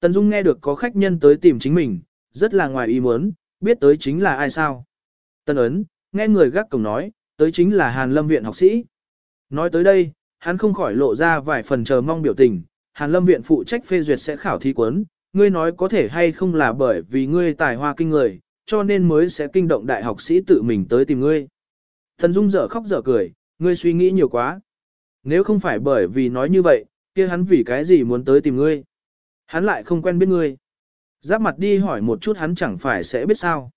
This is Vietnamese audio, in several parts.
Tần Dung nghe được có khách nhân tới tìm chính mình, rất là ngoài ý muốn, biết tới chính là ai sao. Tần ấn, nghe người gác cổng nói, tới chính là Hàn Lâm Viện học sĩ. Nói tới đây, hắn không khỏi lộ ra vài phần chờ mong biểu tình, Hàn Lâm Viện phụ trách phê duyệt sẽ khảo thí cuốn, ngươi nói có thể hay không là bởi vì ngươi tài hoa kinh người, cho nên mới sẽ kinh động đại học sĩ tự mình tới tìm ngươi. Thần Dung dở khóc dở cười, ngươi suy nghĩ nhiều quá. Nếu không phải bởi vì nói như vậy, kia hắn vì cái gì muốn tới tìm ngươi? Hắn lại không quen biết ngươi. Giáp mặt đi hỏi một chút hắn chẳng phải sẽ biết sao.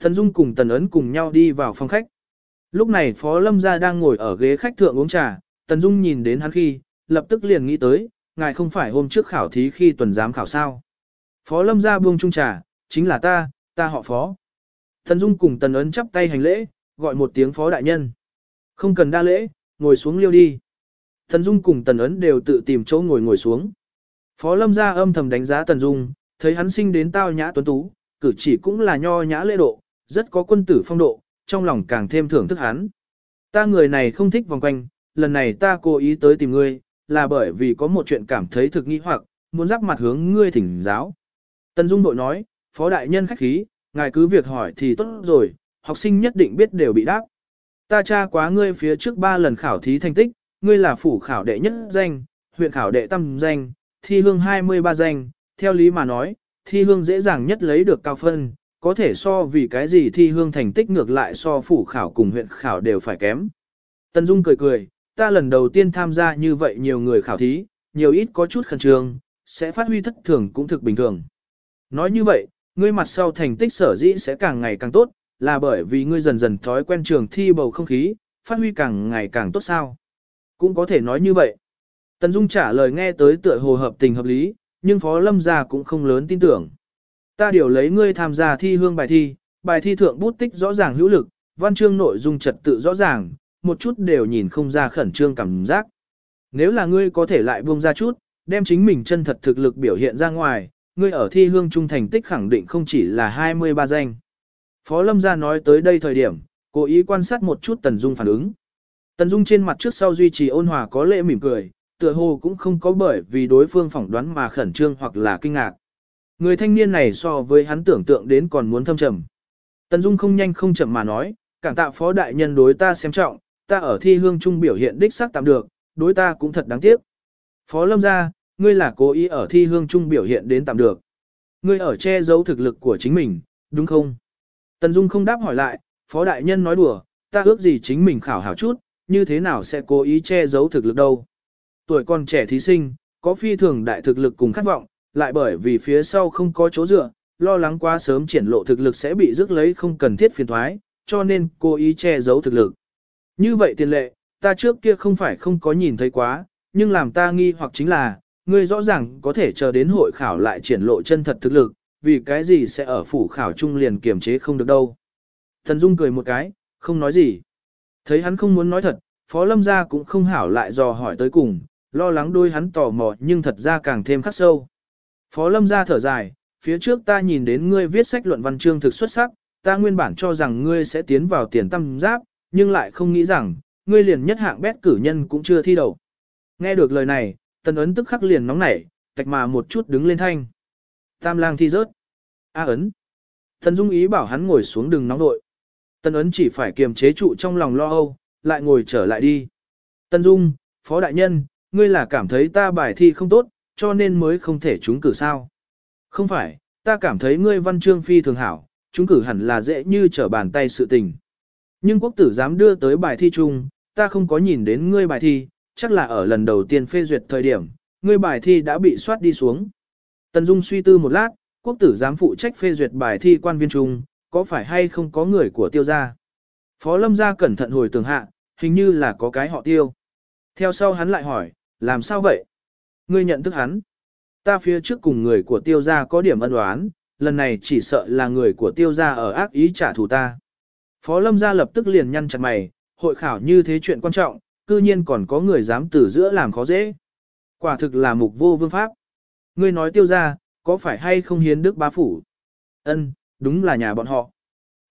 Thần Dung cùng Tần Ấn cùng nhau đi vào phòng khách. Lúc này Phó Lâm Gia đang ngồi ở ghế khách thượng uống trà, Tần Dung nhìn đến hắn khi, lập tức liền nghĩ tới, ngài không phải hôm trước khảo thí khi tuần giám khảo sao. Phó Lâm Gia buông trung trà, chính là ta, ta họ Phó. Tần Dung cùng Tần Ấn chắp tay hành lễ, gọi một tiếng Phó Đại Nhân. Không cần đa lễ, ngồi xuống liêu đi. Tần Dung cùng Tần Ấn đều tự tìm chỗ ngồi ngồi xuống. Phó Lâm Gia âm thầm đánh giá Tần Dung, thấy hắn sinh đến tao nhã tuấn tú, cử chỉ cũng là nho nhã lễ độ, rất có quân tử phong độ, trong lòng càng thêm thưởng thức hắn. Ta người này không thích vòng quanh, lần này ta cố ý tới tìm ngươi, là bởi vì có một chuyện cảm thấy thực nghi hoặc, muốn giáp mặt hướng ngươi thỉnh giáo. Tần Dung đội nói, Phó Đại Nhân khách khí, ngài cứ việc hỏi thì tốt rồi, học sinh nhất định biết đều bị đáp. Ta tra quá ngươi phía trước ba lần khảo thí thành tích, ngươi là phủ khảo đệ nhất danh, huyện khảo đệ tam danh, thi hương 23 danh, theo lý mà nói, thi hương dễ dàng nhất lấy được cao phân, có thể so vì cái gì thi hương thành tích ngược lại so phủ khảo cùng huyện khảo đều phải kém. Tân Dung cười cười, ta lần đầu tiên tham gia như vậy nhiều người khảo thí, nhiều ít có chút khẩn trương, sẽ phát huy thất thường cũng thực bình thường. Nói như vậy, ngươi mặt sau thành tích sở dĩ sẽ càng ngày càng tốt, là bởi vì ngươi dần dần thói quen trường thi bầu không khí, phát huy càng ngày càng tốt sao. Cũng có thể nói như vậy. Tần Dung trả lời nghe tới tựa hồ hợp tình hợp lý, nhưng Phó Lâm gia cũng không lớn tin tưởng. Ta điều lấy ngươi tham gia thi hương bài thi, bài thi thượng bút tích rõ ràng hữu lực, văn chương nội dung trật tự rõ ràng, một chút đều nhìn không ra khẩn trương cảm giác. Nếu là ngươi có thể lại buông ra chút, đem chính mình chân thật thực lực biểu hiện ra ngoài, ngươi ở thi hương trung thành tích khẳng định không chỉ là 23 danh. Phó Lâm gia nói tới đây thời điểm, cố ý quan sát một chút Tần Dung phản ứng. Tần Dung trên mặt trước sau duy trì ôn hòa có lễ mỉm cười, tựa hồ cũng không có bởi vì đối phương phỏng đoán mà khẩn trương hoặc là kinh ngạc. Người thanh niên này so với hắn tưởng tượng đến còn muốn thâm trầm. Tần Dung không nhanh không chậm mà nói, cảm tạ phó đại nhân đối ta xem trọng, ta ở thi hương trung biểu hiện đích xác tạm được, đối ta cũng thật đáng tiếc. Phó lâm ra, ngươi là cố ý ở thi hương trung biểu hiện đến tạm được. Ngươi ở che giấu thực lực của chính mình, đúng không? Tần Dung không đáp hỏi lại, phó đại nhân nói đùa, ta ước gì chính mình khảo hảo chút, như thế nào sẽ cố ý che giấu thực lực đâu. Tuổi còn trẻ thí sinh, có phi thường đại thực lực cùng khát vọng, lại bởi vì phía sau không có chỗ dựa, lo lắng quá sớm triển lộ thực lực sẽ bị rước lấy không cần thiết phiền thoái, cho nên cố ý che giấu thực lực. Như vậy tiền lệ, ta trước kia không phải không có nhìn thấy quá, nhưng làm ta nghi hoặc chính là, ngươi rõ ràng có thể chờ đến hội khảo lại triển lộ chân thật thực lực, vì cái gì sẽ ở phủ khảo trung liền kiềm chế không được đâu. Thần Dung cười một cái, không nói gì. Thấy hắn không muốn nói thật, Phó Lâm gia cũng không hảo lại dò hỏi tới cùng, lo lắng đôi hắn tò mò nhưng thật ra càng thêm khắc sâu. Phó Lâm ra thở dài, phía trước ta nhìn đến ngươi viết sách luận văn chương thực xuất sắc, ta nguyên bản cho rằng ngươi sẽ tiến vào tiền tâm giáp, nhưng lại không nghĩ rằng, ngươi liền nhất hạng bét cử nhân cũng chưa thi đầu. Nghe được lời này, tần ấn tức khắc liền nóng nảy, tạch mà một chút đứng lên thanh. Tam lang thi rớt. A ấn. Thần dung ý bảo hắn ngồi xuống đừng nóng đội. Tần ấn chỉ phải kiềm chế trụ trong lòng lo âu, lại ngồi trở lại đi. Tần dung, phó đại nhân, ngươi là cảm thấy ta bài thi không tốt, cho nên mới không thể trúng cử sao. Không phải, ta cảm thấy ngươi văn chương phi thường hảo, trúng cử hẳn là dễ như trở bàn tay sự tình. Nhưng quốc tử dám đưa tới bài thi chung, ta không có nhìn đến ngươi bài thi, chắc là ở lần đầu tiên phê duyệt thời điểm, ngươi bài thi đã bị soát đi xuống. Tần Dung suy tư một lát, quốc tử giám phụ trách phê duyệt bài thi quan viên trung, có phải hay không có người của tiêu gia? Phó Lâm gia cẩn thận hồi tường hạ, hình như là có cái họ tiêu. Theo sau hắn lại hỏi, làm sao vậy? Ngươi nhận thức hắn. Ta phía trước cùng người của tiêu gia có điểm ân oán, lần này chỉ sợ là người của tiêu gia ở ác ý trả thù ta. Phó Lâm gia lập tức liền nhăn chặt mày, hội khảo như thế chuyện quan trọng, cư nhiên còn có người dám từ giữa làm khó dễ. Quả thực là mục vô vương pháp. Ngươi nói tiêu gia, có phải hay không hiến đức bá phủ? Ân, đúng là nhà bọn họ.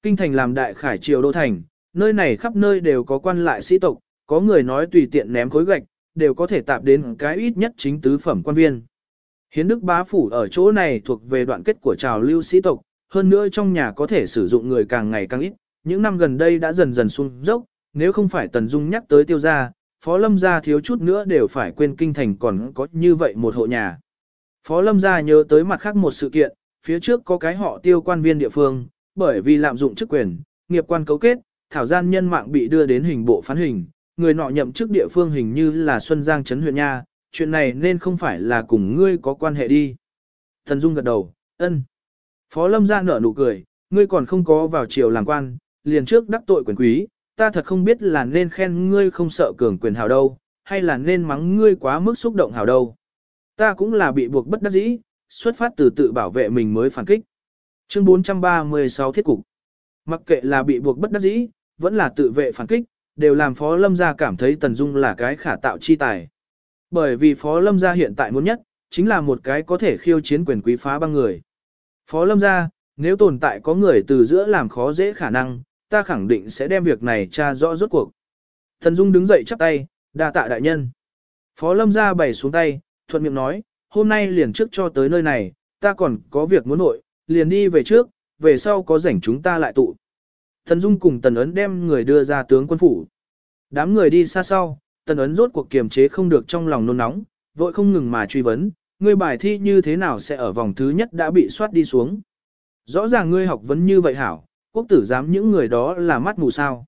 Kinh thành làm đại khải triều đô thành, nơi này khắp nơi đều có quan lại sĩ tộc, có người nói tùy tiện ném khối gạch, đều có thể tạp đến cái ít nhất chính tứ phẩm quan viên. Hiến đức bá phủ ở chỗ này thuộc về đoạn kết của trào lưu sĩ tộc, hơn nữa trong nhà có thể sử dụng người càng ngày càng ít, những năm gần đây đã dần dần xuống dốc, nếu không phải Tần Dung nhắc tới tiêu gia, Phó Lâm gia thiếu chút nữa đều phải quên kinh thành còn có như vậy một hộ nhà. Phó Lâm gia nhớ tới mặt khác một sự kiện, phía trước có cái họ tiêu quan viên địa phương, bởi vì lạm dụng chức quyền, nghiệp quan cấu kết, thảo gian nhân mạng bị đưa đến hình bộ phán hình, người nọ nhậm chức địa phương hình như là Xuân Giang Trấn huyện Nha, chuyện này nên không phải là cùng ngươi có quan hệ đi. Thần Dung gật đầu, ân. Phó Lâm gia nở nụ cười, ngươi còn không có vào triều làm quan, liền trước đắc tội quyền quý, ta thật không biết là nên khen ngươi không sợ cường quyền hào đâu, hay là nên mắng ngươi quá mức xúc động hào đâu. Ta cũng là bị buộc bất đắc dĩ, xuất phát từ tự bảo vệ mình mới phản kích. Chương 436 thiết cục. Mặc kệ là bị buộc bất đắc dĩ, vẫn là tự vệ phản kích, đều làm Phó Lâm gia cảm thấy Tần Dung là cái khả tạo chi tài. Bởi vì Phó Lâm gia hiện tại muốn nhất, chính là một cái có thể khiêu chiến quyền quý phá băng người. Phó Lâm gia, nếu tồn tại có người từ giữa làm khó dễ khả năng, ta khẳng định sẽ đem việc này tra rõ rốt cuộc. Thần Dung đứng dậy chắp tay, đa tạ đại nhân. Phó Lâm gia bày xuống tay, thuận miệng nói, hôm nay liền trước cho tới nơi này, ta còn có việc muốn nội, liền đi về trước, về sau có rảnh chúng ta lại tụ. Tần Dung cùng Tần Ấn đem người đưa ra tướng quân phủ. Đám người đi xa sau, Tần Ấn rốt cuộc kiềm chế không được trong lòng nôn nóng, vội không ngừng mà truy vấn, ngươi bài thi như thế nào sẽ ở vòng thứ nhất đã bị soát đi xuống. Rõ ràng ngươi học vấn như vậy hảo, quốc tử giám những người đó là mắt mù sao.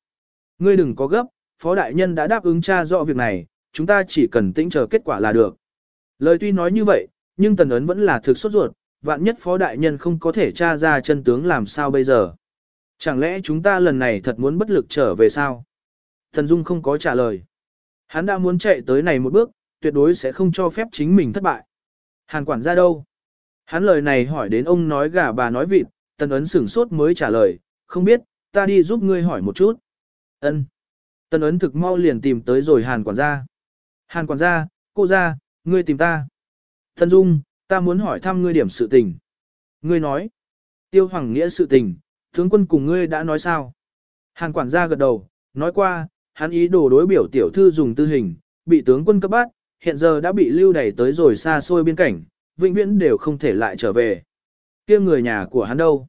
Ngươi đừng có gấp, phó đại nhân đã đáp ứng cha rõ việc này, chúng ta chỉ cần tĩnh chờ kết quả là được. Lời tuy nói như vậy, nhưng tần ấn vẫn là thực sốt ruột, vạn nhất phó đại nhân không có thể tra ra chân tướng làm sao bây giờ. Chẳng lẽ chúng ta lần này thật muốn bất lực trở về sao? Thần Dung không có trả lời. Hắn đã muốn chạy tới này một bước, tuyệt đối sẽ không cho phép chính mình thất bại. Hàn quản ra đâu? Hắn lời này hỏi đến ông nói gà bà nói vịt, tần ấn sửng sốt mới trả lời, không biết, ta đi giúp ngươi hỏi một chút. Ân. Tần ấn thực mau liền tìm tới rồi hàn quản gia. Hàn quản gia, cô gia, ngươi tìm ta. Thần Dung, ta muốn hỏi thăm ngươi điểm sự tình. Ngươi nói. Tiêu Hoàng Nghĩa sự tình, tướng quân cùng ngươi đã nói sao? Hàn quản gia gật đầu, nói qua, hắn ý đồ đối biểu tiểu thư dùng tư hình, bị tướng quân cấp bắt, hiện giờ đã bị lưu đẩy tới rồi xa xôi biên cảnh, vĩnh viễn đều không thể lại trở về. kia người nhà của hắn đâu?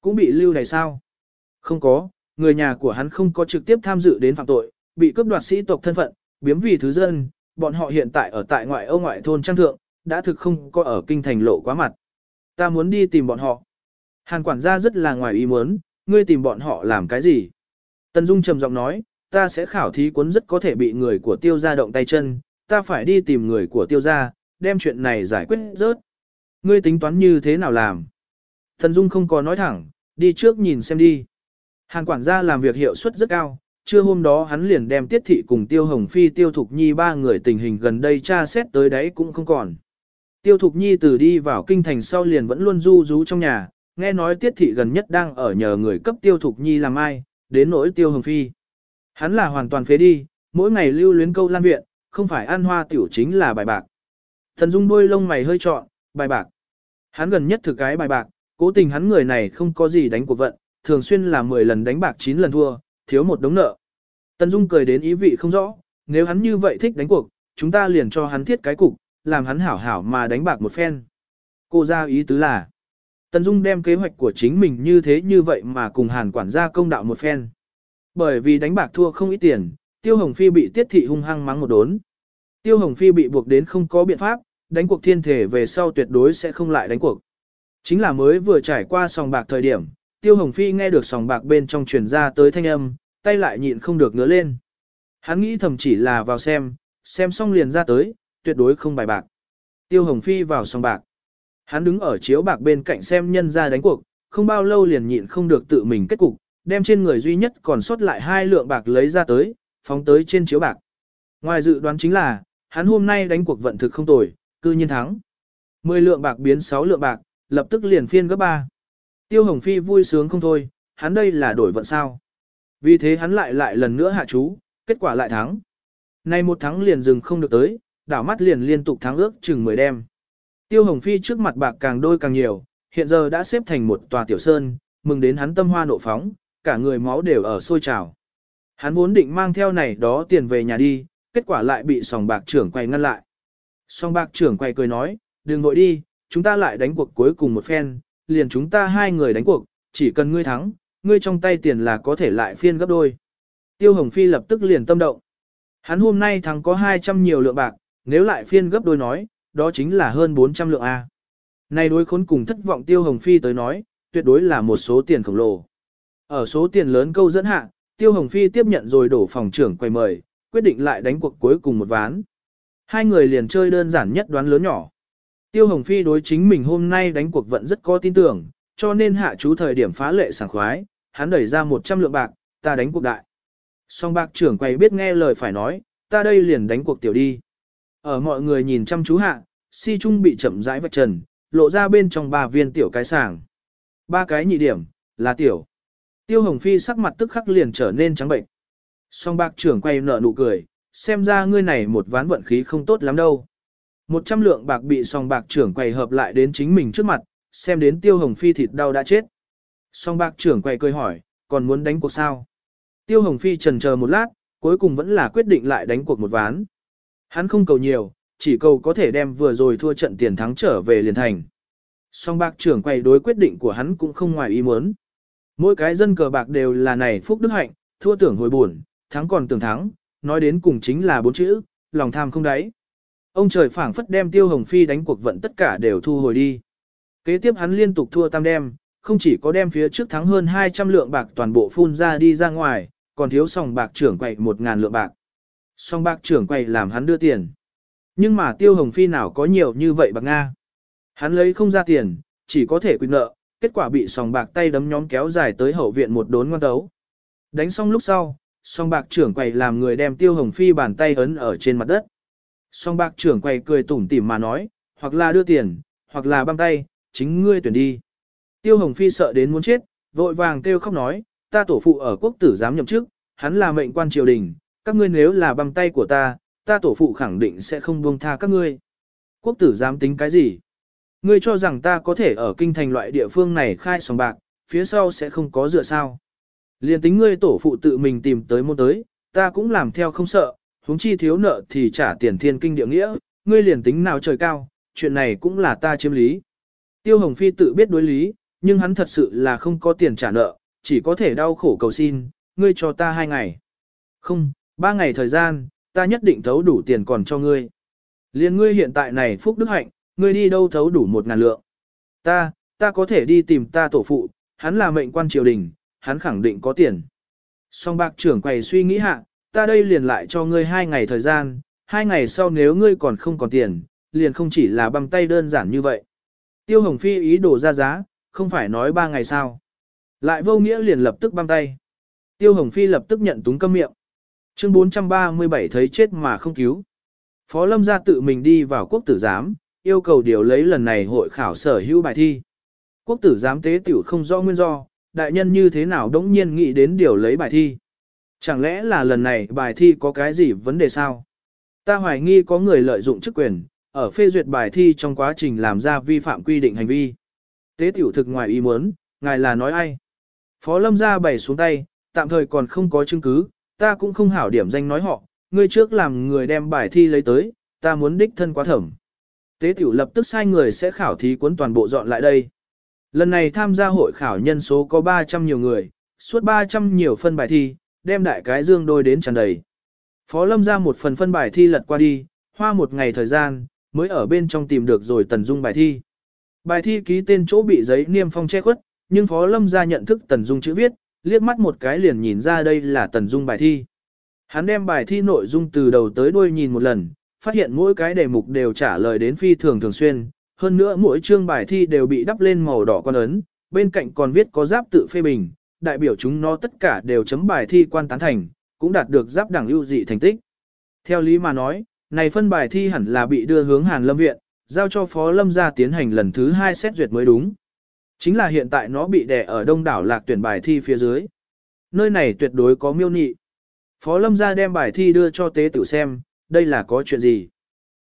Cũng bị lưu đày sao? Không có, người nhà của hắn không có trực tiếp tham dự đến phạm tội, bị cướp đoạt sĩ tộc thân phận, biếm vì thứ dân, bọn họ hiện tại ở tại ngoại ô ngoại thôn trang thượng, đã thực không có ở kinh thành lộ quá mặt. Ta muốn đi tìm bọn họ. Hàn quản gia rất là ngoài ý muốn, ngươi tìm bọn họ làm cái gì? Tần Dung trầm giọng nói, ta sẽ khảo thí cuốn rất có thể bị người của tiêu gia động tay chân, ta phải đi tìm người của tiêu gia, đem chuyện này giải quyết rớt. Ngươi tính toán như thế nào làm? Tần Dung không có nói thẳng, đi trước nhìn xem đi. Hàn quản gia làm việc hiệu suất rất cao, trưa hôm đó hắn liền đem tiết thị cùng tiêu hồng phi tiêu thục nhi ba người tình hình gần đây tra xét tới đấy cũng không còn. Tiêu thục nhi từ đi vào kinh thành sau liền vẫn luôn du rú trong nhà, nghe nói tiết thị gần nhất đang ở nhờ người cấp tiêu thục nhi làm ai, đến nỗi tiêu hồng phi. Hắn là hoàn toàn phế đi, mỗi ngày lưu luyến câu lan viện, không phải ăn hoa tiểu chính là bài bạc. Thần dung đôi lông mày hơi trọn, bài bạc. Hắn gần nhất thực cái bài bạc, cố tình hắn người này không có gì đánh cuộc vận, thường xuyên là 10 lần đánh bạc 9 lần thua, thiếu một đống nợ. Tần Dung cười đến ý vị không rõ, nếu hắn như vậy thích đánh cuộc, chúng ta liền cho hắn thiết cái cục, làm hắn hảo hảo mà đánh bạc một phen. Cô ra ý tứ là, Tần Dung đem kế hoạch của chính mình như thế như vậy mà cùng hàn quản gia công đạo một phen. Bởi vì đánh bạc thua không ít tiền, Tiêu Hồng Phi bị tiết thị hung hăng mắng một đốn. Tiêu Hồng Phi bị buộc đến không có biện pháp, đánh cuộc thiên thể về sau tuyệt đối sẽ không lại đánh cuộc. Chính là mới vừa trải qua sòng bạc thời điểm, Tiêu Hồng Phi nghe được sòng bạc bên trong truyền ra tới thanh âm, tay lại nhịn không được ngứa lên. Hắn nghĩ thầm chỉ là vào xem, xem xong liền ra tới, tuyệt đối không bài bạc. Tiêu Hồng Phi vào sòng bạc. Hắn đứng ở chiếu bạc bên cạnh xem nhân ra đánh cuộc, không bao lâu liền nhịn không được tự mình kết cục, đem trên người duy nhất còn sót lại hai lượng bạc lấy ra tới, phóng tới trên chiếu bạc. Ngoài dự đoán chính là, hắn hôm nay đánh cuộc vận thực không tồi, cư nhiên thắng. 10 lượng bạc biến 6 lượng bạc, lập tức liền phiên gấp 3. Tiêu Hồng Phi vui sướng không thôi, hắn đây là đổi vận sao. Vì thế hắn lại lại lần nữa hạ chú, kết quả lại thắng. Nay một thắng liền dừng không được tới, đảo mắt liền liên tục thắng ước chừng 10 đêm. Tiêu Hồng Phi trước mặt bạc càng đôi càng nhiều, hiện giờ đã xếp thành một tòa tiểu sơn, mừng đến hắn tâm hoa nộ phóng, cả người máu đều ở sôi trào. Hắn vốn định mang theo này đó tiền về nhà đi, kết quả lại bị sòng bạc trưởng quay ngăn lại. Sòng bạc trưởng quay cười nói, đừng vội đi, chúng ta lại đánh cuộc cuối cùng một phen, liền chúng ta hai người đánh cuộc, chỉ cần ngươi thắng, ngươi trong tay tiền là có thể lại phiên gấp đôi. Tiêu Hồng Phi lập tức liền tâm động. Hắn hôm nay thắng có 200 nhiều lượng bạc, nếu lại phiên gấp đôi nói, đó chính là hơn 400 lượng A. Này đối khốn cùng thất vọng Tiêu Hồng Phi tới nói, tuyệt đối là một số tiền khổng lồ. Ở số tiền lớn câu dẫn hạ, Tiêu Hồng Phi tiếp nhận rồi đổ phòng trưởng quay mời, quyết định lại đánh cuộc cuối cùng một ván. Hai người liền chơi đơn giản nhất đoán lớn nhỏ. Tiêu Hồng Phi đối chính mình hôm nay đánh cuộc vận rất có tin tưởng, cho nên hạ chú thời điểm phá lệ sảng khoái, hắn đẩy ra 100 lượng bạc, ta đánh cuộc đại. Song bạc trưởng quay biết nghe lời phải nói, ta đây liền đánh cuộc tiểu đi. Ở mọi người nhìn chăm chú hạ, si trung bị chậm rãi vạch trần, lộ ra bên trong ba viên tiểu cái sàng. Ba cái nhị điểm, là tiểu. Tiêu Hồng Phi sắc mặt tức khắc liền trở nên trắng bệnh. Song bạc trưởng quay nở nụ cười, xem ra ngươi này một ván vận khí không tốt lắm đâu. Một trăm lượng bạc bị song bạc trưởng quay hợp lại đến chính mình trước mặt, xem đến Tiêu Hồng Phi thịt đau đã chết. Song bạc trưởng quay cười hỏi, còn muốn đánh cuộc sao? Tiêu Hồng Phi trần chờ một lát, cuối cùng vẫn là quyết định lại đánh cuộc một ván. Hắn không cầu nhiều, chỉ cầu có thể đem vừa rồi thua trận tiền thắng trở về liền thành. Song bạc trưởng quay đối quyết định của hắn cũng không ngoài ý muốn. Mỗi cái dân cờ bạc đều là này phúc đức hạnh, thua tưởng hồi buồn, thắng còn tưởng thắng, nói đến cùng chính là bốn chữ, lòng tham không đáy. Ông trời phảng phất đem tiêu hồng phi đánh cuộc vận tất cả đều thu hồi đi. Kế tiếp hắn liên tục thua tam đem, không chỉ có đem phía trước thắng hơn 200 lượng bạc toàn bộ phun ra đi ra ngoài, còn thiếu sòng bạc trưởng quậy 1.000 lượng bạc. Song bạc trưởng quầy làm hắn đưa tiền. Nhưng mà tiêu hồng phi nào có nhiều như vậy bạc Nga. Hắn lấy không ra tiền, chỉ có thể quy nợ, kết quả bị sòng bạc tay đấm nhóm kéo dài tới hậu viện một đốn ngoan tấu. Đánh xong lúc sau, song bạc trưởng quầy làm người đem tiêu hồng phi bàn tay ấn ở trên mặt đất. Song bạc trưởng quầy cười tủm tỉm mà nói, hoặc là đưa tiền, hoặc là băm tay, chính ngươi tuyển đi. Tiêu hồng phi sợ đến muốn chết, vội vàng kêu khóc nói, ta tổ phụ ở quốc tử giám nhậm chức, hắn là mệnh quan triều đình, các ngươi nếu là băm tay của ta, ta tổ phụ khẳng định sẽ không buông tha các ngươi. Quốc tử dám tính cái gì? Ngươi cho rằng ta có thể ở kinh thành loại địa phương này khai sòng bạc, phía sau sẽ không có dựa sao. Liên tính ngươi tổ phụ tự mình tìm tới môn tới, ta cũng làm theo không sợ, huống chi thiếu nợ thì trả tiền thiên kinh địa nghĩa, ngươi liền tính nào trời cao, chuyện này cũng là ta chiếm lý. Tiêu Hồng Phi tự biết đối lý, nhưng hắn thật sự là không có tiền trả nợ, chỉ có thể đau khổ cầu xin, ngươi cho ta hai ngày. Không, ba ngày thời gian, ta nhất định thấu đủ tiền còn cho ngươi. Liên ngươi hiện tại này phúc đức hạnh, ngươi đi đâu thấu đủ một ngàn lượng. Ta, ta có thể đi tìm ta tổ phụ, hắn là mệnh quan triều đình, hắn khẳng định có tiền. Song bạc trưởng quầy suy nghĩ hạ, ta đây liền lại cho ngươi hai ngày thời gian, hai ngày sau nếu ngươi còn không còn tiền, liền không chỉ là băm tay đơn giản như vậy. Tiêu Hồng Phi ý đồ ra giá, không phải nói ba ngày sao. Lại vô nghĩa liền lập tức băm tay. Tiêu Hồng Phi lập tức nhận túng câm miệng. Chương 437 thấy chết mà không cứu. Phó Lâm gia tự mình đi vào quốc tử giám, yêu cầu điều lấy lần này hội khảo sở hữu bài thi. Quốc tử giám tế tiểu không rõ nguyên do, đại nhân như thế nào đống nhiên nghĩ đến điều lấy bài thi. Chẳng lẽ là lần này bài thi có cái gì vấn đề sao? Ta hoài nghi có người lợi dụng chức quyền, ở phê duyệt bài thi trong quá trình làm ra vi phạm quy định hành vi. Tế tiểu thực ngoài ý muốn, ngài là nói ai? Phó lâm ra bày xuống tay, tạm thời còn không có chứng cứ, ta cũng không hảo điểm danh nói họ, ngươi trước làm người đem bài thi lấy tới, ta muốn đích thân quá thẩm. Tế tiểu lập tức sai người sẽ khảo thí cuốn toàn bộ dọn lại đây. Lần này tham gia hội khảo nhân số có 300 nhiều người, suốt 300 nhiều phân bài thi, đem đại cái dương đôi đến tràn đầy. Phó Lâm ra một phần phân bài thi lật qua đi, hoa một ngày thời gian, mới ở bên trong tìm được rồi Tần Dung bài thi. Bài thi ký tên chỗ bị giấy niêm phong che khuất, nhưng Phó Lâm ra nhận thức Tần Dung chữ viết, liếc mắt một cái liền nhìn ra đây là Tần Dung bài thi. Hắn đem bài thi nội dung từ đầu tới đuôi nhìn một lần, phát hiện mỗi cái đề mục đều trả lời đến phi thường thường xuyên, hơn nữa mỗi chương bài thi đều bị đắp lên màu đỏ con ấn, bên cạnh còn viết có giáp tự phê bình, đại biểu chúng nó tất cả đều chấm bài thi quan tán thành, cũng đạt được giáp đẳng ưu dị thành tích. Theo lý mà nói, này phân bài thi hẳn là bị đưa hướng Hàn Lâm Viện, giao cho Phó Lâm ra tiến hành lần thứ hai xét duyệt mới đúng. Chính là hiện tại nó bị đè ở đông đảo lạc tuyển bài thi phía dưới. Nơi này tuyệt đối có miêu nị. Phó Lâm ra đem bài thi đưa cho tế tiểu xem, đây là có chuyện gì.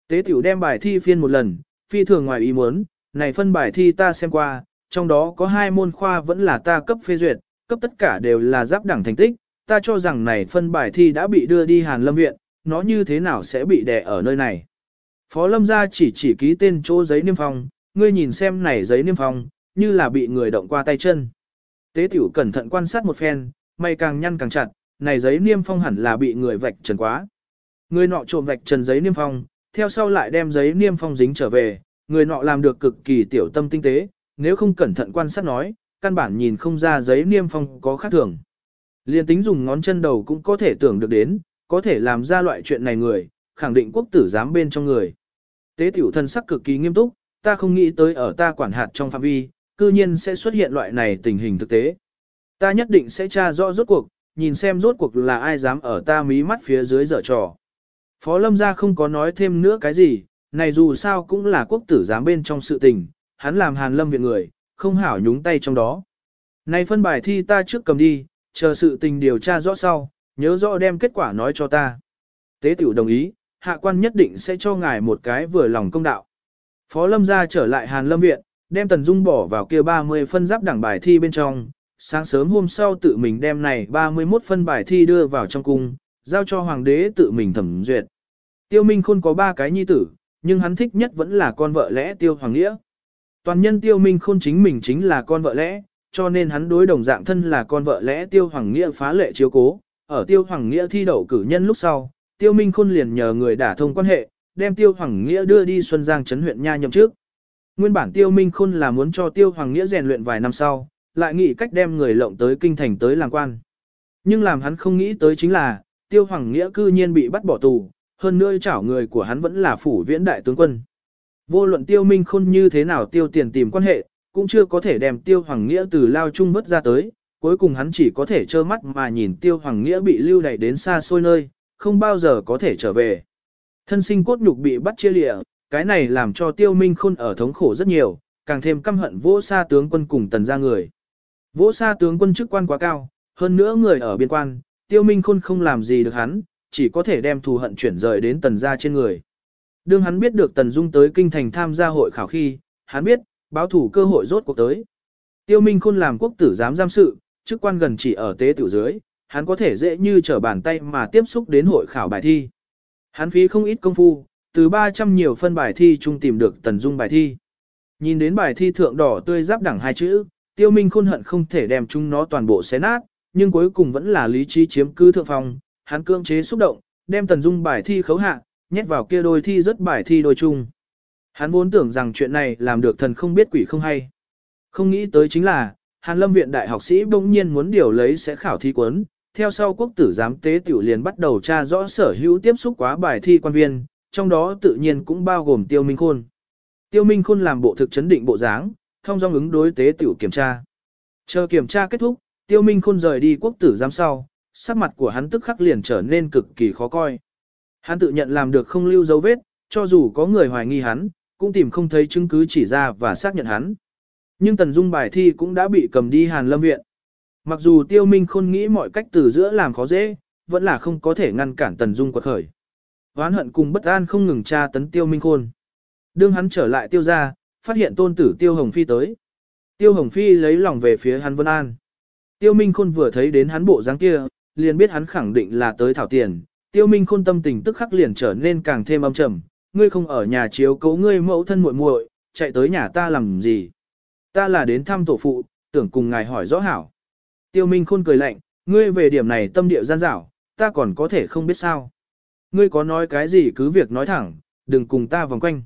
Tế tiểu đem bài thi phiên một lần, phi thường ngoài ý muốn, này phân bài thi ta xem qua, trong đó có hai môn khoa vẫn là ta cấp phê duyệt, cấp tất cả đều là giáp đẳng thành tích, ta cho rằng này phân bài thi đã bị đưa đi Hàn Lâm Viện, nó như thế nào sẽ bị đè ở nơi này. Phó Lâm gia chỉ chỉ ký tên chỗ giấy niêm phong, ngươi nhìn xem này giấy niêm phong, như là bị người động qua tay chân. Tế tiểu cẩn thận quan sát một phen, mày càng nhăn càng chặt, này giấy niêm phong hẳn là bị người vạch trần quá. Người nọ trộm vạch trần giấy niêm phong, theo sau lại đem giấy niêm phong dính trở về, người nọ làm được cực kỳ tiểu tâm tinh tế, nếu không cẩn thận quan sát nói, căn bản nhìn không ra giấy niêm phong có khác thường. Liên tính dùng ngón chân đầu cũng có thể tưởng được đến, có thể làm ra loại chuyện này người, khẳng định quốc tử giám bên trong người. Tế tiểu thân sắc cực kỳ nghiêm túc, ta không nghĩ tới ở ta quản hạt trong phạm vi, cư nhiên sẽ xuất hiện loại này tình hình thực tế. Ta nhất định sẽ tra rõ rốt cuộc, nhìn xem rốt cuộc là ai dám ở ta mí mắt phía dưới dở trò. Phó Lâm gia không có nói thêm nữa cái gì, này dù sao cũng là quốc tử giám bên trong sự tình, hắn làm Hàn Lâm viện người, không hảo nhúng tay trong đó. Này phân bài thi ta trước cầm đi, chờ sự tình điều tra rõ sau, nhớ rõ đem kết quả nói cho ta. Tế tiểu đồng ý, hạ quan nhất định sẽ cho ngài một cái vừa lòng công đạo. Phó Lâm gia trở lại Hàn Lâm viện, đem Tần Dung bỏ vào kia 30 phân giáp đẳng bài thi bên trong, sáng sớm hôm sau tự mình đem này 31 phân bài thi đưa vào trong cung, giao cho hoàng đế tự mình thẩm duyệt. Tiêu Minh Khôn có ba cái nhi tử, nhưng hắn thích nhất vẫn là con vợ lẽ Tiêu Hoàng Nghĩa. Toàn nhân Tiêu Minh Khôn chính mình chính là con vợ lẽ, cho nên hắn đối đồng dạng thân là con vợ lẽ Tiêu Hoàng Nghĩa phá lệ chiếu cố. Ở Tiêu Hoàng Nghĩa thi đậu cử nhân lúc sau, Tiêu Minh Khôn liền nhờ người đả thông quan hệ, đem Tiêu Hoàng Nghĩa đưa đi Xuân Giang trấn huyện nha nhậm trước. Nguyên bản Tiêu Minh Khôn là muốn cho Tiêu Hoàng Nghĩa rèn luyện vài năm sau, lại nghĩ cách đem người lộng tới kinh thành tới làm quan. Nhưng làm hắn không nghĩ tới chính là, Tiêu Hoàng Nghĩa cư nhiên bị bắt bỏ tù, hơn nữa chảo người của hắn vẫn là phủ viễn đại tướng quân. Vô luận Tiêu Minh Khôn như thế nào tiêu tiền tìm quan hệ, cũng chưa có thể đem Tiêu Hoàng Nghĩa từ lao chung vất ra tới, cuối cùng hắn chỉ có thể trơ mắt mà nhìn Tiêu Hoàng Nghĩa bị lưu đày đến xa xôi nơi, không bao giờ có thể trở về. Thân sinh cốt nhục bị bắt chia lịa, cái này làm cho Tiêu Minh Khôn ở thống khổ rất nhiều, càng thêm căm hận vỗ sa tướng quân cùng tần gia người. Vỗ sa tướng quân chức quan quá cao, hơn nữa người ở biên quan, Tiêu Minh Khôn không làm gì được hắn, chỉ có thể đem thù hận chuyển rời đến tần gia trên người. Đương hắn biết được Tần Dung tới kinh thành tham gia hội khảo khi, hắn biết, báo thủ cơ hội rốt cuộc tới. Tiêu Minh Khôn làm quốc tử giám giam sự, chức quan gần chỉ ở tế tiểu dưới, hắn có thể dễ như trở bàn tay mà tiếp xúc đến hội khảo bài thi. Hắn phí không ít công phu, từ 300 nhiều phân bài thi chung tìm được Tần Dung bài thi. Nhìn đến bài thi thượng đỏ tươi giáp đẳng hai chữ, Tiêu Minh Khôn hận không thể đem chúng nó toàn bộ xé nát, nhưng cuối cùng vẫn là lý trí chiếm cứ thượng phòng, hắn cưỡng chế xúc động, đem Tần Dung bài thi khấu hạ, nhét vào kia đôi thi rất bài thi đôi chung. Hắn vốn tưởng rằng chuyện này làm được thần không biết quỷ không hay. Không nghĩ tới chính là, Hàn Lâm viện đại học sĩ bỗng nhiên muốn điều lấy sẽ khảo thi cuốn, theo sau quốc tử giám tế tiểu liền bắt đầu tra rõ sở hữu tiếp xúc quá bài thi quan viên, trong đó tự nhiên cũng bao gồm Tiêu Minh Khôn. Tiêu Minh Khôn làm bộ thực chấn định bộ dáng, thông dong ứng đối tế tiểu kiểm tra. Chờ kiểm tra kết thúc, Tiêu Minh Khôn rời đi quốc tử giám sau, sắc mặt của hắn tức khắc liền trở nên cực kỳ khó coi. Hắn tự nhận làm được không lưu dấu vết, cho dù có người hoài nghi hắn, cũng tìm không thấy chứng cứ chỉ ra và xác nhận hắn. Nhưng Tần Dung bài thi cũng đã bị cầm đi Hàn Lâm Viện. Mặc dù Tiêu Minh Khôn nghĩ mọi cách từ giữa làm khó dễ, vẫn là không có thể ngăn cản Tần Dung quật khởi. Hoán hận cùng bất an không ngừng tra tấn Tiêu Minh Khôn. Đương hắn trở lại Tiêu gia, phát hiện tôn tử Tiêu Hồng Phi tới. Tiêu Hồng Phi lấy lòng về phía hắn Vân An. Tiêu Minh Khôn vừa thấy đến hắn bộ dáng kia, liền biết hắn khẳng định là tới thảo tiền. Tiêu Minh Khôn tâm tình tức khắc liền trở nên càng thêm âm trầm. Ngươi không ở nhà chiếu cố ngươi mẫu thân muội muội, chạy tới nhà ta làm gì? Ta là đến thăm tổ phụ, tưởng cùng ngài hỏi rõ hảo. Tiêu Minh Khôn cười lạnh, ngươi về điểm này tâm địa gian dảo, ta còn có thể không biết sao. Ngươi có nói cái gì cứ việc nói thẳng, đừng cùng ta vòng quanh.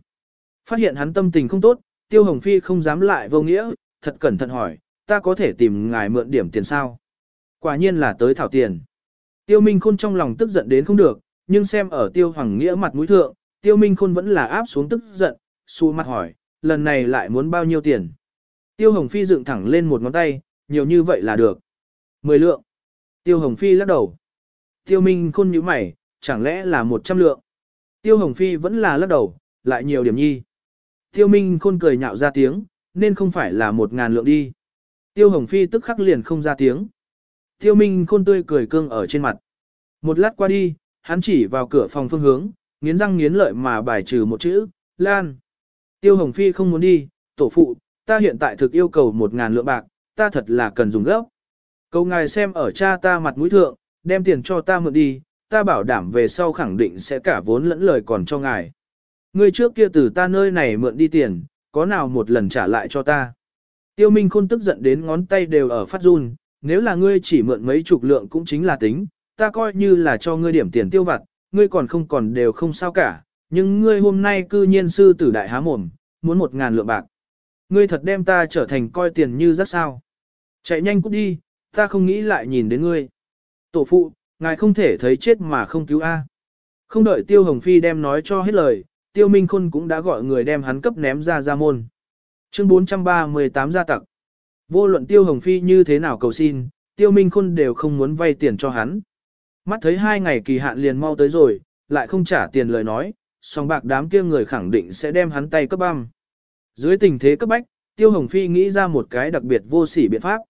Phát hiện hắn tâm tình không tốt, Tiêu Hồng Phi không dám lại vô nghĩa, thật cẩn thận hỏi, ta có thể tìm ngài mượn điểm tiền sao? Quả nhiên là tới thảo tiền. Tiêu Minh Khôn trong lòng tức giận đến không được, nhưng xem ở Tiêu Hoàng Nghĩa mặt mũi thượng, Tiêu Minh Khôn vẫn là áp xuống tức giận, xu mặt hỏi, lần này lại muốn bao nhiêu tiền? Tiêu Hồng Phi dựng thẳng lên một ngón tay, nhiều như vậy là được. Mười lượng. Tiêu Hồng Phi lắc đầu. Tiêu Minh Khôn nhíu mày, chẳng lẽ là một trăm lượng? Tiêu Hồng Phi vẫn là lắc đầu, lại nhiều điểm nhi. Tiêu Minh Khôn cười nhạo ra tiếng, nên không phải là một ngàn lượng đi. Tiêu Hồng Phi tức khắc liền không ra tiếng. Tiêu Minh Khôn tươi cười cương ở trên mặt. Một lát qua đi, hắn chỉ vào cửa phòng phương hướng, nghiến răng nghiến lợi mà bài trừ một chữ, Lan. Tiêu Hồng Phi không muốn đi, tổ phụ, ta hiện tại thực yêu cầu một ngàn lượng bạc, ta thật là cần dùng gấp. Cầu ngài xem ở cha ta mặt mũi thượng, đem tiền cho ta mượn đi, ta bảo đảm về sau khẳng định sẽ cả vốn lẫn lời còn cho ngài. ngươi trước kia từ ta nơi này mượn đi tiền, có nào một lần trả lại cho ta. Tiêu Minh Khôn tức giận đến ngón tay đều ở phát run, nếu là ngươi chỉ mượn mấy chục lượng cũng chính là tính, ta coi như là cho ngươi điểm tiền tiêu vặt, ngươi còn không còn đều không sao cả, nhưng ngươi hôm nay cư nhiên sư tử đại há mồm, muốn một ngàn lượng bạc. Ngươi thật đem ta trở thành coi tiền như rác sao. Chạy nhanh cút đi, ta không nghĩ lại nhìn đến ngươi. Tổ phụ, ngài không thể thấy chết mà không cứu A. Không đợi Tiêu Hồng Phi đem nói cho hết lời, Tiêu Minh Khôn cũng đã gọi người đem hắn cấp ném ra ra môn. Chương 438 gia tặc. Vô luận Tiêu Hồng Phi như thế nào cầu xin, Tiêu Minh Khôn đều không muốn vay tiền cho hắn. Mắt thấy hai ngày kỳ hạn liền mau tới rồi, lại không trả tiền lời nói, song bạc đám kia người khẳng định sẽ đem hắn tay cấp băm. Dưới tình thế cấp bách, Tiêu Hồng Phi nghĩ ra một cái đặc biệt vô sỉ biện pháp.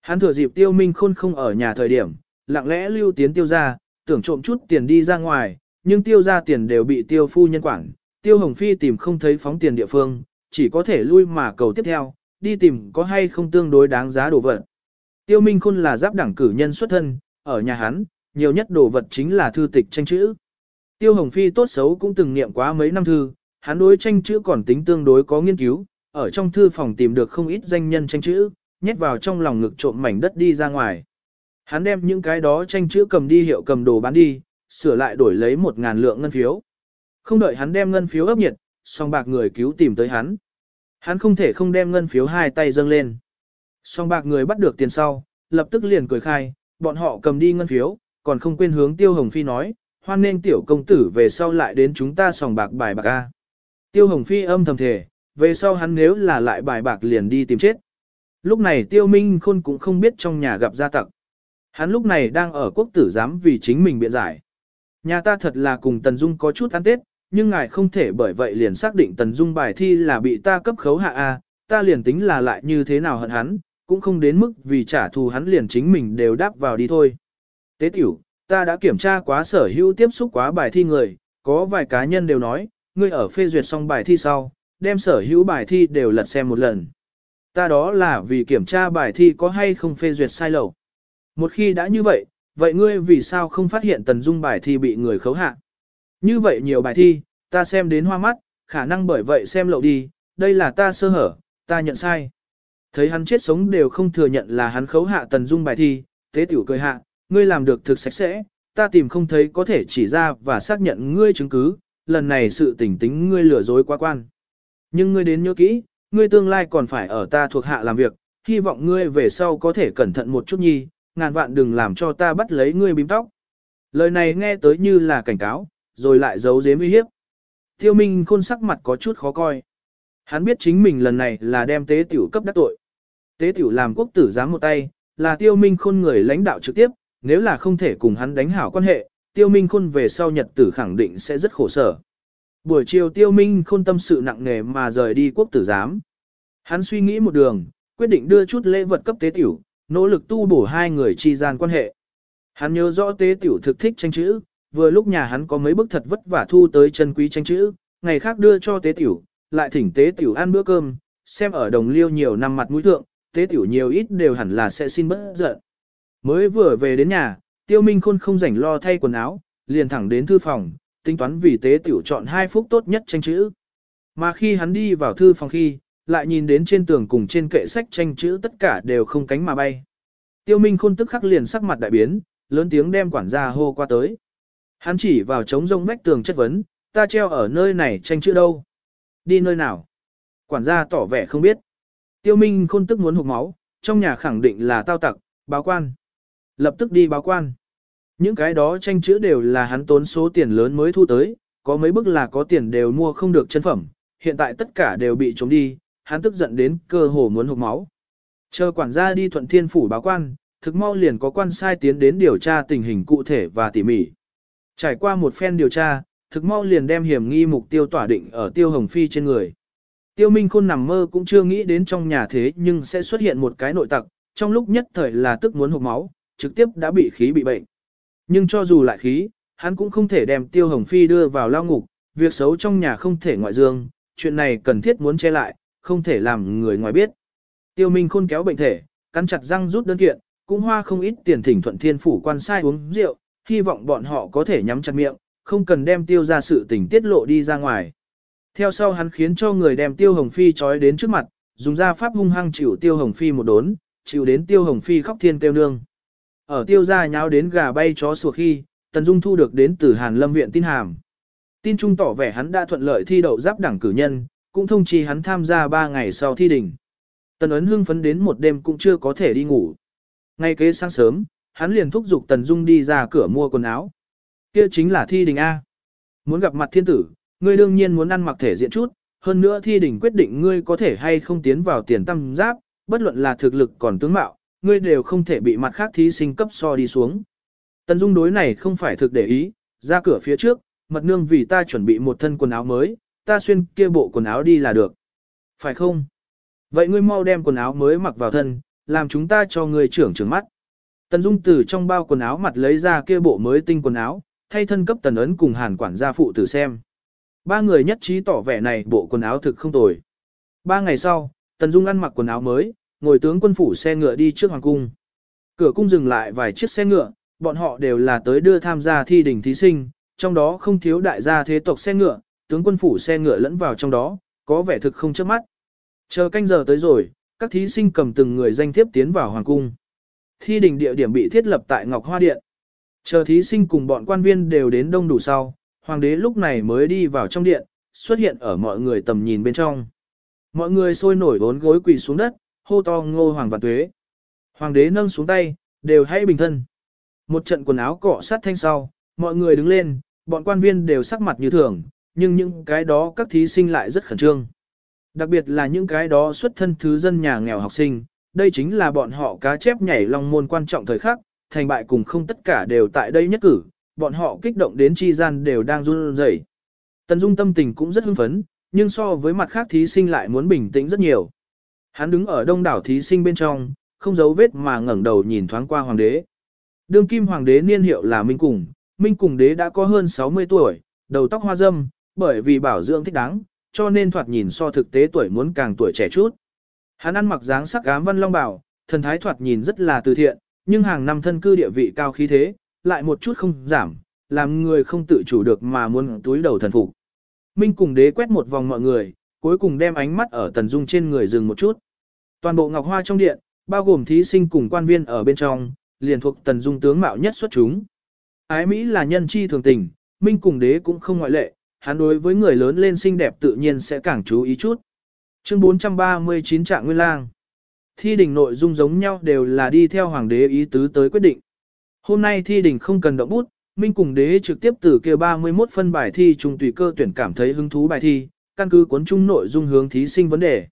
Hắn thừa dịp Tiêu Minh Khôn không ở nhà thời điểm, lặng lẽ lưu tiến tiêu ra, tưởng trộm chút tiền đi ra ngoài, nhưng tiêu ra tiền đều bị tiêu phu nhân quản. Tiêu Hồng Phi tìm không thấy phóng tiền địa phương, chỉ có thể lui mà cầu tiếp theo, đi tìm có hay không tương đối đáng giá đồ vật. Tiêu Minh Khôn là giáp đẳng cử nhân xuất thân, ở nhà hắn, nhiều nhất đồ vật chính là thư tịch tranh chữ. Tiêu Hồng Phi tốt xấu cũng từng niệm quá mấy năm thư, hắn đối tranh chữ còn tính tương đối có nghiên cứu, ở trong thư phòng tìm được không ít danh nhân tranh chữ, nhét vào trong lòng ngực trộm mảnh đất đi ra ngoài. Hắn đem những cái đó tranh chữ cầm đi hiệu cầm đồ bán đi, sửa lại đổi lấy một ngàn lượng ngân phiếu. Không đợi hắn đem ngân phiếu ấp nhiệt, song bạc người cứu tìm tới hắn. Hắn không thể không đem ngân phiếu hai tay dâng lên. Song bạc người bắt được tiền sau, lập tức liền cười khai, bọn họ cầm đi ngân phiếu, còn không quên hướng Tiêu Hồng Phi nói, hoan nên tiểu công tử về sau lại đến chúng ta sòng bạc bài bạc A. Tiêu Hồng Phi âm thầm thề, về sau hắn nếu là lại bài bạc liền đi tìm chết. Lúc này Tiêu Minh Khôn cũng không biết trong nhà gặp gia tặc. Hắn lúc này đang ở quốc tử giám vì chính mình biện giải. Nhà ta thật là cùng Tần Dung có chút ăn tết, nhưng ngài không thể bởi vậy liền xác định Tần Dung bài thi là bị ta cấp khấu hạ A, ta liền tính là lại như thế nào hận hắn, cũng không đến mức vì trả thù hắn liền chính mình đều đáp vào đi thôi. Tế tiểu, ta đã kiểm tra quá sở hữu tiếp xúc quá bài thi người, có vài cá nhân đều nói, ngươi ở phê duyệt xong bài thi sau, đem sở hữu bài thi đều lật xem một lần. Ta đó là vì kiểm tra bài thi có hay không phê duyệt sai lầu. Một khi đã như vậy, vậy ngươi vì sao không phát hiện tần dung bài thi bị người khấu hạ? Như vậy nhiều bài thi, ta xem đến hoa mắt, khả năng bởi vậy xem lậu đi, đây là ta sơ hở, ta nhận sai. Thấy hắn chết sống đều không thừa nhận là hắn khấu hạ tần dung bài thi, tế tiểu cười hạ, ngươi làm được thực sạch sẽ, ta tìm không thấy có thể chỉ ra và xác nhận ngươi chứng cứ, lần này sự tỉnh tính ngươi lừa dối quá quan. Nhưng ngươi đến nhớ kỹ, ngươi tương lai còn phải ở ta thuộc hạ làm việc, hy vọng ngươi về sau có thể cẩn thận một chút nhi, ngàn vạn đừng làm cho ta bắt lấy ngươi bím tóc. Lời này nghe tới như là cảnh cáo, rồi lại giấu giếm uy hiếp. Tiêu Minh khôn sắc mặt có chút khó coi. Hắn biết chính mình lần này là đem tế tiểu cấp đắc tội. Tế tiểu làm quốc tử giám một tay, là tiêu minh khôn người lãnh đạo trực tiếp, nếu là không thể cùng hắn đánh hảo quan hệ, tiêu minh khôn về sau nhật tử khẳng định sẽ rất khổ sở. Buổi chiều tiêu minh khôn tâm sự nặng nề mà rời đi quốc tử giám. Hắn suy nghĩ một đường, quyết định đưa chút lễ vật cấp tế tiểu, nỗ lực tu bổ hai người chi gian quan hệ. Hắn nhớ rõ tế tiểu thực thích tranh chữ, vừa lúc nhà hắn có mấy bức thật vất vả thu tới chân quý tranh chữ, ngày khác đưa cho tế tiểu, lại thỉnh tế tiểu ăn bữa cơm, xem ở đồng liêu nhiều năm mặt mũi thượng, tế tiểu nhiều ít đều hẳn là sẽ xin bớt giận. Mới vừa về đến nhà, tiêu minh khôn không rảnh lo thay quần áo, liền thẳng đến thư phòng, tính toán vì tế tiểu chọn hai phút tốt nhất tranh chữ. Mà khi hắn đi vào thư phòng khi, lại nhìn đến trên tường cùng trên kệ sách tranh chữ tất cả đều không cánh mà bay. Tiêu minh khôn tức khắc liền sắc mặt đại biến, lớn tiếng đem quản gia hô qua tới. Hắn chỉ vào trống rông vách tường chất vấn, ta treo ở nơi này tranh chữ đâu? Đi nơi nào? Quản gia tỏ vẻ không biết. Tiêu Minh khôn tức muốn hụt máu, trong nhà khẳng định là tao tặc, báo quan. Lập tức đi báo quan. Những cái đó tranh chữ đều là hắn tốn số tiền lớn mới thu tới, có mấy bức là có tiền đều mua không được chân phẩm, hiện tại tất cả đều bị trống đi, hắn tức giận đến cơ hồ muốn hụt máu. Chờ quản gia đi thuận thiên phủ báo quan, thực mau liền có quan sai tiến đến điều tra tình hình cụ thể và tỉ mỉ. Trải qua một phen điều tra, thực mau liền đem hiểm nghi mục tiêu tỏa định ở tiêu hồng phi trên người. Tiêu Minh Khôn nằm mơ cũng chưa nghĩ đến trong nhà thế nhưng sẽ xuất hiện một cái nội tặc, trong lúc nhất thời là tức muốn hụt máu, trực tiếp đã bị khí bị bệnh. Nhưng cho dù lại khí, hắn cũng không thể đem Tiêu Hồng Phi đưa vào lao ngục, việc xấu trong nhà không thể ngoại dương, chuyện này cần thiết muốn che lại, không thể làm người ngoài biết. Tiêu Minh Khôn kéo bệnh thể, cắn chặt răng rút đơn kiện, cũng hoa không ít tiền thỉnh thuận thiên phủ quan sai uống rượu, hy vọng bọn họ có thể nhắm chặt miệng, không cần đem tiêu ra sự tình tiết lộ đi ra ngoài. Theo sau hắn khiến cho người đem Tiêu Hồng Phi trói đến trước mặt, dùng ra pháp hung hăng chịu Tiêu Hồng Phi một đốn, chịu đến Tiêu Hồng Phi khóc thiên kêu nương. Ở Tiêu gia nháo đến gà bay chó sủa khi, Tần Dung thu được đến từ Hàn Lâm viện tin hàm. Tin trung tỏ vẻ hắn đã thuận lợi thi đậu giáp đẳng cử nhân, cũng thông chi hắn tham gia 3 ngày sau thi đỉnh. Tần ấn hưng phấn đến một đêm cũng chưa có thể đi ngủ. Ngay kế sáng sớm, hắn liền thúc giục Tần Dung đi ra cửa mua quần áo. Kia chính là thi đình A. Muốn gặp mặt thiên tử, ngươi đương nhiên muốn ăn mặc thể diện chút, hơn nữa thi đình quyết định ngươi có thể hay không tiến vào tiền tâm giáp, bất luận là thực lực còn tướng mạo, ngươi đều không thể bị mặt khác thí sinh cấp so đi xuống. Tần Dung đối này không phải thực để ý, ra cửa phía trước, mật nương vì ta chuẩn bị một thân quần áo mới, ta xuyên kia bộ quần áo đi là được. Phải không? Vậy ngươi mau đem quần áo mới mặc vào thân, làm chúng ta cho ngươi trưởng trưởng mắt. Tần Dung từ trong bao quần áo mặt lấy ra kia bộ mới tinh quần áo, thay thân cấp tần ấn cùng hàn quản gia phụ tử xem. Ba người nhất trí tỏ vẻ này bộ quần áo thực không tồi. Ba ngày sau, Tần Dung ăn mặc quần áo mới, ngồi tướng quân phủ xe ngựa đi trước hoàng cung. Cửa cung dừng lại vài chiếc xe ngựa, bọn họ đều là tới đưa tham gia thi đình thí sinh, trong đó không thiếu đại gia thế tộc xe ngựa, tướng quân phủ xe ngựa lẫn vào trong đó, có vẻ thực không chớp mắt. Chờ canh giờ tới rồi, các thí sinh cầm từng người danh thiếp tiến vào hoàng cung. Thi đình địa điểm bị thiết lập tại Ngọc Hoa Điện. Chờ thí sinh cùng bọn quan viên đều đến đông đủ sau, hoàng đế lúc này mới đi vào trong điện, xuất hiện ở mọi người tầm nhìn bên trong. Mọi người sôi nổi bốn gối quỳ xuống đất, hô to ngô hoàng vạn tuế. Hoàng đế nâng xuống tay, đều hãy bình thân. Một trận quần áo cọ sát thanh sau, mọi người đứng lên, bọn quan viên đều sắc mặt như thường, nhưng những cái đó các thí sinh lại rất khẩn trương. Đặc biệt là những cái đó xuất thân thứ dân nhà nghèo học sinh, đây chính là bọn họ cá chép nhảy long môn quan trọng thời khắc, thành bại cùng không tất cả đều tại đây nhất cử, bọn họ kích động đến chi gian đều đang run rẩy. Tần Dung tâm tình cũng rất hưng phấn, nhưng so với mặt khác thí sinh lại muốn bình tĩnh rất nhiều. Hắn đứng ở đông đảo thí sinh bên trong, không giấu vết mà ngẩng đầu nhìn thoáng qua hoàng đế. Đương kim hoàng đế niên hiệu là Minh Cùng, Minh Cùng đế đã có hơn 60 tuổi, đầu tóc hoa râm, bởi vì bảo dưỡng thích đáng, cho nên thoạt nhìn so thực tế tuổi muốn càng tuổi trẻ chút. Hắn ăn mặc dáng sắc ám văn long bảo, thần thái thoạt nhìn rất là từ thiện, nhưng hàng năm thân cư địa vị cao khí thế, lại một chút không giảm, làm người không tự chủ được mà muốn túi đầu thần phục. Minh cùng đế quét một vòng mọi người, cuối cùng đem ánh mắt ở Tần Dung trên người dừng một chút. Toàn bộ ngọc hoa trong điện, bao gồm thí sinh cùng quan viên ở bên trong, liền thuộc Tần Dung tướng mạo nhất xuất chúng. Ái Mỹ là nhân chi thường tình, Minh cùng đế cũng không ngoại lệ, hắn đối với người lớn lên xinh đẹp tự nhiên sẽ càng chú ý chút. Chương 439 Trạng Nguyên Lang Thi đình nội dung giống nhau đều là đi theo hoàng đế ý tứ tới quyết định. Hôm nay thi đình không cần động bút, Minh cùng đế trực tiếp từ kia 31 phân bài thi trung tùy cơ tuyển cảm thấy hứng thú bài thi, căn cứ cuốn chung nội dung hướng thí sinh vấn đề.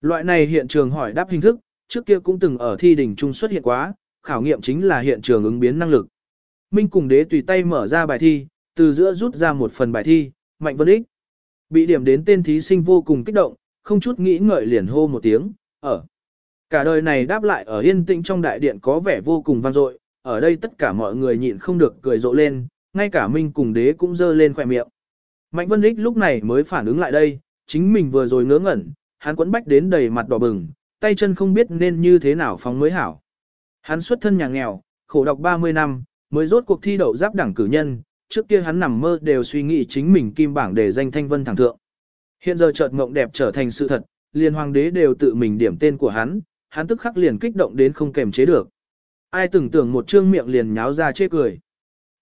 Loại này hiện trường hỏi đáp hình thức, trước kia cũng từng ở thi đình trung xuất hiện quá, khảo nghiệm chính là hiện trường ứng biến năng lực. Minh cùng đế tùy tay mở ra bài thi, từ giữa rút ra một phần bài thi, Mạnh Vân Ích. Bị điểm đến tên thí sinh vô cùng kích động, không chút nghĩ ngợi liền hô một tiếng, ở. Cả đời này đáp lại ở yên tĩnh trong đại điện có vẻ vô cùng vang dội, ở đây tất cả mọi người nhịn không được cười rộ lên, ngay cả Minh cùng đế cũng dơ lên khỏe miệng. Mạnh Vân Ích lúc này mới phản ứng lại đây, chính mình vừa rồi ngớ ngẩn, hắn quấn bách đến đầy mặt đỏ bừng, tay chân không biết nên như thế nào phóng mới hảo. Hắn xuất thân nhà nghèo, khổ đọc 30 năm, mới rốt cuộc thi đậu giáp đẳng cử nhân, trước kia hắn nằm mơ đều suy nghĩ chính mình kim bảng để danh thanh vân thẳng thượng. Hiện giờ chợt mộng đẹp trở thành sự thật, liền hoàng đế đều tự mình điểm tên của hắn, hắn tức khắc liền kích động đến không kềm chế được. Ai tưởng tưởng một trương miệng liền nháo ra chê cười.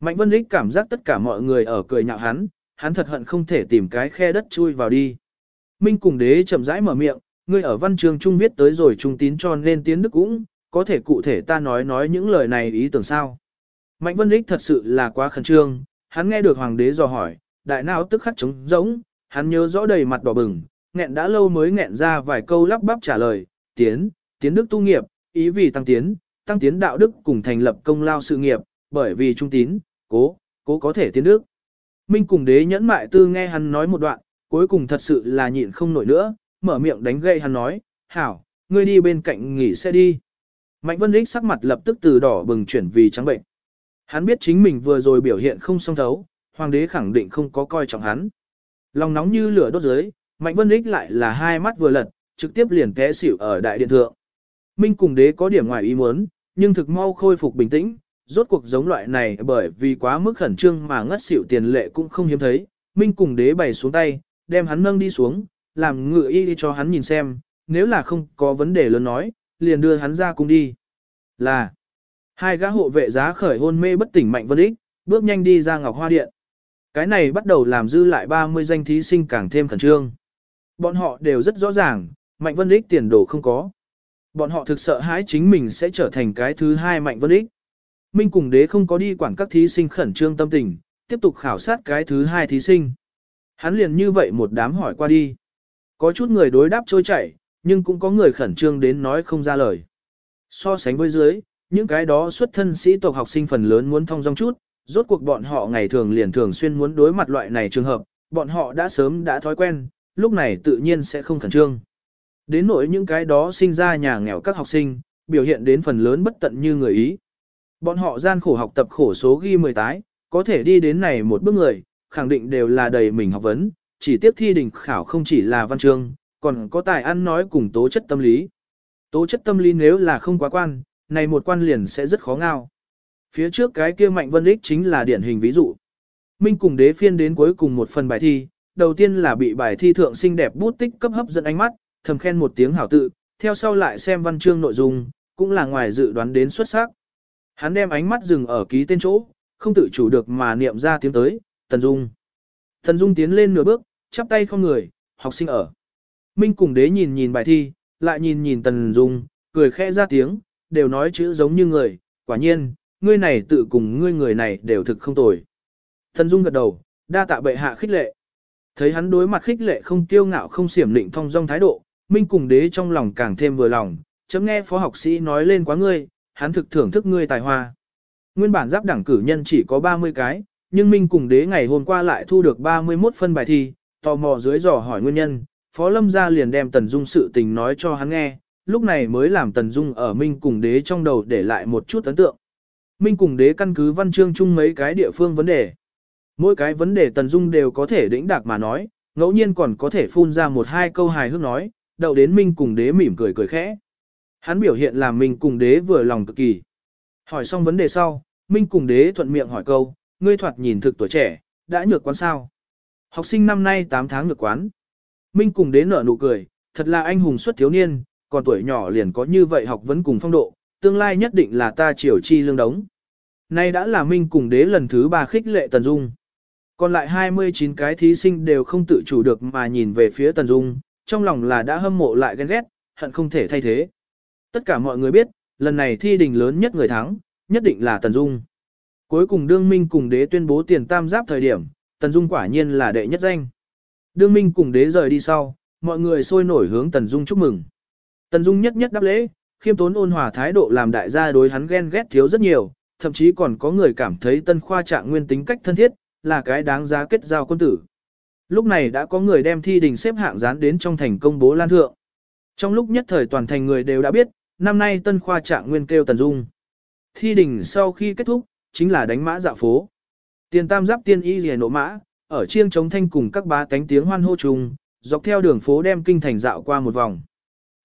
Mạnh Vân Lích cảm giác tất cả mọi người ở cười nhạo hắn, hắn thật hận không thể tìm cái khe đất chui vào đi. Minh cùng đế chậm rãi mở miệng, ngươi ở văn trường trung viết tới rồi trung tín cho nên tiến đức cũng, có thể cụ thể ta nói nói những lời này ý tưởng sao. Mạnh Vân Lích thật sự là quá khẩn trương, hắn nghe được hoàng đế dò hỏi, đại não tức khắc trống rỗng, hắn nhớ rõ đầy mặt đỏ bừng, nghẹn đã lâu mới nghẹn ra vài câu lắp bắp trả lời, tiến, tiến đức tu nghiệp, ý vì tăng tiến, tăng tiến đạo đức cùng thành lập công lao sự nghiệp, bởi vì trung tín, cố, cố có thể tiến đức. Minh cùng đế nhẫn mại tư nghe hắn nói một đoạn, cuối cùng thật sự là nhịn không nổi nữa, mở miệng đánh gây hắn nói, hảo, ngươi đi bên cạnh nghỉ xe đi. Mạnh Vân Lích sắc mặt lập tức từ đỏ bừng chuyển vì trắng bệnh. Hắn biết chính mình vừa rồi biểu hiện không song thấu, hoàng đế khẳng định không có coi trọng hắn. Lòng nóng như lửa đốt dưới, Mạnh Vân ích lại là hai mắt vừa lật, trực tiếp liền té xỉu ở đại điện thượng. Minh cùng đế có điểm ngoài ý muốn, nhưng thực mau khôi phục bình tĩnh, rốt cuộc giống loại này bởi vì quá mức khẩn trương mà ngất xỉu tiền lệ cũng không hiếm thấy. Minh cùng đế bày xuống tay, đem hắn nâng đi xuống, làm ngựa y đi cho hắn nhìn xem, nếu là không có vấn đề lớn nói, liền đưa hắn ra cùng đi. Là, hai gã hộ vệ giá khởi hôn mê bất tỉnh Mạnh Vân Ích, bước nhanh đi ra Ngọc Hoa Điện. Cái này bắt đầu làm dư lại 30 danh thí sinh càng thêm khẩn trương. Bọn họ đều rất rõ ràng, Mạnh Vân Ích tiền đồ không có. Bọn họ thực sợ hãi chính mình sẽ trở thành cái thứ hai Mạnh Vân Ích. Minh cùng đế không có đi quản các thí sinh khẩn trương tâm tình, tiếp tục khảo sát cái thứ hai thí sinh. Hắn liền như vậy một đám hỏi qua đi. Có chút người đối đáp trôi chảy, nhưng cũng có người khẩn trương đến nói không ra lời. So sánh với dưới, những cái đó xuất thân sĩ tộc học sinh phần lớn muốn thông dong chút, rốt cuộc bọn họ ngày thường liền thường xuyên muốn đối mặt loại này trường hợp, bọn họ đã sớm đã thói quen, lúc này tự nhiên sẽ không khẩn trương. Đến nỗi những cái đó sinh ra nhà nghèo các học sinh, biểu hiện đến phần lớn bất tận như người Ý. Bọn họ gian khổ học tập khổ số ghi mười tái, có thể đi đến này một bước người, khẳng định đều là đầy mình học vấn, chỉ tiếp thi đình khảo không chỉ là văn chương, còn có tài ăn nói cùng tố chất tâm lý. Tố chất tâm lý nếu là không quá quan, này một quan liền sẽ rất khó ngao. Phía trước cái kia mạnh vân ích chính là điển hình ví dụ. Minh cùng đế phiên đến cuối cùng một phần bài thi, đầu tiên là bị bài thi thượng xinh đẹp bút tích cấp hấp dẫn ánh mắt, thầm khen một tiếng hảo tự, theo sau lại xem văn chương nội dung, cũng là ngoài dự đoán đến xuất sắc. Hắn đem ánh mắt dừng ở ký tên chỗ, không tự chủ được mà niệm ra tiếng tới, Tần Dung. Tần Dung tiến lên nửa bước, chắp tay không người, học sinh ở. Minh cùng đế nhìn nhìn bài thi, lại nhìn nhìn Tần Dung, cười khẽ ra tiếng, đều nói chữ giống như người, quả nhiên, ngươi này tự cùng ngươi người này đều thực không tồi. Thần Dung gật đầu, đa tạ bệ hạ khích lệ. Thấy hắn đối mặt khích lệ không kiêu ngạo không xiểm định thông dong thái độ, Minh cùng đế trong lòng càng thêm vừa lòng, chấm nghe phó học sĩ nói lên quá ngươi, hắn thực thưởng thức ngươi tài hoa. Nguyên bản giáp đẳng cử nhân chỉ có 30 cái, nhưng Minh cùng đế ngày hôm qua lại thu được 31 phân bài thi, tò mò dưới dò hỏi nguyên nhân, Phó Lâm gia liền đem Tần Dung sự tình nói cho hắn nghe, lúc này mới làm Tần Dung ở Minh cùng đế trong đầu để lại một chút ấn tượng. Minh cùng đế căn cứ văn chương chung mấy cái địa phương vấn đề. Mỗi cái vấn đề Tần Dung đều có thể đĩnh đạc mà nói, ngẫu nhiên còn có thể phun ra một hai câu hài hước nói, đậu đến Minh cùng đế mỉm cười cười khẽ. Hắn biểu hiện làm Minh cùng đế vừa lòng cực kỳ. Hỏi xong vấn đề sau, Minh cùng đế thuận miệng hỏi câu, ngươi thoạt nhìn thực tuổi trẻ, đã nhược quán sao? Học sinh năm nay 8 tháng nhược quán. Minh cùng đế nở nụ cười, thật là anh hùng xuất thiếu niên, còn tuổi nhỏ liền có như vậy học vấn cùng phong độ, tương lai nhất định là ta triều chi lương đống. Nay đã là Minh cùng đế lần thứ ba khích lệ Tần Dung. Còn lại 29 cái thí sinh đều không tự chủ được mà nhìn về phía Tần Dung, trong lòng là đã hâm mộ lại ghen ghét, hận không thể thay thế. Tất cả mọi người biết, lần này thi đình lớn nhất người thắng, nhất định là Tần Dung. Cuối cùng đương minh cùng đế tuyên bố tiền tam giáp thời điểm, Tần Dung quả nhiên là đệ nhất danh. Đương minh cùng đế rời đi sau, mọi người sôi nổi hướng Tần Dung chúc mừng. Tần Dung nhất nhất đáp lễ, khiêm tốn ôn hòa thái độ làm đại gia đối hắn ghen ghét thiếu rất nhiều, thậm chí còn có người cảm thấy tân khoa trạng nguyên tính cách thân thiết, là cái đáng giá kết giao quân tử. Lúc này đã có người đem thi đình xếp hạng dán đến trong thành công bố lan thượng. Trong lúc nhất thời toàn thành người đều đã biết, năm nay tân khoa trạng nguyên kêu Tần Dung. Thi đình sau khi kết thúc, chính là đánh mã dạo phố. Tiền tam giáp tiên y rìa nộ mã, ở chiêng chống thanh cùng các bá cánh tiếng hoan hô trùng, dọc theo đường phố đem kinh thành dạo qua một vòng.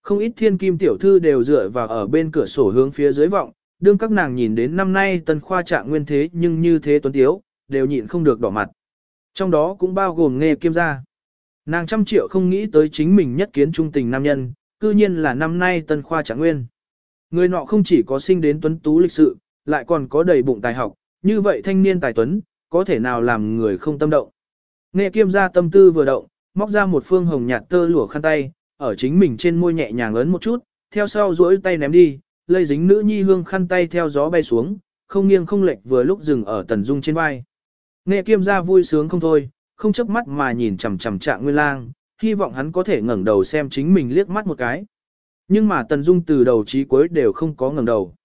Không ít thiên kim tiểu thư đều dựa vào ở bên cửa sổ hướng phía dưới vọng, đương các nàng nhìn đến năm nay tân khoa trạng nguyên thế nhưng như thế tuấn tiếu, đều nhịn không được đỏ mặt. Trong đó cũng bao gồm nghe kiêm gia. Nàng trăm triệu không nghĩ tới chính mình nhất kiến trung tình nam nhân, cư nhiên là năm nay tân khoa trạng nguyên. Người nọ không chỉ có sinh đến tuấn tú lịch sự, lại còn có đầy bụng tài học, như vậy thanh niên tài tuấn, có thể nào làm người không tâm động. Nghe kiêm gia tâm tư vừa động, móc ra một phương hồng nhạt tơ lụa khăn tay, ở chính mình trên môi nhẹ nhàng ấn một chút, theo sau duỗi tay ném đi, lây dính nữ nhi hương khăn tay theo gió bay xuống, không nghiêng không lệch vừa lúc dừng ở tần dung trên vai. Nghe kiêm gia vui sướng không thôi, không chớp mắt mà nhìn chằm chằm trạng nguyên lang, hy vọng hắn có thể ngẩng đầu xem chính mình liếc mắt một cái. Nhưng mà tần dung từ đầu chí cuối đều không có ngẩng đầu.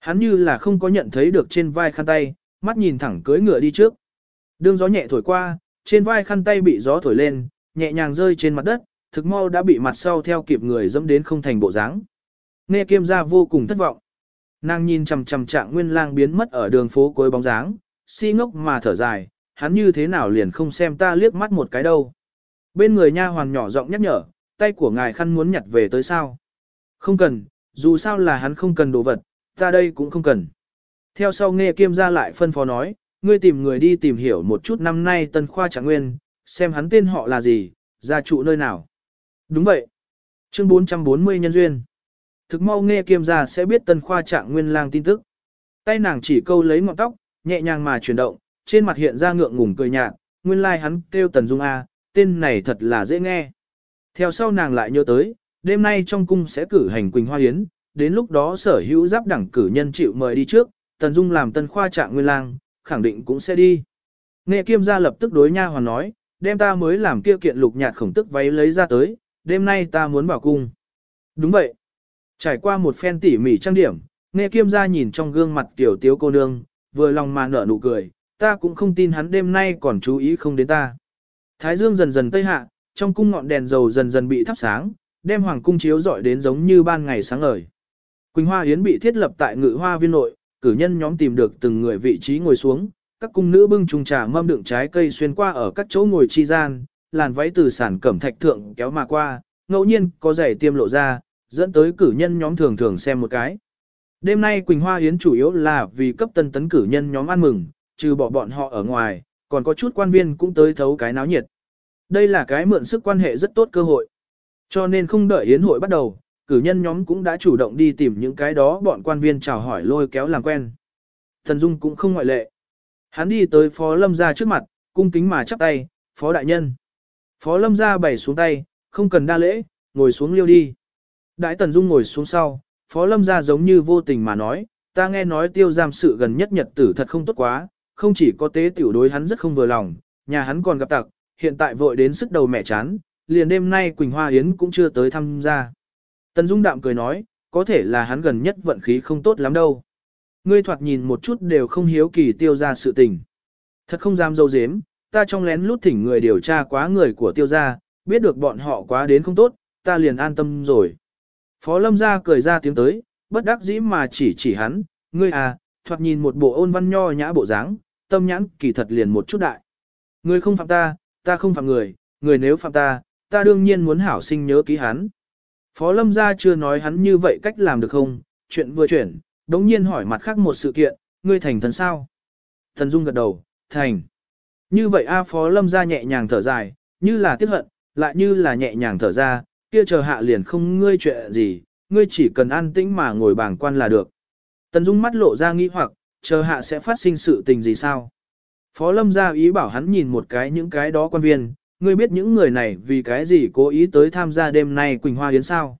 Hắn như là không có nhận thấy được trên vai khăn tay, mắt nhìn thẳng cưỡi ngựa đi trước. Đương gió nhẹ thổi qua, trên vai khăn tay bị gió thổi lên, nhẹ nhàng rơi trên mặt đất, thực mau đã bị mặt sau theo kịp người dẫm đến không thành bộ dáng. Nghe kiêm gia vô cùng thất vọng. Nàng nhìn chằm chằm trạng nguyên lang biến mất ở đường phố cuối bóng dáng, si ngốc mà thở dài, hắn như thế nào liền không xem ta liếc mắt một cái đâu. Bên người nha hoàn nhỏ giọng nhắc nhở, tay của ngài khăn muốn nhặt về tới sao. Không cần, dù sao là hắn không cần đồ vật, ta đây cũng không cần. Theo sau nghe kiêm gia lại phân phó nói, ngươi tìm người đi tìm hiểu một chút năm nay tân khoa trạng nguyên, xem hắn tên họ là gì, gia trụ nơi nào. Đúng vậy. Chương 440 nhân duyên. Thực mau nghe kiêm gia sẽ biết tân khoa trạng nguyên lang tin tức. Tay nàng chỉ câu lấy ngọn tóc, nhẹ nhàng mà chuyển động, trên mặt hiện ra ngượng ngùng cười nhạt, nguyên lai like hắn kêu Tần Dung A, tên này thật là dễ nghe. Theo sau nàng lại nhớ tới, đêm nay trong cung sẽ cử hành Quỳnh Hoa Yến, đến lúc đó sở hữu giáp đẳng cử nhân chịu mời đi trước, Tần Dung làm tân khoa trạng nguyên lang, khẳng định cũng sẽ đi. Nghệ kiêm gia lập tức đối nha hoàn nói, đêm ta mới làm kia kiện lục nhạt khổng tức váy lấy ra tới, đêm nay ta muốn vào cung. Đúng vậy. Trải qua một phen tỉ mỉ trang điểm, nghe kiêm gia nhìn trong gương mặt tiểu tiếu cô nương, vừa lòng mà nở nụ cười, ta cũng không tin hắn đêm nay còn chú ý không đến ta. Thái dương dần dần tây hạ, trong cung ngọn đèn dầu dần dần bị thắp sáng, đem hoàng cung chiếu rọi đến giống như ban ngày sáng ngời. Quỳnh Hoa Yến bị thiết lập tại ngự hoa viên nội, cử nhân nhóm tìm được từng người vị trí ngồi xuống, các cung nữ bưng chung trà mâm đựng trái cây xuyên qua ở các chỗ ngồi chi gian, làn váy từ sản cẩm thạch thượng kéo mà qua, ngẫu nhiên có giày tiêm lộ ra, dẫn tới cử nhân nhóm thường thường xem một cái. Đêm nay Quỳnh Hoa Yến chủ yếu là vì cấp tân tấn cử nhân nhóm ăn mừng, trừ bỏ bọn họ ở ngoài, còn có chút quan viên cũng tới thấu cái náo nhiệt. Đây là cái mượn sức quan hệ rất tốt cơ hội. Cho nên không đợi Yến hội bắt đầu, cử nhân nhóm cũng đã chủ động đi tìm những cái đó bọn quan viên chào hỏi lôi kéo làm quen. Thần Dung cũng không ngoại lệ. Hắn đi tới Phó Lâm gia trước mặt, cung kính mà chắp tay, Phó Đại Nhân. Phó Lâm gia bày xuống tay, không cần đa lễ, ngồi xuống liêu đi. Đại Tần Dung ngồi xuống sau, Phó Lâm gia giống như vô tình mà nói, ta nghe nói tiêu giam sự gần nhất nhật tử thật không tốt quá, không chỉ có tế tiểu đối hắn rất không vừa lòng, nhà hắn còn gặp tặc, hiện tại vội đến sức đầu mẹ chán, liền đêm nay Quỳnh Hoa Yến cũng chưa tới thăm gia. Tần Dung đạm cười nói, có thể là hắn gần nhất vận khí không tốt lắm đâu. Ngươi thoạt nhìn một chút đều không hiếu kỳ tiêu ra sự tình. Thật không dám dâu dếm, ta trong lén lút thỉnh người điều tra quá người của tiêu gia, biết được bọn họ quá đến không tốt, ta liền an tâm rồi. Phó lâm gia cười ra tiếng tới, bất đắc dĩ mà chỉ chỉ hắn, ngươi à, thoạt nhìn một bộ ôn văn nho nhã bộ dáng, tâm nhãn kỳ thật liền một chút đại. Ngươi không phạm ta, ta không phạm người, người nếu phạm ta, ta đương nhiên muốn hảo sinh nhớ ký hắn. Phó lâm gia chưa nói hắn như vậy cách làm được không, chuyện vừa chuyển, đống nhiên hỏi mặt khác một sự kiện, ngươi thành thần sao? Thần Dung gật đầu, thành. Như vậy A Phó lâm gia nhẹ nhàng thở dài, như là tiếc hận, lại như là nhẹ nhàng thở ra, kia chờ hạ liền không ngươi chuyện gì, ngươi chỉ cần an tĩnh mà ngồi bảng quan là được. Tần Dung mắt lộ ra nghi hoặc, chờ hạ sẽ phát sinh sự tình gì sao? Phó Lâm gia ý bảo hắn nhìn một cái những cái đó quan viên, ngươi biết những người này vì cái gì cố ý tới tham gia đêm nay Quỳnh Hoa Yến sao?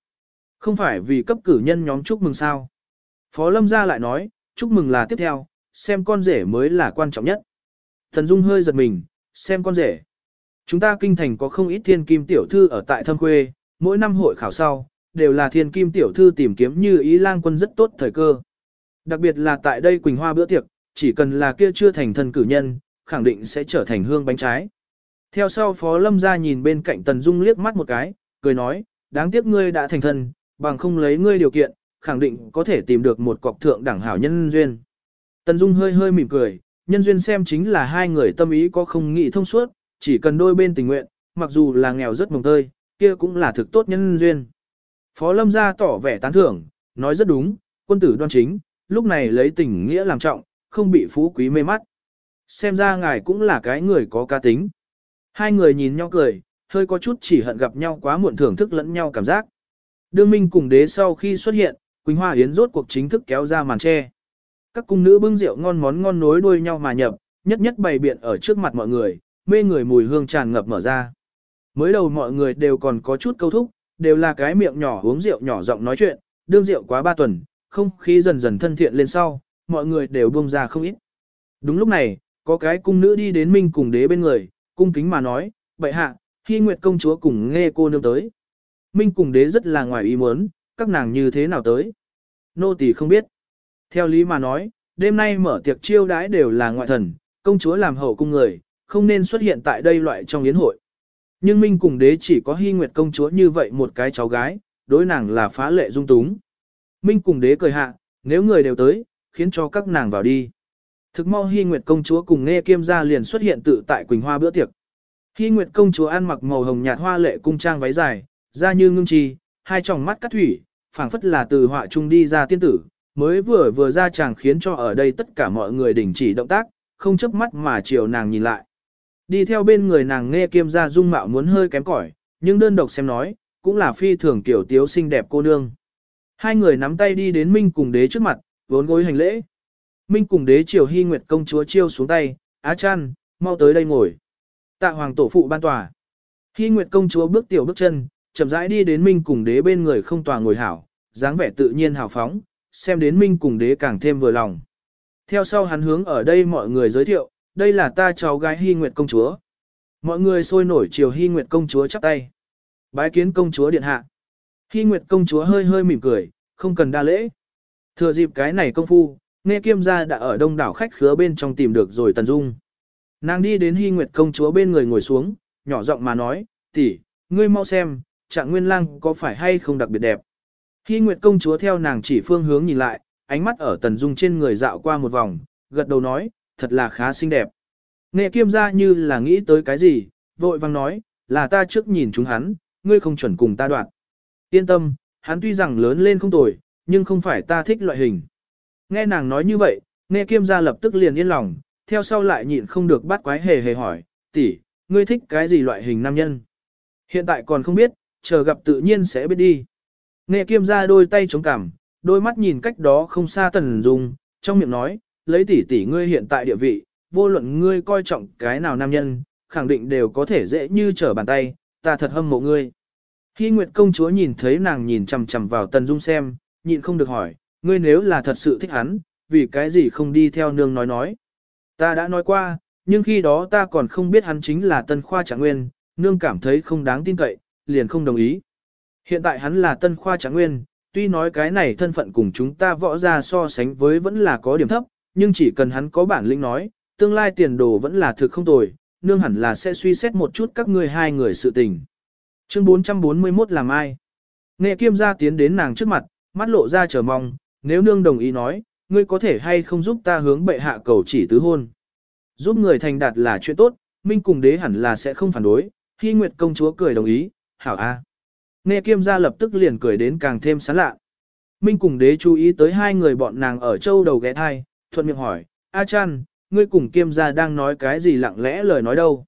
Không phải vì cấp cử nhân nhóm chúc mừng sao? Phó Lâm gia lại nói, chúc mừng là tiếp theo, xem con rể mới là quan trọng nhất. Thần Dung hơi giật mình, xem con rể. Chúng ta kinh thành có không ít thiên kim tiểu thư ở tại thâm quê, mỗi năm hội khảo sau, đều là thiên kim tiểu thư tìm kiếm như ý lang quân rất tốt thời cơ. Đặc biệt là tại đây Quỳnh Hoa bữa tiệc, chỉ cần là kia chưa thành thân cử nhân, khẳng định sẽ trở thành hương bánh trái. Theo sau Phó Lâm ra nhìn bên cạnh Tần Dung liếc mắt một cái, cười nói, đáng tiếc ngươi đã thành thân, bằng không lấy ngươi điều kiện, khẳng định có thể tìm được một cọc thượng đẳng hảo nhân duyên. Tần Dung hơi hơi mỉm cười, nhân duyên xem chính là hai người tâm ý có không nghĩ thông suốt, chỉ cần đôi bên tình nguyện, mặc dù là nghèo rất mồng tơi, kia cũng là thực tốt nhân duyên. Phó Lâm gia tỏ vẻ tán thưởng, nói rất đúng, quân tử đoan chính, lúc này lấy tình nghĩa làm trọng, không bị phú quý mê mắt. Xem ra ngài cũng là cái người có ca tính. Hai người nhìn nhau cười, hơi có chút chỉ hận gặp nhau quá muộn thưởng thức lẫn nhau cảm giác. Đương Minh cùng đế sau khi xuất hiện, Quỳnh Hoa Yến rốt cuộc chính thức kéo ra màn che. Các cung nữ bưng rượu ngon món ngon nối đuôi nhau mà nhập, nhất nhất bày biện ở trước mặt mọi người, mê người mùi hương tràn ngập mở ra. Mới đầu mọi người đều còn có chút câu thúc, đều là cái miệng nhỏ uống rượu nhỏ giọng nói chuyện, đương rượu quá ba tuần, không khí dần dần thân thiện lên sau, mọi người đều buông ra không ít. Đúng lúc này, có cái cung nữ đi đến Minh cùng đế bên người, cung kính mà nói, bệ hạ, khi Nguyệt công chúa cùng nghe cô nương tới. Minh cùng đế rất là ngoài ý muốn, các nàng như thế nào tới. Nô tỳ không biết. Theo lý mà nói, đêm nay mở tiệc chiêu đãi đều là ngoại thần, công chúa làm hậu cung người, không nên xuất hiện tại đây loại trong yến hội. Nhưng Minh cùng đế chỉ có hy nguyệt công chúa như vậy một cái cháu gái, đối nàng là phá lệ dung túng. Minh cùng đế cười hạ, nếu người đều tới, khiến cho các nàng vào đi. Thực mau hy nguyệt công chúa cùng nghe kiêm gia liền xuất hiện tự tại Quỳnh Hoa bữa tiệc. Hy nguyệt công chúa ăn mặc màu hồng nhạt hoa lệ cung trang váy dài, da như ngưng trì, hai tròng mắt cắt thủy, phảng phất là từ họa trung đi ra tiên tử, mới vừa vừa ra chàng khiến cho ở đây tất cả mọi người đình chỉ động tác, không chớp mắt mà chiều nàng nhìn lại. Đi theo bên người nàng nghe kiêm gia dung mạo muốn hơi kém cỏi, nhưng đơn độc xem nói, cũng là phi thường kiểu tiếu xinh đẹp cô nương. Hai người nắm tay đi đến Minh cùng đế trước mặt, vốn gối hành lễ. Minh cùng đế chiều hy nguyệt công chúa chiêu xuống tay, á chăn, mau tới đây ngồi. Tạ hoàng tổ phụ ban tòa. Hy nguyệt công chúa bước tiểu bước chân, chậm rãi đi đến Minh cùng đế bên người không tòa ngồi hảo, dáng vẻ tự nhiên hào phóng, xem đến Minh cùng đế càng thêm vừa lòng. Theo sau hắn hướng ở đây mọi người giới thiệu, đây là ta cháu gái Hy Nguyệt công chúa. Mọi người sôi nổi chiều Hy Nguyệt công chúa chắp tay. Bái kiến công chúa điện hạ. Hy Nguyệt công chúa hơi hơi mỉm cười, không cần đa lễ. Thừa dịp cái này công phu, nghe kiêm gia đã ở đông đảo khách khứa bên trong tìm được rồi Tần Dung. Nàng đi đến Hy Nguyệt công chúa bên người ngồi xuống, nhỏ giọng mà nói, tỷ, ngươi mau xem, trạng nguyên lang có phải hay không đặc biệt đẹp. Hy Nguyệt công chúa theo nàng chỉ phương hướng nhìn lại, ánh mắt ở Tần Dung trên người dạo qua một vòng, gật đầu nói, thật là khá xinh đẹp. Nghệ kiêm ra như là nghĩ tới cái gì, vội vang nói, là ta trước nhìn chúng hắn, ngươi không chuẩn cùng ta đoạn. Yên tâm, hắn tuy rằng lớn lên không tồi, nhưng không phải ta thích loại hình. Nghe nàng nói như vậy, nghe kiêm gia lập tức liền yên lòng, theo sau lại nhịn không được bắt quái hề hề hỏi, tỷ, ngươi thích cái gì loại hình nam nhân? Hiện tại còn không biết, chờ gặp tự nhiên sẽ biết đi. Nghe kiêm ra đôi tay chống cằm, đôi mắt nhìn cách đó không xa tần dung, trong miệng nói, lấy tỷ tỷ ngươi hiện tại địa vị, vô luận ngươi coi trọng cái nào nam nhân, khẳng định đều có thể dễ như trở bàn tay, ta thật hâm mộ ngươi. Khi Nguyệt công chúa nhìn thấy nàng nhìn chằm chằm vào Tần Dung xem, nhịn không được hỏi, ngươi nếu là thật sự thích hắn, vì cái gì không đi theo nương nói nói. Ta đã nói qua, nhưng khi đó ta còn không biết hắn chính là Tân Khoa Trạng Nguyên, nương cảm thấy không đáng tin cậy, liền không đồng ý. Hiện tại hắn là Tân Khoa Trạng Nguyên, tuy nói cái này thân phận cùng chúng ta võ ra so sánh với vẫn là có điểm thấp, nhưng chỉ cần hắn có bản lĩnh nói, tương lai tiền đồ vẫn là thực không tồi, nương hẳn là sẽ suy xét một chút các ngươi hai người sự tình. Chương 441 làm ai? Nghệ kiêm gia tiến đến nàng trước mặt, mắt lộ ra chờ mong, nếu nương đồng ý nói, ngươi có thể hay không giúp ta hướng bệ hạ cầu chỉ tứ hôn. Giúp người thành đạt là chuyện tốt, minh cùng đế hẳn là sẽ không phản đối, khi Nguyệt công chúa cười đồng ý, hảo a. Nghe kiêm gia lập tức liền cười đến càng thêm sán lạ. Minh cùng đế chú ý tới hai người bọn nàng ở châu đầu ghé thai, thuận miệng hỏi, A Chan, ngươi cùng kiêm gia đang nói cái gì lặng lẽ lời nói đâu.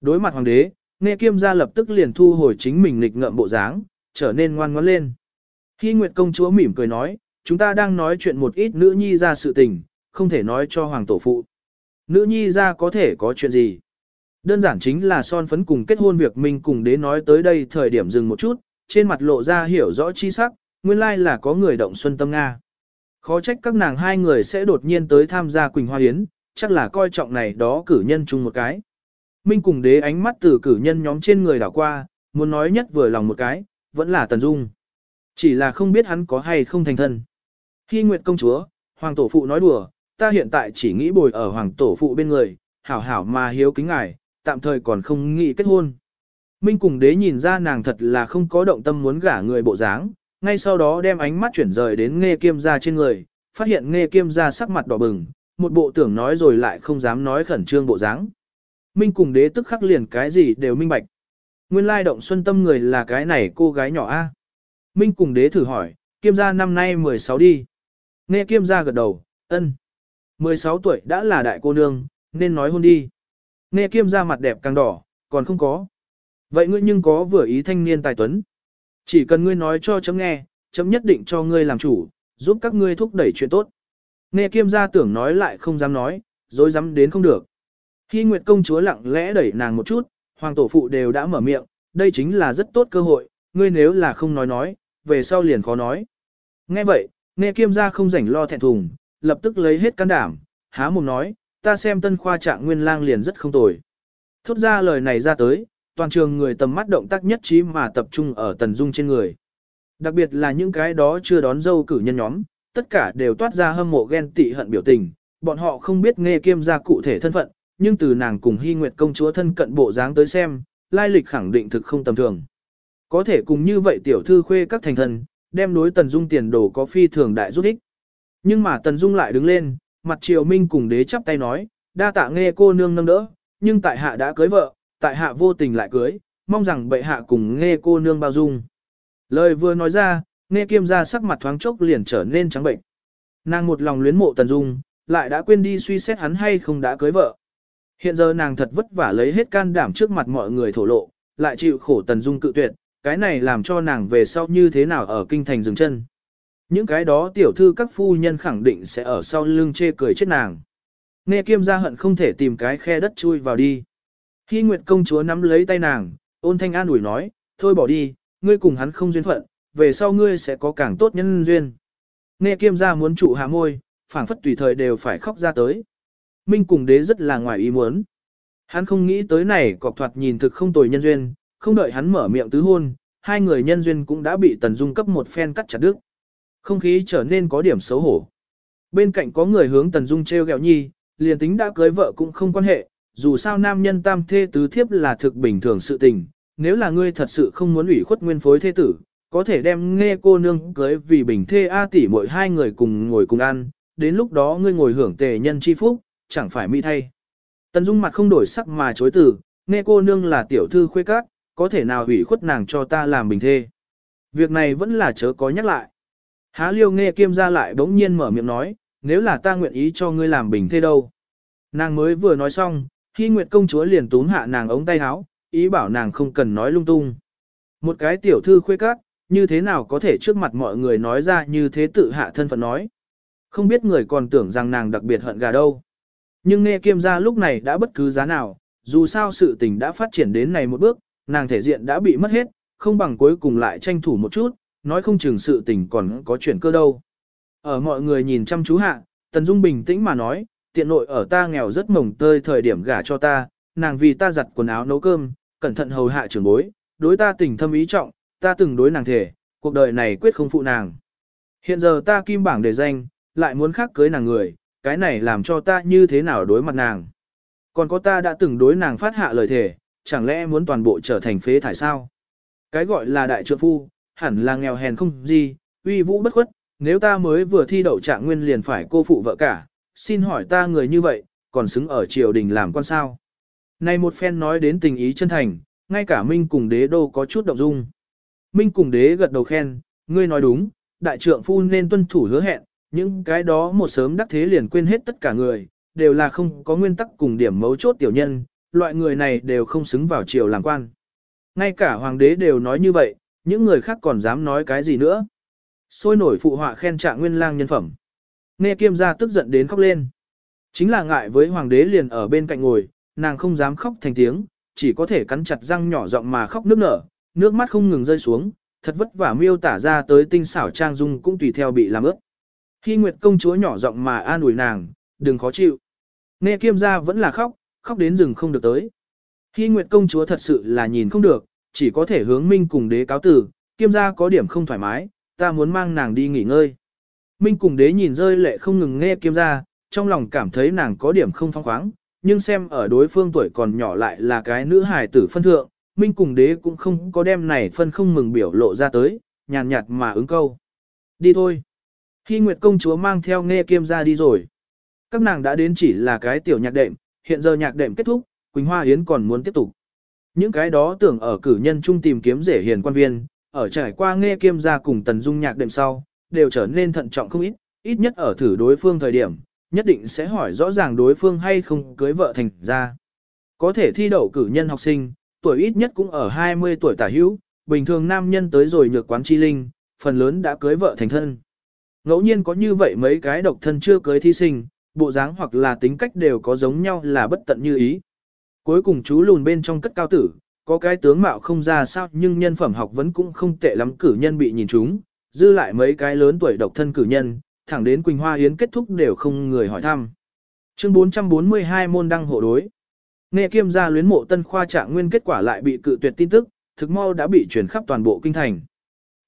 Đối mặt hoàng đế, nghe kiêm gia lập tức liền thu hồi chính mình lịch ngợm bộ dáng, trở nên ngoan ngoãn lên. Khi Nguyệt công chúa mỉm cười nói, chúng ta đang nói chuyện một ít nữ nhi ra sự tình, không thể nói cho hoàng tổ phụ. Nữ nhi ra có thể có chuyện gì? Đơn giản chính là son phấn cùng kết hôn việc mình cùng đế nói tới đây thời điểm dừng một chút, trên mặt lộ ra hiểu rõ chi sắc, nguyên lai là có người động xuân tâm Nga. Khó trách các nàng hai người sẽ đột nhiên tới tham gia Quỳnh Hoa Yến, chắc là coi trọng này đó cử nhân chung một cái. Minh cùng đế ánh mắt từ cử nhân nhóm trên người đảo qua, muốn nói nhất vừa lòng một cái, vẫn là Tần Dung. Chỉ là không biết hắn có hay không thành thân. Khi Nguyệt công chúa, Hoàng tổ phụ nói đùa, ta hiện tại chỉ nghĩ bồi ở Hoàng tổ phụ bên người, hảo hảo mà hiếu kính ngài, tạm thời còn không nghĩ kết hôn. Minh cùng đế nhìn ra nàng thật là không có động tâm muốn gả người bộ dáng, ngay sau đó đem ánh mắt chuyển rời đến nghe kiêm gia trên người, phát hiện nghe kiêm gia sắc mặt đỏ bừng, một bộ tưởng nói rồi lại không dám nói khẩn trương bộ dáng. Minh cùng đế tức khắc liền cái gì đều minh bạch. Nguyên lai động xuân tâm người là cái này cô gái nhỏ a. Minh cùng đế thử hỏi, kiêm gia năm nay 16 đi. Nghe kiêm gia gật đầu, ân. 16 tuổi đã là đại cô nương, nên nói hôn đi. Nghe kiêm gia mặt đẹp càng đỏ, còn không có. Vậy ngươi nhưng có vừa ý thanh niên tài tuấn. Chỉ cần ngươi nói cho chấm nghe, chấm nhất định cho ngươi làm chủ, giúp các ngươi thúc đẩy chuyện tốt. Nghe kiêm gia tưởng nói lại không dám nói, dối dám đến không được. Khi Nguyệt công chúa lặng lẽ đẩy nàng một chút, hoàng tổ phụ đều đã mở miệng, đây chính là rất tốt cơ hội, ngươi nếu là không nói nói, về sau liền khó nói. Nghe vậy, nghe kiêm gia không rảnh lo thẹn thùng, lập tức lấy hết can đảm, há mồm nói, ta xem tân khoa trạng nguyên lang liền rất không tồi. Thốt ra lời này ra tới, toàn trường người tầm mắt động tác nhất trí mà tập trung ở Tần Dung trên người. Đặc biệt là những cái đó chưa đón dâu cử nhân nhóm, tất cả đều toát ra hâm mộ ghen tị hận biểu tình, bọn họ không biết nghe kiêm gia cụ thể thân phận, nhưng từ nàng cùng Hy Nguyệt công chúa thân cận bộ dáng tới xem, lai lịch khẳng định thực không tầm thường. Có thể cùng như vậy tiểu thư khuê các thành thần, đem đối Tần Dung tiền đồ có phi thường đại rút ích. Nhưng mà Tần Dung lại đứng lên, mặt triều minh cùng đế chắp tay nói, đa tạ nghe cô nương nâng đỡ, nhưng tại hạ đã cưới vợ, tại hạ vô tình lại cưới, mong rằng bệ hạ cùng nghe cô nương bao dung. Lời vừa nói ra, nghe kiêm ra sắc mặt thoáng chốc liền trở nên trắng bệnh. Nàng một lòng luyến mộ Tần Dung, lại đã quên đi suy xét hắn hay không đã cưới vợ. Hiện giờ nàng thật vất vả lấy hết can đảm trước mặt mọi người thổ lộ, lại chịu khổ Tần Dung cự tuyệt, cái này làm cho nàng về sau như thế nào ở kinh thành dừng chân. Những cái đó tiểu thư các phu nhân khẳng định sẽ ở sau lưng chê cười chết nàng. Nghe kiêm gia hận không thể tìm cái khe đất chui vào đi. Hy Nguyệt công chúa nắm lấy tay nàng, ôn thanh an ủi nói, thôi bỏ đi, ngươi cùng hắn không duyên phận, về sau ngươi sẽ có càng tốt nhân duyên. Nghe kiêm gia muốn trụ hạ môi, phảng phất tùy thời đều phải khóc ra tới. Minh cùng đế rất là ngoài ý muốn. Hắn không nghĩ tới này cọc thoạt nhìn thực không tồi nhân duyên, không đợi hắn mở miệng tứ hôn, hai người nhân duyên cũng đã bị Tần Dung cấp một phen cắt chặt đứt. Không khí trở nên có điểm xấu hổ. Bên cạnh có người hướng Tần Dung treo gẹo nhi, liền tính đã cưới vợ cũng không quan hệ, dù sao nam nhân tam thê tứ thiếp là thực bình thường sự tình, nếu là ngươi thật sự không muốn ủy khuất nguyên phối thế tử, có thể đem nghe cô nương cưới vì bình thê A tỷ mỗi hai người cùng ngồi cùng ăn, đến lúc đó ngươi ngồi hưởng tề nhân chi phúc, chẳng phải mỹ thay. Tần Dung mặt không đổi sắc mà chối từ, nghe cô nương là tiểu thư khuê các, có thể nào ủy khuất nàng cho ta làm bình thê. Việc này vẫn là chớ có nhắc lại. Há liêu nghe kiêm ra lại bỗng nhiên mở miệng nói, nếu là ta nguyện ý cho ngươi làm bình thê đâu. Nàng mới vừa nói xong, Hy Nguyệt công chúa liền túm hạ nàng ống tay áo, ý bảo nàng không cần nói lung tung. Một cái tiểu thư khuê các, như thế nào có thể trước mặt mọi người nói ra như thế tự hạ thân phận nói. Không biết người còn tưởng rằng nàng đặc biệt hận gà đâu. Nhưng nghe kiêm gia lúc này đã bất cứ giá nào, dù sao sự tình đã phát triển đến này một bước, nàng thể diện đã bị mất hết, không bằng cuối cùng lại tranh thủ một chút, nói không chừng sự tình còn có chuyển cơ đâu. Ở mọi người nhìn chăm chú hạ, Tần Dung bình tĩnh mà nói, tiện nội ở ta nghèo rất mồng tơi thời điểm gả cho ta, nàng vì ta giặt quần áo nấu cơm, cẩn thận hầu hạ trưởng bối, đối ta tình thâm ý trọng, ta từng đối nàng thể, cuộc đời này quyết không phụ nàng. Hiện giờ ta kim bảng để danh, lại muốn khác cưới nàng người, cái này làm cho ta như thế nào đối mặt nàng. Còn có ta đã từng đối nàng phát hạ lời thể, chẳng lẽ muốn toàn bộ trở thành phế thải sao? Cái gọi là đại trượng phu, hẳn là nghèo hèn không gì, uy vũ bất khuất, nếu ta mới vừa thi đậu trạng nguyên liền phải cô phụ vợ cả, xin hỏi ta người như vậy, còn xứng ở triều đình làm quan sao? Này một phen nói đến tình ý chân thành, ngay cả Minh cùng đế đô có chút động dung. Minh cùng đế gật đầu khen, ngươi nói đúng, đại trượng phu nên tuân thủ hứa hẹn, những cái đó một sớm đắc thế liền quên hết tất cả người, đều là không có nguyên tắc cùng điểm mấu chốt tiểu nhân, loại người này đều không xứng vào triều làm quan. Ngay cả hoàng đế đều nói như vậy, những người khác còn dám nói cái gì nữa. Sôi nổi phụ họa khen trạng nguyên lang nhân phẩm. Nghe kiêm gia tức giận đến khóc lên. Chính là ngại với hoàng đế liền ở bên cạnh ngồi, nàng không dám khóc thành tiếng, chỉ có thể cắn chặt răng nhỏ giọng mà khóc nước nở, nước mắt không ngừng rơi xuống, thật vất vả miêu tả ra tới tinh xảo trang dung cũng tùy theo bị làm ướt. Khi Nguyệt công chúa nhỏ giọng mà an ủi nàng, đừng khó chịu. Nghe kiêm gia vẫn là khóc, khóc đến rừng không được tới. Khi Nguyệt công chúa thật sự là nhìn không được, chỉ có thể hướng Minh cùng đế cáo tử, kiêm gia có điểm không thoải mái, ta muốn mang nàng đi nghỉ ngơi. Minh cùng đế nhìn rơi lệ không ngừng nghe kiêm gia, trong lòng cảm thấy nàng có điểm không phong khoáng, nhưng xem ở đối phương tuổi còn nhỏ lại là cái nữ hài tử phân thượng, Minh cùng đế cũng không có đem này phân không mừng biểu lộ ra tới, nhàn nhạt mà ứng câu. Đi thôi. Khi Nguyệt công chúa mang theo nghe kiêm gia đi rồi. Các nàng đã đến chỉ là cái tiểu nhạc đệm, hiện giờ nhạc đệm kết thúc, Quỳnh Hoa Yến còn muốn tiếp tục. Những cái đó tưởng ở cử nhân trung tìm kiếm rể hiền quan viên, ở trải qua nghe kiêm gia cùng tần dung nhạc đệm sau, đều trở nên thận trọng không ít, ít nhất ở thử đối phương thời điểm, nhất định sẽ hỏi rõ ràng đối phương hay không cưới vợ thành ra. Có thể thi đậu cử nhân học sinh, tuổi ít nhất cũng ở 20 tuổi tả hữu, bình thường nam nhân tới rồi nhược quán chi linh, phần lớn đã cưới vợ thành thân. Ngẫu nhiên có như vậy mấy cái độc thân chưa cưới thi sinh, bộ dáng hoặc là tính cách đều có giống nhau là bất tận như ý. Cuối cùng chú lùn bên trong cất cao tử, có cái tướng mạo không ra sao nhưng nhân phẩm học vẫn cũng không tệ lắm cử nhân bị nhìn chúng, dư lại mấy cái lớn tuổi độc thân cử nhân, thẳng đến Quỳnh Hoa Yến kết thúc đều không người hỏi thăm. Chương 442 môn đăng hộ đối. Nghe kiêm gia luyến mộ tân khoa trạng nguyên kết quả lại bị cự tuyệt tin tức, thực mau đã bị truyền khắp toàn bộ kinh thành.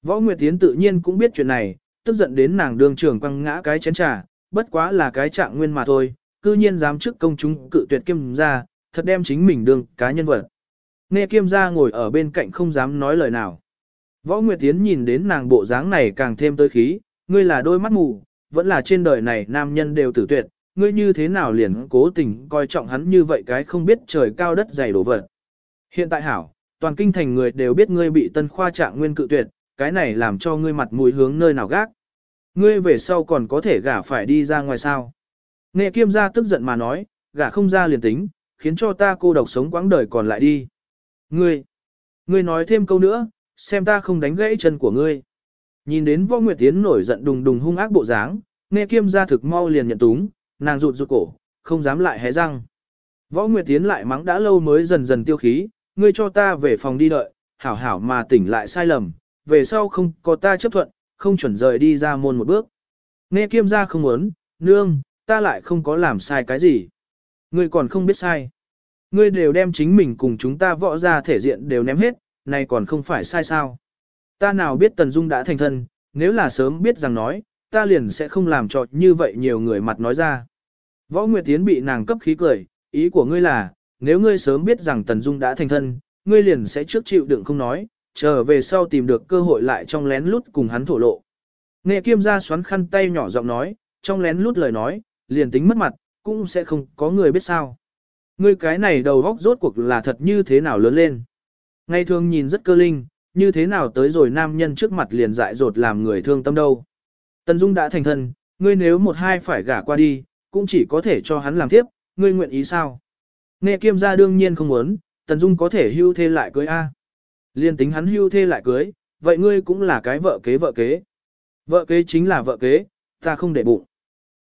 Võ Nguyệt Tiến tự nhiên cũng biết chuyện này, tức giận đến nàng đường trường quăng ngã cái chén trà, bất quá là cái trạng nguyên mà thôi, cư nhiên dám trước công chúng cự tuyệt kiêm gia, thật đem chính mình đương cá nhân vật. Nghe kiêm gia ngồi ở bên cạnh không dám nói lời nào. Võ Nguyệt Tiến nhìn đến nàng bộ dáng này càng thêm tới khí, ngươi là đôi mắt mù, vẫn là trên đời này nam nhân đều tử tuyệt, ngươi như thế nào liền cố tình coi trọng hắn như vậy cái không biết trời cao đất dày đổ vật. Hiện tại hảo, toàn kinh thành người đều biết ngươi bị tân khoa trạng nguyên cự tuyệt, cái này làm cho ngươi mặt mũi hướng nơi nào gác. Ngươi về sau còn có thể gả phải đi ra ngoài sao. Nghệ kiêm gia tức giận mà nói, gả không ra liền tính, khiến cho ta cô độc sống quãng đời còn lại đi. Ngươi, ngươi nói thêm câu nữa, xem ta không đánh gãy chân của ngươi. Nhìn đến võ nguyệt tiến nổi giận đùng đùng hung ác bộ dáng, nghe kiêm ra thực mau liền nhận túng, nàng rụt rụt cổ, không dám lại hé răng. Võ nguyệt tiến lại mắng đã lâu mới dần dần tiêu khí, ngươi cho ta về phòng đi đợi, hảo hảo mà tỉnh lại sai lầm, về sau không có ta chấp thuận, không chuẩn rời đi ra môn một bước. Nghe kiêm ra không muốn, nương, ta lại không có làm sai cái gì. Ngươi còn không biết sai. Ngươi đều đem chính mình cùng chúng ta võ ra thể diện đều ném hết, này còn không phải sai sao. Ta nào biết Tần Dung đã thành thân, nếu là sớm biết rằng nói, ta liền sẽ không làm cho như vậy nhiều người mặt nói ra. Võ Nguyệt Tiến bị nàng cấp khí cười, ý của ngươi là, nếu ngươi sớm biết rằng Tần Dung đã thành thân, ngươi liền sẽ trước chịu đựng không nói, chờ về sau tìm được cơ hội lại trong lén lút cùng hắn thổ lộ. Nghệ kiêm ra xoắn khăn tay nhỏ giọng nói, trong lén lút lời nói, liền tính mất mặt, cũng sẽ không có người biết sao. Ngươi cái này đầu góc rốt cuộc là thật như thế nào lớn lên. Ngày thường nhìn rất cơ linh, như thế nào tới rồi nam nhân trước mặt liền dại dột làm người thương tâm đâu. Tần Dung đã thành thân, ngươi nếu một hai phải gả qua đi, cũng chỉ có thể cho hắn làm tiếp, ngươi nguyện ý sao? Nghe kiêm gia đương nhiên không muốn, Tần Dung có thể hưu thê lại cưới A. Liên tính hắn hưu thê lại cưới, vậy ngươi cũng là cái vợ kế vợ kế. Vợ kế chính là vợ kế, ta không để bụng.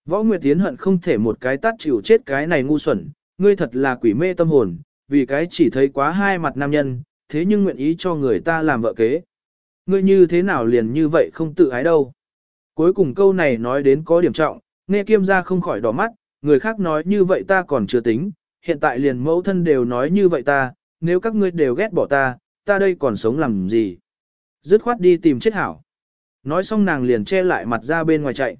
Võ Nguyệt Tiến hận không thể một cái tát chịu chết cái này ngu xuẩn, ngươi thật là quỷ mê tâm hồn, vì cái chỉ thấy quá hai mặt nam nhân, thế nhưng nguyện ý cho người ta làm vợ kế. Ngươi như thế nào liền như vậy không tự ái đâu. Cuối cùng câu này nói đến có điểm trọng, nghe kiêm gia không khỏi đỏ mắt, người khác nói như vậy ta còn chưa tính, hiện tại liền mẫu thân đều nói như vậy ta, nếu các ngươi đều ghét bỏ ta, ta đây còn sống làm gì. Dứt khoát đi tìm chết hảo. Nói xong nàng liền che lại mặt ra bên ngoài chạy.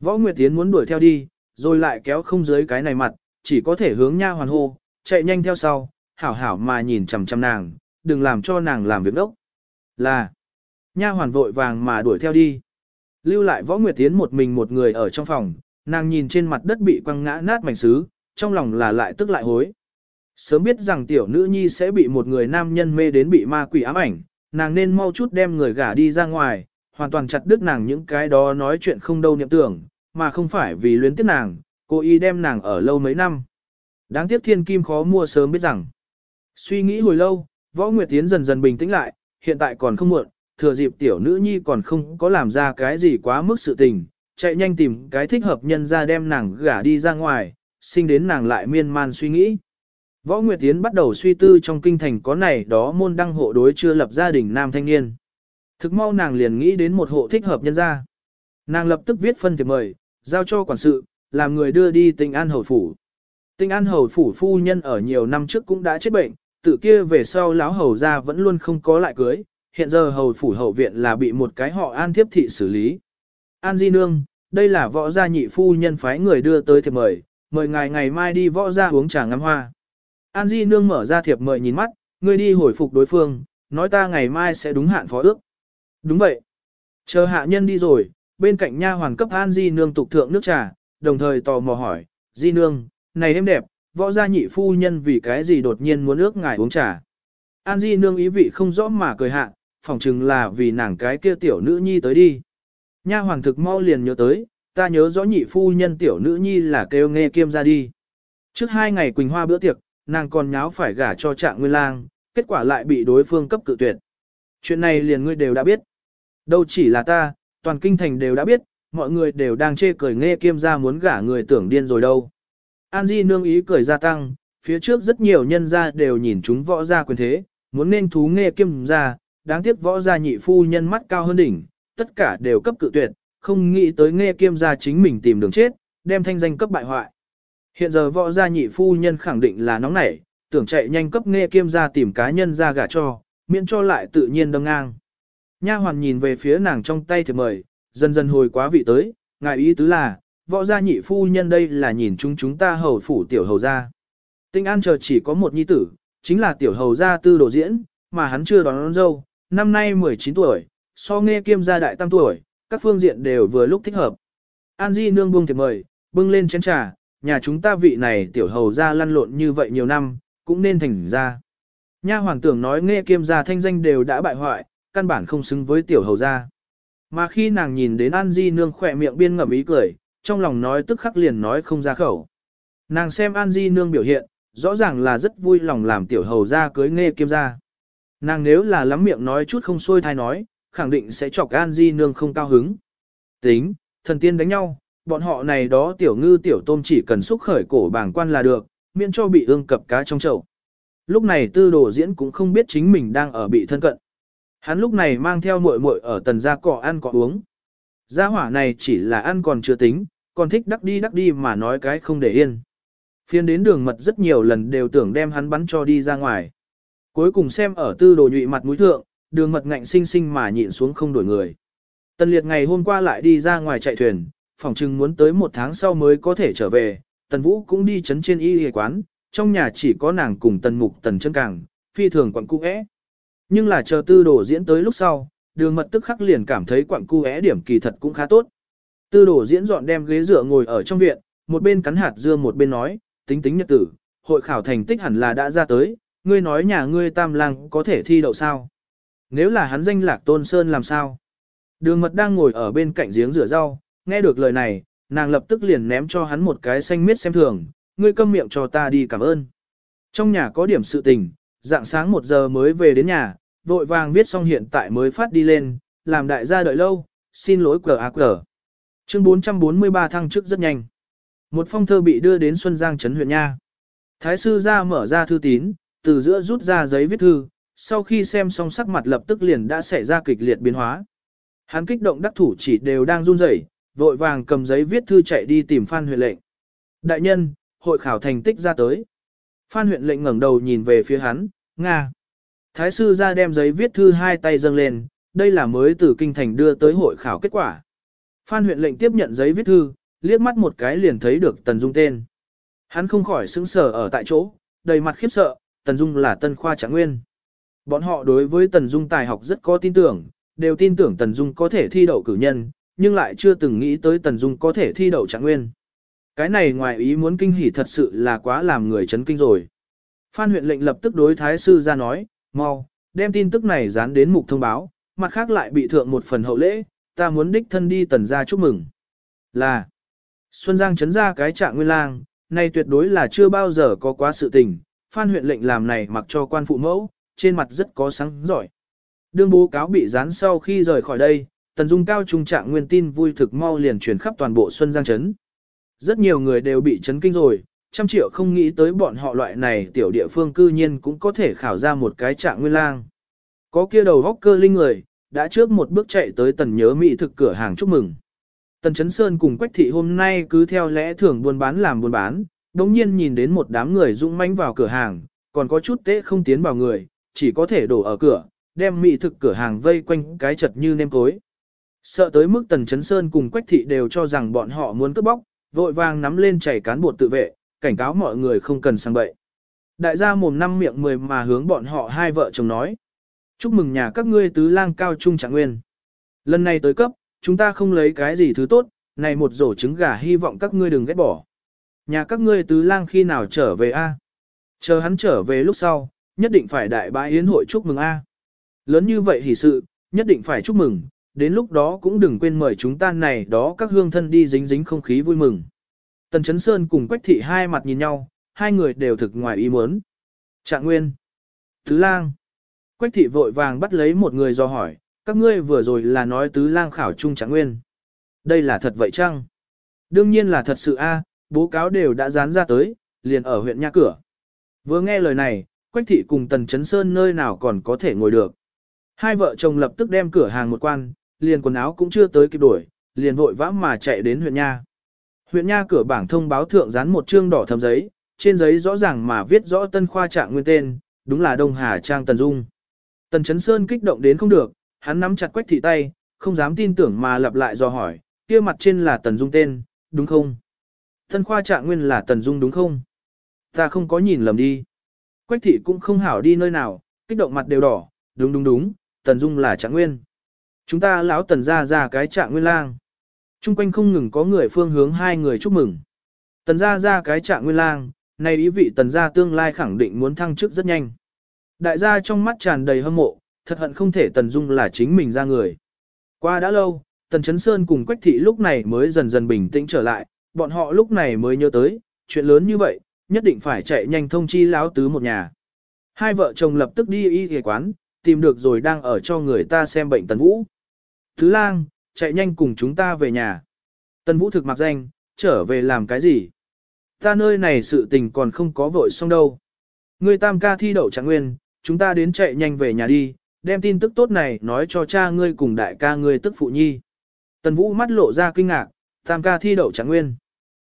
Võ Nguyệt Tiến muốn đuổi theo đi, rồi lại kéo không dưới cái này mặt, chỉ có thể hướng nha hoàn hô, chạy nhanh theo sau, hảo hảo mà nhìn chằm chằm nàng, đừng làm cho nàng làm việc đốc. Là, nha hoàn vội vàng mà đuổi theo đi. Lưu lại Võ Nguyệt Tiến một mình một người ở trong phòng, nàng nhìn trên mặt đất bị quăng ngã nát mảnh sứ, trong lòng là lại tức lại hối. Sớm biết rằng tiểu nữ nhi sẽ bị một người nam nhân mê đến bị ma quỷ ám ảnh, nàng nên mau chút đem người gả đi ra ngoài, hoàn toàn chặt đứt nàng những cái đó nói chuyện không đâu niệm tưởng, mà không phải vì luyến tiếc nàng, cố ý đem nàng ở lâu mấy năm. Đáng tiếc thiên kim khó mua sớm biết rằng. Suy nghĩ hồi lâu, võ nguyệt tiến dần dần bình tĩnh lại, hiện tại còn không muộn, thừa dịp tiểu nữ nhi còn không có làm ra cái gì quá mức sự tình, chạy nhanh tìm cái thích hợp nhân ra đem nàng gả đi ra ngoài, sinh đến nàng lại miên man suy nghĩ. Võ Nguyệt Tiến bắt đầu suy tư trong kinh thành có này đó môn đăng hộ đối chưa lập gia đình nam thanh niên. Thực mau nàng liền nghĩ đến một hộ thích hợp nhân ra. Nàng lập tức viết phân thiệp mời, giao cho quản sự, làm người đưa đi tinh an hầu phủ. Tinh an hầu phủ phu nhân ở nhiều năm trước cũng đã chết bệnh, tự kia về sau lão hầu ra vẫn luôn không có lại cưới, hiện giờ hầu phủ hậu viện là bị một cái họ an thiếp thị xử lý. An Di Nương, đây là võ gia nhị phu nhân phái người đưa tới thiệp mời, mời ngài ngày mai đi võ gia uống trà ngắm hoa. An Di Nương mở ra thiệp mời nhìn mắt, ngươi đi hồi phục đối phương, nói ta ngày mai sẽ đúng hạn phó ước. Đúng vậy. Chờ hạ nhân đi rồi, bên cạnh nha hoàn cấp An Di Nương tục thượng nước trà, đồng thời tò mò hỏi, Di Nương, này em đẹp, võ gia nhị phu nhân vì cái gì đột nhiên muốn ước ngài uống trà. An Di Nương ý vị không rõ mà cười hạ, phỏng chừng là vì nàng cái kia tiểu nữ nhi tới đi. Nha hoàng thực mau liền nhớ tới, ta nhớ rõ nhị phu nhân tiểu nữ nhi là kêu nghe kiêm ra đi. Trước hai ngày Quỳnh Hoa bữa tiệc, nàng còn nháo phải gả cho trạng nguyên lang, kết quả lại bị đối phương cấp cự tuyệt. Chuyện này liền ngươi đều đã biết. Đâu chỉ là ta, toàn kinh thành đều đã biết, mọi người đều đang chê cười nghe kiêm ra muốn gả người tưởng điên rồi đâu. An Di nương ý cười gia tăng, phía trước rất nhiều nhân gia đều nhìn chúng võ gia quyền thế, muốn nên thú nghe kiêm gia. đáng tiếc võ gia nhị phu nhân mắt cao hơn đỉnh, tất cả đều cấp cự tuyệt, không nghĩ tới nghe kiêm gia chính mình tìm đường chết, đem thanh danh cấp bại hoại. Hiện giờ võ gia nhị phu nhân khẳng định là nóng nảy, tưởng chạy nhanh cấp nghe kiêm gia tìm cá nhân ra gả cho, miễn cho lại tự nhiên đâm ngang. Nha hoàn nhìn về phía nàng trong tay thì mời, dần dần hồi quá vị tới, ngài ý tứ là, võ gia nhị phu nhân đây là nhìn chúng chúng ta hầu phủ tiểu hầu gia. Tinh An chờ chỉ có một nhi tử, chính là tiểu hầu gia tư đồ diễn, mà hắn chưa đón, đón dâu, năm nay 19 tuổi, so nghe kiêm gia đại tam tuổi, các phương diện đều vừa lúc thích hợp. An Di nương buông thiệp mời, bưng lên chén trà, nhà chúng ta vị này tiểu hầu gia lăn lộn như vậy nhiều năm, cũng nên thành ra. Nha hoàng tưởng nói nghe kiêm gia thanh danh đều đã bại hoại, căn bản không xứng với tiểu hầu gia. Mà khi nàng nhìn đến An Di nương khỏe miệng biên ngậm ý cười, trong lòng nói tức khắc liền nói không ra khẩu. Nàng xem An Di nương biểu hiện, rõ ràng là rất vui lòng làm tiểu hầu ra cưới nghe kiêm ra. Nàng nếu là lắm miệng nói chút không xuôi thai nói, khẳng định sẽ chọc An Di nương không cao hứng. Tính, thần tiên đánh nhau, bọn họ này đó tiểu ngư tiểu tôm chỉ cần xúc khởi cổ bảng quan là được, miễn cho bị ương cập cá trong chậu. Lúc này tư đồ diễn cũng không biết chính mình đang ở bị thân cận. Hắn lúc này mang theo muội muội ở tần gia cọ ăn cọ uống. Gia hỏa này chỉ là ăn còn chưa tính, còn thích đắc đi đắc đi mà nói cái không để yên. Phiên đến đường mật rất nhiều lần đều tưởng đem hắn bắn cho đi ra ngoài. Cuối cùng xem ở tư đồ nhụy mặt mũi thượng, đường mật ngạnh sinh sinh mà nhịn xuống không đổi người. Tần liệt ngày hôm qua lại đi ra ngoài chạy thuyền, phỏng chừng muốn tới một tháng sau mới có thể trở về, tần vũ cũng đi chấn trên y y quán, trong nhà chỉ có nàng cùng tần mục tần chân càng, phi thường quặng cung ẽ. Nhưng là chờ tư đồ diễn tới lúc sau, đường mật tức khắc liền cảm thấy quặng cu é điểm kỳ thật cũng khá tốt. Tư đồ diễn dọn đem ghế dựa ngồi ở trong viện, một bên cắn hạt dưa một bên nói, tính tính nhật tử, hội khảo thành tích hẳn là đã ra tới, ngươi nói nhà ngươi tam lang có thể thi đậu sao. Nếu là hắn danh lạc tôn sơn làm sao? Đường mật đang ngồi ở bên cạnh giếng rửa rau, nghe được lời này, nàng lập tức liền ném cho hắn một cái xanh miết xem thường, ngươi câm miệng cho ta đi cảm ơn. Trong nhà có điểm sự tình, dạng sáng một giờ mới về đến nhà, vội vàng viết xong hiện tại mới phát đi lên, làm đại gia đợi lâu, xin lỗi cờ ác cờ. Chương 443 thăng chức rất nhanh. Một phong thơ bị đưa đến Xuân Giang Trấn huyện Nha. Thái sư ra mở ra thư tín, từ giữa rút ra giấy viết thư, sau khi xem xong sắc mặt lập tức liền đã xảy ra kịch liệt biến hóa. Hắn kích động đắc thủ chỉ đều đang run rẩy, vội vàng cầm giấy viết thư chạy đi tìm Phan huyện lệnh. Đại nhân, hội khảo thành tích ra tới. Phan huyện lệnh ngẩng đầu nhìn về phía hắn, Nga. Thái sư ra đem giấy viết thư hai tay dâng lên, đây là mới từ kinh thành đưa tới hội khảo kết quả. Phan huyện lệnh tiếp nhận giấy viết thư, liếc mắt một cái liền thấy được Tần Dung tên. Hắn không khỏi sững sờ ở tại chỗ, đầy mặt khiếp sợ, Tần Dung là tân khoa trạng nguyên. Bọn họ đối với Tần Dung tài học rất có tin tưởng, đều tin tưởng Tần Dung có thể thi đậu cử nhân, nhưng lại chưa từng nghĩ tới Tần Dung có thể thi đậu trạng nguyên. Cái này ngoài ý muốn kinh hỉ thật sự là quá làm người chấn kinh rồi. Phan huyện lệnh lập tức đối thái sư ra nói, mau, đem tin tức này dán đến mục thông báo, mặt khác lại bị thượng một phần hậu lễ, ta muốn đích thân đi tần ra chúc mừng. Là, Xuân Giang chấn ra cái trạng nguyên lang, này tuyệt đối là chưa bao giờ có quá sự tình, Phan huyện lệnh làm này mặc cho quan phụ mẫu, trên mặt rất có sáng giỏi. Đương bố cáo bị dán sau khi rời khỏi đây, tần dung cao trung trạng nguyên tin vui thực mau liền truyền khắp toàn bộ Xuân Giang chấn. Rất nhiều người đều bị chấn kinh rồi, trăm triệu không nghĩ tới bọn họ loại này tiểu địa phương cư nhiên cũng có thể khảo ra một cái trạng nguyên lang. Có kia đầu góc cơ linh người, đã trước một bước chạy tới tần nhớ mỹ thực cửa hàng chúc mừng. Tần Chấn Sơn cùng Quách Thị hôm nay cứ theo lẽ thường buôn bán làm buôn bán, đống nhiên nhìn đến một đám người dũng mãnh vào cửa hàng, còn có chút tế không tiến vào người, chỉ có thể đổ ở cửa, đem mỹ thực cửa hàng vây quanh cái chật như nêm cối. Sợ tới mức Tần Chấn Sơn cùng Quách Thị đều cho rằng bọn họ muốn cướp bóc, vội vàng nắm lên chảy cán bộ tự vệ, cảnh cáo mọi người không cần sang bậy. Đại gia mồm năm miệng mười mà hướng bọn họ hai vợ chồng nói. Chúc mừng nhà các ngươi tứ lang cao trung trạng nguyên. Lần này tới cấp, chúng ta không lấy cái gì thứ tốt, này một rổ trứng gà hy vọng các ngươi đừng ghét bỏ. Nhà các ngươi tứ lang khi nào trở về a? Chờ hắn trở về lúc sau, nhất định phải đại bãi yến hội chúc mừng a. Lớn như vậy hỷ sự, nhất định phải chúc mừng, đến lúc đó cũng đừng quên mời chúng ta này đó các hương thân đi dính dính không khí vui mừng. Tần Chấn Sơn cùng Quách Thị hai mặt nhìn nhau, hai người đều thực ngoài ý muốn. Trạng Nguyên. Tứ Lang. Quách Thị vội vàng bắt lấy một người do hỏi, các ngươi vừa rồi là nói Tứ Lang khảo trung Trạng Nguyên. Đây là thật vậy chăng? Đương nhiên là thật sự a, bố cáo đều đã dán ra tới, liền ở huyện nha cửa. Vừa nghe lời này, Quách Thị cùng Tần Chấn Sơn nơi nào còn có thể ngồi được. Hai vợ chồng lập tức đem cửa hàng một quan, liền quần áo cũng chưa tới kịp đổi, liền vội vã mà chạy đến huyện nha. Huyện Nha cửa bảng thông báo thượng dán một chương đỏ thấm giấy, trên giấy rõ ràng mà viết rõ tân khoa trạng nguyên tên, đúng là Đông Hà Trang Tần Dung. Tần Chấn Sơn kích động đến không được, hắn nắm chặt quách thị tay, không dám tin tưởng mà lặp lại dò hỏi, kia mặt trên là Tần Dung tên, đúng không? Thân khoa trạng nguyên là Tần Dung đúng không? Ta không có nhìn lầm đi. Quách thị cũng không hảo đi nơi nào, kích động mặt đều đỏ, đúng đúng đúng, Tần Dung là trạng nguyên. Chúng ta lão Tần ra ra cái trạng nguyên lang. Trung quanh không ngừng có người phương hướng hai người chúc mừng. Tần gia ra cái trạng nguyên lang, này ý vị tần gia tương lai khẳng định muốn thăng chức rất nhanh. Đại gia trong mắt tràn đầy hâm mộ, thật hận không thể tần dung là chính mình ra người. Qua đã lâu, tần chấn sơn cùng quách thị lúc này mới dần dần bình tĩnh trở lại, bọn họ lúc này mới nhớ tới, chuyện lớn như vậy, nhất định phải chạy nhanh thông chi láo tứ một nhà. Hai vợ chồng lập tức đi y ghề quán, tìm được rồi đang ở cho người ta xem bệnh Tần Vũ. Thứ lang, chạy nhanh cùng chúng ta về nhà. Tần Vũ thực mặc danh, trở về làm cái gì? Ta nơi này sự tình còn không có vội xong đâu. Ngươi tam ca thi đậu trạng nguyên, chúng ta đến chạy nhanh về nhà đi, đem tin tức tốt này nói cho cha ngươi cùng đại ca ngươi tức phụ nhi. Tần Vũ mắt lộ ra kinh ngạc, tam ca thi đậu trạng nguyên.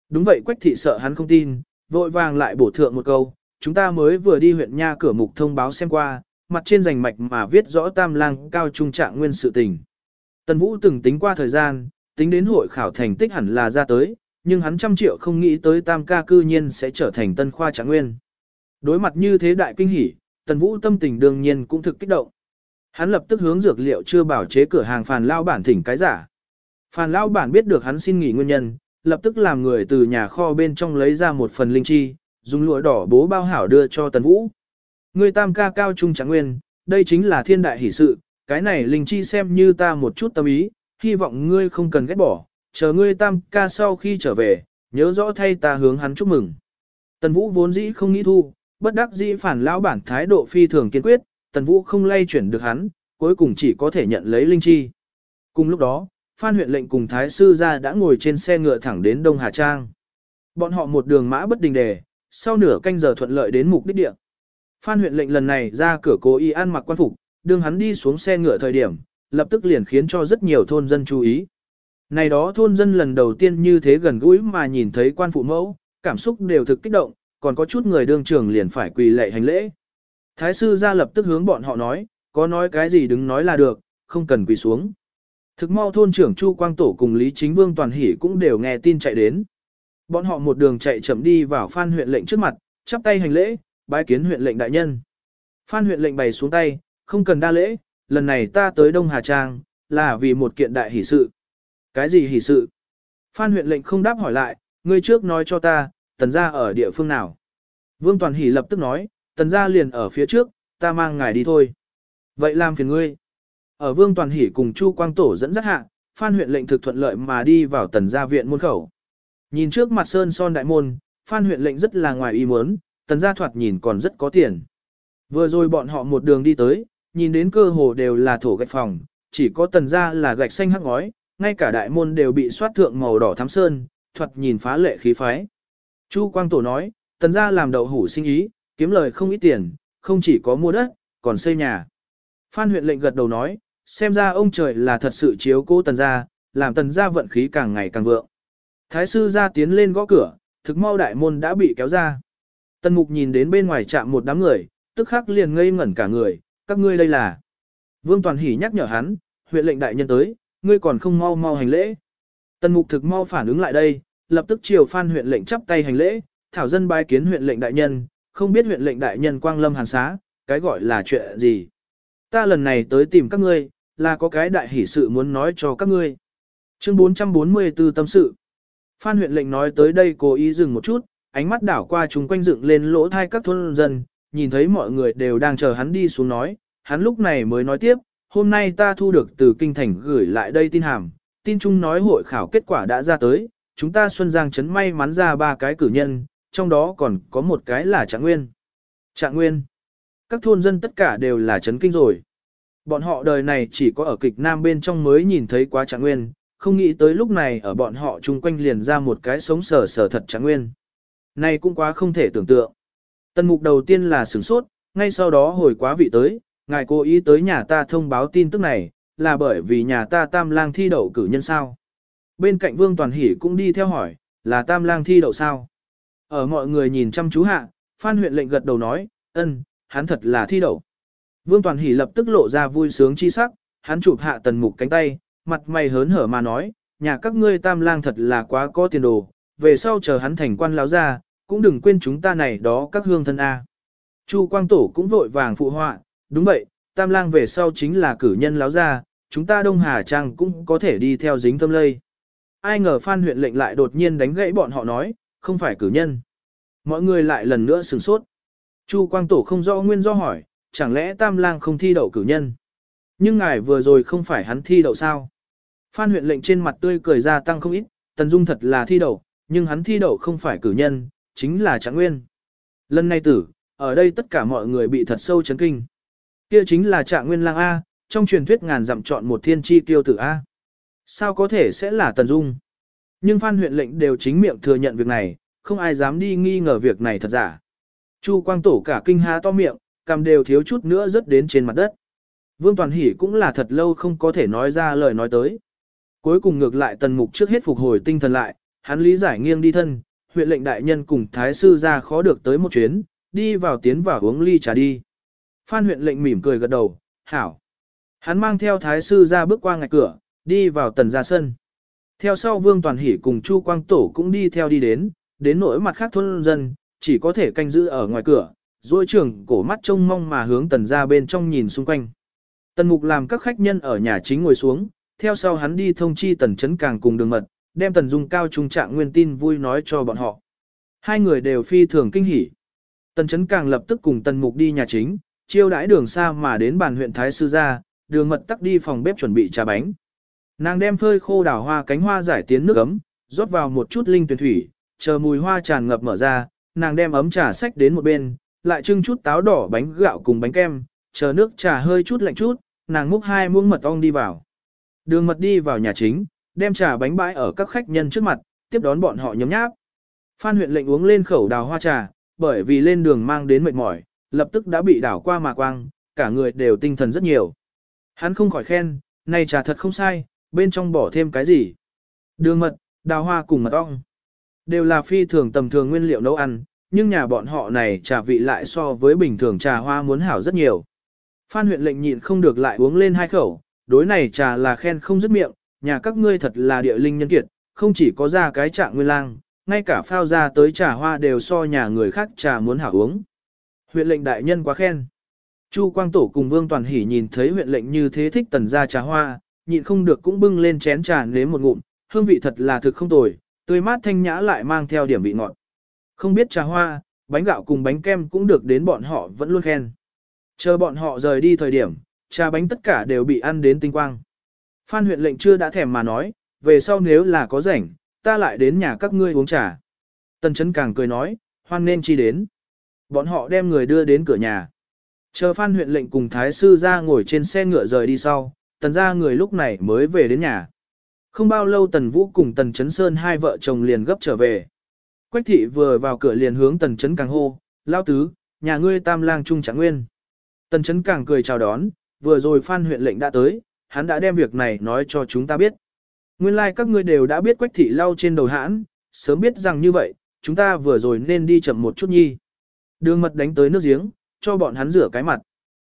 Đúng vậy Quách thị sợ hắn không tin, vội vàng lại bổ thượng một câu, chúng ta mới vừa đi huyện nha cửa mục thông báo xem qua, mặt trên rành mạch mà viết rõ tam lang cao trung trạng nguyên sự tình. Tần Vũ từng tính qua thời gian, tính đến hội khảo thành tích hẳn là ra tới, nhưng hắn trăm triệu không nghĩ tới tam ca cư nhiên sẽ trở thành tân khoa trạng nguyên. Đối mặt như thế đại kinh hỉ, Tần Vũ tâm tình đương nhiên cũng thực kích động. Hắn lập tức hướng dược liệu chưa bảo chế cửa hàng Phàn Lao bản thỉnh cái giả. Phàn Lao bản biết được hắn xin nghỉ nguyên nhân, lập tức làm người từ nhà kho bên trong lấy ra một phần linh chi, dùng lụa đỏ bố bao hảo đưa cho Tần Vũ. Người tam ca cao trung trạng nguyên, đây chính là thiên đại hỷ sự, cái này linh chi xem như ta một chút tâm ý, hy vọng ngươi không cần ghét bỏ, chờ ngươi tam ca sau khi trở về, nhớ rõ thay ta hướng hắn chúc mừng. Tần Vũ vốn dĩ không nghĩ thu, bất đắc dĩ phản lão bản thái độ phi thường kiên quyết, Tần Vũ không lay chuyển được hắn, cuối cùng chỉ có thể nhận lấy linh chi. Cùng lúc đó, Phan huyện lệnh cùng Thái sư gia đã ngồi trên xe ngựa thẳng đến Đông Hà Trang. Bọn họ một đường mã bất đình đề, sau nửa canh giờ thuận lợi đến mục đích địa. Phan huyện lệnh lần này ra cửa cố ý ăn mặc quan phục, đường hắn đi xuống xe ngựa thời điểm, lập tức liền khiến cho rất nhiều thôn dân chú ý. Này đó thôn dân lần đầu tiên như thế gần gũi mà nhìn thấy quan phụ mẫu, cảm xúc đều thực kích động, còn có chút người đương trường liền phải quỳ lệ hành lễ. Thái sư ra lập tức hướng bọn họ nói, có nói cái gì đứng nói là được, không cần quỳ xuống. Thực mau thôn trưởng Chu Quang Tổ cùng Lý Chính Vương Toàn Hỷ cũng đều nghe tin chạy đến. Bọn họ một đường chạy chậm đi vào Phan huyện lệnh trước mặt, chắp tay hành lễ, bái kiến huyện lệnh đại nhân. Phan huyện lệnh bày xuống tay, không cần đa lễ, lần này ta tới Đông Hà Trang, là vì một kiện đại hỷ sự. Cái gì hỷ sự? Phan huyện lệnh không đáp hỏi lại, ngươi trước nói cho ta, tần gia ở địa phương nào? Vương Toàn Hỷ lập tức nói, tần gia liền ở phía trước, ta mang ngài đi thôi. Vậy làm phiền ngươi. Ở Vương Toàn Hỷ cùng Chu Quang Tổ dẫn dắt hạ, Phan huyện lệnh thực thuận lợi mà đi vào tần gia viện môn khẩu. Nhìn trước mặt sơn son đại môn, Phan huyện lệnh rất là ngoài ý muốn, tần gia thoạt nhìn còn rất có tiền. Vừa rồi bọn họ một đường đi tới, nhìn đến cơ hồ đều là thổ gạch phòng, chỉ có tần gia là gạch xanh hắc ngói, ngay cả đại môn đều bị soát thượng màu đỏ thắm sơn, thoạt nhìn phá lệ khí phái. Chu Quang Tổ nói, tần gia làm đậu hủ sinh ý, kiếm lời không ít tiền, không chỉ có mua đất, còn xây nhà. Phan huyện lệnh gật đầu nói, xem ra ông trời là thật sự chiếu cố tần gia, làm tần gia vận khí càng ngày càng vượng. Thái sư ra tiến lên gõ cửa, thực mau đại môn đã bị kéo ra. Tần mục nhìn đến bên ngoài chạm một đám người, tức khắc liền ngây ngẩn cả người, các ngươi đây là. Vương Toàn Hỷ nhắc nhở hắn, huyện lệnh đại nhân tới, ngươi còn không mau mau hành lễ. Tần mục thực mau phản ứng lại đây, lập tức chiều phan huyện lệnh chắp tay hành lễ, thảo dân bái kiến huyện lệnh đại nhân, không biết huyện lệnh đại nhân quang lâm hàn xá, cái gọi là chuyện gì. Ta lần này tới tìm các ngươi, là có cái đại hỷ sự muốn nói cho các ngươi. Chương 444 tâm sự. Phan huyện lệnh nói tới đây cố ý dừng một chút, ánh mắt đảo qua chúng quanh dựng lên lỗ thai các thôn dân, nhìn thấy mọi người đều đang chờ hắn đi xuống nói, hắn lúc này mới nói tiếp, hôm nay ta thu được từ kinh thành gửi lại đây tin hàm, tin chung nói hội khảo kết quả đã ra tới, chúng ta Xuân Giang chấn may mắn ra ba cái cử nhân, trong đó còn có một cái là Trạng Nguyên. Trạng Nguyên. Các thôn dân tất cả đều là chấn kinh rồi. Bọn họ đời này chỉ có ở kịch nam bên trong mới nhìn thấy quá Trạng Nguyên, không nghĩ tới lúc này ở bọn họ chung quanh liền ra một cái sống sờ sờ thật Trạng Nguyên. Này cũng quá không thể tưởng tượng. Tần mục đầu tiên là sửng sốt, ngay sau đó hồi quá vị tới, ngài cố ý tới nhà ta thông báo tin tức này, là bởi vì nhà ta tam lang thi đậu cử nhân sao. Bên cạnh Vương Toàn Hỷ cũng đi theo hỏi, là tam lang thi đậu sao. Ở mọi người nhìn chăm chú hạ, Phan huyện lệnh gật đầu nói, ân, hắn thật là thi đậu. Vương Toàn Hỷ lập tức lộ ra vui sướng chi sắc, hắn chụp hạ tần mục cánh tay, mặt mày hớn hở mà nói, nhà các ngươi tam lang thật là quá có tiền đồ, về sau chờ hắn thành quan láo ra, cũng đừng quên chúng ta này đó các hương thân A. Chu Quang Tổ cũng vội vàng phụ họa, đúng vậy, tam lang về sau chính là cử nhân láo ra, chúng ta Đông Hà Trang cũng có thể đi theo dính tâm lây. Ai ngờ Phan huyện lệnh lại đột nhiên đánh gãy bọn họ nói, không phải cử nhân. Mọi người lại lần nữa sửng sốt. Chu Quang Tổ không rõ nguyên do hỏi, chẳng lẽ tam lang không thi đậu cử nhân? Nhưng ngài vừa rồi không phải hắn thi đậu sao? Phan huyện lệnh trên mặt tươi cười ra tăng không ít, Tần Dung thật là thi đậu, nhưng hắn thi đậu không phải cử nhân, chính là Trạng Nguyên. Lần này tử, ở đây tất cả mọi người bị thật sâu chấn kinh. Kia chính là Trạng Nguyên lang A, trong truyền thuyết ngàn dặm chọn một thiên chi tiêu tử A. Sao có thể sẽ là Tần Dung? Nhưng Phan huyện lệnh đều chính miệng thừa nhận việc này, không ai dám đi nghi ngờ việc này thật giả. Chu Quang Tổ cả kinh há to miệng, cầm đều thiếu chút nữa rớt đến trên mặt đất. Vương Toàn Hỷ cũng là thật lâu không có thể nói ra lời nói tới. Cuối cùng ngược lại tần mục trước hết phục hồi tinh thần lại, hắn lý giải nghiêng đi thân, huyện lệnh đại nhân cùng thái sư ra khó được tới một chuyến, đi vào tiến vào uống ly trà đi. Phan huyện lệnh mỉm cười gật đầu, hảo. Hắn mang theo thái sư ra bước qua ngạch cửa, đi vào tần gia sân. Theo sau Vương Toàn Hỷ cùng Chu Quang Tổ cũng đi theo đi đến, đến nỗi mặt khác thôn dân, chỉ có thể canh giữ ở ngoài cửa, rồi trưởng cổ mắt trông mong mà hướng tần ra bên trong nhìn xung quanh. Tần mục làm các khách nhân ở nhà chính ngồi xuống, theo sau hắn đi thông chi tần chấn càng cùng đường mật, đem tần dung cao trung trạng nguyên tin vui nói cho bọn họ. Hai người đều phi thường kinh hỉ. Tần chấn càng lập tức cùng tần mục đi nhà chính, chiêu đãi đường xa mà đến bàn huyện Thái Sư ra, đường mật tắc đi phòng bếp chuẩn bị trà bánh. Nàng đem phơi khô đào hoa cánh hoa giải tiến nước ấm, rót vào một chút linh tuyển thủy, chờ mùi hoa tràn ngập mở ra, nàng đem ấm trà sách đến một bên, lại trưng chút táo đỏ bánh gạo cùng bánh kem, chờ nước trà hơi chút lạnh chút, nàng múc hai muỗng mật ong đi vào. Đường mật đi vào nhà chính, đem trà bánh bãi ở các khách nhân trước mặt, tiếp đón bọn họ nhấm nháp. Phan huyện lệnh uống lên khẩu đào hoa trà, bởi vì lên đường mang đến mệt mỏi, lập tức đã bị đảo qua mà quang, cả người đều tinh thần rất nhiều. Hắn không khỏi khen, này trà thật không sai, bên trong bỏ thêm cái gì. Đường mật, đào hoa cùng mật ong. Đều là phi thường tầm thường nguyên liệu nấu ăn, nhưng nhà bọn họ này trà vị lại so với bình thường trà hoa muốn hảo rất nhiều. Phan huyện lệnh nhịn không được lại uống lên hai khẩu, đối này trà là khen không dứt miệng, nhà các ngươi thật là địa linh nhân kiệt, không chỉ có ra cái trạng nguyên lang, ngay cả phao ra tới trà hoa đều so nhà người khác trà muốn hảo uống. Huyện lệnh đại nhân quá khen. Chu Quang Tổ cùng Vương Toàn Hỷ nhìn thấy huyện lệnh như thế thích tần gia trà hoa, nhịn không được cũng bưng lên chén trà nếm một ngụm, hương vị thật là thực không tồi, tươi mát thanh nhã lại mang theo điểm vị ngọt. Không biết trà hoa, bánh gạo cùng bánh kem cũng được đến bọn họ vẫn luôn khen. Chờ bọn họ rời đi thời điểm, trà bánh tất cả đều bị ăn đến tinh quang. Phan huyện lệnh chưa đã thèm mà nói, về sau nếu là có rảnh, ta lại đến nhà các ngươi uống trà. Tần chấn càng cười nói, hoan nên chi đến. Bọn họ đem người đưa đến cửa nhà. Chờ Phan huyện lệnh cùng Thái sư ra ngồi trên xe ngựa rời đi sau, tần ra người lúc này mới về đến nhà. Không bao lâu tần vũ cùng tần chấn sơn hai vợ chồng liền gấp trở về. Quách thị vừa vào cửa liền hướng tần chấn càng hô, lao tứ, nhà ngươi tam lang trung trạng nguyên. Tần chấn càng cười chào đón, vừa rồi Phan huyện lệnh đã tới, hắn đã đem việc này nói cho chúng ta biết. Nguyên lai like các ngươi đều đã biết quách thị lau trên đầu hãn, sớm biết rằng như vậy, chúng ta vừa rồi nên đi chậm một chút nhi. Đường mật đánh tới nước giếng, cho bọn hắn rửa cái mặt.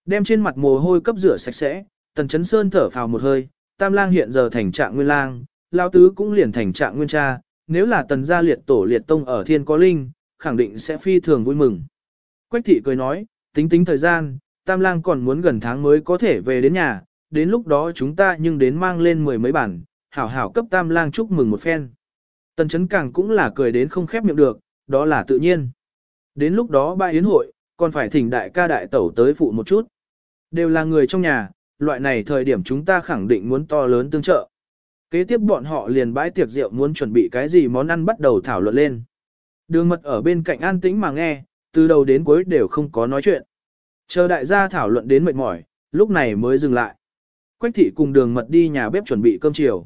Đem trên mặt mồ hôi cấp rửa sạch sẽ, tần chấn sơn thở phào một hơi, tam lang hiện giờ thành trạng nguyên lang, lao tứ cũng liền thành trạng nguyên cha, nếu là tần gia liệt tổ liệt tông ở thiên có linh, khẳng định sẽ phi thường vui mừng. Quách thị cười nói, tính tính thời gian, tam lang còn muốn gần tháng mới có thể về đến nhà, đến lúc đó chúng ta nhưng đến mang lên mười mấy bản, hảo hảo cấp tam lang chúc mừng một phen. Tần chấn càng cũng là cười đến không khép miệng được, đó là tự nhiên. Đến lúc đó ba yến hội, còn phải thỉnh đại ca đại tẩu tới phụ một chút. Đều là người trong nhà, loại này thời điểm chúng ta khẳng định muốn to lớn tương trợ. Kế tiếp bọn họ liền bãi tiệc rượu muốn chuẩn bị cái gì món ăn bắt đầu thảo luận lên. Đường mật ở bên cạnh an tĩnh mà nghe, từ đầu đến cuối đều không có nói chuyện. Chờ đại gia thảo luận đến mệt mỏi, lúc này mới dừng lại. Quách thị cùng đường mật đi nhà bếp chuẩn bị cơm chiều.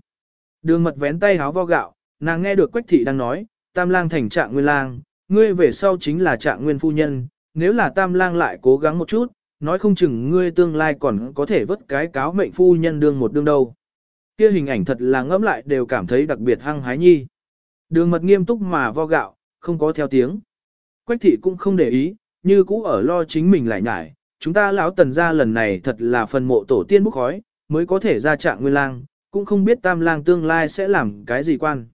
Đường mật vén tay háo vo gạo, nàng nghe được quách thị đang nói, tam lang thành trạng nguyên lang, ngươi về sau chính là trạng nguyên phu nhân, nếu là tam lang lại cố gắng một chút, nói không chừng ngươi tương lai còn có thể vớt cái cáo mệnh phu nhân đương một đương đâu. Kia hình ảnh thật là ngẫm lại đều cảm thấy đặc biệt hăng hái nhi. Đường mật nghiêm túc mà vo gạo, không có theo tiếng. Quách thị cũng không để ý, như cũ ở lo chính mình lại nhải. Chúng ta lão tần ra lần này thật là phần mộ tổ tiên bốc khói, mới có thể ra trạng nguyên lang, cũng không biết tam lang tương lai sẽ làm cái gì quan.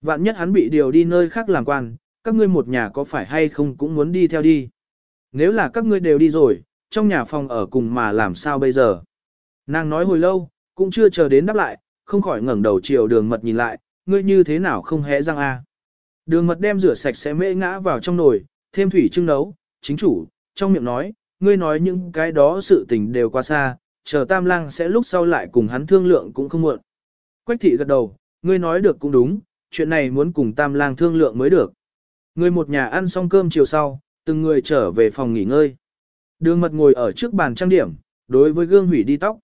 Vạn nhất hắn bị điều đi nơi khác làm quan, các ngươi một nhà có phải hay không cũng muốn đi theo đi. Nếu là các ngươi đều đi rồi, trong nhà phòng ở cùng mà làm sao bây giờ? Nàng nói hồi lâu, cũng chưa chờ đến đáp lại, không khỏi ngẩng đầu chiều đường mật nhìn lại, ngươi như thế nào không hé răng a? Đường mật đem rửa sạch sẽ mễ ngã vào trong nồi, thêm thủy trưng nấu, chính chủ, trong miệng nói, ngươi nói những cái đó sự tình đều quá xa, chờ tam lang sẽ lúc sau lại cùng hắn thương lượng cũng không muộn. Quách thị gật đầu, ngươi nói được cũng đúng, chuyện này muốn cùng tam lang thương lượng mới được. Người một nhà ăn xong cơm chiều sau, từng người trở về phòng nghỉ ngơi. Đường mật ngồi ở trước bàn trang điểm, đối với gương hủy đi tóc.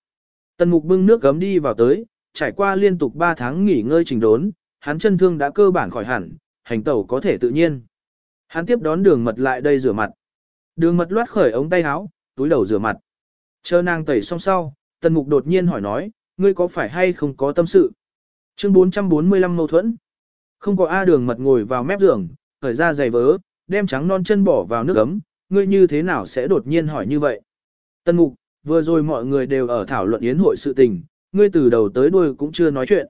Tần mục bưng nước gấm đi vào tới, trải qua liên tục 3 tháng nghỉ ngơi trình đốn, hắn chân thương đã cơ bản khỏi hẳn, hành tẩu có thể tự nhiên. Hắn tiếp đón đường mật lại đây rửa mặt. Đường mật loát khởi ống tay áo, túi đầu rửa mặt. Chờ nàng tẩy xong sau, tần mục đột nhiên hỏi nói, ngươi có phải hay không có tâm sự? Chương 445 mâu thuẫn. Không có A đường mật ngồi vào mép giường, khởi ra giày vớ, đem trắng non chân bỏ vào nước ấm, ngươi như thế nào sẽ đột nhiên hỏi như vậy? Tân mục, vừa rồi mọi người đều ở thảo luận yến hội sự tình, ngươi từ đầu tới đuôi cũng chưa nói chuyện.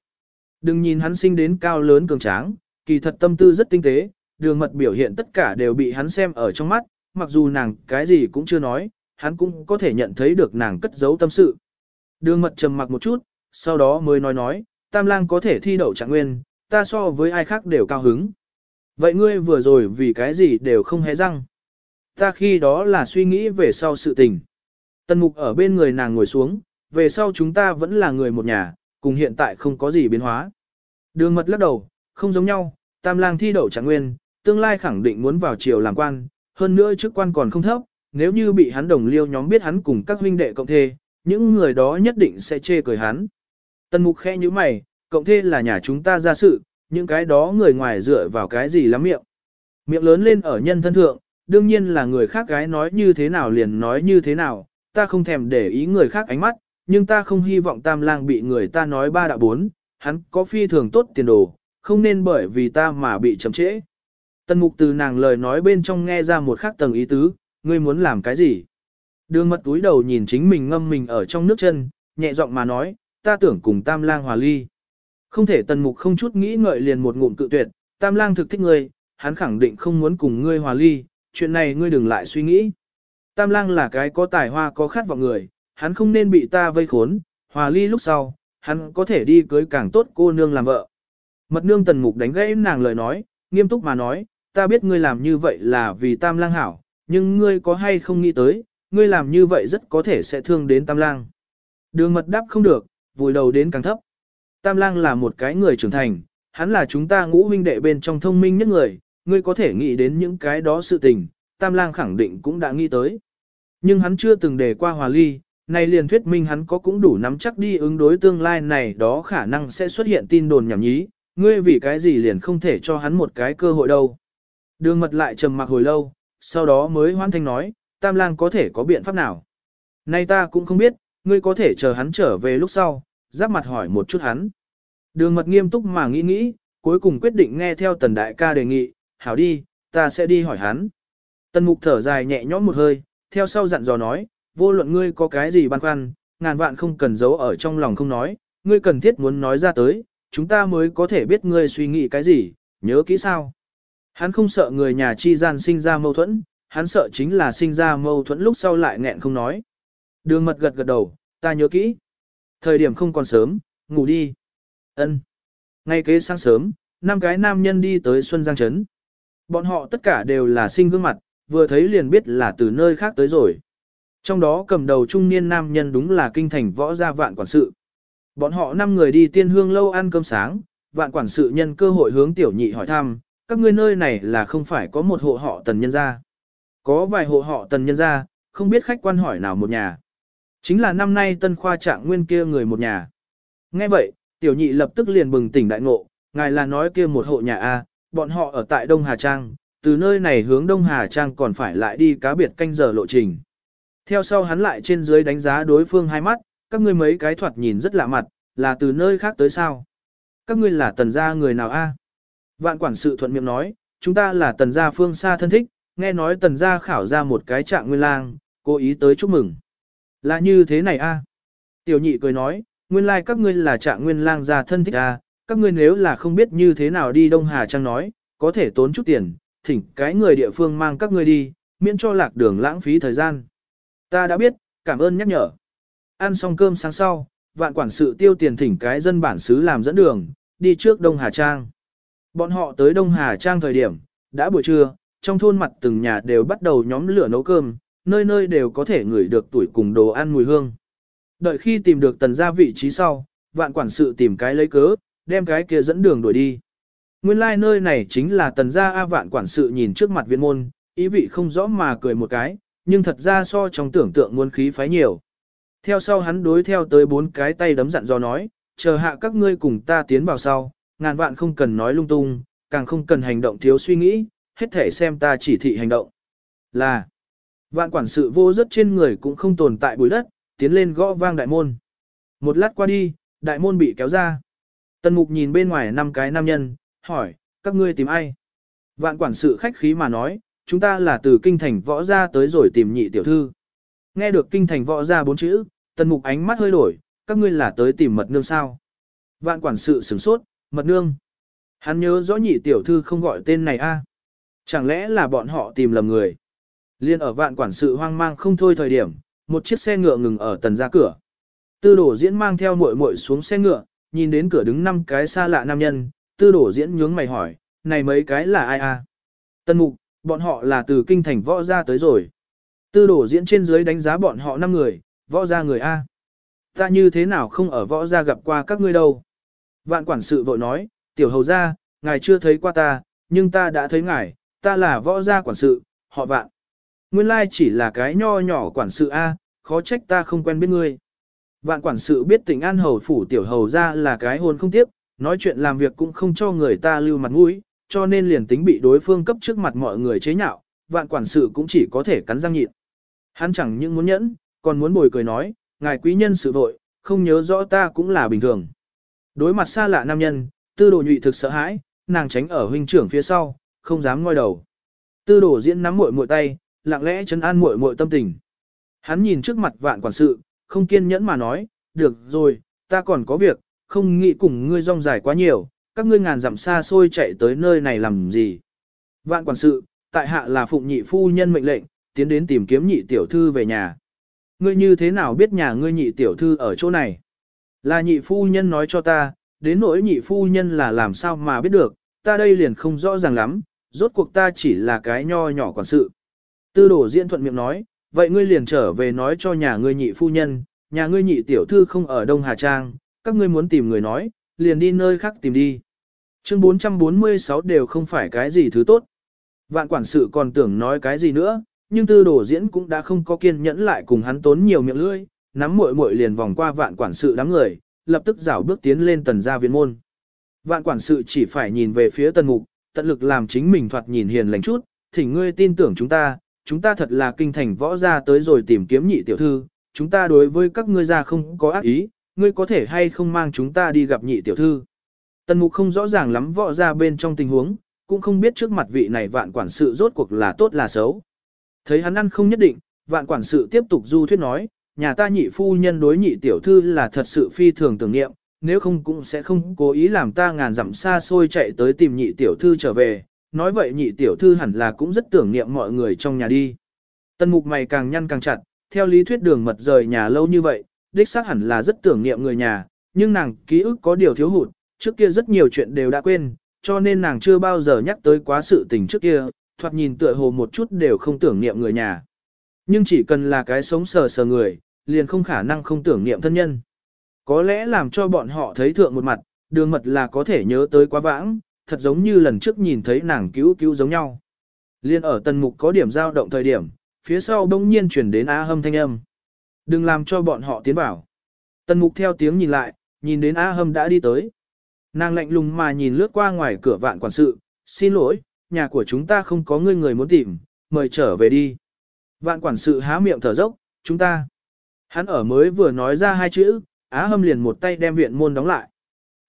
Đừng nhìn hắn sinh đến cao lớn cường tráng, kỳ thật tâm tư rất tinh tế, đường mật biểu hiện tất cả đều bị hắn xem ở trong mắt, mặc dù nàng cái gì cũng chưa nói, hắn cũng có thể nhận thấy được nàng cất giấu tâm sự. Đường mật trầm mặc một chút, sau đó mới nói nói, tam lang có thể thi đậu trạng nguyên, ta so với ai khác đều cao hứng. Vậy ngươi vừa rồi vì cái gì đều không hé răng. Ta khi đó là suy nghĩ về sau sự tình. Tần mục ở bên người nàng ngồi xuống, về sau chúng ta vẫn là người một nhà, cùng hiện tại không có gì biến hóa. Đường mật lắc đầu, không giống nhau, tam lang thi đậu trạng nguyên, tương lai khẳng định muốn vào triều làm quan, hơn nữa chức quan còn không thấp, nếu như bị hắn đồng liêu nhóm biết hắn cùng các huynh đệ cộng thê, những người đó nhất định sẽ chê cười hắn. Tần mục khẽ như mày, cộng thê là nhà chúng ta ra sự, những cái đó người ngoài dựa vào cái gì lắm miệng. Miệng lớn lên ở nhân thân thượng, đương nhiên là người khác gái nói như thế nào liền nói như thế nào, ta không thèm để ý người khác ánh mắt, nhưng ta không hy vọng tam lang bị người ta nói ba đạo bốn, hắn có phi thường tốt tiền đồ, không nên bởi vì ta mà bị chậm trễ. Tần mục từ nàng lời nói bên trong nghe ra một khác tầng ý tứ, ngươi muốn làm cái gì? Đường mật túi đầu nhìn chính mình ngâm mình ở trong nước chân, nhẹ giọng mà nói, ta tưởng cùng tam lang hòa ly. Không thể tần mục không chút nghĩ ngợi liền một ngụm cự tuyệt, tam lang thực thích ngươi, hắn khẳng định không muốn cùng ngươi hòa ly, chuyện này ngươi đừng lại suy nghĩ. Tam lang là cái có tài hoa có khát vọng người, hắn không nên bị ta vây khốn, hòa ly lúc sau, hắn có thể đi cưới càng tốt cô nương làm vợ. Mật nương tần mục đánh gãy nàng lời nói, nghiêm túc mà nói, ta biết ngươi làm như vậy là vì tam lang hảo, nhưng ngươi có hay không nghĩ tới, ngươi làm như vậy rất có thể sẽ thương đến tam lang. Đường mật đáp không được, vùi đầu đến càng thấp. Tam lang là một cái người trưởng thành, hắn là chúng ta ngũ huynh đệ bên trong thông minh nhất người, ngươi có thể nghĩ đến những cái đó sự tình, tam lang khẳng định cũng đã nghĩ tới. Nhưng hắn chưa từng đề qua hòa ly, này liền thuyết minh hắn có cũng đủ nắm chắc đi ứng đối tương lai này đó khả năng sẽ xuất hiện tin đồn nhảm nhí, ngươi vì cái gì liền không thể cho hắn một cái cơ hội đâu. Đường mật lại trầm mặc hồi lâu, sau đó mới hoan thanh nói, tam lang có thể có biện pháp nào. Nay ta cũng không biết, ngươi có thể chờ hắn trở về lúc sau, giáp mặt hỏi một chút hắn. Đường mật nghiêm túc mà nghĩ nghĩ, cuối cùng quyết định nghe theo tần đại ca đề nghị, hảo đi, ta sẽ đi hỏi hắn. Tần mục thở dài nhẹ nhõm một hơi, theo sau dặn dò nói, vô luận ngươi có cái gì băn khoăn, ngàn vạn không cần giấu ở trong lòng không nói, ngươi cần thiết muốn nói ra tới, chúng ta mới có thể biết ngươi suy nghĩ cái gì, nhớ kỹ sao. Hắn không sợ người nhà chi gian sinh ra mâu thuẫn, hắn sợ chính là sinh ra mâu thuẫn lúc sau lại nghẹn không nói. Đường mật gật gật đầu, ta nhớ kỹ. Thời điểm không còn sớm, ngủ đi. Ân. Ngay kế sáng sớm, năm cái nam nhân đi tới Xuân Giang Trấn. Bọn họ tất cả đều là sinh gương mặt, vừa thấy liền biết là từ nơi khác tới rồi. Trong đó cầm đầu trung niên nam nhân đúng là kinh thành võ gia vạn quản sự. Bọn họ năm người đi tiên hương lâu ăn cơm sáng, vạn quản sự nhân cơ hội hướng tiểu nhị hỏi thăm, các ngươi nơi này là không phải có một hộ họ tần nhân gia. Có vài hộ họ tần nhân gia, không biết khách quan hỏi nào một nhà. Chính là năm nay tân khoa trạng nguyên kia người một nhà. Nghe vậy, tiểu nhị lập tức liền bừng tỉnh đại ngộ, ngài là nói kia một hộ nhà A, bọn họ ở tại Đông Hà Trang, từ nơi này hướng Đông Hà Trang còn phải lại đi cá biệt canh giờ lộ trình. Theo sau hắn lại trên dưới đánh giá đối phương hai mắt, các ngươi mấy cái thoạt nhìn rất lạ mặt, là từ nơi khác tới sao? Các ngươi là tần gia người nào a? Vạn quản sự thuận miệng nói, chúng ta là tần gia phương xa thân thích, nghe nói tần gia khảo ra một cái trạng nguyên lang, cố ý tới chúc mừng. Là như thế này a? Tiểu nhị cười nói, nguyên lai like các ngươi là trạng nguyên lang gia thân thích a, các ngươi nếu là không biết như thế nào đi Đông Hà Trang nói, có thể tốn chút tiền, thỉnh cái người địa phương mang các ngươi đi, miễn cho lạc đường lãng phí thời gian. Ta đã biết, cảm ơn nhắc nhở. Ăn xong cơm sáng sau, vạn quản sự tiêu tiền thỉnh cái dân bản xứ làm dẫn đường, đi trước Đông Hà Trang. Bọn họ tới Đông Hà Trang thời điểm, đã buổi trưa, trong thôn mặt từng nhà đều bắt đầu nhóm lửa nấu cơm, nơi nơi đều có thể ngửi được tuổi cùng đồ ăn mùi hương. Đợi khi tìm được tần gia vị trí sau, vạn quản sự tìm cái lấy cớ, đem cái kia dẫn đường đuổi đi. Nguyên lai like nơi này chính là tần gia A vạn quản sự nhìn trước mặt viện môn, ý vị không rõ mà cười một cái, nhưng thật ra so trong tưởng tượng muốn khí phái nhiều. Theo sau hắn đối theo tới bốn cái tay đấm dặn dò nói, chờ hạ các ngươi cùng ta tiến vào sau, ngàn vạn không cần nói lung tung, càng không cần hành động thiếu suy nghĩ, hết thể xem ta chỉ thị hành động. Là, vạn quản sự vô rất trên người cũng không tồn tại bụi đất, tiến lên gõ vang đại môn. Một lát qua đi, đại môn bị kéo ra. Tần mục nhìn bên ngoài năm cái nam nhân, hỏi, các ngươi tìm ai? Vạn quản sự khách khí mà nói, chúng ta là từ kinh thành võ ra tới rồi tìm nhị tiểu thư. Nghe được kinh thành võ ra bốn chữ, tần mục ánh mắt hơi đổi, các ngươi là tới tìm mật nương sao? Vạn quản sự sửng sốt, mật nương. Hắn nhớ rõ nhị tiểu thư không gọi tên này a Chẳng lẽ là bọn họ tìm lầm người? Liên ở vạn quản sự hoang mang không thôi thời điểm, một chiếc xe ngựa ngừng ở tần ra cửa. Tư đổ diễn mang theo muội muội xuống xe ngựa, nhìn đến cửa đứng năm cái xa lạ nam nhân, tư đổ diễn nhướng mày hỏi, này mấy cái là ai a? tân mục, bọn họ là từ kinh thành võ ra tới rồi. Tư đổ diễn trên dưới đánh giá bọn họ năm người, võ ra người A. Ta như thế nào không ở võ ra gặp qua các ngươi đâu. Vạn quản sự vội nói, tiểu hầu ra, ngài chưa thấy qua ta, nhưng ta đã thấy ngài, ta là võ gia quản sự, họ vạn. Nguyên lai chỉ là cái nho nhỏ quản sự A, khó trách ta không quen biết ngươi. Vạn quản sự biết tình an hầu phủ tiểu hầu ra là cái hôn không tiếp, nói chuyện làm việc cũng không cho người ta lưu mặt mũi, cho nên liền tính bị đối phương cấp trước mặt mọi người chế nhạo, vạn quản sự cũng chỉ có thể cắn răng nhịn. Hắn chẳng những muốn nhẫn, còn muốn bồi cười nói, ngài quý nhân sự vội, không nhớ rõ ta cũng là bình thường. Đối mặt xa lạ nam nhân, tư đồ nhụy thực sợ hãi, nàng tránh ở huynh trưởng phía sau, không dám ngoi đầu. Tư đồ diễn nắm muội muội tay, lặng lẽ chấn an muội muội tâm tình. Hắn nhìn trước mặt vạn quản sự, không kiên nhẫn mà nói, được rồi, ta còn có việc, không nghĩ cùng ngươi rong dài quá nhiều, các ngươi ngàn dặm xa xôi chạy tới nơi này làm gì. Vạn quản sự, tại hạ là phụng nhị phu nhân mệnh lệnh, tiến đến tìm kiếm nhị tiểu thư về nhà. Ngươi như thế nào biết nhà ngươi nhị tiểu thư ở chỗ này? Là nhị phu nhân nói cho ta, đến nỗi nhị phu nhân là làm sao mà biết được, ta đây liền không rõ ràng lắm, rốt cuộc ta chỉ là cái nho nhỏ quản sự. Tư đổ diễn thuận miệng nói, vậy ngươi liền trở về nói cho nhà ngươi nhị phu nhân, nhà ngươi nhị tiểu thư không ở Đông Hà Trang, các ngươi muốn tìm người nói, liền đi nơi khác tìm đi. Chương 446 đều không phải cái gì thứ tốt. Vạn quản sự còn tưởng nói cái gì nữa, nhưng tư đổ diễn cũng đã không có kiên nhẫn lại cùng hắn tốn nhiều miệng lưỡi, nắm muội muội liền vòng qua vạn quản sự đám người, lập tức rảo bước tiến lên tần gia viện môn. Vạn quản sự chỉ phải nhìn về phía tần mục, tận lực làm chính mình thoạt nhìn hiền lành chút, thỉnh ngươi tin tưởng chúng ta, chúng ta thật là kinh thành võ gia tới rồi tìm kiếm nhị tiểu thư, chúng ta đối với các ngươi gia không có ác ý, ngươi có thể hay không mang chúng ta đi gặp nhị tiểu thư. Tần mục không rõ ràng lắm võ gia bên trong tình huống, cũng không biết trước mặt vị này vạn quản sự rốt cuộc là tốt là xấu. Thấy hắn ăn không nhất định, vạn quản sự tiếp tục du thuyết nói, nhà ta nhị phu nhân đối nhị tiểu thư là thật sự phi thường tưởng niệm, nếu không cũng sẽ không cố ý làm ta ngàn dặm xa xôi chạy tới tìm nhị tiểu thư trở về, nói vậy nhị tiểu thư hẳn là cũng rất tưởng niệm mọi người trong nhà đi. Tân mục mày càng nhăn càng chặt, theo lý thuyết đường mật rời nhà lâu như vậy, đích xác hẳn là rất tưởng niệm người nhà, nhưng nàng ký ức có điều thiếu hụt, trước kia rất nhiều chuyện đều đã quên, cho nên nàng chưa bao giờ nhắc tới quá sự tình trước kia, thoạt nhìn tựa hồ một chút đều không tưởng niệm người nhà. Nhưng chỉ cần là cái sống sờ sờ người, liền không khả năng không tưởng niệm thân nhân. Có lẽ làm cho bọn họ thấy thượng một mặt, đường mật là có thể nhớ tới quá vãng, thật giống như lần trước nhìn thấy nàng cứu cứu giống nhau. Liên ở tần mục có điểm giao động thời điểm, phía sau đông nhiên chuyển đến A hâm thanh âm. Đừng làm cho bọn họ tiến vào. Tần mục theo tiếng nhìn lại, nhìn đến A hâm đã đi tới. Nàng lạnh lùng mà nhìn lướt qua ngoài cửa vạn quản sự, xin lỗi, nhà của chúng ta không có người người muốn tìm, mời trở về đi. Vạn quản sự há miệng thở dốc, chúng ta. Hắn ở mới vừa nói ra hai chữ, Á hâm liền một tay đem viện môn đóng lại.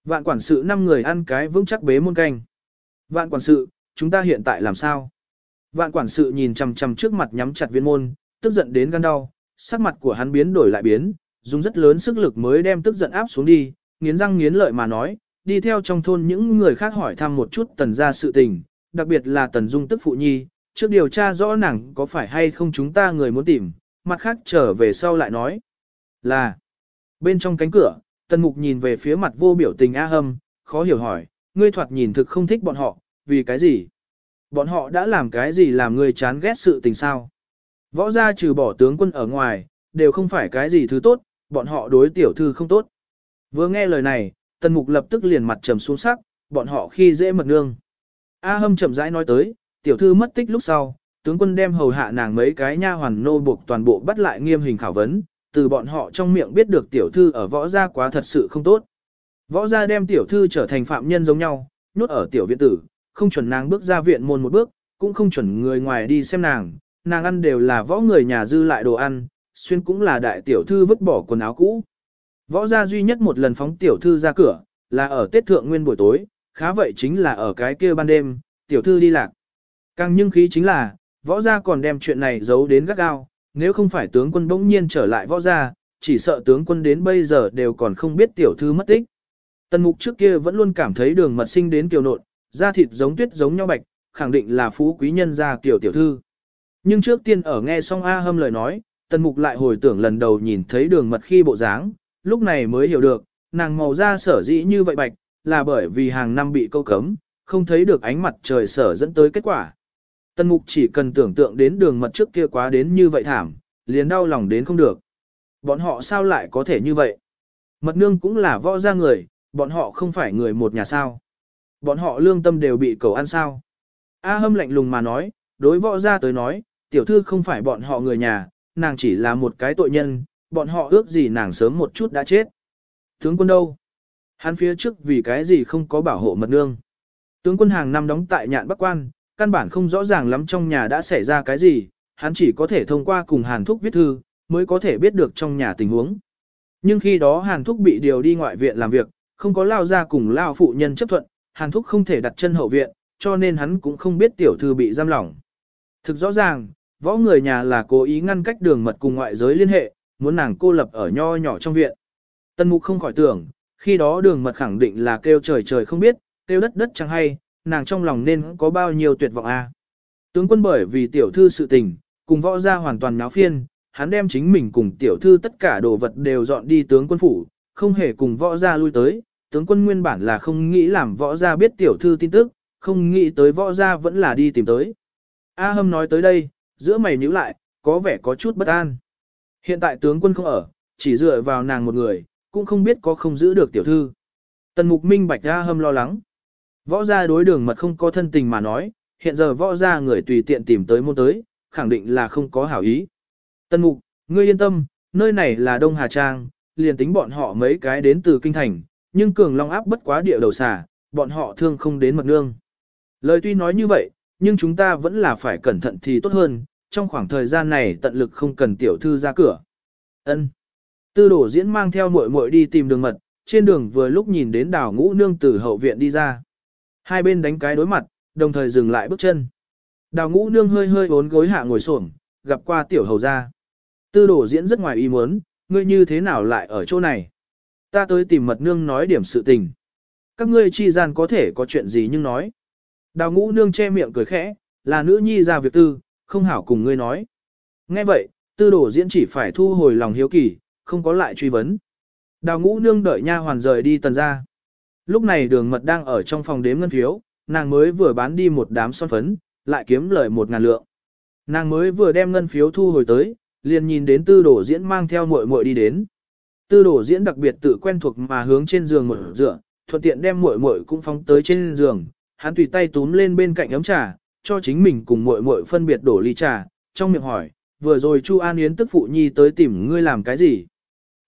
Vạn quản sự năm người ăn cái vững chắc bế môn canh. Vạn quản sự, chúng ta hiện tại làm sao? Vạn quản sự nhìn chằm chằm trước mặt nhắm chặt viên môn, tức giận đến gan đau, sắc mặt của hắn biến đổi lại biến, dùng rất lớn sức lực mới đem tức giận áp xuống đi, nghiến răng nghiến lợi mà nói, đi theo trong thôn những người khác hỏi thăm một chút tần ra sự tình, đặc biệt là tần dung tức phụ nhi, trước điều tra rõ nàng có phải hay không chúng ta người muốn tìm, mặt khác trở về sau lại nói là bên trong cánh cửa, tần mục nhìn về phía mặt vô biểu tình A hâm, khó hiểu hỏi, ngươi thoạt nhìn thực không thích bọn họ, vì cái gì? Bọn họ đã làm cái gì làm ngươi chán ghét sự tình sao? Võ gia trừ bỏ tướng quân ở ngoài, đều không phải cái gì thứ tốt, bọn họ đối tiểu thư không tốt. Vừa nghe lời này, tần mục lập tức liền mặt trầm xuống sắc, bọn họ khi dễ mật nương. A hâm chậm rãi nói tới, tiểu thư mất tích lúc sau, tướng quân đem hầu hạ nàng mấy cái nha hoàn nô buộc toàn bộ bắt lại nghiêm hình khảo vấn, từ bọn họ trong miệng biết được tiểu thư ở võ gia quá thật sự không tốt. Võ gia đem tiểu thư trở thành phạm nhân giống nhau, nhốt ở tiểu viện tử, không chuẩn nàng bước ra viện môn một bước, cũng không chuẩn người ngoài đi xem nàng, nàng ăn đều là võ người nhà dư lại đồ ăn, xuyên cũng là đại tiểu thư vứt bỏ quần áo cũ. Võ gia duy nhất một lần phóng tiểu thư ra cửa, là ở Tết Thượng Nguyên buổi tối, khá vậy chính là ở cái kia ban đêm, tiểu thư đi lạc. Càng nhưng khí chính là, võ gia còn đem chuyện này giấu đến gắt gao, nếu không phải tướng quân bỗng nhiên trở lại võ gia, chỉ sợ tướng quân đến bây giờ đều còn không biết tiểu thư mất tích. Tần mục trước kia vẫn luôn cảm thấy đường mật sinh đến tiểu nộn, da thịt giống tuyết giống nhau bạch, khẳng định là phú quý nhân gia tiểu tiểu thư. Nhưng trước tiên ở nghe xong A hâm lời nói, tần mục lại hồi tưởng lần đầu nhìn thấy đường mật khi bộ dáng, lúc này mới hiểu được, nàng màu da sở dĩ như vậy bạch, là bởi vì hàng năm bị câu cấm, không thấy được ánh mặt trời sở dẫn tới kết quả. Tần mục chỉ cần tưởng tượng đến đường mật trước kia quá đến như vậy thảm, liền đau lòng đến không được. Bọn họ sao lại có thể như vậy? Mật nương cũng là võ gia người, bọn họ không phải người một nhà sao. Bọn họ lương tâm đều bị cầu ăn sao. A hâm lạnh lùng mà nói, đối võ gia tới nói, tiểu thư không phải bọn họ người nhà, nàng chỉ là một cái tội nhân, bọn họ ước gì nàng sớm một chút đã chết. Tướng quân đâu? Hắn phía trước vì cái gì không có bảo hộ mật nương. Tướng quân hàng năm đóng tại nhạn Bắc Quan, căn bản không rõ ràng lắm trong nhà đã xảy ra cái gì, hắn chỉ có thể thông qua cùng Hàn Thúc viết thư, mới có thể biết được trong nhà tình huống. Nhưng khi đó Hàn Thúc bị điều đi ngoại viện làm việc, không có lao ra cùng lao phụ nhân chấp thuận, Hàn Thúc không thể đặt chân hậu viện, cho nên hắn cũng không biết tiểu thư bị giam lỏng. Thực rõ ràng, võ người nhà là cố ý ngăn cách đường mật cùng ngoại giới liên hệ, muốn nàng cô lập ở nho nhỏ trong viện. Tân mục không khỏi tưởng, khi đó đường mật khẳng định là kêu trời trời không biết, kêu đất đất chẳng hay, nàng trong lòng nên có bao nhiêu tuyệt vọng a. Tướng quân bởi vì tiểu thư sự tình, cùng võ gia hoàn toàn náo phiên, hắn đem chính mình cùng tiểu thư tất cả đồ vật đều dọn đi tướng quân phủ, không hề cùng võ gia lui tới, tướng quân nguyên bản là không nghĩ làm võ gia biết tiểu thư tin tức, không nghĩ tới võ gia vẫn là đi tìm tới. A hâm nói tới đây, giữa mày nhíu lại, có vẻ có chút bất an. Hiện tại tướng quân không ở, chỉ dựa vào nàng một người, cũng không biết có không giữ được tiểu thư. Tần mục minh bạch A hâm lo lắng. Võ gia đối đường mật không có thân tình mà nói, hiện giờ võ gia người tùy tiện tìm tới môn tới, khẳng định là không có hảo ý. Tân mục, ngươi yên tâm, nơi này là Đông Hà Trang, liền tính bọn họ mấy cái đến từ kinh thành, nhưng cường long áp bất quá địa đầu xà, bọn họ thương không đến mật nương. Lời tuy nói như vậy, nhưng chúng ta vẫn là phải cẩn thận thì tốt hơn, trong khoảng thời gian này tận lực không cần tiểu thư ra cửa. Ân. Tư đổ diễn mang theo muội muội đi tìm đường mật, trên đường vừa lúc nhìn đến đào ngũ nương từ hậu viện đi ra. Hai bên đánh cái đối mặt, đồng thời dừng lại bước chân. Đào ngũ nương hơi hơi bốn gối hạ ngồi xổm, gặp qua tiểu hầu ra. Tư đổ diễn rất ngoài ý muốn, ngươi như thế nào lại ở chỗ này? Ta tới tìm mật nương nói điểm sự tình. Các ngươi chi gian có thể có chuyện gì nhưng nói. Đào ngũ nương che miệng cười khẽ, là nữ nhi ra việc tư, không hảo cùng ngươi nói. Nghe vậy, tư đổ diễn chỉ phải thu hồi lòng hiếu kỳ, không có lại truy vấn. Đào ngũ nương đợi nha hoàn rời đi tần ra. Lúc này đường mật đang ở trong phòng đếm ngân phiếu, nàng mới vừa bán đi một đám son phấn, lại kiếm lời một ngàn lượng. Nàng mới vừa đem ngân phiếu thu hồi tới, liền nhìn đến tư đổ diễn mang theo muội muội đi đến. Tư đổ diễn đặc biệt tự quen thuộc mà hướng trên giường một dựa, thuận tiện đem muội muội cũng phóng tới trên giường, hắn tùy tay túm lên bên cạnh ấm trà, cho chính mình cùng muội muội phân biệt đổ ly trà, trong miệng hỏi, vừa rồi Chu An Yến tức phụ nhi tới tìm ngươi làm cái gì?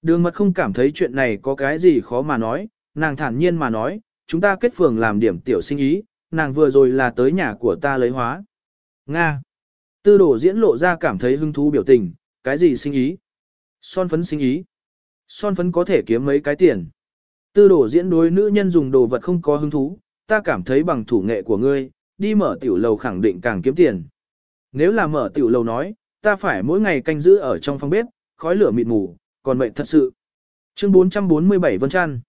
Đường mật không cảm thấy chuyện này có cái gì khó mà nói, nàng thản nhiên mà nói, chúng ta kết phường làm điểm tiểu sinh ý, nàng vừa rồi là tới nhà của ta lấy hóa. Nga. Tư đổ diễn lộ ra cảm thấy hứng thú biểu tình, cái gì sinh ý? Son phấn sinh ý. Son phấn có thể kiếm mấy cái tiền. Tư đổ diễn đối nữ nhân dùng đồ vật không có hứng thú, ta cảm thấy bằng thủ nghệ của ngươi, đi mở tiểu lầu khẳng định càng kiếm tiền. Nếu là mở tiểu lầu nói, ta phải mỗi ngày canh giữ ở trong phòng bếp, khói lửa mịt mù, còn mệnh thật sự. Chương 447 Vân Trăn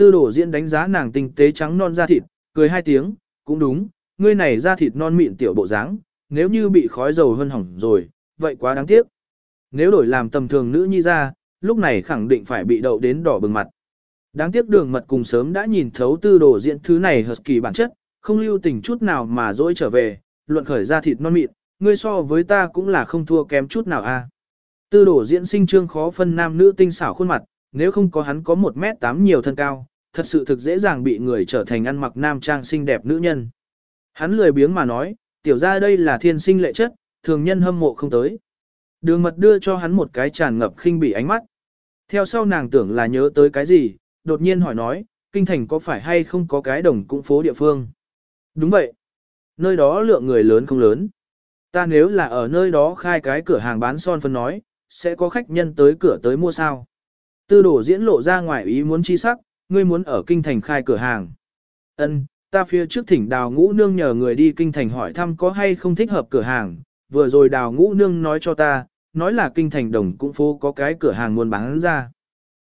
Tư đổ diễn đánh giá nàng tinh tế trắng non da thịt, cười hai tiếng, cũng đúng, ngươi này da thịt non mịn tiểu bộ dáng, nếu như bị khói dầu hơn hỏng rồi, vậy quá đáng tiếc. Nếu đổi làm tầm thường nữ nhi ra, lúc này khẳng định phải bị đậu đến đỏ bừng mặt. Đáng tiếc đường mật cùng sớm đã nhìn thấu tư đồ diễn thứ này hợp kỳ bản chất, không lưu tình chút nào mà dỗi trở về, luận khởi ra thịt non mịn, ngươi so với ta cũng là không thua kém chút nào a. Tư đồ diễn sinh trương khó phân nam nữ tinh xảo khuôn mặt, nếu không có hắn có một mét tám nhiều thân cao, thật sự thực dễ dàng bị người trở thành ăn mặc nam trang xinh đẹp nữ nhân. Hắn lười biếng mà nói, tiểu ra đây là thiên sinh lệ chất, thường nhân hâm mộ không tới. Đường mật đưa cho hắn một cái tràn ngập khinh bỉ ánh mắt. Theo sau nàng tưởng là nhớ tới cái gì, đột nhiên hỏi nói, kinh thành có phải hay không có cái đồng cũng phố địa phương? Đúng vậy. Nơi đó lượng người lớn không lớn. Ta nếu là ở nơi đó khai cái cửa hàng bán son phân nói, sẽ có khách nhân tới cửa tới mua sao. Tư đổ diễn lộ ra ngoài ý muốn chi sắc, ngươi muốn ở kinh thành khai cửa hàng. Ân, ta phía trước thỉnh đào ngũ nương nhờ người đi kinh thành hỏi thăm có hay không thích hợp cửa hàng, vừa rồi đào ngũ nương nói cho ta, nói là kinh thành đồng cũng phố có cái cửa hàng muốn bán ra.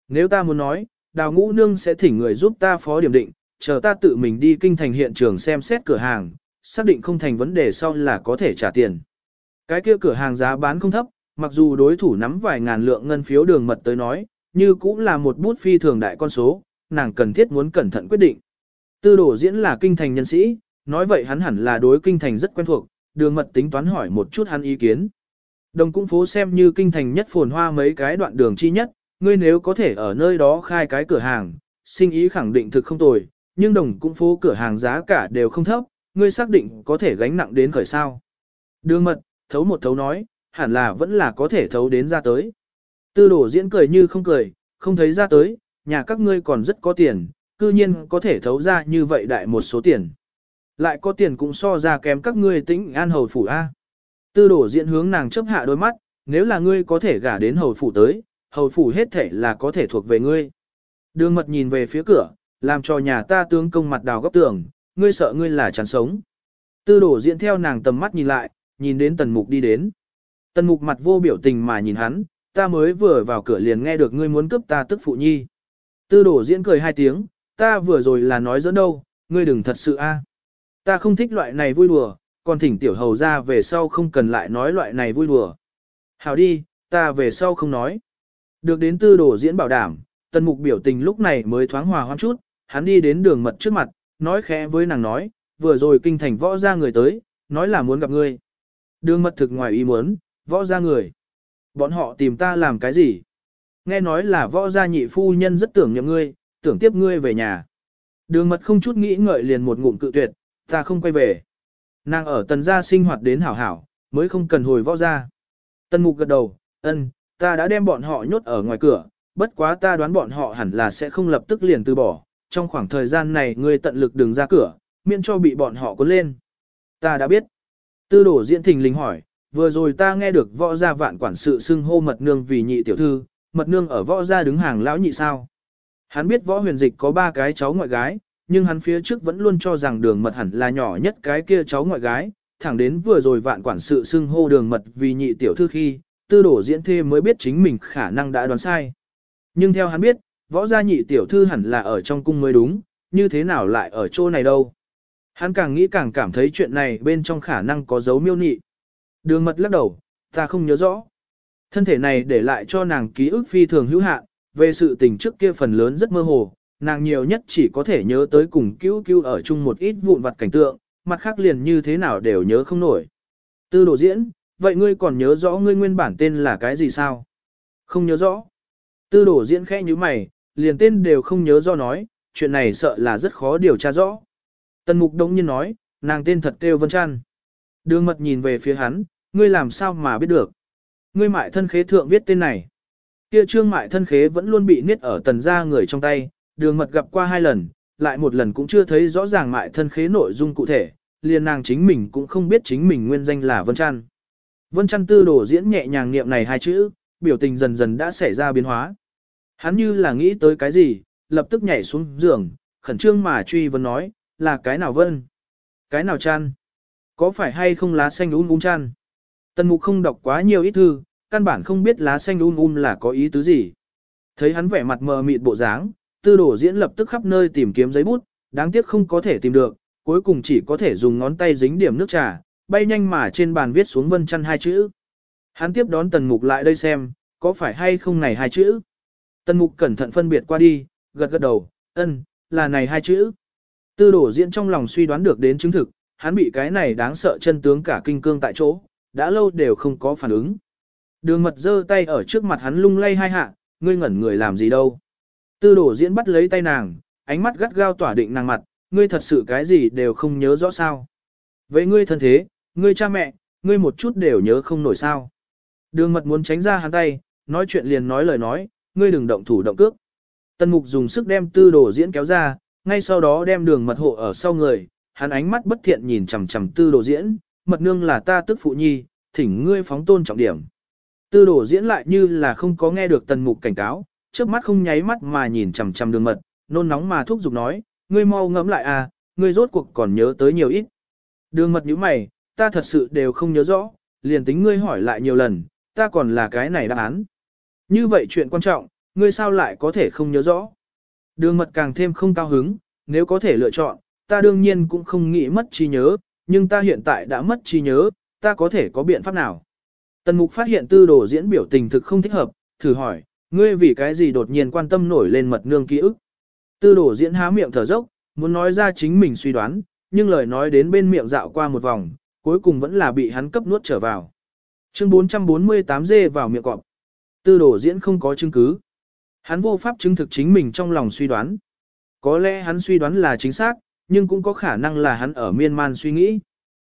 Nếu ta muốn nói, đào ngũ nương sẽ thỉnh người giúp ta phó điểm định, chờ ta tự mình đi kinh thành hiện trường xem xét cửa hàng, xác định không thành vấn đề sau là có thể trả tiền. Cái kia cửa hàng giá bán không thấp, mặc dù đối thủ nắm vài ngàn lượng ngân phiếu đường mật tới nói, như cũng là một bút phi thường đại con số, nàng cần thiết muốn cẩn thận quyết định. Tư đổ diễn là kinh thành nhân sĩ, nói vậy hắn hẳn là đối kinh thành rất quen thuộc, đường mật tính toán hỏi một chút hắn ý kiến. Đồng cung phố xem như kinh thành nhất phồn hoa mấy cái đoạn đường chi nhất, ngươi nếu có thể ở nơi đó khai cái cửa hàng, sinh ý khẳng định thực không tồi, nhưng đồng cung phố cửa hàng giá cả đều không thấp, ngươi xác định có thể gánh nặng đến khởi sao. Đường mật, thấu một thấu nói, hẳn là vẫn là có thể thấu đến ra tới. Tư đổ diễn cười như không cười, không thấy ra tới, nhà các ngươi còn rất có tiền, cư nhiên có thể thấu ra như vậy đại một số tiền. Lại có tiền cũng so ra kém các ngươi tĩnh an hầu phủ A. Tư đổ diễn hướng nàng chấp hạ đôi mắt, nếu là ngươi có thể gả đến hầu phủ tới, hầu phủ hết thể là có thể thuộc về ngươi. Đường mật nhìn về phía cửa, làm cho nhà ta tướng công mặt đào góc tường, ngươi sợ ngươi là chán sống. Tư đổ diễn theo nàng tầm mắt nhìn lại, nhìn đến tần mục đi đến. Tần mục mặt vô biểu tình mà nhìn hắn, ta mới vừa vào cửa liền nghe được ngươi muốn cướp ta tức phụ nhi. Tư đổ diễn cười hai tiếng, ta vừa rồi là nói dẫn đâu, ngươi đừng thật sự a. Ta không thích loại này vui đùa, còn thỉnh tiểu hầu ra về sau không cần lại nói loại này vui đùa. Hào đi, ta về sau không nói. Được đến tư đổ diễn bảo đảm, tần mục biểu tình lúc này mới thoáng hòa hoãn chút, hắn đi đến đường mật trước mặt, nói khẽ với nàng nói, vừa rồi kinh thành võ ra người tới, nói là muốn gặp ngươi. Đường mật thực ngoài ý muốn, võ ra người. Bọn họ tìm ta làm cái gì? Nghe nói là võ gia nhị phu nhân rất tưởng nhậm ngươi, tưởng tiếp ngươi về nhà. Đường mật không chút nghĩ ngợi liền một ngụm cự tuyệt, ta không quay về. Nàng ở tần gia sinh hoạt đến hảo hảo, mới không cần hồi võ gia. Tần mục gật đầu, ân, ta đã đem bọn họ nhốt ở ngoài cửa, bất quá ta đoán bọn họ hẳn là sẽ không lập tức liền từ bỏ, trong khoảng thời gian này ngươi tận lực đừng ra cửa, miễn cho bị bọn họ cuốn lên. Ta đã biết. Tư đổ diễn thình lình hỏi, vừa rồi ta nghe được võ gia vạn quản sự xưng hô mật nương vì nhị tiểu thư, mật nương ở võ gia đứng hàng lão nhị sao. Hắn biết võ huyền dịch có ba cái cháu ngoại gái, nhưng hắn phía trước vẫn luôn cho rằng đường mật hẳn là nhỏ nhất cái kia cháu ngoại gái, thẳng đến vừa rồi vạn quản sự xưng hô đường mật vì nhị tiểu thư khi, tư đổ diễn thê mới biết chính mình khả năng đã đoán sai. Nhưng theo hắn biết, võ gia nhị tiểu thư hẳn là ở trong cung mới đúng, như thế nào lại ở chỗ này đâu. Hắn càng nghĩ càng cảm thấy chuyện này bên trong khả năng có dấu miêu nhị Đường mật lắc đầu, ta không nhớ rõ. Thân thể này để lại cho nàng ký ức phi thường hữu hạn, về sự tình trước kia phần lớn rất mơ hồ, nàng nhiều nhất chỉ có thể nhớ tới cùng cứu cứu ở chung một ít vụn vặt cảnh tượng, mặt khác liền như thế nào đều nhớ không nổi. Tư đồ diễn, vậy ngươi còn nhớ rõ ngươi nguyên bản tên là cái gì sao? Không nhớ rõ. Tư đồ diễn khẽ như mày, liền tên đều không nhớ do nói, chuyện này sợ là rất khó điều tra rõ. Tần mục đống nhiên nói, nàng tên thật kêu Vân Trăn. Đường mật nhìn về phía hắn, ngươi làm sao mà biết được. Ngươi mại thân khế thượng viết tên này. Kia trương mại thân khế vẫn luôn bị niết ở tần gia người trong tay, đường mật gặp qua hai lần, lại một lần cũng chưa thấy rõ ràng mại thân khế nội dung cụ thể, liền nàng chính mình cũng không biết chính mình nguyên danh là Vân Trăn. Vân Trăn tư đổ diễn nhẹ nhàng niệm này hai chữ, biểu tình dần dần đã xảy ra biến hóa. Hắn như là nghĩ tới cái gì, lập tức nhảy xuống giường, khẩn trương mà truy vấn nói, là cái nào Vân? Cái nào Trăn? Có phải hay không lá xanh đúng um Trăn? Tần mục không đọc quá nhiều ít thư, căn bản không biết lá xanh um um là có ý tứ gì. Thấy hắn vẻ mặt mờ mịt bộ dáng, tư đổ diễn lập tức khắp nơi tìm kiếm giấy bút, đáng tiếc không có thể tìm được, cuối cùng chỉ có thể dùng ngón tay dính điểm nước trà, bay nhanh mà trên bàn viết xuống vân chăn hai chữ. Hắn tiếp đón tần mục lại đây xem, có phải hay không này hai chữ. Tần mục cẩn thận phân biệt qua đi, gật gật đầu, ân, là này hai chữ. Tư đổ diễn trong lòng suy đoán được đến chứng thực, hắn bị cái này đáng sợ chân tướng cả kinh cương tại chỗ, đã lâu đều không có phản ứng. Đường mật giơ tay ở trước mặt hắn lung lay hai hạ, ngươi ngẩn người làm gì đâu. Tư đổ diễn bắt lấy tay nàng, ánh mắt gắt gao tỏa định nàng mặt, ngươi thật sự cái gì đều không nhớ rõ sao. Vậy ngươi thân thế, ngươi cha mẹ, ngươi một chút đều nhớ không nổi sao. Đường mật muốn tránh ra hắn tay, nói chuyện liền nói lời nói, ngươi đừng động thủ động cước. Tần mục dùng sức đem tư đồ diễn kéo ra, ngay sau đó đem đường mật hộ ở sau người, hắn ánh mắt bất thiện nhìn chằm chằm tư đồ diễn, mật nương là ta tức phụ nhi, thỉnh ngươi phóng tôn trọng điểm. Tư đổ diễn lại như là không có nghe được tần mục cảnh cáo, trước mắt không nháy mắt mà nhìn chằm chằm đường mật, nôn nóng mà thúc giục nói, ngươi mau ngẫm lại à, ngươi rốt cuộc còn nhớ tới nhiều ít. Đường mật như mày, ta thật sự đều không nhớ rõ, liền tính ngươi hỏi lại nhiều lần, ta còn là cái này đáp án. Như vậy chuyện quan trọng, ngươi sao lại có thể không nhớ rõ. Đường mật càng thêm không cao hứng, nếu có thể lựa chọn, ta đương nhiên cũng không nghĩ mất trí nhớ, nhưng ta hiện tại đã mất trí nhớ, ta có thể có biện pháp nào. Tần mục phát hiện tư đồ diễn biểu tình thực không thích hợp, thử hỏi, ngươi vì cái gì đột nhiên quan tâm nổi lên mật nương ký ức. Tư đồ diễn há miệng thở dốc, muốn nói ra chính mình suy đoán, nhưng lời nói đến bên miệng dạo qua một vòng, cuối cùng vẫn là bị hắn cấp nuốt trở vào. Chương 448 dê vào miệng cọp. Tư đồ diễn không có chứng cứ. Hắn vô pháp chứng thực chính mình trong lòng suy đoán. Có lẽ hắn suy đoán là chính xác, nhưng cũng có khả năng là hắn ở miên man suy nghĩ.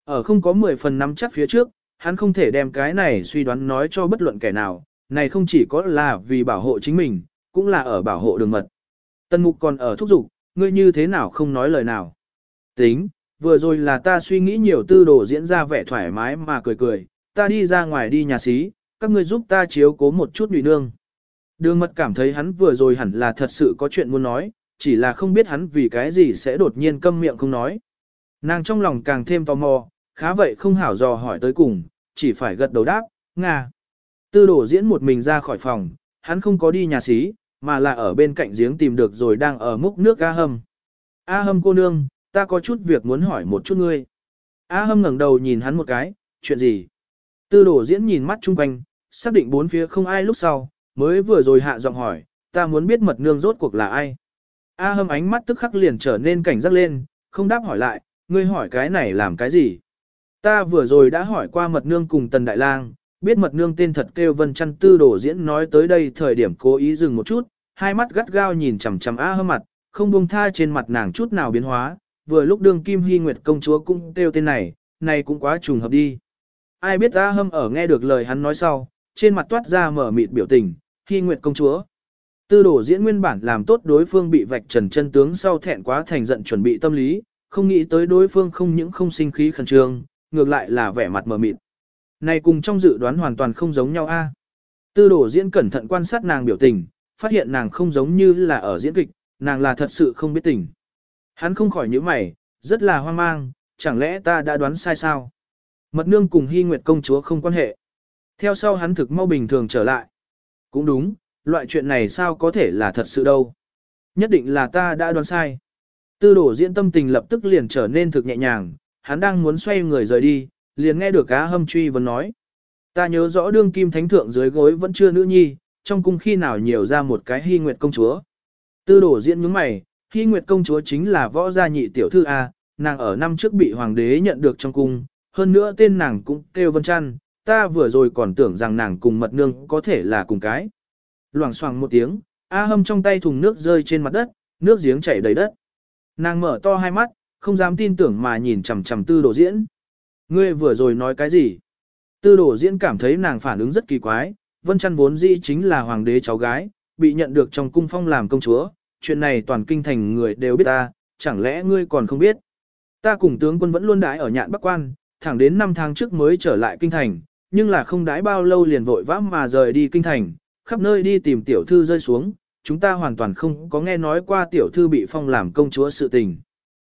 Ở không có 10 phần nắm chắc phía trước, hắn không thể đem cái này suy đoán nói cho bất luận kẻ nào, này không chỉ có là vì bảo hộ chính mình, cũng là ở bảo hộ đường mật. Tân mục còn ở thúc giục, ngươi như thế nào không nói lời nào. Tính, vừa rồi là ta suy nghĩ nhiều tư đồ diễn ra vẻ thoải mái mà cười cười, ta đi ra ngoài đi nhà xí, các ngươi giúp ta chiếu cố một chút nhụy nương. Đường mật cảm thấy hắn vừa rồi hẳn là thật sự có chuyện muốn nói, chỉ là không biết hắn vì cái gì sẽ đột nhiên câm miệng không nói. Nàng trong lòng càng thêm tò mò, khá vậy không hảo dò hỏi tới cùng, chỉ phải gật đầu đáp, Nga. Tư đổ diễn một mình ra khỏi phòng, hắn không có đi nhà xí, mà là ở bên cạnh giếng tìm được rồi đang ở múc nước A Hâm. A Hâm cô nương, ta có chút việc muốn hỏi một chút ngươi. A Hâm ngẩng đầu nhìn hắn một cái, chuyện gì? Tư đổ diễn nhìn mắt chung quanh, xác định bốn phía không ai lúc sau, mới vừa rồi hạ giọng hỏi, ta muốn biết mật nương rốt cuộc là ai. A Hâm ánh mắt tức khắc liền trở nên cảnh giác lên, không đáp hỏi lại, ngươi hỏi cái này làm cái gì? Ta vừa rồi đã hỏi qua mật nương cùng tần đại lang, biết mật nương tên thật kêu vân chăn tư đổ diễn nói tới đây thời điểm cố ý dừng một chút, hai mắt gắt gao nhìn chằm chằm A hâm mặt, không buông tha trên mặt nàng chút nào biến hóa, vừa lúc đương kim hy nguyệt công chúa cũng kêu tên này, này cũng quá trùng hợp đi. Ai biết A hâm ở nghe được lời hắn nói sau, trên mặt toát ra mở mịt biểu tình, hy nguyệt công chúa. Tư đổ diễn nguyên bản làm tốt đối phương bị vạch trần chân tướng sau thẹn quá thành giận chuẩn bị tâm lý, không nghĩ tới đối phương không những không sinh khí khẩn trương, ngược lại là vẻ mặt mờ mịt. Này cùng trong dự đoán hoàn toàn không giống nhau a. Tư đổ diễn cẩn thận quan sát nàng biểu tình, phát hiện nàng không giống như là ở diễn kịch, nàng là thật sự không biết tình. Hắn không khỏi nhíu mày, rất là hoang mang, chẳng lẽ ta đã đoán sai sao? Mật nương cùng Hy Nguyệt công chúa không quan hệ. Theo sau hắn thực mau bình thường trở lại. Cũng đúng, loại chuyện này sao có thể là thật sự đâu. Nhất định là ta đã đoán sai. Tư đổ diễn tâm tình lập tức liền trở nên thực nhẹ nhàng, hắn đang muốn xoay người rời đi, liền nghe được cá hâm truy vấn nói. Ta nhớ rõ đương kim thánh thượng dưới gối vẫn chưa nữ nhi, trong cung khi nào nhiều ra một cái hy nguyệt công chúa. Tư đổ diễn nhướng mày, hy nguyệt công chúa chính là võ gia nhị tiểu thư A, nàng ở năm trước bị hoàng đế nhận được trong cung, hơn nữa tên nàng cũng kêu vân chăn, ta vừa rồi còn tưởng rằng nàng cùng mật nương có thể là cùng cái. Loảng xoảng một tiếng, A hâm trong tay thùng nước rơi trên mặt đất, nước giếng chảy đầy đất. Nàng mở to hai mắt, không dám tin tưởng mà nhìn chằm chằm tư đồ diễn. Ngươi vừa rồi nói cái gì? Tư đồ diễn cảm thấy nàng phản ứng rất kỳ quái, vân chăn vốn dĩ chính là hoàng đế cháu gái, bị nhận được trong cung phong làm công chúa, chuyện này toàn kinh thành người đều biết ta, chẳng lẽ ngươi còn không biết? Ta cùng tướng quân vẫn luôn đái ở nhạn Bắc Quan, thẳng đến 5 tháng trước mới trở lại kinh thành, nhưng là không đái bao lâu liền vội vã mà rời đi kinh thành, khắp nơi đi tìm tiểu thư rơi xuống, chúng ta hoàn toàn không có nghe nói qua tiểu thư bị phong làm công chúa sự tình.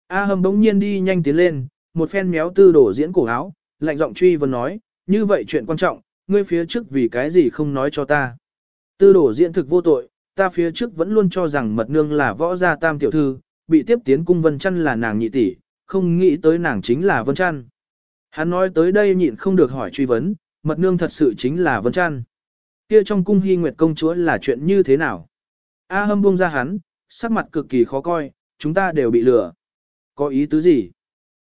A hâm bỗng nhiên đi nhanh tiến lên, một phen méo tư đổ diễn cổ áo, lạnh giọng truy vấn nói, như vậy chuyện quan trọng, ngươi phía trước vì cái gì không nói cho ta. Tư đổ diễn thực vô tội, ta phía trước vẫn luôn cho rằng mật nương là võ gia tam tiểu thư, bị tiếp tiến cung vân chăn là nàng nhị tỷ, không nghĩ tới nàng chính là vân chăn. Hắn nói tới đây nhịn không được hỏi truy vấn, mật nương thật sự chính là vân chăn. Kia trong cung hy nguyệt công chúa là chuyện như thế nào? A hâm buông ra hắn, sắc mặt cực kỳ khó coi, chúng ta đều bị lừa. Có ý tứ gì?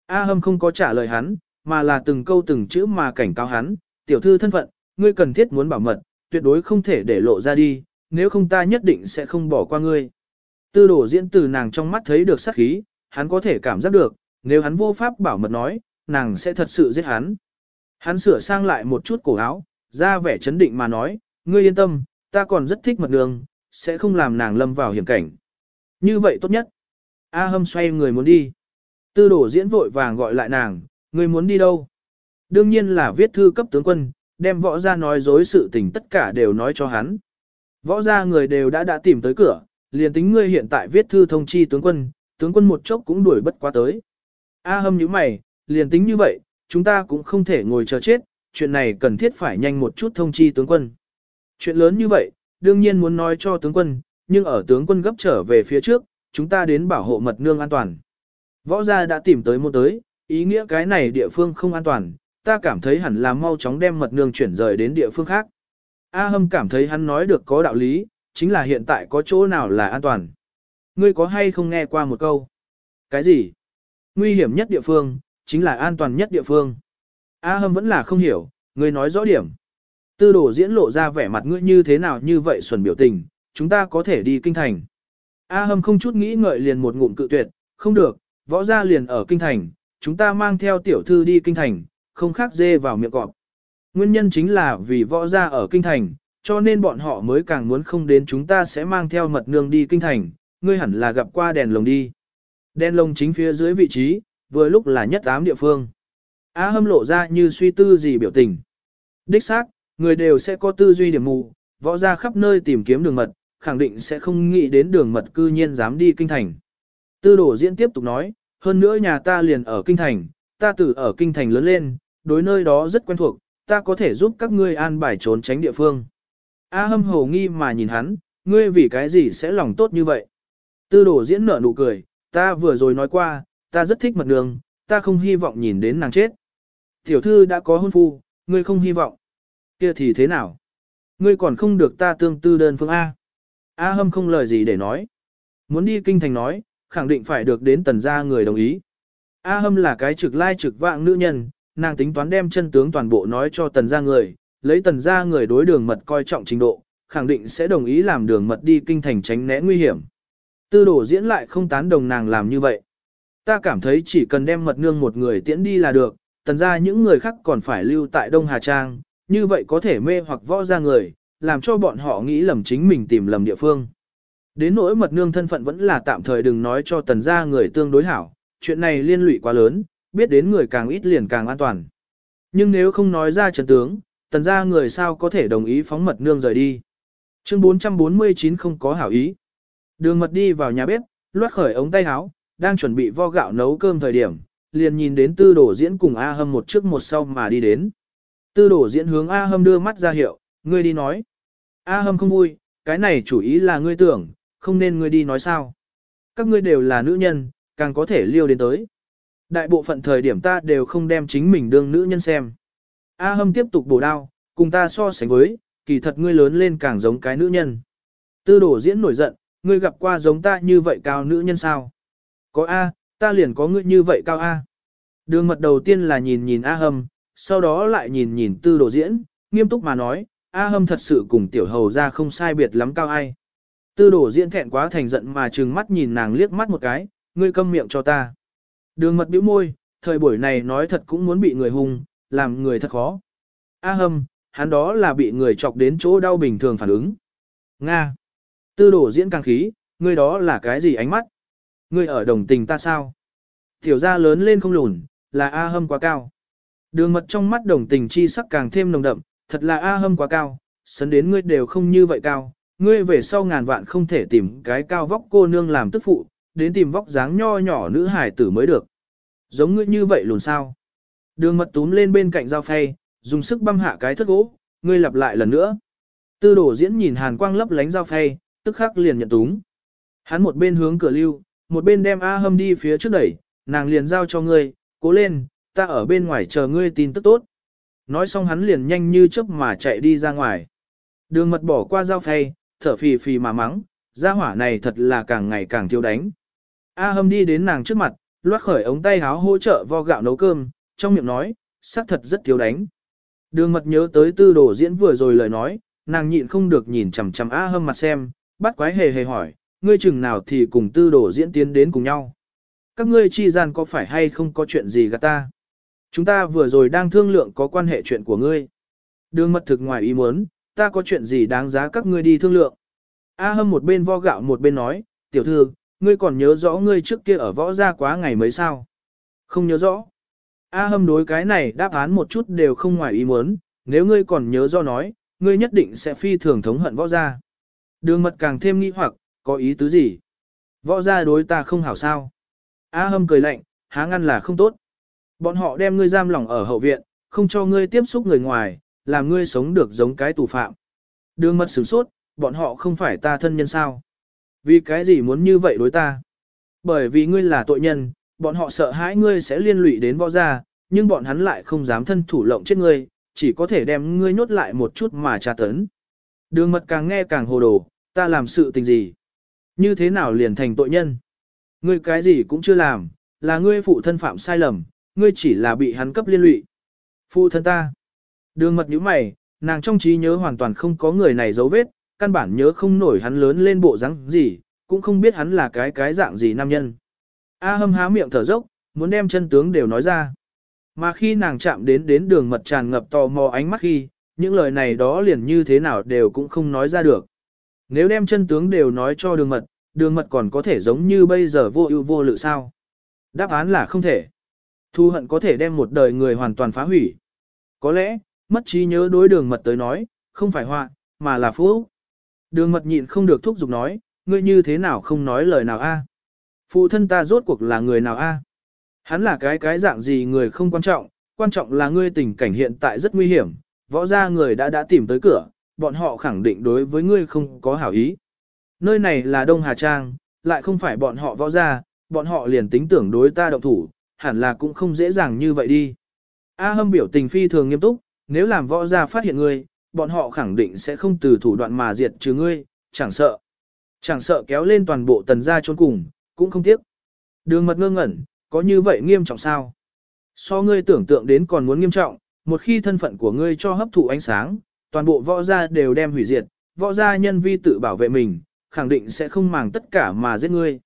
A hâm không có trả lời hắn, mà là từng câu từng chữ mà cảnh cáo hắn, tiểu thư thân phận, ngươi cần thiết muốn bảo mật, tuyệt đối không thể để lộ ra đi, nếu không ta nhất định sẽ không bỏ qua ngươi. Tư đổ diễn từ nàng trong mắt thấy được sát khí, hắn có thể cảm giác được, nếu hắn vô pháp bảo mật nói, nàng sẽ thật sự giết hắn. Hắn sửa sang lại một chút cổ áo, ra vẻ chấn định mà nói, ngươi yên tâm, ta còn rất thích mật đường, sẽ không làm nàng lâm vào hiểm cảnh. Như vậy tốt nhất. A hâm xoay người muốn đi. Tư đổ diễn vội vàng gọi lại nàng, ngươi muốn đi đâu? Đương nhiên là viết thư cấp tướng quân, đem võ ra nói dối sự tình tất cả đều nói cho hắn. Võ ra người đều đã đã tìm tới cửa, liền tính ngươi hiện tại viết thư thông chi tướng quân, tướng quân một chốc cũng đuổi bất quá tới. A hâm như mày, liền tính như vậy, chúng ta cũng không thể ngồi chờ chết, chuyện này cần thiết phải nhanh một chút thông chi tướng quân. Chuyện lớn như vậy, đương nhiên muốn nói cho tướng quân, nhưng ở tướng quân gấp trở về phía trước, chúng ta đến bảo hộ mật nương an toàn. Võ gia đã tìm tới một tới, ý nghĩa cái này địa phương không an toàn, ta cảm thấy hẳn là mau chóng đem mật nương chuyển rời đến địa phương khác. A hâm cảm thấy hắn nói được có đạo lý, chính là hiện tại có chỗ nào là an toàn. Ngươi có hay không nghe qua một câu? Cái gì? Nguy hiểm nhất địa phương, chính là an toàn nhất địa phương. A hâm vẫn là không hiểu, ngươi nói rõ điểm. Tư đồ diễn lộ ra vẻ mặt ngươi như thế nào như vậy xuẩn biểu tình, chúng ta có thể đi kinh thành. A hâm không chút nghĩ ngợi liền một ngụm cự tuyệt, không được, võ gia liền ở kinh thành, chúng ta mang theo tiểu thư đi kinh thành, không khác dê vào miệng cọp. Nguyên nhân chính là vì võ gia ở kinh thành, cho nên bọn họ mới càng muốn không đến chúng ta sẽ mang theo mật nương đi kinh thành, ngươi hẳn là gặp qua đèn lồng đi. Đèn lồng chính phía dưới vị trí, vừa lúc là nhất ám địa phương. A hâm lộ ra như suy tư gì biểu tình. Đích xác, người đều sẽ có tư duy điểm mù, võ ra khắp nơi tìm kiếm đường mật, khẳng định sẽ không nghĩ đến đường mật cư nhiên dám đi kinh thành. Tư đổ diễn tiếp tục nói, hơn nữa nhà ta liền ở kinh thành, ta từ ở kinh thành lớn lên, đối nơi đó rất quen thuộc, ta có thể giúp các ngươi an bài trốn tránh địa phương. A hâm hồ nghi mà nhìn hắn, ngươi vì cái gì sẽ lòng tốt như vậy? Tư đổ diễn nở nụ cười, ta vừa rồi nói qua, ta rất thích mật đường, ta không hy vọng nhìn đến nàng chết. Tiểu thư đã có hôn phu, ngươi không hy vọng kia thì thế nào? Ngươi còn không được ta tương tư đơn phương A. A hâm không lời gì để nói. Muốn đi kinh thành nói, khẳng định phải được đến tần gia người đồng ý. A hâm là cái trực lai trực vạng nữ nhân, nàng tính toán đem chân tướng toàn bộ nói cho tần gia người, lấy tần gia người đối đường mật coi trọng trình độ, khẳng định sẽ đồng ý làm đường mật đi kinh thành tránh né nguy hiểm. Tư đổ diễn lại không tán đồng nàng làm như vậy. Ta cảm thấy chỉ cần đem mật nương một người tiễn đi là được, tần gia những người khác còn phải lưu tại Đông Hà Trang, như vậy có thể mê hoặc võ ra người, làm cho bọn họ nghĩ lầm chính mình tìm lầm địa phương. Đến nỗi mật nương thân phận vẫn là tạm thời đừng nói cho tần gia người tương đối hảo, chuyện này liên lụy quá lớn, biết đến người càng ít liền càng an toàn. Nhưng nếu không nói ra trần tướng, tần gia người sao có thể đồng ý phóng mật nương rời đi. Chương 449 không có hảo ý. Đường mật đi vào nhà bếp, loát khởi ống tay áo, đang chuẩn bị vo gạo nấu cơm thời điểm, liền nhìn đến tư đổ diễn cùng A hâm một trước một sau mà đi đến. Tư đổ diễn hướng A hâm đưa mắt ra hiệu, ngươi đi nói. A hâm không vui, cái này chủ ý là ngươi tưởng, không nên ngươi đi nói sao. Các ngươi đều là nữ nhân, càng có thể liêu đến tới. Đại bộ phận thời điểm ta đều không đem chính mình đương nữ nhân xem. A hâm tiếp tục bổ đao, cùng ta so sánh với, kỳ thật ngươi lớn lên càng giống cái nữ nhân. Tư đổ diễn nổi giận, ngươi gặp qua giống ta như vậy cao nữ nhân sao? Có A, ta liền có ngươi như vậy cao A. Đường mật đầu tiên là nhìn nhìn A hâm, sau đó lại nhìn nhìn tư đồ diễn, nghiêm túc mà nói, A hâm thật sự cùng tiểu hầu ra không sai biệt lắm cao ai. Tư đồ diễn thẹn quá thành giận mà trừng mắt nhìn nàng liếc mắt một cái, ngươi câm miệng cho ta. Đường mật bĩu môi, thời buổi này nói thật cũng muốn bị người hung, làm người thật khó. A hâm, hắn đó là bị người chọc đến chỗ đau bình thường phản ứng. Nga. Tư đồ diễn càng khí, ngươi đó là cái gì ánh mắt? Ngươi ở đồng tình ta sao? Tiểu gia lớn lên không lùn, là A hâm quá cao. Đường mật trong mắt đồng tình chi sắc càng thêm nồng đậm, thật là A hâm quá cao, sấn đến ngươi đều không như vậy cao. Ngươi về sau ngàn vạn không thể tìm cái cao vóc cô nương làm tức phụ, đến tìm vóc dáng nho nhỏ nữ hải tử mới được. Giống ngươi như vậy lùn sao? Đường mật túm lên bên cạnh dao phay, dùng sức băm hạ cái thất gỗ, ngươi lặp lại lần nữa. Tư đổ diễn nhìn hàn quang lấp lánh dao phay, tức khắc liền nhận túng. Hắn một bên hướng cửa lưu, một bên đem A hâm đi phía trước đẩy, nàng liền giao cho ngươi, cố lên, ta ở bên ngoài chờ ngươi tin tức tốt. Nói xong hắn liền nhanh như chớp mà chạy đi ra ngoài. Đường mật bỏ qua dao phay, thở phì phì mà mắng, gia hỏa này thật là càng ngày càng thiếu đánh. A hâm đi đến nàng trước mặt, loát khởi ống tay háo hỗ trợ vo gạo nấu cơm, trong miệng nói, xác thật rất thiếu đánh. Đường mật nhớ tới tư đồ diễn vừa rồi lời nói, nàng nhịn không được nhìn chằm chằm A hâm mặt xem, bắt quái hề hề hỏi, ngươi chừng nào thì cùng tư đổ diễn tiến đến cùng nhau. Các ngươi chi gian có phải hay không có chuyện gì gạt ta? Chúng ta vừa rồi đang thương lượng có quan hệ chuyện của ngươi. Đường mật thực ngoài ý muốn, ta có chuyện gì đáng giá các ngươi đi thương lượng. A hâm một bên vo gạo một bên nói, tiểu thư, ngươi còn nhớ rõ ngươi trước kia ở võ gia quá ngày mấy sao? Không nhớ rõ. A hâm đối cái này đáp án một chút đều không ngoài ý muốn, nếu ngươi còn nhớ rõ nói, ngươi nhất định sẽ phi thường thống hận võ gia. Đường mật càng thêm nghi hoặc, có ý tứ gì? Võ gia đối ta không hảo sao? A hâm cười lạnh, há ngăn là không tốt. Bọn họ đem ngươi giam lỏng ở hậu viện, không cho ngươi tiếp xúc người ngoài, làm ngươi sống được giống cái tù phạm. Đường mật sửng sốt, bọn họ không phải ta thân nhân sao? Vì cái gì muốn như vậy đối ta? Bởi vì ngươi là tội nhân, bọn họ sợ hãi ngươi sẽ liên lụy đến võ gia, nhưng bọn hắn lại không dám thân thủ lộng chết ngươi, chỉ có thể đem ngươi nhốt lại một chút mà tra tấn. Đường mật càng nghe càng hồ đồ, ta làm sự tình gì? Như thế nào liền thành tội nhân? Ngươi cái gì cũng chưa làm, là ngươi phụ thân phạm sai lầm, ngươi chỉ là bị hắn cấp liên lụy. Phụ thân ta. Đường mật nhíu mày, nàng trong trí nhớ hoàn toàn không có người này dấu vết, căn bản nhớ không nổi hắn lớn lên bộ dáng gì, cũng không biết hắn là cái cái dạng gì nam nhân. A hâm há miệng thở dốc, muốn đem chân tướng đều nói ra. Mà khi nàng chạm đến đến đường mật tràn ngập tò mò ánh mắt khi, những lời này đó liền như thế nào đều cũng không nói ra được. Nếu đem chân tướng đều nói cho đường mật, đường mật còn có thể giống như bây giờ vô ưu vô lự sao? Đáp án là không thể. Thu hận có thể đem một đời người hoàn toàn phá hủy. Có lẽ, mất trí nhớ đối đường mật tới nói, không phải họa, mà là phú. Đường mật nhịn không được thúc giục nói, ngươi như thế nào không nói lời nào a? Phụ thân ta rốt cuộc là người nào a? Hắn là cái cái dạng gì người không quan trọng, quan trọng là ngươi tình cảnh hiện tại rất nguy hiểm, võ gia người đã đã tìm tới cửa, bọn họ khẳng định đối với ngươi không có hảo ý. Nơi này là Đông Hà Trang, lại không phải bọn họ võ gia, bọn họ liền tính tưởng đối ta động thủ, hẳn là cũng không dễ dàng như vậy đi. A hâm biểu tình phi thường nghiêm túc, nếu làm võ gia phát hiện ngươi, bọn họ khẳng định sẽ không từ thủ đoạn mà diệt trừ ngươi, chẳng sợ. Chẳng sợ kéo lên toàn bộ tần gia trốn cùng, cũng không tiếc. Đường mật ngơ ngẩn, có như vậy nghiêm trọng sao? So ngươi tưởng tượng đến còn muốn nghiêm trọng, một khi thân phận của ngươi cho hấp thụ ánh sáng, toàn bộ võ gia đều đem hủy diệt, võ gia nhân vi tự bảo vệ mình, khẳng định sẽ không màng tất cả mà giết ngươi.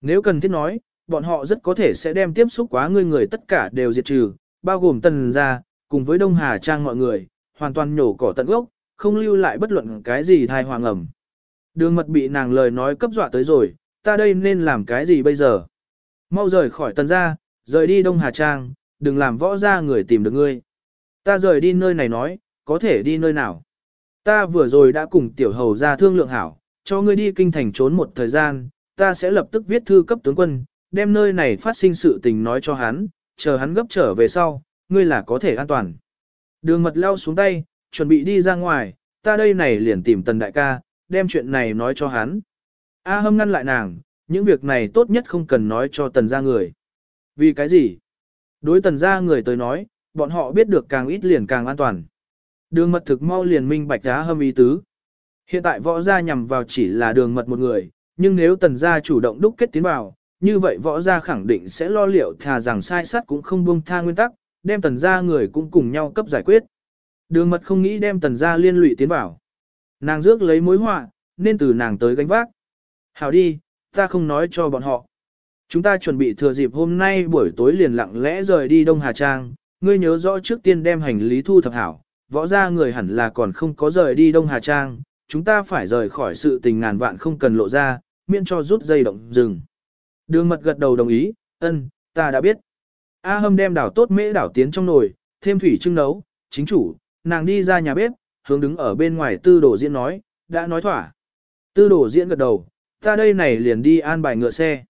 Nếu cần thiết nói, bọn họ rất có thể sẽ đem tiếp xúc quá ngươi người tất cả đều diệt trừ, bao gồm tần gia, cùng với Đông Hà Trang mọi người, hoàn toàn nhổ cỏ tận gốc, không lưu lại bất luận cái gì thai hoàng ẩm. Đường mật bị nàng lời nói cấp dọa tới rồi, ta đây nên làm cái gì bây giờ? Mau rời khỏi tần gia, rời đi Đông Hà Trang, đừng làm võ ra người tìm được ngươi. Ta rời đi nơi này nói, có thể đi nơi nào? Ta vừa rồi đã cùng tiểu hầu ra thương lượng hảo, cho ngươi đi kinh thành trốn một thời gian, ta sẽ lập tức viết thư cấp tướng quân, đem nơi này phát sinh sự tình nói cho hắn, chờ hắn gấp trở về sau, ngươi là có thể an toàn. Đường mật lao xuống tay, chuẩn bị đi ra ngoài, ta đây này liền tìm tần đại ca, đem chuyện này nói cho hắn. A hâm ngăn lại nàng, những việc này tốt nhất không cần nói cho tần gia người. Vì cái gì? Đối tần gia người tới nói, bọn họ biết được càng ít liền càng an toàn. Đường mật thực mau liền minh bạch á hâm ý tứ. Hiện tại võ gia nhằm vào chỉ là đường mật một người, nhưng nếu tần gia chủ động đúc kết tiến vào, như vậy võ gia khẳng định sẽ lo liệu thà rằng sai sát cũng không buông tha nguyên tắc, đem tần gia người cũng cùng nhau cấp giải quyết. Đường mật không nghĩ đem tần gia liên lụy tiến vào. Nàng rước lấy mối họa, nên từ nàng tới gánh vác. Hảo đi, ta không nói cho bọn họ. Chúng ta chuẩn bị thừa dịp hôm nay buổi tối liền lặng lẽ rời đi Đông Hà Trang, ngươi nhớ rõ trước tiên đem hành lý thu thập hảo, võ gia người hẳn là còn không có rời đi Đông Hà Trang, chúng ta phải rời khỏi sự tình ngàn vạn không cần lộ ra, miễn cho rút dây động rừng. Đường mật gật đầu đồng ý, ân, ta đã biết. A hâm đem đảo tốt mễ đảo tiến trong nồi, thêm thủy trưng nấu, chính chủ, nàng đi ra nhà bếp, hướng đứng ở bên ngoài tư đồ diễn nói, đã nói thỏa. Tư đồ diễn gật đầu, ta đây này liền đi an bài ngựa xe.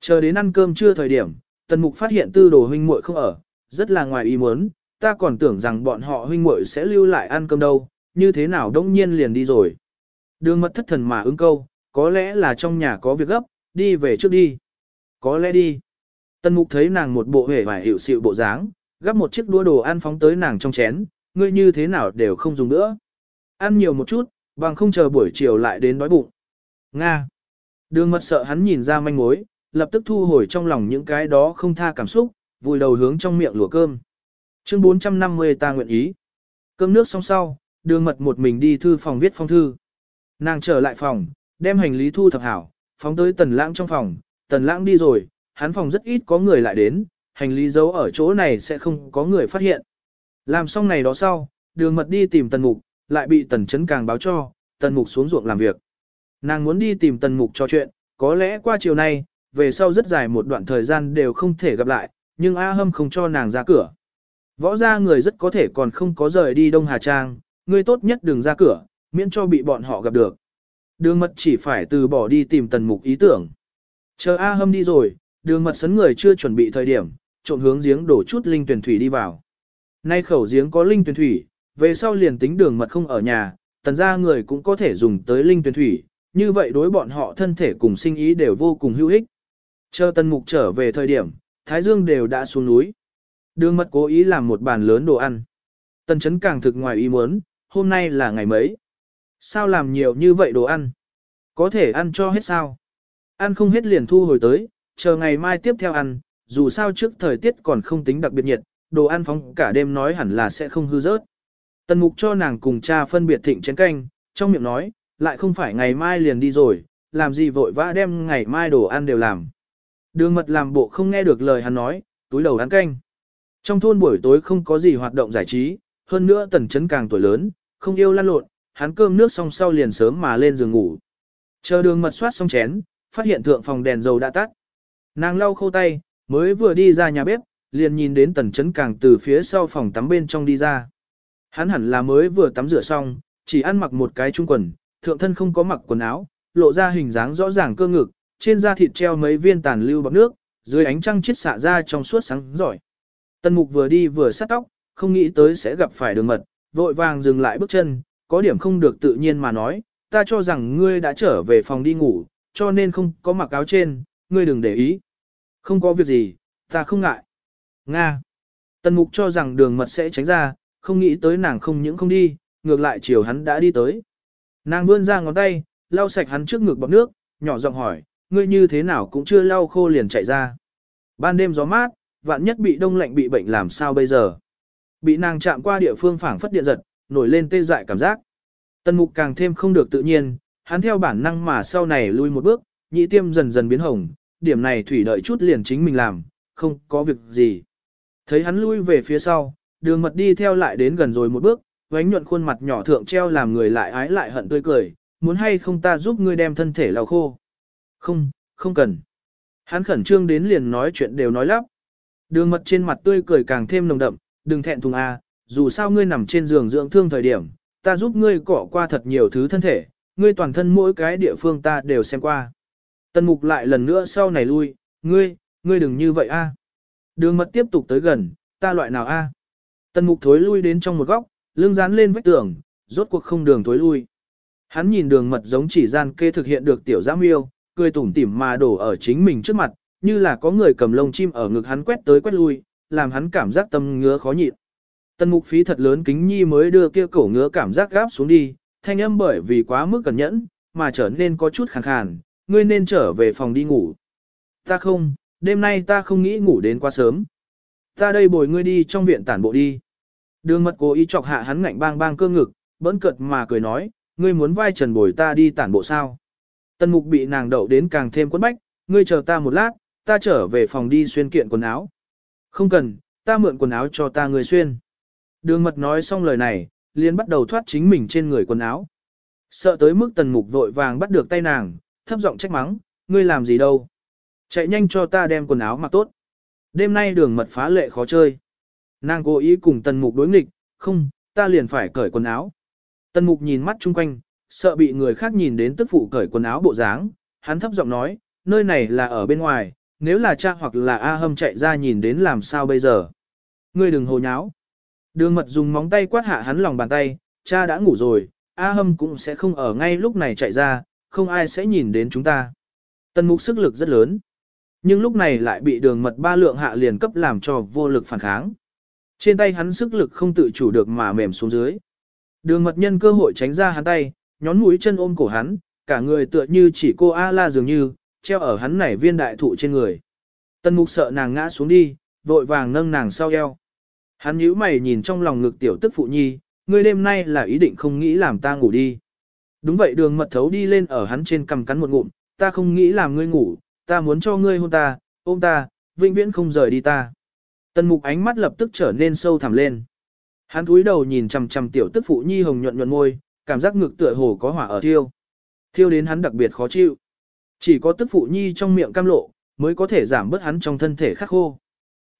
Chờ đến ăn cơm trưa thời điểm, tần mục phát hiện tư đồ huynh muội không ở, rất là ngoài ý muốn, ta còn tưởng rằng bọn họ huynh muội sẽ lưu lại ăn cơm đâu, như thế nào đông nhiên liền đi rồi. Đường mật thất thần mà ứng câu, có lẽ là trong nhà có việc gấp, đi về trước đi. Có lẽ đi. Tần mục thấy nàng một bộ hề và hiệu sự bộ dáng, gắp một chiếc đũa đồ ăn phóng tới nàng trong chén, ngươi như thế nào đều không dùng nữa. Ăn nhiều một chút, bằng không chờ buổi chiều lại đến đói bụng. Nga. Đường mật sợ hắn nhìn ra manh mối, lập tức thu hồi trong lòng những cái đó không tha cảm xúc, vùi đầu hướng trong miệng lùa cơm. Chương 450 ta nguyện ý. Cơm nước xong sau, đường mật một mình đi thư phòng viết phong thư. Nàng trở lại phòng, đem hành lý thu thập hảo, phóng tới tần lãng trong phòng, tần lãng đi rồi, hắn phòng rất ít có người lại đến, hành lý giấu ở chỗ này sẽ không có người phát hiện. Làm xong này đó sau, đường mật đi tìm tần mục, lại bị tần chấn càng báo cho, tần mục xuống ruộng làm việc. Nàng muốn đi tìm tần mục trò chuyện, có lẽ qua chiều nay, về sau rất dài một đoạn thời gian đều không thể gặp lại, nhưng A Hâm không cho nàng ra cửa. Võ ra người rất có thể còn không có rời đi Đông Hà Trang, người tốt nhất đừng ra cửa, miễn cho bị bọn họ gặp được. Đường mật chỉ phải từ bỏ đi tìm tần mục ý tưởng. Chờ A Hâm đi rồi, đường mật sấn người chưa chuẩn bị thời điểm, trộn hướng giếng đổ chút linh tuyển thủy đi vào. Nay khẩu giếng có linh tuyển thủy, về sau liền tính đường mật không ở nhà, tần ra người cũng có thể dùng tới linh tuyển thủy, như vậy đối bọn họ thân thể cùng sinh ý đều vô cùng hữu ích. Chờ tần mục trở về thời điểm, Thái Dương đều đã xuống núi. Đường mật cố ý làm một bàn lớn đồ ăn. Tần chấn càng thực ngoài ý muốn, hôm nay là ngày mấy. Sao làm nhiều như vậy đồ ăn? Có thể ăn cho hết sao? Ăn không hết liền thu hồi tới, chờ ngày mai tiếp theo ăn, dù sao trước thời tiết còn không tính đặc biệt nhiệt, đồ ăn phóng cả đêm nói hẳn là sẽ không hư rớt. Tần mục cho nàng cùng cha phân biệt thịnh chén canh, trong miệng nói, lại không phải ngày mai liền đi rồi, làm gì vội vã đem ngày mai đồ ăn đều làm. Đường mật làm bộ không nghe được lời hắn nói, túi đầu ăn canh. Trong thôn buổi tối không có gì hoạt động giải trí, hơn nữa tần chấn càng tuổi lớn, không yêu lăn lộn, hắn cơm nước xong sau liền sớm mà lên giường ngủ. Chờ đường mật soát xong chén, phát hiện thượng phòng đèn dầu đã tắt. Nàng lau khô tay, mới vừa đi ra nhà bếp, liền nhìn đến tần chấn càng từ phía sau phòng tắm bên trong đi ra. Hắn hẳn là mới vừa tắm rửa xong, chỉ ăn mặc một cái trung quần, thượng thân không có mặc quần áo, lộ ra hình dáng rõ ràng cơ ngực, trên da thịt treo mấy viên tàn lưu bọc nước, dưới ánh trăng chiết xạ ra trong suốt sáng giỏi. Tần mục vừa đi vừa sát tóc, không nghĩ tới sẽ gặp phải đường mật, vội vàng dừng lại bước chân, có điểm không được tự nhiên mà nói, ta cho rằng ngươi đã trở về phòng đi ngủ, cho nên không có mặc áo trên, ngươi đừng để ý. Không có việc gì, ta không ngại. Nga. Tần mục cho rằng đường mật sẽ tránh ra, không nghĩ tới nàng không những không đi, ngược lại chiều hắn đã đi tới. Nàng vươn ra ngón tay, lau sạch hắn trước ngực bọc nước, nhỏ giọng hỏi, ngươi như thế nào cũng chưa lau khô liền chạy ra. Ban đêm gió mát, vạn nhất bị đông lạnh bị bệnh làm sao bây giờ. Bị nàng chạm qua địa phương phảng phất điện giật, nổi lên tê dại cảm giác. Tần mục càng thêm không được tự nhiên, hắn theo bản năng mà sau này lui một bước, nhị tiêm dần dần biến hồng, điểm này thủy đợi chút liền chính mình làm, không có việc gì. Thấy hắn lui về phía sau, đường mật đi theo lại đến gần rồi một bước, vánh nhuận khuôn mặt nhỏ thượng treo làm người lại ái lại hận tươi cười, muốn hay không ta giúp ngươi đem thân thể lau khô. Không, không cần. Hắn khẩn trương đến liền nói chuyện đều nói lắp. Đường mật trên mặt tươi cười càng thêm nồng đậm, đừng thẹn thùng a, dù sao ngươi nằm trên giường dưỡng thương thời điểm, ta giúp ngươi cọ qua thật nhiều thứ thân thể, ngươi toàn thân mỗi cái địa phương ta đều xem qua. Tần mục lại lần nữa sau này lui, ngươi, ngươi đừng như vậy a. Đường mật tiếp tục tới gần, ta loại nào a? Tần mục thối lui đến trong một góc, lưng dán lên vách tường, rốt cuộc không đường thối lui. Hắn nhìn đường mật giống chỉ gian kê thực hiện được tiểu giám yêu, cười tủm tỉm mà đổ ở chính mình trước mặt, như là có người cầm lông chim ở ngực hắn quét tới quét lui, làm hắn cảm giác tâm ngứa khó nhịn. Tần mục phí thật lớn kính nhi mới đưa kia cổ ngứa cảm giác gáp xuống đi, thanh âm bởi vì quá mức cẩn nhẫn, mà trở nên có chút khàn khàn, ngươi nên trở về phòng đi ngủ. Ta không, đêm nay ta không nghĩ ngủ đến quá sớm. Ta đây bồi ngươi đi trong viện tản bộ đi. Đường mật cố ý chọc hạ hắn ngạnh bang bang cơ ngực, bỡn cợt mà cười nói, ngươi muốn vai trần bồi ta đi tản bộ sao. Tần mục bị nàng đậu đến càng thêm quất bách, ngươi chờ ta một lát, ta trở về phòng đi xuyên kiện quần áo. Không cần, ta mượn quần áo cho ta người xuyên. Đường mật nói xong lời này, liền bắt đầu thoát chính mình trên người quần áo. Sợ tới mức tần mục vội vàng bắt được tay nàng, thấp giọng trách mắng, ngươi làm gì đâu. Chạy nhanh cho ta đem quần áo mặc tốt. Đêm nay đường mật phá lệ khó chơi. Nàng cố ý cùng tần mục đối nghịch, không, ta liền phải cởi quần áo. Tần mục nhìn mắt chung quanh, sợ bị người khác nhìn đến tức phụ cởi quần áo bộ dáng, hắn thấp giọng nói, nơi này là ở bên ngoài, nếu là cha hoặc là A hâm chạy ra nhìn đến làm sao bây giờ. Ngươi đừng hồ nháo. Đường mật dùng móng tay quát hạ hắn lòng bàn tay, cha đã ngủ rồi, A hâm cũng sẽ không ở ngay lúc này chạy ra, không ai sẽ nhìn đến chúng ta. Tần mục sức lực rất lớn. Nhưng lúc này lại bị đường mật ba lượng hạ liền cấp làm cho vô lực phản kháng. Trên tay hắn sức lực không tự chủ được mà mềm xuống dưới. Đường mật nhân cơ hội tránh ra hắn tay, nhón mũi chân ôm cổ hắn, cả người tựa như chỉ cô A-la dường như, treo ở hắn nảy viên đại thụ trên người. Tần mục sợ nàng ngã xuống đi, vội vàng nâng nàng sau eo. Hắn nhíu mày nhìn trong lòng ngực tiểu tức phụ nhi, ngươi đêm nay là ý định không nghĩ làm ta ngủ đi. Đúng vậy đường mật thấu đi lên ở hắn trên cầm cắn một ngụm, ta không nghĩ làm ngươi ngủ, ta muốn cho ngươi hôn ta, ôm ta, vĩnh viễn không rời đi ta. Tần mục ánh mắt lập tức trở nên sâu thẳm lên. Hắn cúi đầu nhìn chằm chằm tiểu tức phụ nhi hồng nhuận nhuận môi, cảm giác ngực tựa hồ có hỏa ở thiêu. Thiêu đến hắn đặc biệt khó chịu. Chỉ có tức phụ nhi trong miệng cam lộ, mới có thể giảm bớt hắn trong thân thể khắc khô.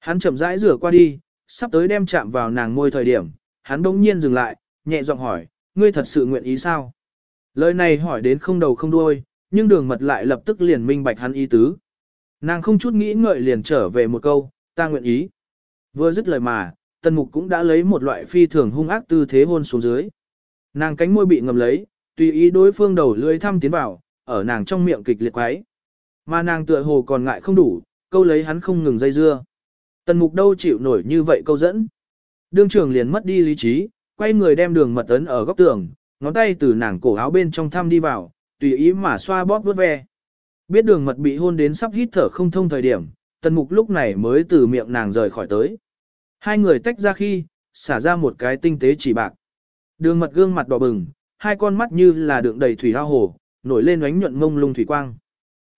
Hắn chậm rãi rửa qua đi, sắp tới đem chạm vào nàng môi thời điểm, hắn đông nhiên dừng lại, nhẹ giọng hỏi, ngươi thật sự nguyện ý sao? Lời này hỏi đến không đầu không đuôi, nhưng đường mật lại lập tức liền minh bạch hắn ý tứ. Nàng không chút nghĩ ngợi liền trở về một câu, ta nguyện ý. Vừa dứt lời mà, tần mục cũng đã lấy một loại phi thường hung ác tư thế hôn xuống dưới. Nàng cánh môi bị ngầm lấy, tùy ý đối phương đầu lưỡi thăm tiến vào, ở nàng trong miệng kịch liệt quái. Mà nàng tựa hồ còn ngại không đủ, câu lấy hắn không ngừng dây dưa. Tần mục đâu chịu nổi như vậy câu dẫn. Đương trưởng liền mất đi lý trí, quay người đem đường mật ấn ở góc tường, ngón tay từ nàng cổ áo bên trong thăm đi vào, tùy ý mà xoa bóp vuốt ve. Biết đường mật bị hôn đến sắp hít thở không thông thời điểm, tần mục lúc này mới từ miệng nàng rời khỏi tới. Hai người tách ra khi, xả ra một cái tinh tế chỉ bạc. Đường mật gương mặt đỏ bừng, hai con mắt như là đựng đầy thủy hao hồ, nổi lên ánh nhuận mông lung thủy quang.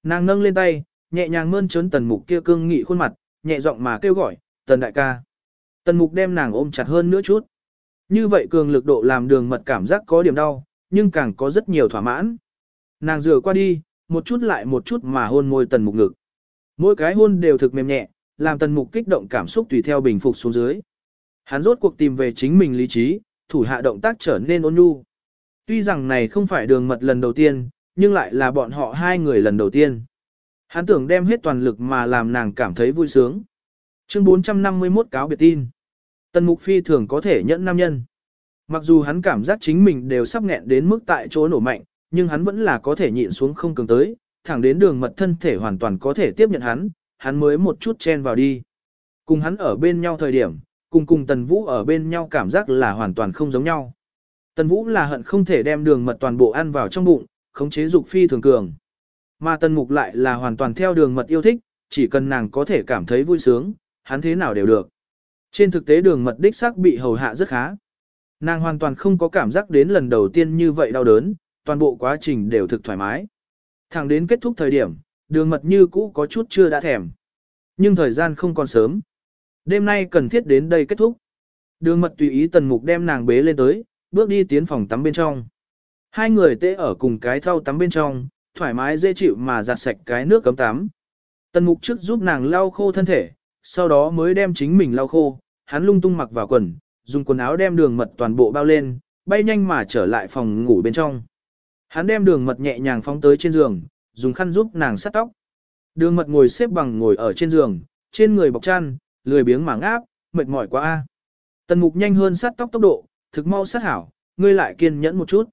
Nàng nâng lên tay, nhẹ nhàng mơn trớn tần mục kia cương nghị khuôn mặt, nhẹ giọng mà kêu gọi, tần đại ca. Tần mục đem nàng ôm chặt hơn nữa chút. Như vậy cường lực độ làm đường mật cảm giác có điểm đau, nhưng càng có rất nhiều thỏa mãn. Nàng rửa qua đi, một chút lại một chút mà hôn môi tần mục ngực. Mỗi cái hôn đều thực mềm nhẹ, làm tần mục kích động cảm xúc tùy theo bình phục xuống dưới. Hắn rốt cuộc tìm về chính mình lý trí, thủ hạ động tác trở nên ôn nhu. Tuy rằng này không phải đường mật lần đầu tiên, nhưng lại là bọn họ hai người lần đầu tiên. Hắn tưởng đem hết toàn lực mà làm nàng cảm thấy vui sướng. Chương 451 cáo biệt tin. Tần Mục Phi thường có thể nhẫn nam nhân. Mặc dù hắn cảm giác chính mình đều sắp nghẹn đến mức tại chỗ nổ mạnh, nhưng hắn vẫn là có thể nhịn xuống không cường tới, thẳng đến đường mật thân thể hoàn toàn có thể tiếp nhận hắn, hắn mới một chút chen vào đi. Cùng hắn ở bên nhau thời điểm, cùng cùng Tần Vũ ở bên nhau cảm giác là hoàn toàn không giống nhau. Tần Vũ là hận không thể đem đường mật toàn bộ ăn vào trong bụng, khống chế dục phi thường cường. Mà Tần Mục lại là hoàn toàn theo đường mật yêu thích, chỉ cần nàng có thể cảm thấy vui sướng, hắn thế nào đều được. Trên thực tế đường mật đích xác bị hầu hạ rất khá. Nàng hoàn toàn không có cảm giác đến lần đầu tiên như vậy đau đớn, toàn bộ quá trình đều thực thoải mái. Thẳng đến kết thúc thời điểm, đường mật như cũ có chút chưa đã thèm. Nhưng thời gian không còn sớm. Đêm nay cần thiết đến đây kết thúc. Đường mật tùy ý tần mục đem nàng bế lên tới, bước đi tiến phòng tắm bên trong. Hai người tê ở cùng cái thau tắm bên trong, thoải mái dễ chịu mà giặt sạch cái nước cấm tắm. Tần mục trước giúp nàng lau khô thân thể, sau đó mới đem chính mình lau khô, hắn lung tung mặc vào quần, dùng quần áo đem đường mật toàn bộ bao lên, bay nhanh mà trở lại phòng ngủ bên trong. Hắn đem đường mật nhẹ nhàng phóng tới trên giường, dùng khăn giúp nàng sát tóc. Đường mật ngồi xếp bằng ngồi ở trên giường, trên người bọc chăn, lười biếng mảng áp, mệt mỏi quá a. Tần mục nhanh hơn sát tóc tốc độ, thực mau sát hảo, ngươi lại kiên nhẫn một chút.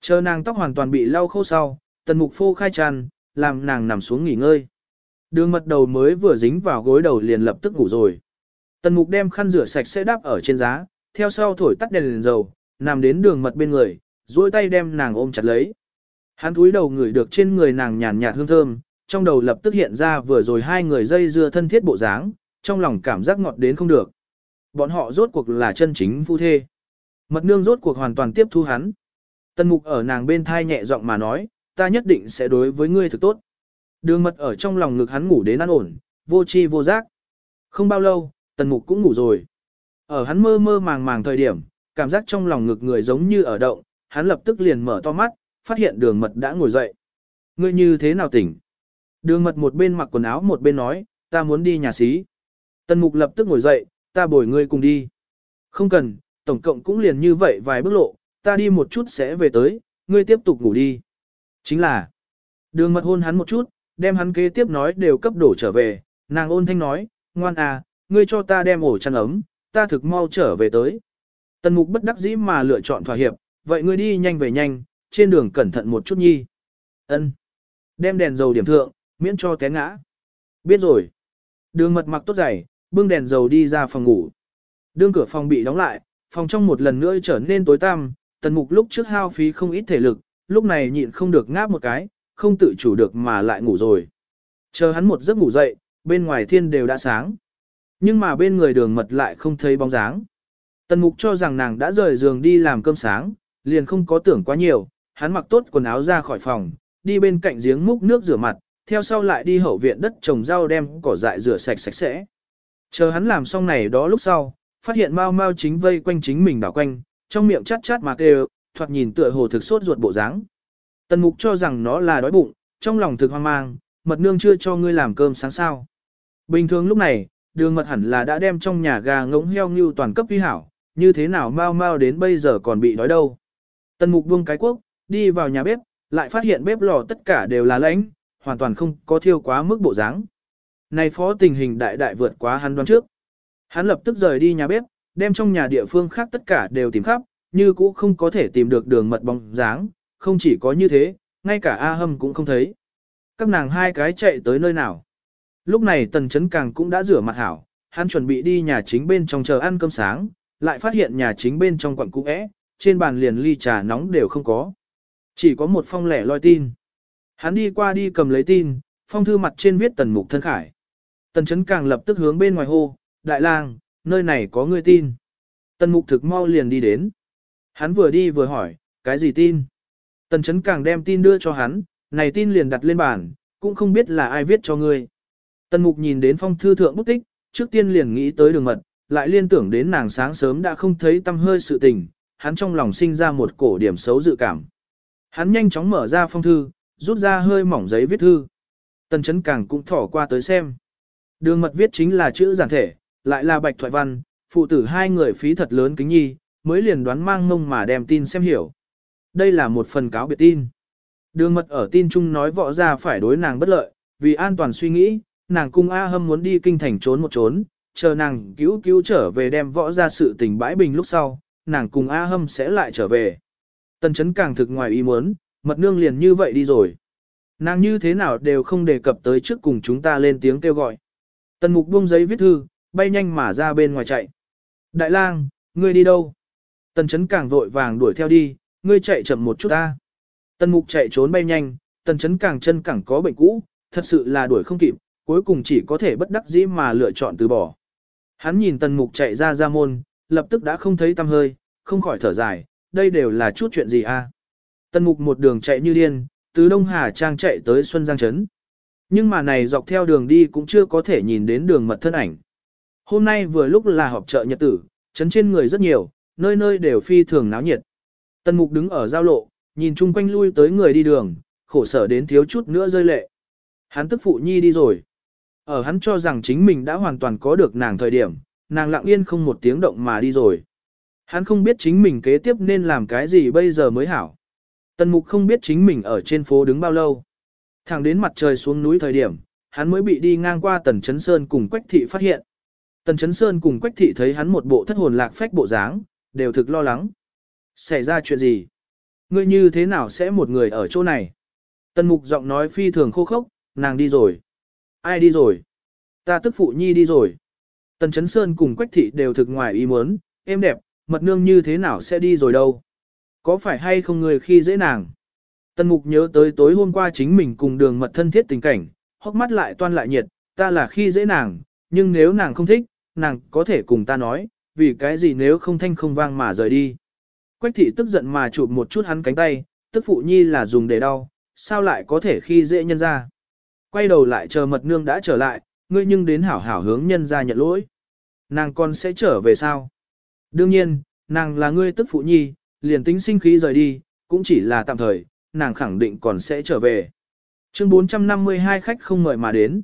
Chờ nàng tóc hoàn toàn bị lau khô sau, tần mục phô khai tràn, làm nàng nằm xuống nghỉ ngơi. Đường mật đầu mới vừa dính vào gối đầu liền lập tức ngủ rồi. Tần mục đem khăn rửa sạch sẽ đắp ở trên giá, theo sau thổi tắt đèn, đèn dầu, nằm đến đường mật bên người, duỗi tay đem nàng ôm chặt lấy. Hắn cúi đầu ngửi được trên người nàng nhàn nhạt hương thơm, trong đầu lập tức hiện ra vừa rồi hai người dây dưa thân thiết bộ dáng, trong lòng cảm giác ngọt đến không được. Bọn họ rốt cuộc là chân chính phu thê. Mật nương rốt cuộc hoàn toàn tiếp thu hắn. Tần mục ở nàng bên thai nhẹ giọng mà nói, ta nhất định sẽ đối với ngươi thực tốt. Đường mật ở trong lòng ngực hắn ngủ đến an ổn, vô chi vô giác. Không bao lâu, tần mục cũng ngủ rồi. Ở hắn mơ mơ màng màng thời điểm, cảm giác trong lòng ngực người giống như ở động, hắn lập tức liền mở to mắt, phát hiện đường mật đã ngồi dậy. Ngươi như thế nào tỉnh? Đường mật một bên mặc quần áo một bên nói, ta muốn đi nhà xí. Tần mục lập tức ngồi dậy, ta bồi ngươi cùng đi. Không cần, tổng cộng cũng liền như vậy vài bước lộ, ta đi một chút sẽ về tới, ngươi tiếp tục ngủ đi. Chính là, đường mật hôn hắn một chút, đem hắn kế tiếp nói đều cấp đổ trở về, nàng ôn thanh nói, ngoan à, ngươi cho ta đem ổ chăn ấm, ta thực mau trở về tới. Tần mục bất đắc dĩ mà lựa chọn thỏa hiệp, vậy ngươi đi nhanh về nhanh, trên đường cẩn thận một chút nhi. Ân, Đem đèn dầu điểm thượng, miễn cho té ngã. Biết rồi. Đường mật mặc tốt giày, bưng đèn dầu đi ra phòng ngủ. Đương cửa phòng bị đóng lại, phòng trong một lần nữa trở nên tối tăm, tần mục lúc trước hao phí không ít thể lực, lúc này nhịn không được ngáp một cái, không tự chủ được mà lại ngủ rồi. Chờ hắn một giấc ngủ dậy, bên ngoài thiên đều đã sáng. Nhưng mà bên người đường mật lại không thấy bóng dáng. Tần mục cho rằng nàng đã rời giường đi làm cơm sáng, liền không có tưởng quá nhiều, hắn mặc tốt quần áo ra khỏi phòng, đi bên cạnh giếng múc nước rửa mặt, theo sau lại đi hậu viện đất trồng rau đem cỏ dại rửa sạch sạch sẽ. Chờ hắn làm xong này đó lúc sau, phát hiện mau mau chính vây quanh chính mình đảo quanh, trong miệng chát chát mà kêu, thoạt nhìn tựa hồ thực sốt ruột bộ dáng. Tần mục cho rằng nó là đói bụng, trong lòng thực hoang mang, mật nương chưa cho ngươi làm cơm sáng sao. Bình thường lúc này, đường mật hẳn là đã đem trong nhà gà ngỗng heo như toàn cấp vi hảo, như thế nào mau mau đến bây giờ còn bị đói đâu. Tần mục buông cái quốc, đi vào nhà bếp, lại phát hiện bếp lò tất cả đều là lãnh, hoàn toàn không có thiêu quá mức bộ dáng. Này phó tình hình đại đại vượt quá hắn đoán trước. Hắn lập tức rời đi nhà bếp, đem trong nhà địa phương khác tất cả đều tìm khắp, như cũ không có thể tìm được đường mật bóng dáng, không chỉ có như thế, ngay cả A Hâm cũng không thấy. Các nàng hai cái chạy tới nơi nào. Lúc này Tần Chấn Càng cũng đã rửa mặt hảo, hắn chuẩn bị đi nhà chính bên trong chờ ăn cơm sáng, lại phát hiện nhà chính bên trong quặng cũ é, trên bàn liền ly trà nóng đều không có. Chỉ có một phong lẻ loi tin. Hắn đi qua đi cầm lấy tin, phong thư mặt trên viết Tần Mục Thân Khải. Tần Chấn Càng lập tức hướng bên ngoài hô, đại lang, nơi này có người tin. Tần Mục thực mau liền đi đến. Hắn vừa đi vừa hỏi, cái gì tin? Tần chấn càng đem tin đưa cho hắn, này tin liền đặt lên bàn, cũng không biết là ai viết cho ngươi. Tần mục nhìn đến phong thư thượng bút tích, trước tiên liền nghĩ tới đường mật, lại liên tưởng đến nàng sáng sớm đã không thấy tâm hơi sự tình, hắn trong lòng sinh ra một cổ điểm xấu dự cảm. Hắn nhanh chóng mở ra phong thư, rút ra hơi mỏng giấy viết thư. Tần chấn càng cũng thỏ qua tới xem. Đường mật viết chính là chữ giản thể, lại là bạch thoại văn, phụ tử hai người phí thật lớn kính nhi, mới liền đoán mang mông mà đem tin xem hiểu. Đây là một phần cáo biệt tin. Đường mật ở tin chung nói võ ra phải đối nàng bất lợi, vì an toàn suy nghĩ, nàng cung A Hâm muốn đi kinh thành trốn một trốn, chờ nàng cứu cứu trở về đem võ ra sự tình bãi bình lúc sau, nàng cùng A Hâm sẽ lại trở về. Tần chấn càng thực ngoài ý muốn, mật nương liền như vậy đi rồi. Nàng như thế nào đều không đề cập tới trước cùng chúng ta lên tiếng kêu gọi. Tần mục buông giấy viết thư, bay nhanh mà ra bên ngoài chạy. Đại lang, ngươi đi đâu? Tần chấn càng vội vàng đuổi theo đi, ngươi chạy chậm một chút ta. Tần mục chạy trốn bay nhanh, tần chấn càng chân càng có bệnh cũ, thật sự là đuổi không kịp, cuối cùng chỉ có thể bất đắc dĩ mà lựa chọn từ bỏ. Hắn nhìn tần mục chạy ra ra môn, lập tức đã không thấy tâm hơi, không khỏi thở dài, đây đều là chút chuyện gì a? Tần mục một đường chạy như điên, từ Đông Hà Trang chạy tới Xuân Giang Trấn. Nhưng mà này dọc theo đường đi cũng chưa có thể nhìn đến đường mật thân ảnh. Hôm nay vừa lúc là họp chợ nhật tử, trấn trên người rất nhiều, nơi nơi đều phi thường náo nhiệt. Tần mục đứng ở giao lộ, nhìn chung quanh lui tới người đi đường, khổ sở đến thiếu chút nữa rơi lệ. Hắn tức phụ nhi đi rồi. Ở hắn cho rằng chính mình đã hoàn toàn có được nàng thời điểm, nàng lặng yên không một tiếng động mà đi rồi. Hắn không biết chính mình kế tiếp nên làm cái gì bây giờ mới hảo. Tần mục không biết chính mình ở trên phố đứng bao lâu. Thẳng đến mặt trời xuống núi thời điểm, hắn mới bị đi ngang qua tần chấn sơn cùng quách thị phát hiện. Tần chấn sơn cùng quách thị thấy hắn một bộ thất hồn lạc phách bộ dáng, đều thực lo lắng. Xảy ra chuyện gì? Ngươi như thế nào sẽ một người ở chỗ này? Tần mục giọng nói phi thường khô khốc, nàng đi rồi. Ai đi rồi? Ta tức phụ nhi đi rồi. Tần Chấn Sơn cùng Quách Thị đều thực ngoài ý muốn, em đẹp, mật nương như thế nào sẽ đi rồi đâu? Có phải hay không người khi dễ nàng? Tần Mục nhớ tới tối hôm qua chính mình cùng đường mật thân thiết tình cảnh, hốc mắt lại toan lại nhiệt, ta là khi dễ nàng, nhưng nếu nàng không thích, nàng có thể cùng ta nói, vì cái gì nếu không thanh không vang mà rời đi. Quách thị tức giận mà chụp một chút hắn cánh tay, tức phụ nhi là dùng để đau, sao lại có thể khi dễ nhân ra. Quay đầu lại chờ mật nương đã trở lại, ngươi nhưng đến hảo hảo hướng nhân ra nhận lỗi. Nàng con sẽ trở về sao? Đương nhiên, nàng là ngươi tức phụ nhi, liền tính sinh khí rời đi, cũng chỉ là tạm thời, nàng khẳng định còn sẽ trở về. Chương 452 khách không mời mà đến.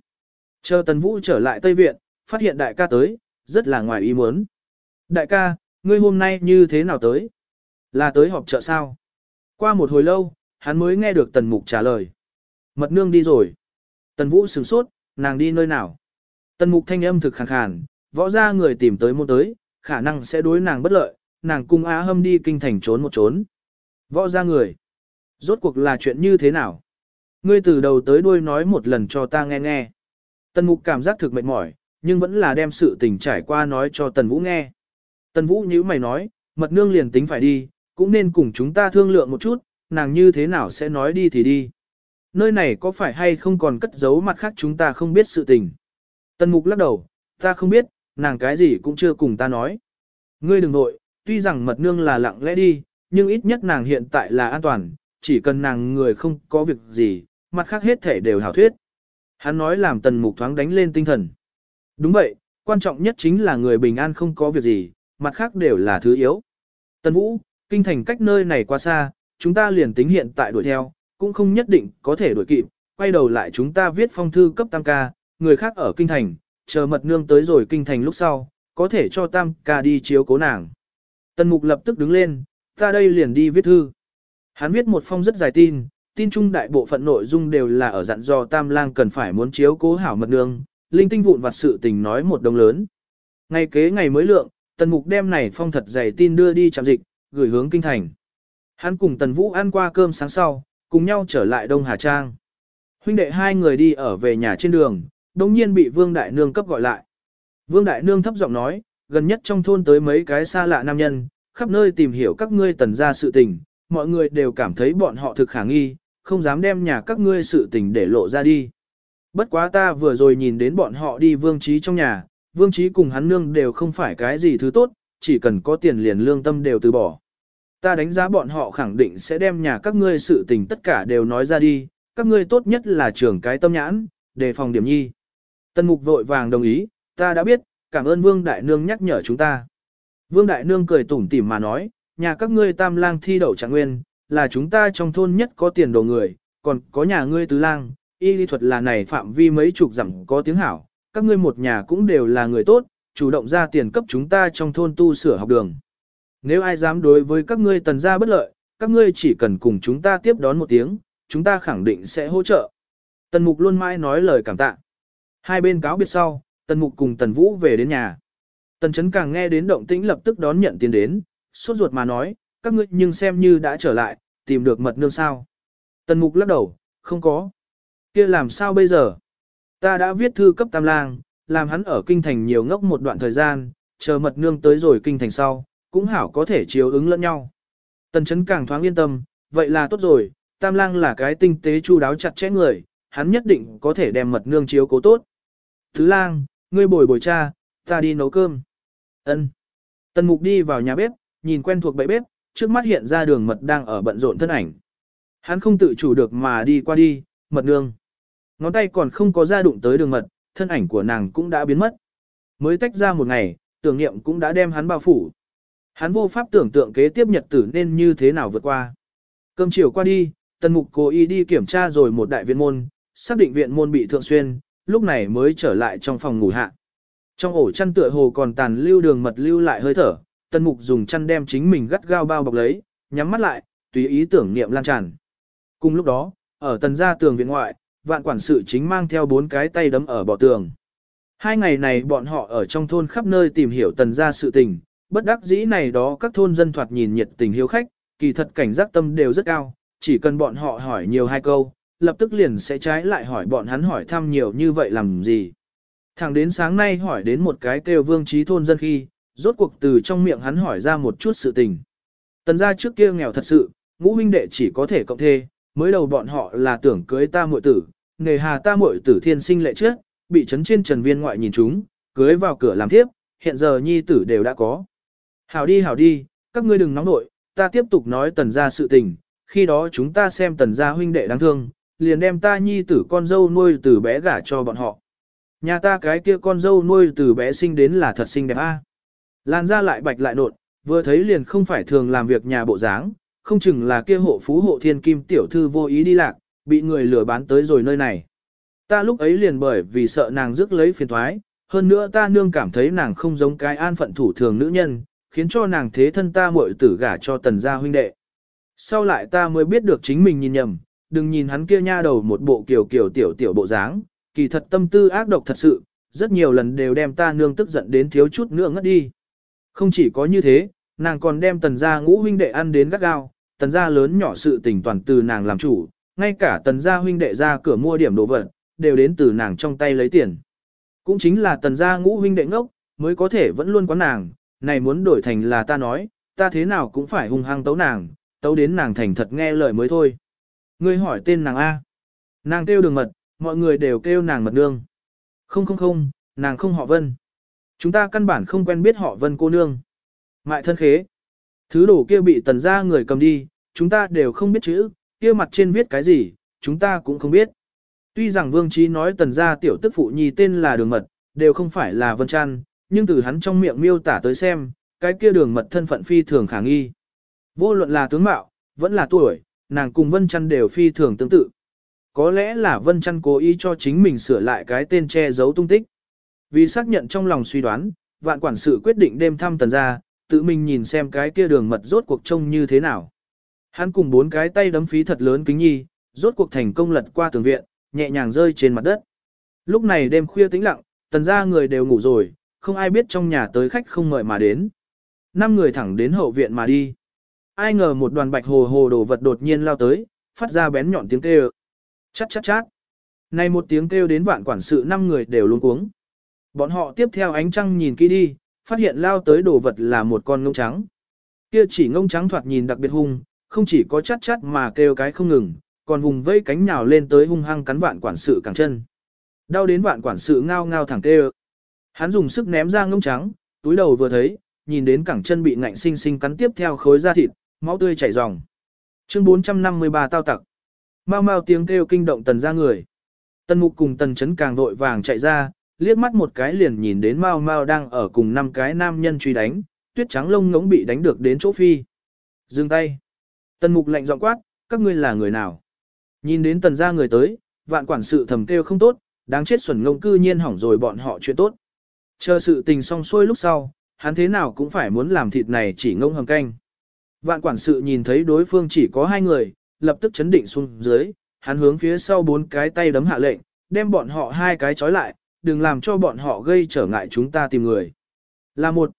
Chờ Tần Vũ trở lại Tây Viện, phát hiện đại ca tới, rất là ngoài ý muốn. Đại ca, ngươi hôm nay như thế nào tới? Là tới họp chợ sao? Qua một hồi lâu, hắn mới nghe được Tần Mục trả lời. Mật nương đi rồi. Tần Vũ sửng sốt, nàng đi nơi nào? Tần Mục thanh âm thực khàn khàn, võ ra người tìm tới môn tới, khả năng sẽ đối nàng bất lợi, nàng cung Á Hâm đi kinh thành trốn một trốn. Võ ra người. Rốt cuộc là chuyện như thế nào? Ngươi từ đầu tới đuôi nói một lần cho ta nghe nghe. Tần Mục cảm giác thực mệt mỏi, nhưng vẫn là đem sự tình trải qua nói cho Tần Vũ nghe. Tần Vũ nhíu mày nói, mật nương liền tính phải đi, cũng nên cùng chúng ta thương lượng một chút, nàng như thế nào sẽ nói đi thì đi. Nơi này có phải hay không còn cất giấu mặt khác chúng ta không biết sự tình. Tần Mục lắc đầu, ta không biết, nàng cái gì cũng chưa cùng ta nói. Ngươi đừng nội, tuy rằng mật nương là lặng lẽ đi, nhưng ít nhất nàng hiện tại là an toàn, chỉ cần nàng người không có việc gì, mặt khác hết thể đều hảo thuyết. Hắn nói làm tần mục thoáng đánh lên tinh thần. Đúng vậy, quan trọng nhất chính là người bình an không có việc gì, mặt khác đều là thứ yếu. Tần Vũ, kinh thành cách nơi này quá xa, chúng ta liền tính hiện tại đuổi theo, cũng không nhất định có thể đuổi kịp, quay đầu lại chúng ta viết phong thư cấp tam ca, người khác ở kinh thành, chờ mật nương tới rồi kinh thành lúc sau, có thể cho tam ca đi chiếu cố nàng. Tần Mục lập tức đứng lên, ta đây liền đi viết thư. Hắn viết một phong rất dài tin, tin chung đại bộ phận nội dung đều là ở dặn dò tam lang cần phải muốn chiếu cố hảo mật nương, linh tinh vụn vặt sự tình nói một đồng lớn. Ngày kế ngày mới lượng, Tần Mục đem này phong thật dày tin đưa đi trạm dịch, gửi hướng kinh thành. Hắn cùng Tần Vũ ăn qua cơm sáng sau, cùng nhau trở lại Đông Hà Trang. Huynh đệ hai người đi ở về nhà trên đường, đồng nhiên bị Vương Đại Nương cấp gọi lại. Vương Đại Nương thấp giọng nói, gần nhất trong thôn tới mấy cái xa lạ nam nhân, khắp nơi tìm hiểu các ngươi tần ra sự tình, mọi người đều cảm thấy bọn họ thực khả nghi, không dám đem nhà các ngươi sự tình để lộ ra đi. Bất quá ta vừa rồi nhìn đến bọn họ đi vương trí trong nhà, vương trí cùng hắn nương đều không phải cái gì thứ tốt, chỉ cần có tiền liền lương tâm đều từ bỏ. Ta đánh giá bọn họ khẳng định sẽ đem nhà các ngươi sự tình tất cả đều nói ra đi, các ngươi tốt nhất là trưởng cái tâm nhãn, đề phòng điểm nhi. Tân mục vội vàng đồng ý, ta đã biết, cảm ơn Vương Đại Nương nhắc nhở chúng ta. Vương Đại Nương cười tủm tỉm mà nói, nhà các ngươi tam lang thi đậu trạng nguyên, là chúng ta trong thôn nhất có tiền đồ người, còn có nhà ngươi tứ lang, y lý thuật là này phạm vi mấy chục dặm có tiếng hảo, các ngươi một nhà cũng đều là người tốt, chủ động ra tiền cấp chúng ta trong thôn tu sửa học đường. Nếu ai dám đối với các ngươi tần gia bất lợi, các ngươi chỉ cần cùng chúng ta tiếp đón một tiếng, chúng ta khẳng định sẽ hỗ trợ. Tần Mục luôn mãi nói lời cảm tạ. Hai bên cáo biệt sau, Tần Mục cùng Tần Vũ về đến nhà. Tần Chấn càng nghe đến động tĩnh lập tức đón nhận tiền đến, sốt ruột mà nói, các ngươi nhưng xem như đã trở lại, tìm được mật nương sao. Tần Mục lắc đầu, không có. kia làm sao bây giờ? Ta đã viết thư cấp tam lang, làm hắn ở kinh thành nhiều ngốc một đoạn thời gian, chờ mật nương tới rồi kinh thành sau, cũng hảo có thể chiếu ứng lẫn nhau. Tần chấn càng thoáng yên tâm, vậy là tốt rồi, tam lang là cái tinh tế chu đáo chặt chẽ người, hắn nhất định có thể đem mật nương chiếu cố tốt. Thứ lang, ngươi bồi bồi cha, ta đi nấu cơm. Ân. Tần mục đi vào nhà bếp, nhìn quen thuộc bậy bếp, trước mắt hiện ra đường mật đang ở bận rộn thân ảnh. Hắn không tự chủ được mà đi qua đi, mật nương. Ngón tay còn không có ra đụng tới đường mật, thân ảnh của nàng cũng đã biến mất. Mới tách ra một ngày, tưởng niệm cũng đã đem hắn bao phủ. Hắn vô pháp tưởng tượng kế tiếp nhật tử nên như thế nào vượt qua. Cơm chiều qua đi, tần mục cố ý đi kiểm tra rồi một đại viện môn, xác định viện môn bị thượng xuyên, lúc này mới trở lại trong phòng ngủ hạ. Trong ổ chăn tựa hồ còn tàn lưu đường mật lưu lại hơi thở, tần mục dùng chăn đem chính mình gắt gao bao bọc lấy, nhắm mắt lại, tùy ý tưởng niệm lan tràn. Cùng lúc đó, ở tần gia tường viện ngoại, vạn quản sự chính mang theo bốn cái tay đấm ở bọ tường. Hai ngày này bọn họ ở trong thôn khắp nơi tìm hiểu tần gia sự tình, bất đắc dĩ này đó các thôn dân thoạt nhìn nhiệt tình hiếu khách, kỳ thật cảnh giác tâm đều rất cao, chỉ cần bọn họ hỏi nhiều hai câu, lập tức liền sẽ trái lại hỏi bọn hắn hỏi thăm nhiều như vậy làm gì. Thẳng đến sáng nay hỏi đến một cái kêu vương trí thôn dân khi, rốt cuộc từ trong miệng hắn hỏi ra một chút sự tình. Tần gia trước kia nghèo thật sự, ngũ huynh đệ chỉ có thể cộng thê, mới đầu bọn họ là tưởng cưới ta muội tử, nề hà ta muội tử thiên sinh lệ trước, bị chấn trên trần viên ngoại nhìn chúng, cưới vào cửa làm thiếp, hiện giờ nhi tử đều đã có. Hảo đi hảo đi, các ngươi đừng nóng nội, ta tiếp tục nói tần gia sự tình, khi đó chúng ta xem tần gia huynh đệ đáng thương, liền đem ta nhi tử con dâu nuôi từ bé gả cho bọn họ. Nhà ta cái kia con dâu nuôi từ bé sinh đến là thật xinh đẹp a. Lan ra lại bạch lại nột, vừa thấy liền không phải thường làm việc nhà bộ dáng, không chừng là kia hộ phú hộ thiên kim tiểu thư vô ý đi lạc, bị người lừa bán tới rồi nơi này. Ta lúc ấy liền bởi vì sợ nàng rước lấy phiền thoái, hơn nữa ta nương cảm thấy nàng không giống cái an phận thủ thường nữ nhân, khiến cho nàng thế thân ta muội tử gả cho tần gia huynh đệ. Sau lại ta mới biết được chính mình nhìn nhầm, đừng nhìn hắn kia nha đầu một bộ kiểu kiểu tiểu tiểu bộ dáng, kỳ thật tâm tư ác độc thật sự, rất nhiều lần đều đem ta nương tức giận đến thiếu chút nữa ngất đi. Không chỉ có như thế, nàng còn đem tần gia ngũ huynh đệ ăn đến gắt gao, tần gia lớn nhỏ sự tình toàn từ nàng làm chủ, ngay cả tần gia huynh đệ ra cửa mua điểm đồ vật, đều đến từ nàng trong tay lấy tiền. Cũng chính là tần gia ngũ huynh đệ ngốc, mới có thể vẫn luôn có nàng, này muốn đổi thành là ta nói, ta thế nào cũng phải hung hăng tấu nàng, tấu đến nàng thành thật nghe lời mới thôi. Ngươi hỏi tên nàng A. Nàng kêu đường mật, mọi người đều kêu nàng mật nương. Không không không, nàng không họ vân. Chúng ta căn bản không quen biết họ vân cô nương. Mại thân khế. Thứ đồ kia bị tần gia người cầm đi, chúng ta đều không biết chữ, kia mặt trên viết cái gì, chúng ta cũng không biết. Tuy rằng Vương Trí nói tần gia tiểu tức phụ nhi tên là đường mật, đều không phải là Vân Trăn, nhưng từ hắn trong miệng miêu tả tới xem, cái kia đường mật thân phận phi thường khả nghi. Vô luận là tướng mạo, vẫn là tuổi, nàng cùng Vân Trăn đều phi thường tương tự. Có lẽ là Vân Trăn cố ý cho chính mình sửa lại cái tên che giấu tung tích. Vì xác nhận trong lòng suy đoán, vạn quản sự quyết định đêm thăm tần gia, tự mình nhìn xem cái kia đường mật rốt cuộc trông như thế nào. Hắn cùng bốn cái tay đấm phí thật lớn kính nhi, rốt cuộc thành công lật qua tường viện, nhẹ nhàng rơi trên mặt đất. Lúc này đêm khuya tĩnh lặng, tần gia người đều ngủ rồi, không ai biết trong nhà tới khách không ngợi mà đến. Năm người thẳng đến hậu viện mà đi. Ai ngờ một đoàn bạch hồ hồ đồ vật đột nhiên lao tới, phát ra bén nhọn tiếng kêu. Chát chát chát. Này một tiếng kêu đến vạn quản sự năm người đều luôn cuống. Bọn họ tiếp theo ánh trăng nhìn kỹ đi, phát hiện lao tới đồ vật là một con ngông trắng. Kia chỉ ngông trắng thoạt nhìn đặc biệt hung, không chỉ có chát chát mà kêu cái không ngừng, còn vùng vây cánh nhào lên tới hung hăng cắn vạn quản sự càng chân. Đau đến vạn quản sự ngao ngao thẳng kêu. Hắn dùng sức ném ra ngông trắng, túi đầu vừa thấy, nhìn đến cẳng chân bị ngạnh sinh sinh cắn tiếp theo khối da thịt, máu tươi chảy ròng. Chương 453 tao tặc. Mau mau tiếng kêu kinh động tần ra người. Tần mục cùng tần chấn càng vội vàng chạy ra, liếc mắt một cái liền nhìn đến Mao Mao đang ở cùng năm cái nam nhân truy đánh, tuyết trắng lông ngỗng bị đánh được đến chỗ phi. Dừng tay. Tần mục lạnh giọng quát, các ngươi là người nào? Nhìn đến tần gia người tới, vạn quản sự thầm kêu không tốt, đáng chết xuẩn ngông cư nhiên hỏng rồi bọn họ chuyện tốt. Chờ sự tình xong xuôi lúc sau, hắn thế nào cũng phải muốn làm thịt này chỉ ngông hầm canh. Vạn quản sự nhìn thấy đối phương chỉ có hai người, lập tức chấn định xuống dưới, hắn hướng phía sau bốn cái tay đấm hạ lệnh, đem bọn họ hai cái trói lại, đừng làm cho bọn họ gây trở ngại chúng ta tìm người. Là một,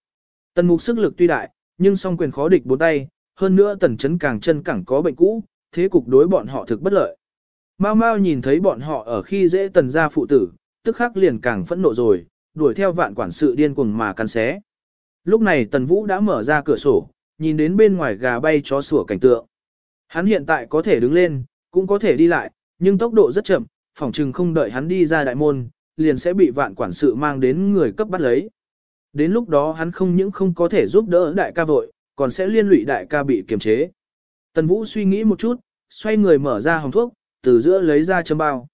tần mục sức lực tuy đại, nhưng song quyền khó địch bốn tay, hơn nữa tần chấn càng chân càng có bệnh cũ, thế cục đối bọn họ thực bất lợi. Mao Mao nhìn thấy bọn họ ở khi dễ tần gia phụ tử, tức khắc liền càng phẫn nộ rồi, đuổi theo vạn quản sự điên cuồng mà cắn xé. Lúc này tần vũ đã mở ra cửa sổ, nhìn đến bên ngoài gà bay chó sủa cảnh tượng. Hắn hiện tại có thể đứng lên, cũng có thể đi lại, nhưng tốc độ rất chậm, phỏng chừng không đợi hắn đi ra đại môn, liền sẽ bị vạn quản sự mang đến người cấp bắt lấy. Đến lúc đó hắn không những không có thể giúp đỡ đại ca vội, còn sẽ liên lụy đại ca bị kiềm chế. Tần Vũ suy nghĩ một chút, xoay người mở ra hồng thuốc, từ giữa lấy ra châm bao.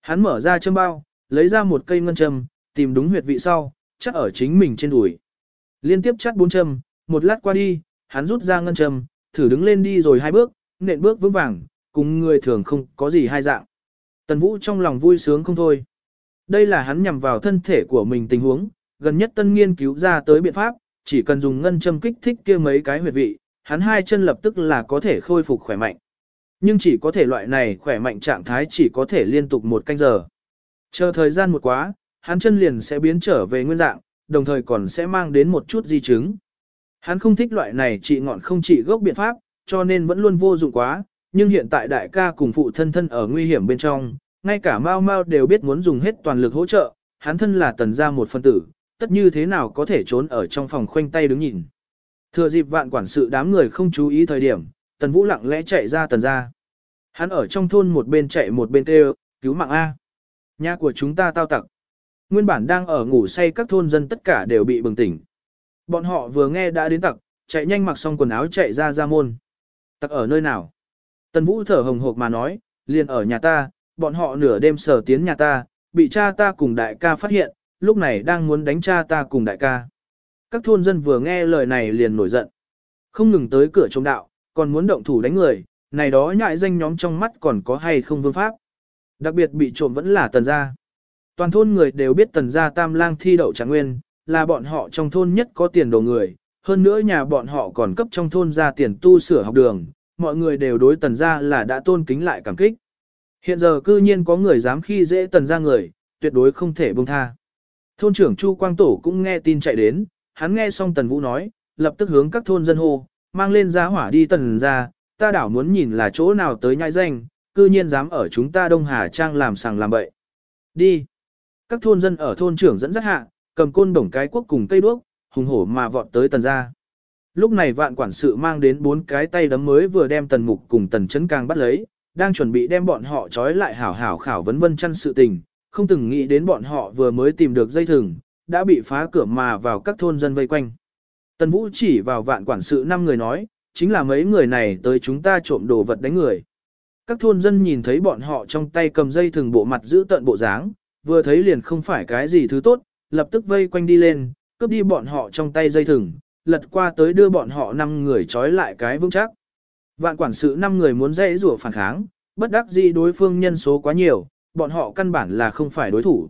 Hắn mở ra châm bao, lấy ra một cây ngân châm, tìm đúng huyệt vị sau, chắc ở chính mình trên đùi. Liên tiếp chắc bốn châm, một lát qua đi, hắn rút ra ngân châm, thử đứng lên đi rồi hai bước, nện bước vững vàng, cùng người thường không có gì hai dạng. Tần Vũ trong lòng vui sướng không thôi. Đây là hắn nhằm vào thân thể của mình tình huống, gần nhất tân nghiên cứu ra tới biện pháp, chỉ cần dùng ngân châm kích thích kia mấy cái huyệt vị, hắn hai chân lập tức là có thể khôi phục khỏe mạnh. Nhưng chỉ có thể loại này khỏe mạnh trạng thái chỉ có thể liên tục một canh giờ. Chờ thời gian một quá, hắn chân liền sẽ biến trở về nguyên dạng, đồng thời còn sẽ mang đến một chút di chứng. Hắn không thích loại này trị ngọn không trị gốc biện pháp, cho nên vẫn luôn vô dụng quá, nhưng hiện tại đại ca cùng phụ thân thân ở nguy hiểm bên trong, ngay cả Mao Mao đều biết muốn dùng hết toàn lực hỗ trợ, hắn thân là tần gia một phân tử, tất như thế nào có thể trốn ở trong phòng khoanh tay đứng nhìn. Thừa dịp vạn quản sự đám người không chú ý thời điểm, tần vũ lặng lẽ chạy ra tần gia. Hắn ở trong thôn một bên chạy một bên kêu, cứu mạng A. Nhà của chúng ta tao tặc. Nguyên bản đang ở ngủ say các thôn dân tất cả đều bị bừng tỉnh. Bọn họ vừa nghe đã đến tặc, chạy nhanh mặc xong quần áo chạy ra ra môn. Tặc ở nơi nào? Tần Vũ thở hồng hộc mà nói, liền ở nhà ta, bọn họ nửa đêm sở tiến nhà ta, bị cha ta cùng đại ca phát hiện, lúc này đang muốn đánh cha ta cùng đại ca. Các thôn dân vừa nghe lời này liền nổi giận. Không ngừng tới cửa trông đạo, còn muốn động thủ đánh người, này đó nhại danh nhóm trong mắt còn có hay không vương pháp. Đặc biệt bị trộm vẫn là tần gia. Toàn thôn người đều biết tần gia tam lang thi đậu trạng nguyên, là bọn họ trong thôn nhất có tiền đồ người, hơn nữa nhà bọn họ còn cấp trong thôn ra tiền tu sửa học đường, mọi người đều đối tần gia là đã tôn kính lại cảm kích. Hiện giờ cư nhiên có người dám khi dễ tần gia người, tuyệt đối không thể buông tha. Thôn trưởng Chu Quang Tổ cũng nghe tin chạy đến, hắn nghe xong tần vũ nói, lập tức hướng các thôn dân hô, mang lên giá hỏa đi tần gia, ta đảo muốn nhìn là chỗ nào tới nhai danh, cư nhiên dám ở chúng ta Đông Hà Trang làm sàng làm bậy. Đi. Các thôn dân ở thôn trưởng dẫn dắt hạ, cầm côn bổng cái quốc cùng cây đuốc, hùng hổ mà vọt tới tần gia. Lúc này vạn quản sự mang đến bốn cái tay đấm mới vừa đem tần mục cùng tần Trấn càng bắt lấy, đang chuẩn bị đem bọn họ trói lại hảo hảo khảo vấn vân chăn sự tình, không từng nghĩ đến bọn họ vừa mới tìm được dây thừng, đã bị phá cửa mà vào các thôn dân vây quanh. Tần Vũ chỉ vào vạn quản sự năm người nói, chính là mấy người này tới chúng ta trộm đồ vật đánh người. Các thôn dân nhìn thấy bọn họ trong tay cầm dây thừng bộ mặt giữ tận bộ dáng, vừa thấy liền không phải cái gì thứ tốt, lập tức vây quanh đi lên, cướp đi bọn họ trong tay dây thừng, lật qua tới đưa bọn họ năm người trói lại cái vững chắc. Vạn quản sự năm người muốn dây rủa phản kháng, bất đắc dĩ đối phương nhân số quá nhiều, bọn họ căn bản là không phải đối thủ.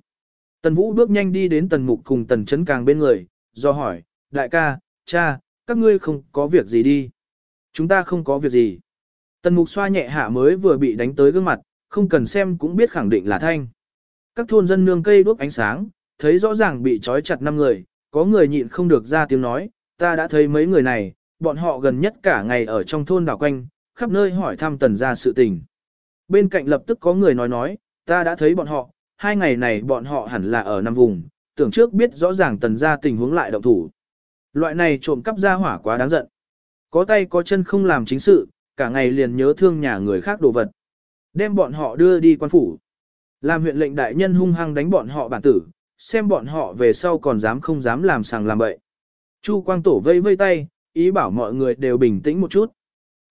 Tần Vũ bước nhanh đi đến Tần Mục cùng Tần Chấn Càng bên người, do hỏi, đại ca, cha, các ngươi không có việc gì đi. Chúng ta không có việc gì. Tần Mục xoa nhẹ hạ mới vừa bị đánh tới gương mặt, không cần xem cũng biết khẳng định là thanh. Các thôn dân nương cây đuốc ánh sáng, thấy rõ ràng bị trói chặt năm người, có người nhịn không được ra tiếng nói, ta đã thấy mấy người này, bọn họ gần nhất cả ngày ở trong thôn đảo quanh, khắp nơi hỏi thăm tần gia sự tình. Bên cạnh lập tức có người nói nói, ta đã thấy bọn họ, hai ngày này bọn họ hẳn là ở năm vùng, tưởng trước biết rõ ràng tần gia tình huống lại động thủ. Loại này trộm cắp gia hỏa quá đáng giận. Có tay có chân không làm chính sự, cả ngày liền nhớ thương nhà người khác đồ vật. Đem bọn họ đưa đi quan phủ. Làm huyện lệnh đại nhân hung hăng đánh bọn họ bản tử, xem bọn họ về sau còn dám không dám làm sàng làm bậy. Chu Quang Tổ vây vây tay, ý bảo mọi người đều bình tĩnh một chút.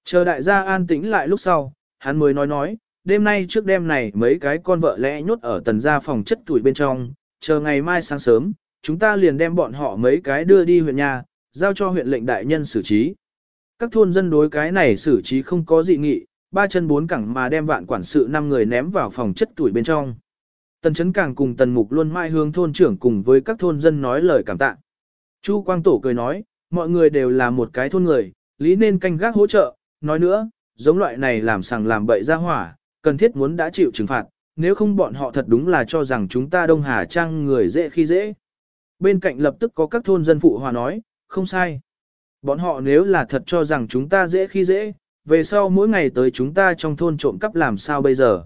Chờ đại gia an tĩnh lại lúc sau, hắn mới nói nói, đêm nay trước đêm này mấy cái con vợ lẽ nhốt ở tần gia phòng chất tuổi bên trong, chờ ngày mai sáng sớm, chúng ta liền đem bọn họ mấy cái đưa đi huyện nhà, giao cho huyện lệnh đại nhân xử trí. Các thôn dân đối cái này xử trí không có dị nghị, ba chân bốn cẳng mà đem vạn quản sự năm người ném vào phòng chất tuổi bên trong. Tần chấn càng cùng tần mục luôn mai hướng thôn trưởng cùng với các thôn dân nói lời cảm tạ. Chu Quang Tổ cười nói, mọi người đều là một cái thôn người, lý nên canh gác hỗ trợ, nói nữa, giống loại này làm sàng làm bậy ra hỏa, cần thiết muốn đã chịu trừng phạt, nếu không bọn họ thật đúng là cho rằng chúng ta Đông Hà Trang người dễ khi dễ. Bên cạnh lập tức có các thôn dân phụ hòa nói, không sai. Bọn họ nếu là thật cho rằng chúng ta dễ khi dễ, về sau mỗi ngày tới chúng ta trong thôn trộm cắp làm sao bây giờ.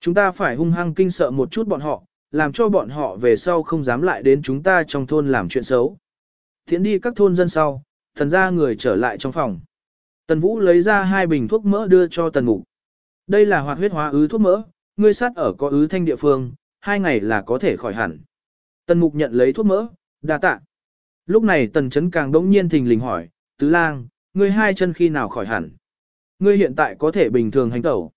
Chúng ta phải hung hăng kinh sợ một chút bọn họ, làm cho bọn họ về sau không dám lại đến chúng ta trong thôn làm chuyện xấu. Thiện đi các thôn dân sau, thần ra người trở lại trong phòng. Tần Vũ lấy ra hai bình thuốc mỡ đưa cho Tần Mục. Đây là hoạt huyết hóa ứ thuốc mỡ, ngươi sát ở có ứ thanh địa phương, hai ngày là có thể khỏi hẳn. Tần Mục nhận lấy thuốc mỡ, đa tạ. Lúc này Tần Chấn càng đống nhiên thình lình hỏi, Tứ Lang, ngươi hai chân khi nào khỏi hẳn? Ngươi hiện tại có thể bình thường hành tẩu.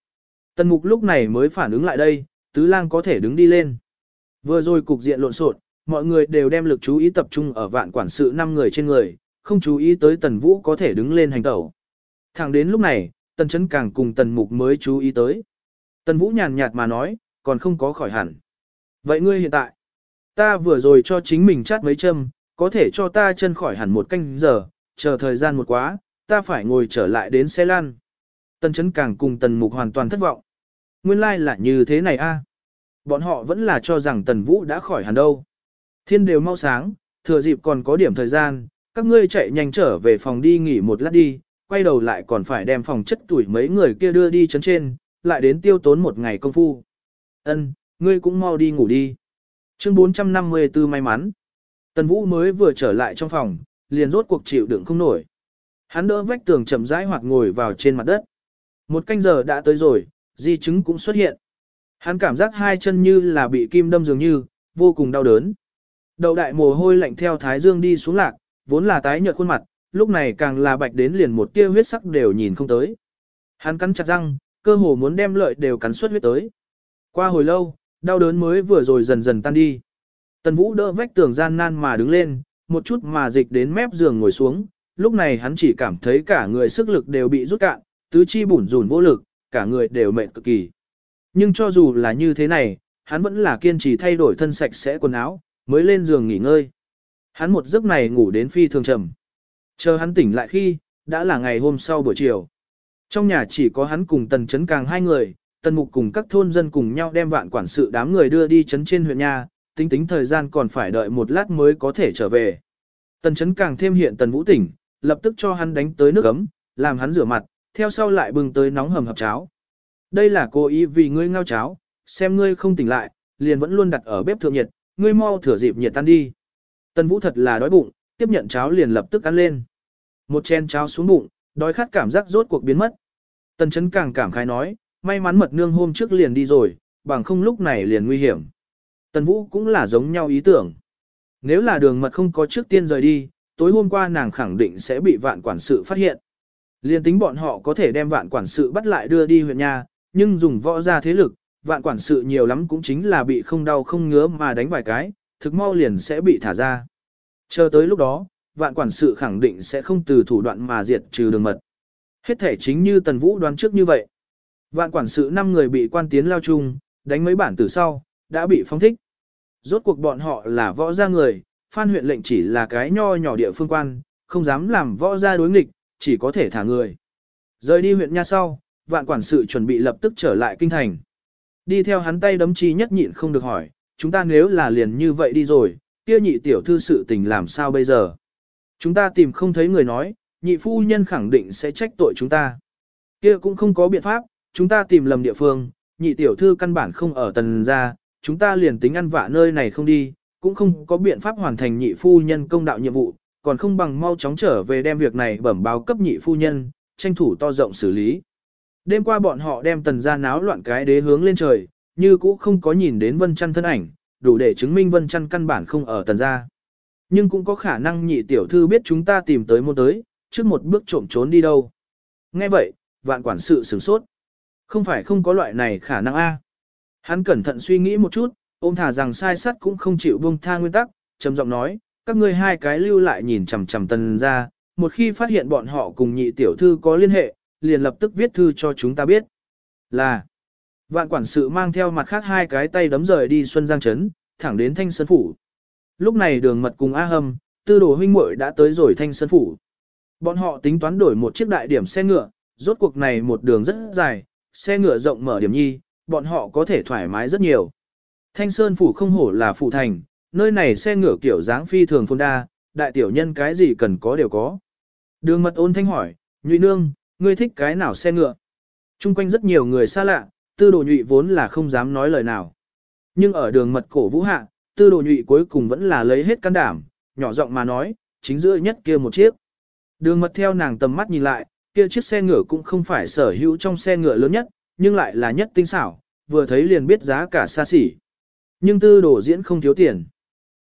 Tần Mục lúc này mới phản ứng lại đây, Tứ Lang có thể đứng đi lên. Vừa rồi cục diện lộn xộn, mọi người đều đem lực chú ý tập trung ở vạn quản sự năm người trên người, không chú ý tới Tần Vũ có thể đứng lên hành tẩu. Thẳng đến lúc này, Tần Chấn càng cùng Tần Mục mới chú ý tới. Tần Vũ nhàn nhạt mà nói, còn không có khỏi hẳn. Vậy ngươi hiện tại, ta vừa rồi cho chính mình chát mấy châm, có thể cho ta chân khỏi hẳn một canh giờ, chờ thời gian một quá, ta phải ngồi trở lại đến xe Lan. Tần Chấn càng cùng Tần Mục hoàn toàn thất vọng. Nguyên lai like là như thế này a. Bọn họ vẫn là cho rằng Tần Vũ đã khỏi hẳn đâu. Thiên đều mau sáng, thừa dịp còn có điểm thời gian, các ngươi chạy nhanh trở về phòng đi nghỉ một lát đi, quay đầu lại còn phải đem phòng chất tuổi mấy người kia đưa đi chấn trên, lại đến tiêu tốn một ngày công phu. Ân, ngươi cũng mau đi ngủ đi. Chương 454 may mắn. Tần Vũ mới vừa trở lại trong phòng, liền rốt cuộc chịu đựng không nổi. Hắn đỡ vách tường chậm rãi hoặc ngồi vào trên mặt đất. Một canh giờ đã tới rồi, di chứng cũng xuất hiện. Hắn cảm giác hai chân như là bị kim đâm dường như, vô cùng đau đớn. Đầu đại mồ hôi lạnh theo thái dương đi xuống lạc, vốn là tái nhợt khuôn mặt, lúc này càng là bạch đến liền một tia huyết sắc đều nhìn không tới. Hắn cắn chặt răng, cơ hồ muốn đem lợi đều cắn suốt huyết tới. Qua hồi lâu, đau đớn mới vừa rồi dần dần tan đi. Tần Vũ đỡ vách tường gian nan mà đứng lên, một chút mà dịch đến mép giường ngồi xuống, lúc này hắn chỉ cảm thấy cả người sức lực đều bị rút cạn, tứ chi bủn rủn vô lực, cả người đều mệt cực kỳ. Nhưng cho dù là như thế này, hắn vẫn là kiên trì thay đổi thân sạch sẽ quần áo, mới lên giường nghỉ ngơi. Hắn một giấc này ngủ đến phi thường trầm. Chờ hắn tỉnh lại khi, đã là ngày hôm sau buổi chiều. Trong nhà chỉ có hắn cùng tần chấn càng hai người, tần mục cùng các thôn dân cùng nhau đem vạn quản sự đám người đưa đi chấn trên huyện nhà, tính tính thời gian còn phải đợi một lát mới có thể trở về. Tần chấn càng thêm hiện tần vũ tỉnh, lập tức cho hắn đánh tới nước ấm, làm hắn rửa mặt, theo sau lại bưng tới nóng hầm hập cháo. Đây là cố ý vì ngươi ngao cháo, xem ngươi không tỉnh lại, liền vẫn luôn đặt ở bếp thượng nhiệt, ngươi mau thửa dịp nhiệt tan đi. Tần Vũ thật là đói bụng, tiếp nhận cháo liền lập tức ăn lên. Một chén cháo xuống bụng, đói khát cảm giác rốt cuộc biến mất. Tần Chấn càng cảm khái nói, may mắn mật nương hôm trước liền đi rồi, bằng không lúc này liền nguy hiểm. Tần Vũ cũng là giống nhau ý tưởng. Nếu là đường mật không có trước tiên rời đi, tối hôm qua nàng khẳng định sẽ bị vạn quản sự phát hiện. Liên tính bọn họ có thể đem vạn quản sự bắt lại đưa đi huyện nhà, nhưng dùng võ ra thế lực, vạn quản sự nhiều lắm cũng chính là bị không đau không ngứa mà đánh vài cái, thực mau liền sẽ bị thả ra. Chờ tới lúc đó, vạn quản sự khẳng định sẽ không từ thủ đoạn mà diệt trừ đường mật. Hết thể chính như Tần Vũ đoán trước như vậy. Vạn quản sự 5 người bị quan tiến lao chung, đánh mấy bản từ sau, đã bị phong thích. Rốt cuộc bọn họ là võ gia người, phan huyện lệnh chỉ là cái nho nhỏ địa phương quan, không dám làm võ gia đối nghịch, chỉ có thể thả người. Rời đi huyện nha sau, vạn quản sự chuẩn bị lập tức trở lại kinh thành. Đi theo hắn tay đấm chi nhất nhịn không được hỏi, chúng ta nếu là liền như vậy đi rồi, kia nhị tiểu thư sự tình làm sao bây giờ? Chúng ta tìm không thấy người nói, nhị phu nhân khẳng định sẽ trách tội chúng ta. Kia cũng không có biện pháp, chúng ta tìm lầm địa phương, nhị tiểu thư căn bản không ở tần gia, chúng ta liền tính ăn vạ nơi này không đi, cũng không có biện pháp hoàn thành nhị phu nhân công đạo nhiệm vụ, còn không bằng mau chóng trở về đem việc này bẩm báo cấp nhị phu nhân, tranh thủ to rộng xử lý. Đêm qua bọn họ đem tần gia náo loạn cái đế hướng lên trời, như cũ không có nhìn đến vân chăn thân ảnh, đủ để chứng minh vân chăn căn bản không ở tần gia. Nhưng cũng có khả năng nhị tiểu thư biết chúng ta tìm tới một tới, trước một bước trộm trốn đi đâu. Nghe vậy, vạn quản sự sửng sốt. Không phải không có loại này khả năng a. Hắn cẩn thận suy nghĩ một chút, ôm thả rằng sai sắt cũng không chịu buông tha nguyên tắc, trầm giọng nói, các ngươi hai cái lưu lại nhìn chằm chằm tần ra, một khi phát hiện bọn họ cùng nhị tiểu thư có liên hệ, liền lập tức viết thư cho chúng ta biết. Là, vạn quản sự mang theo mặt khác hai cái tay đấm rời đi Xuân Giang Trấn, thẳng đến Thanh Sơn Phủ. Lúc này đường mật cùng A Hâm, tư đồ huynh muội đã tới rồi Thanh Sơn Phủ. Bọn họ tính toán đổi một chiếc đại điểm xe ngựa, rốt cuộc này một đường rất dài, xe ngựa rộng mở điểm nhi, bọn họ có thể thoải mái rất nhiều. Thanh Sơn Phủ không hổ là phủ thành, nơi này xe ngựa kiểu dáng phi thường phong đa, đại tiểu nhân cái gì cần có đều có. Đường mật ôn thanh hỏi, nhụy nương, ngươi thích cái nào xe ngựa? Trung quanh rất nhiều người xa lạ, tư đồ nhụy vốn là không dám nói lời nào. Nhưng ở đường mật cổ vũ hạ, tư đồ nhụy cuối cùng vẫn là lấy hết can đảm, nhỏ giọng mà nói, chính giữa nhất kia một chiếc. Đường mật theo nàng tầm mắt nhìn lại, kia chiếc xe ngựa cũng không phải sở hữu trong xe ngựa lớn nhất, nhưng lại là nhất tinh xảo, vừa thấy liền biết giá cả xa xỉ. Nhưng tư đồ diễn không thiếu tiền.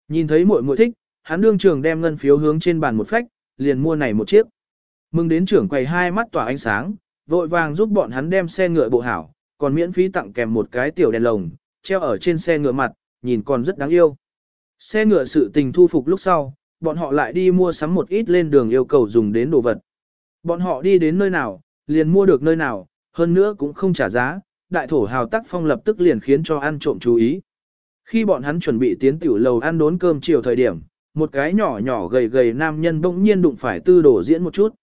Nhìn thấy muội muội thích, hắn đương trường đem ngân phiếu hướng trên bàn một phách, liền mua này một chiếc. Mừng đến trưởng quầy hai mắt tỏa ánh sáng, vội vàng giúp bọn hắn đem xe ngựa bộ hảo, còn miễn phí tặng kèm một cái tiểu đèn lồng, treo ở trên xe ngựa mặt, nhìn còn rất đáng yêu. Xe ngựa sự tình thu phục lúc sau, bọn họ lại đi mua sắm một ít lên đường yêu cầu dùng đến đồ vật. Bọn họ đi đến nơi nào, liền mua được nơi nào, hơn nữa cũng không trả giá, đại thổ hào tác phong lập tức liền khiến cho ăn trộm chú ý. Khi bọn hắn chuẩn bị tiến tiểu lầu ăn đốn cơm chiều thời điểm, một cái nhỏ nhỏ gầy gầy nam nhân bỗng nhiên đụng phải tư đổ diễn một chút.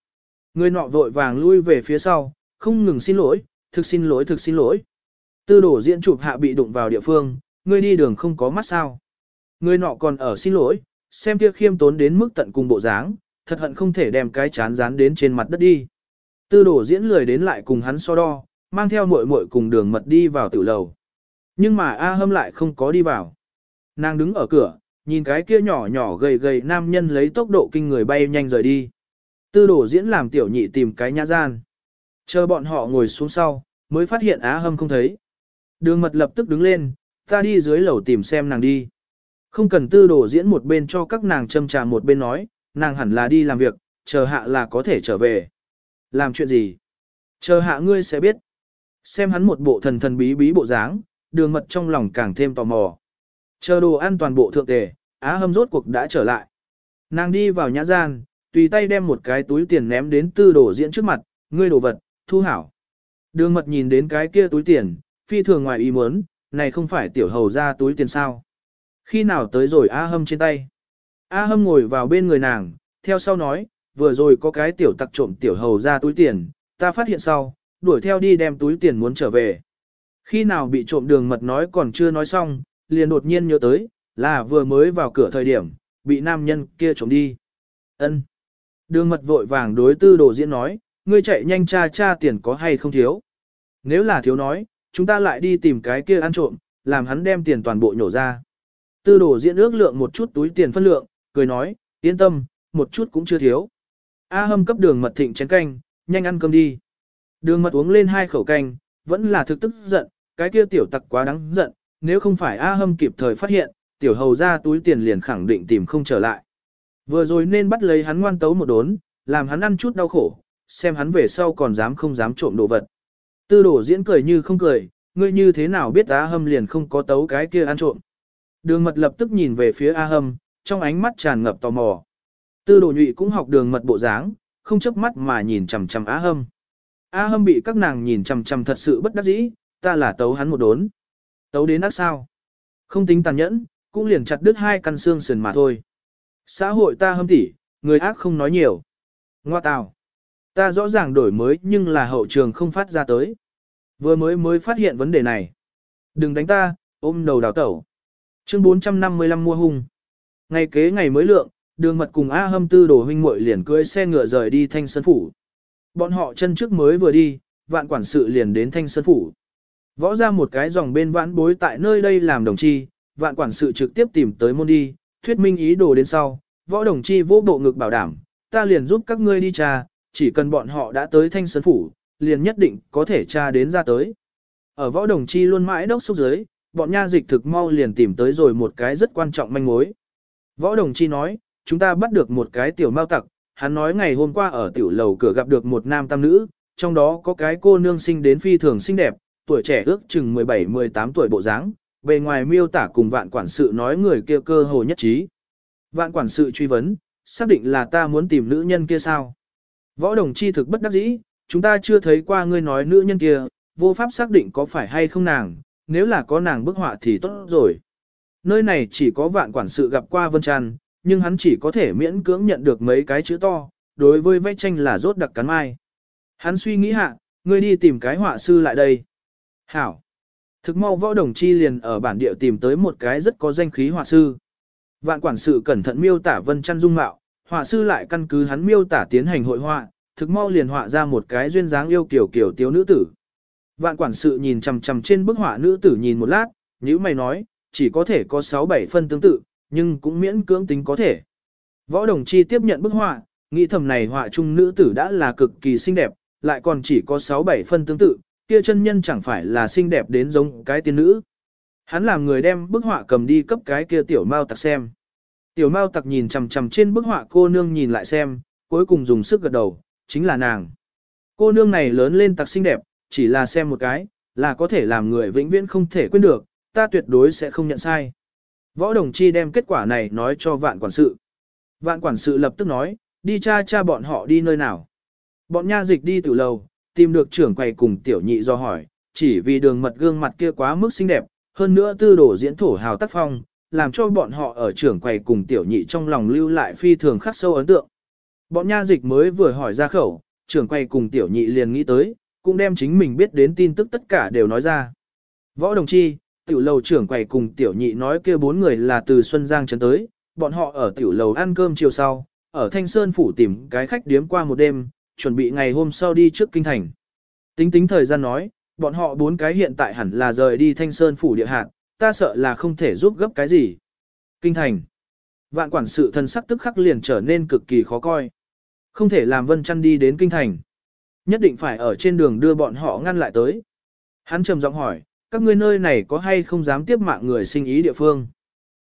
Người nọ vội vàng lui về phía sau, không ngừng xin lỗi, thực xin lỗi thực xin lỗi. Tư đổ diễn chụp hạ bị đụng vào địa phương, ngươi đi đường không có mắt sao. ngươi nọ còn ở xin lỗi, xem kia khiêm tốn đến mức tận cùng bộ dáng, thật hận không thể đem cái chán dán đến trên mặt đất đi. Tư đổ diễn lười đến lại cùng hắn so đo, mang theo muội muội cùng đường mật đi vào tiểu lầu. Nhưng mà A Hâm lại không có đi vào. Nàng đứng ở cửa, nhìn cái kia nhỏ nhỏ gầy gầy nam nhân lấy tốc độ kinh người bay nhanh rời đi. Tư đổ diễn làm tiểu nhị tìm cái nhã gian. Chờ bọn họ ngồi xuống sau, mới phát hiện Á Hâm không thấy. Đường mật lập tức đứng lên, ta đi dưới lầu tìm xem nàng đi. Không cần tư đổ diễn một bên cho các nàng châm trà một bên nói, nàng hẳn là đi làm việc, chờ hạ là có thể trở về. Làm chuyện gì? Chờ hạ ngươi sẽ biết. Xem hắn một bộ thần thần bí bí bộ dáng, đường mật trong lòng càng thêm tò mò. Chờ đồ ăn toàn bộ thượng tề, Á Hâm rốt cuộc đã trở lại. Nàng đi vào nhã gian, tùy tay đem một cái túi tiền ném đến tư đồ diễn trước mặt, ngươi đồ vật, thu hảo. Đường mật nhìn đến cái kia túi tiền, phi thường ngoài ý muốn, này không phải tiểu hầu ra túi tiền sao. Khi nào tới rồi A Hâm trên tay. A Hâm ngồi vào bên người nàng, theo sau nói, vừa rồi có cái tiểu tặc trộm tiểu hầu ra túi tiền, ta phát hiện sau, đuổi theo đi đem túi tiền muốn trở về. Khi nào bị trộm đường mật nói còn chưa nói xong, liền đột nhiên nhớ tới, là vừa mới vào cửa thời điểm, bị nam nhân kia trộm đi. Ân. Đường mật vội vàng đối tư đồ diễn nói, ngươi chạy nhanh cha cha tiền có hay không thiếu. Nếu là thiếu nói, chúng ta lại đi tìm cái kia ăn trộm, làm hắn đem tiền toàn bộ nhổ ra. Tư đồ diễn ước lượng một chút túi tiền phân lượng, cười nói, yên tâm, một chút cũng chưa thiếu. A hâm cấp đường mật thịnh chén canh, nhanh ăn cơm đi. Đường mật uống lên hai khẩu canh, vẫn là thực tức giận, cái kia tiểu tặc quá đáng giận, nếu không phải A hâm kịp thời phát hiện, tiểu hầu ra túi tiền liền khẳng định tìm không trở lại. Vừa rồi nên bắt lấy hắn ngoan tấu một đốn, làm hắn ăn chút đau khổ, xem hắn về sau còn dám không dám trộm đồ vật. Tư đổ diễn cười như không cười, ngươi như thế nào biết A Hâm liền không có tấu cái kia ăn trộm. Đường mật lập tức nhìn về phía A Hâm, trong ánh mắt tràn ngập tò mò. Tư đồ nhụy cũng học đường mật bộ dáng, không chớp mắt mà nhìn chằm chằm A Hâm. A Hâm bị các nàng nhìn chằm chằm thật sự bất đắc dĩ, ta là tấu hắn một đốn. Tấu đến ác sao? Không tính tàn nhẫn, cũng liền chặt đứt hai căn xương sườn mà thôi. Xã hội ta hâm tỉ, người ác không nói nhiều. Ngoa tào. Ta rõ ràng đổi mới nhưng là hậu trường không phát ra tới. Vừa mới mới phát hiện vấn đề này. Đừng đánh ta, ôm đầu đào tẩu. Chương 455 mua hung. Ngày kế ngày mới lượng, đường mật cùng A hâm tư đồ huynh muội liền cưỡi xe ngựa rời đi thanh sơn phủ. Bọn họ chân trước mới vừa đi, vạn quản sự liền đến thanh sơn phủ. Võ ra một cái dòng bên vãn bối tại nơi đây làm đồng chi, vạn quản sự trực tiếp tìm tới môn đi, thuyết minh ý đồ đến sau, võ đồng chi vô bộ ngực bảo đảm, ta liền giúp các ngươi đi trà, chỉ cần bọn họ đã tới thanh sơn phủ, liền nhất định có thể tra đến ra tới. Ở võ đồng chi luôn mãi đốc xúc dưới, bọn nha dịch thực mau liền tìm tới rồi một cái rất quan trọng manh mối. Võ đồng chi nói, chúng ta bắt được một cái tiểu mao tặc, hắn nói ngày hôm qua ở tiểu lầu cửa gặp được một nam tam nữ, trong đó có cái cô nương sinh đến phi thường xinh đẹp, tuổi trẻ ước chừng 17-18 tuổi bộ dáng, bề ngoài miêu tả cùng vạn quản sự nói người kia cơ hồ nhất trí. Vạn quản sự truy vấn, xác định là ta muốn tìm nữ nhân kia sao? Võ đồng chi thực bất đắc dĩ, chúng ta chưa thấy qua ngươi nói nữ nhân kia, vô pháp xác định có phải hay không nàng, nếu là có nàng bức họa thì tốt rồi. Nơi này chỉ có vạn quản sự gặp qua Vân Trăn, nhưng hắn chỉ có thể miễn cưỡng nhận được mấy cái chữ to, đối với vẽ tranh là rốt đặc cắn mai. Hắn suy nghĩ hạ, ngươi đi tìm cái họa sư lại đây. Hảo. Thực mau võ đồng chi liền ở bản địa tìm tới một cái rất có danh khí họa sư. Vạn quản sự cẩn thận miêu tả Vân Trăn dung mạo, họa sư lại căn cứ hắn miêu tả tiến hành hội họa, thực mau liền họa ra một cái duyên dáng yêu kiểu kiểu tiếu nữ tử. Vạn quản sự nhìn chằm chằm trên bức họa nữ tử nhìn một lát, nhíu mày nói, chỉ có thể có 6-7 phân tương tự, nhưng cũng miễn cưỡng tính có thể. Võ đồng chi tiếp nhận bức họa, nghĩ thầm này họa trung nữ tử đã là cực kỳ xinh đẹp, lại còn chỉ có 6-7 phân tương tự, kia chân nhân chẳng phải là xinh đẹp đến giống cái tiên nữ. Hắn làm người đem bức họa cầm đi cấp cái kia tiểu mao tặc xem. Tiểu mao tặc nhìn chằm chằm trên bức họa cô nương nhìn lại xem, cuối cùng dùng sức gật đầu, chính là nàng. Cô nương này lớn lên tặc xinh đẹp, chỉ là xem một cái, là có thể làm người vĩnh viễn không thể quên được, ta tuyệt đối sẽ không nhận sai. Võ đồng chi đem kết quả này nói cho vạn quản sự. Vạn quản sự lập tức nói, đi cha cha bọn họ đi nơi nào. Bọn nha dịch đi từ lầu, tìm được trưởng quầy cùng tiểu nhị do hỏi, chỉ vì đường mật gương mặt kia quá mức xinh đẹp, hơn nữa tư đổ diễn thổ hào tác phong, làm cho bọn họ ở trưởng quầy cùng tiểu nhị trong lòng lưu lại phi thường khắc sâu ấn tượng. Bọn nha dịch mới vừa hỏi ra khẩu, trưởng quầy cùng tiểu nhị liền nghĩ tới, cũng đem chính mình biết đến tin tức tất cả đều nói ra. Võ đồng chi, tiểu lầu trưởng quầy cùng tiểu nhị nói kia bốn người là từ Xuân Giang trấn tới, bọn họ ở tiểu lầu ăn cơm chiều sau, ở Thanh Sơn phủ tìm cái khách điếm qua một đêm, chuẩn bị ngày hôm sau đi trước kinh thành. Tính tính thời gian nói, bọn họ bốn cái hiện tại hẳn là rời đi Thanh Sơn phủ địa hạt, ta sợ là không thể giúp gấp cái gì. Kinh thành. Vạn quản sự thân sắc tức khắc liền trở nên cực kỳ khó coi. Không thể làm Vân Chăn đi đến kinh thành. Nhất định phải ở trên đường đưa bọn họ ngăn lại tới. Hắn trầm giọng hỏi, các ngươi nơi này có hay không dám tiếp mạng người sinh ý địa phương?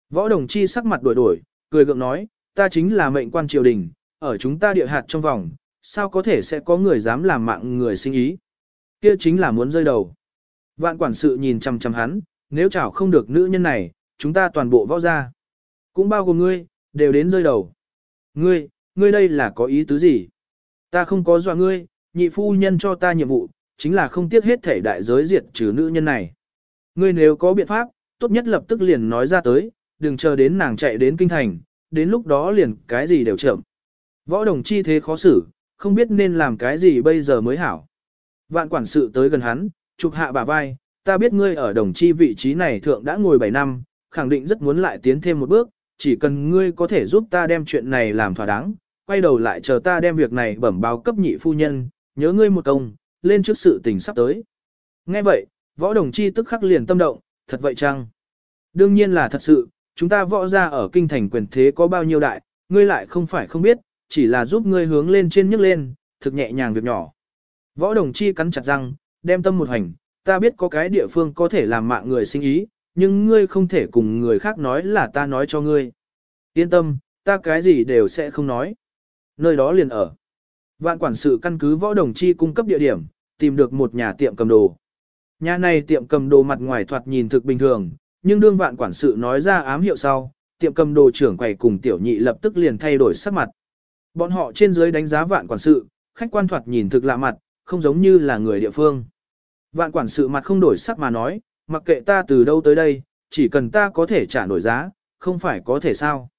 Võ đồng chi sắc mặt đổi đổi, cười gượng nói, ta chính là mệnh quan triều đình, ở chúng ta địa hạt trong vòng, sao có thể sẽ có người dám làm mạng người sinh ý? Kia chính là muốn rơi đầu. Vạn quản sự nhìn chằm chằm hắn, nếu chảo không được nữ nhân này, chúng ta toàn bộ võ ra. Cũng bao gồm ngươi, đều đến rơi đầu. Ngươi, ngươi đây là có ý tứ gì? Ta không có dọa ngươi, nhị phu nhân cho ta nhiệm vụ, chính là không tiếc hết thể đại giới diệt trừ nữ nhân này. Ngươi nếu có biện pháp, tốt nhất lập tức liền nói ra tới, đừng chờ đến nàng chạy đến kinh thành, đến lúc đó liền cái gì đều chậm. Võ đồng chi thế khó xử, không biết nên làm cái gì bây giờ mới hảo. Vạn quản sự tới gần hắn, chụp hạ bà vai, ta biết ngươi ở đồng chi vị trí này thượng đã ngồi 7 năm, khẳng định rất muốn lại tiến thêm một bước, chỉ cần ngươi có thể giúp ta đem chuyện này làm thỏa đáng, quay đầu lại chờ ta đem việc này bẩm báo cấp nhị phu nhân, nhớ ngươi một công, lên trước sự tình sắp tới. Nghe vậy, võ đồng chi tức khắc liền tâm động, thật vậy chăng? Đương nhiên là thật sự, chúng ta võ ra ở kinh thành quyền thế có bao nhiêu đại, ngươi lại không phải không biết, chỉ là giúp ngươi hướng lên trên nhấc lên, thực nhẹ nhàng việc nhỏ. Võ đồng chi cắn chặt răng, đem tâm một hành, ta biết có cái địa phương có thể làm mạng người sinh ý, nhưng ngươi không thể cùng người khác nói là ta nói cho ngươi. Yên tâm, ta cái gì đều sẽ không nói. Nơi đó liền ở. Vạn quản sự căn cứ võ đồng chi cung cấp địa điểm, tìm được một nhà tiệm cầm đồ. Nhà này tiệm cầm đồ mặt ngoài thoạt nhìn thực bình thường, nhưng đương vạn quản sự nói ra ám hiệu sau, tiệm cầm đồ trưởng quầy cùng tiểu nhị lập tức liền thay đổi sắc mặt. Bọn họ trên dưới đánh giá vạn quản sự, khách quan thoạt nhìn thực lạ mặt, không giống như là người địa phương. Vạn quản sự mặt không đổi sắc mà nói, mặc kệ ta từ đâu tới đây, chỉ cần ta có thể trả nổi giá, không phải có thể sao.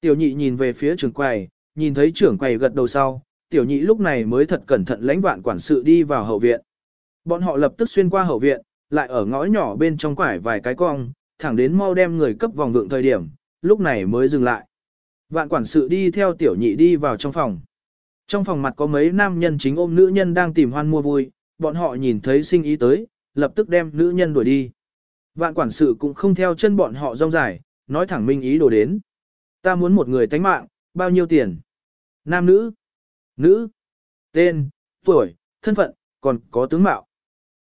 Tiểu nhị nhìn về phía trưởng quầy, nhìn thấy trưởng quầy gật đầu sau, tiểu nhị lúc này mới thật cẩn thận lãnh vạn quản sự đi vào hậu viện. Bọn họ lập tức xuyên qua hậu viện, lại ở ngõ nhỏ bên trong quải vài cái cong, thẳng đến mau đem người cấp vòng vượng thời điểm, lúc này mới dừng lại. Vạn quản sự đi theo tiểu nhị đi vào trong phòng. Trong phòng mặt có mấy nam nhân chính ôm nữ nhân đang tìm hoan mua vui, bọn họ nhìn thấy sinh ý tới, lập tức đem nữ nhân đuổi đi. Vạn quản sự cũng không theo chân bọn họ rong dài, nói thẳng minh ý đồ đến. Ta muốn một người tánh mạng, bao nhiêu tiền? Nam nữ, nữ, tên, tuổi, thân phận, còn có tướng mạo.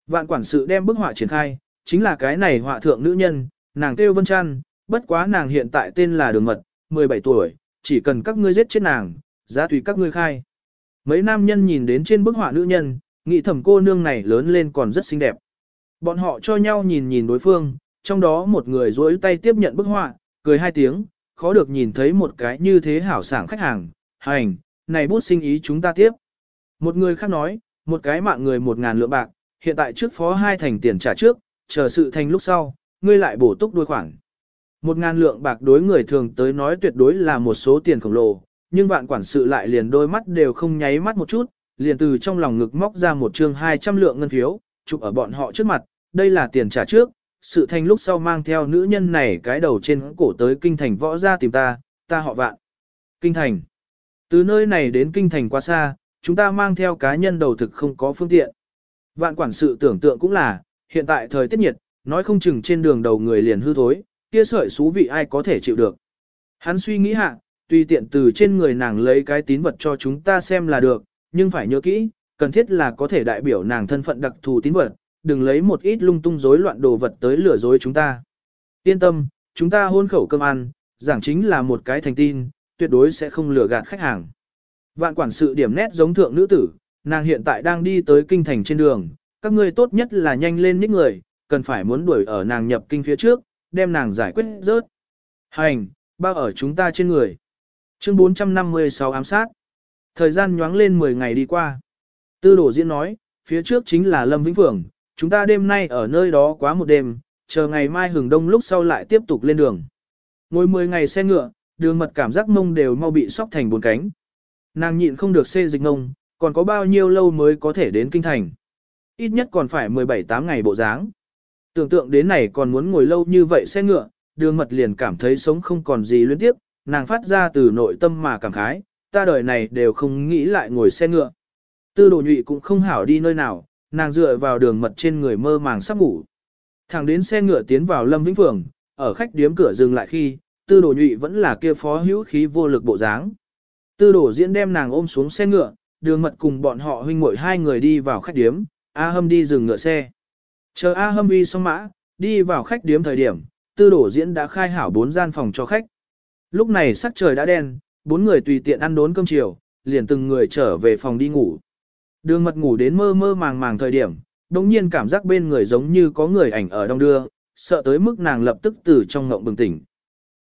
Vạn quản sự đem bức họa triển khai, chính là cái này họa thượng nữ nhân, nàng kêu Vân Trăn, bất quá nàng hiện tại tên là Đường Mật, 17 tuổi, chỉ cần các ngươi giết chết nàng, giá tùy các ngươi khai. Mấy nam nhân nhìn đến trên bức họa nữ nhân, nghĩ thầm cô nương này lớn lên còn rất xinh đẹp. Bọn họ cho nhau nhìn nhìn đối phương, trong đó một người duỗi tay tiếp nhận bức họa, cười hai tiếng, khó được nhìn thấy một cái như thế hảo sảng khách hàng, hành, này bút sinh ý chúng ta tiếp. Một người khác nói, một cái mạng người một ngàn lượng bạc, hiện tại trước phó hai thành tiền trả trước, chờ sự thành lúc sau, ngươi lại bổ túc đôi khoản. Một ngàn lượng bạc đối người thường tới nói tuyệt đối là một số tiền khổng lồ, nhưng vạn quản sự lại liền đôi mắt đều không nháy mắt một chút, liền từ trong lòng ngực móc ra một chương 200 lượng ngân phiếu, chụp ở bọn họ trước mặt, đây là tiền trả trước, sự thanh lúc sau mang theo nữ nhân này cái đầu trên cổ tới kinh thành võ ra tìm ta, ta họ vạn. Kinh thành. Từ nơi này đến kinh thành quá xa, chúng ta mang theo cá nhân đầu thực không có phương tiện. Vạn quản sự tưởng tượng cũng là, hiện tại thời tiết nhiệt, nói không chừng trên đường đầu người liền hư thối, kia sợi xú vị ai có thể chịu được. Hắn suy nghĩ hạ, tùy tiện từ trên người nàng lấy cái tín vật cho chúng ta xem là được, nhưng phải nhớ kỹ, cần thiết là có thể đại biểu nàng thân phận đặc thù tín vật, đừng lấy một ít lung tung rối loạn đồ vật tới lừa dối chúng ta. Yên tâm, chúng ta hôn khẩu cơm ăn, giảng chính là một cái thành tin, tuyệt đối sẽ không lừa gạt khách hàng. Vạn quản sự điểm nét giống thượng nữ tử, nàng hiện tại đang đi tới kinh thành trên đường, các ngươi tốt nhất là nhanh lên những người, cần phải muốn đuổi ở nàng nhập kinh phía trước, đem nàng giải quyết rớt. Hành, bao ở chúng ta trên người. Chương 456 ám sát. Thời gian nhoáng lên 10 ngày đi qua. Tư đổ diễn nói, phía trước chính là Lâm Vĩnh Phượng, chúng ta đêm nay ở nơi đó quá một đêm, chờ ngày mai hừng đông lúc sau lại tiếp tục lên đường. Ngồi 10 ngày xe ngựa, đường mật cảm giác mông đều mau bị sóc thành bốn cánh. Nàng nhịn không được xê dịch ngông, còn có bao nhiêu lâu mới có thể đến kinh thành. Ít nhất còn phải 17-8 ngày bộ dáng. Tưởng tượng đến này còn muốn ngồi lâu như vậy xe ngựa, đường mật liền cảm thấy sống không còn gì luyến tiếp, nàng phát ra từ nội tâm mà cảm khái, ta đời này đều không nghĩ lại ngồi xe ngựa. Tư đồ nhụy cũng không hảo đi nơi nào, nàng dựa vào đường mật trên người mơ màng sắp ngủ. Thẳng đến xe ngựa tiến vào Lâm Vĩnh Phường, ở khách điếm cửa dừng lại khi, tư đồ nhụy vẫn là kia phó hữu khí vô lực bộ dáng. Tư đồ diễn đem nàng ôm xuống xe ngựa, đường mật cùng bọn họ huynh muội hai người đi vào khách điếm, A Hâm đi dừng ngựa xe. Chờ A Hâm uy xong mã, đi vào khách điếm thời điểm, tư Đồ diễn đã khai hảo bốn gian phòng cho khách. Lúc này sắc trời đã đen, bốn người tùy tiện ăn đốn cơm chiều, liền từng người trở về phòng đi ngủ. Đường mật ngủ đến mơ mơ màng màng thời điểm, đồng nhiên cảm giác bên người giống như có người ảnh ở đông đưa, sợ tới mức nàng lập tức từ trong ngộng bừng tỉnh.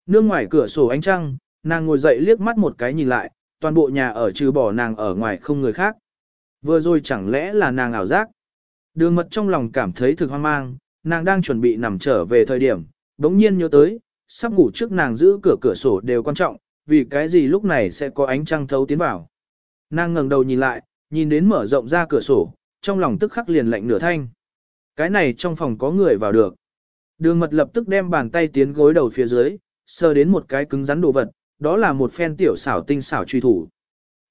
Nương ngoài cửa sổ ánh trăng, nàng ngồi dậy liếc mắt một cái nhìn lại, toàn bộ nhà ở trừ bỏ nàng ở ngoài không người khác. Vừa rồi chẳng lẽ là nàng ảo giác? Đường mật trong lòng cảm thấy thực hoang mang, nàng đang chuẩn bị nằm trở về thời điểm, đống nhiên nhớ tới, sắp ngủ trước nàng giữ cửa cửa sổ đều quan trọng, vì cái gì lúc này sẽ có ánh trăng thấu tiến vào. Nàng ngẩng đầu nhìn lại, nhìn đến mở rộng ra cửa sổ, trong lòng tức khắc liền lạnh nửa thanh. Cái này trong phòng có người vào được. Đường mật lập tức đem bàn tay tiến gối đầu phía dưới, sờ đến một cái cứng rắn đồ vật, đó là một phen tiểu xảo tinh xảo truy thủ.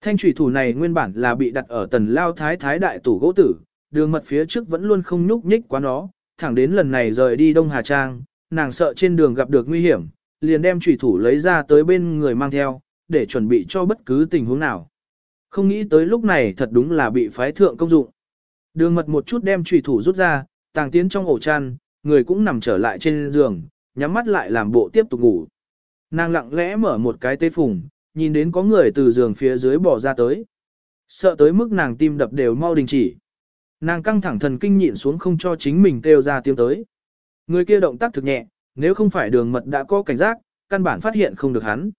Thanh truy thủ này nguyên bản là bị đặt ở tần lao thái thái đại tủ gỗ tử, đường mật phía trước vẫn luôn không nhúc nhích quá nó, thẳng đến lần này rời đi Đông Hà Trang, nàng sợ trên đường gặp được nguy hiểm, liền đem trùy thủ lấy ra tới bên người mang theo, để chuẩn bị cho bất cứ tình huống nào. Không nghĩ tới lúc này thật đúng là bị phái thượng công dụng. Đường mật một chút đem trùy thủ rút ra, tàng tiến trong ổ chăn, người cũng nằm trở lại trên giường, nhắm mắt lại làm bộ tiếp tục ngủ. Nàng lặng lẽ mở một cái tê phùng, nhìn đến có người từ giường phía dưới bỏ ra tới. Sợ tới mức nàng tim đập đều mau đình chỉ. Nàng căng thẳng thần kinh nhịn xuống không cho chính mình kêu ra tiếng tới. Người kia động tác thực nhẹ, nếu không phải đường mật đã có cảnh giác, căn bản phát hiện không được hắn.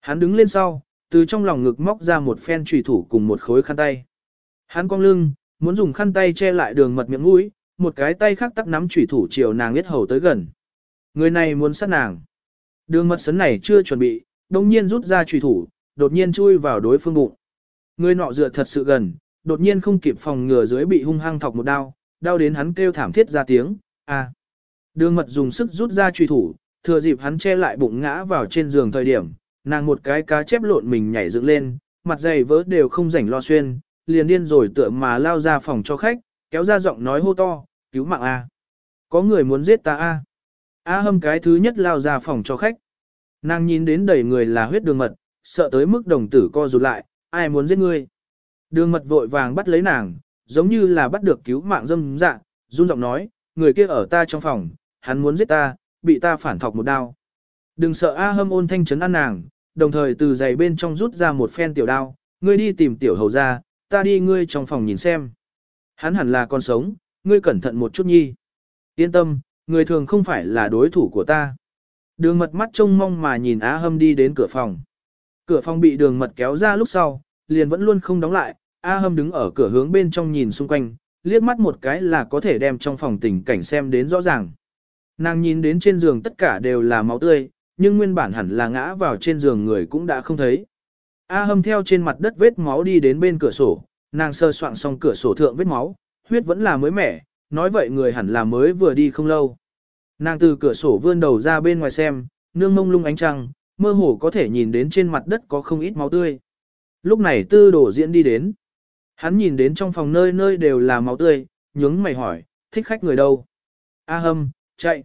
Hắn đứng lên sau, từ trong lòng ngực móc ra một phen trùy thủ cùng một khối khăn tay. Hắn cong lưng, muốn dùng khăn tay che lại đường mật miệng mũi, một cái tay khác tắc nắm trùy thủ chiều nàng biết hầu tới gần. Người này muốn sát nàng. Đường mật sấn này chưa chuẩn bị, đồng nhiên rút ra trùy thủ, đột nhiên chui vào đối phương bụng. Người nọ dựa thật sự gần, đột nhiên không kịp phòng ngừa dưới bị hung hăng thọc một đao, đau đến hắn kêu thảm thiết ra tiếng, a. Đường mật dùng sức rút ra truy thủ, thừa dịp hắn che lại bụng ngã vào trên giường thời điểm, nàng một cái cá chép lộn mình nhảy dựng lên, mặt dày vỡ đều không rảnh lo xuyên, liền điên rồi tựa mà lao ra phòng cho khách, kéo ra giọng nói hô to, cứu mạng a. Có người muốn giết ta a. A hâm cái thứ nhất lao ra phòng cho khách. Nàng nhìn đến đầy người là huyết đường mật, sợ tới mức đồng tử co rụt lại, ai muốn giết ngươi. Đường mật vội vàng bắt lấy nàng, giống như là bắt được cứu mạng dâm dạ, run giọng nói, người kia ở ta trong phòng, hắn muốn giết ta, bị ta phản thọc một đao. Đừng sợ A hâm ôn thanh trấn an nàng, đồng thời từ giày bên trong rút ra một phen tiểu đao, ngươi đi tìm tiểu hầu ra, ta đi ngươi trong phòng nhìn xem. Hắn hẳn là con sống, ngươi cẩn thận một chút nhi. Yên tâm, người thường không phải là đối thủ của ta. Đường mật mắt trông mong mà nhìn Á Hâm đi đến cửa phòng. Cửa phòng bị đường mật kéo ra lúc sau, liền vẫn luôn không đóng lại, A Hâm đứng ở cửa hướng bên trong nhìn xung quanh, liếc mắt một cái là có thể đem trong phòng tình cảnh xem đến rõ ràng. Nàng nhìn đến trên giường tất cả đều là máu tươi, nhưng nguyên bản hẳn là ngã vào trên giường người cũng đã không thấy. A Hâm theo trên mặt đất vết máu đi đến bên cửa sổ, nàng sơ soạn xong cửa sổ thượng vết máu, huyết vẫn là mới mẻ, nói vậy người hẳn là mới vừa đi không lâu. Nàng từ cửa sổ vươn đầu ra bên ngoài xem, nương mông lung ánh trăng, mơ hồ có thể nhìn đến trên mặt đất có không ít máu tươi. Lúc này tư đổ diễn đi đến. Hắn nhìn đến trong phòng nơi nơi đều là máu tươi, nhướng mày hỏi, thích khách người đâu? A hâm, chạy.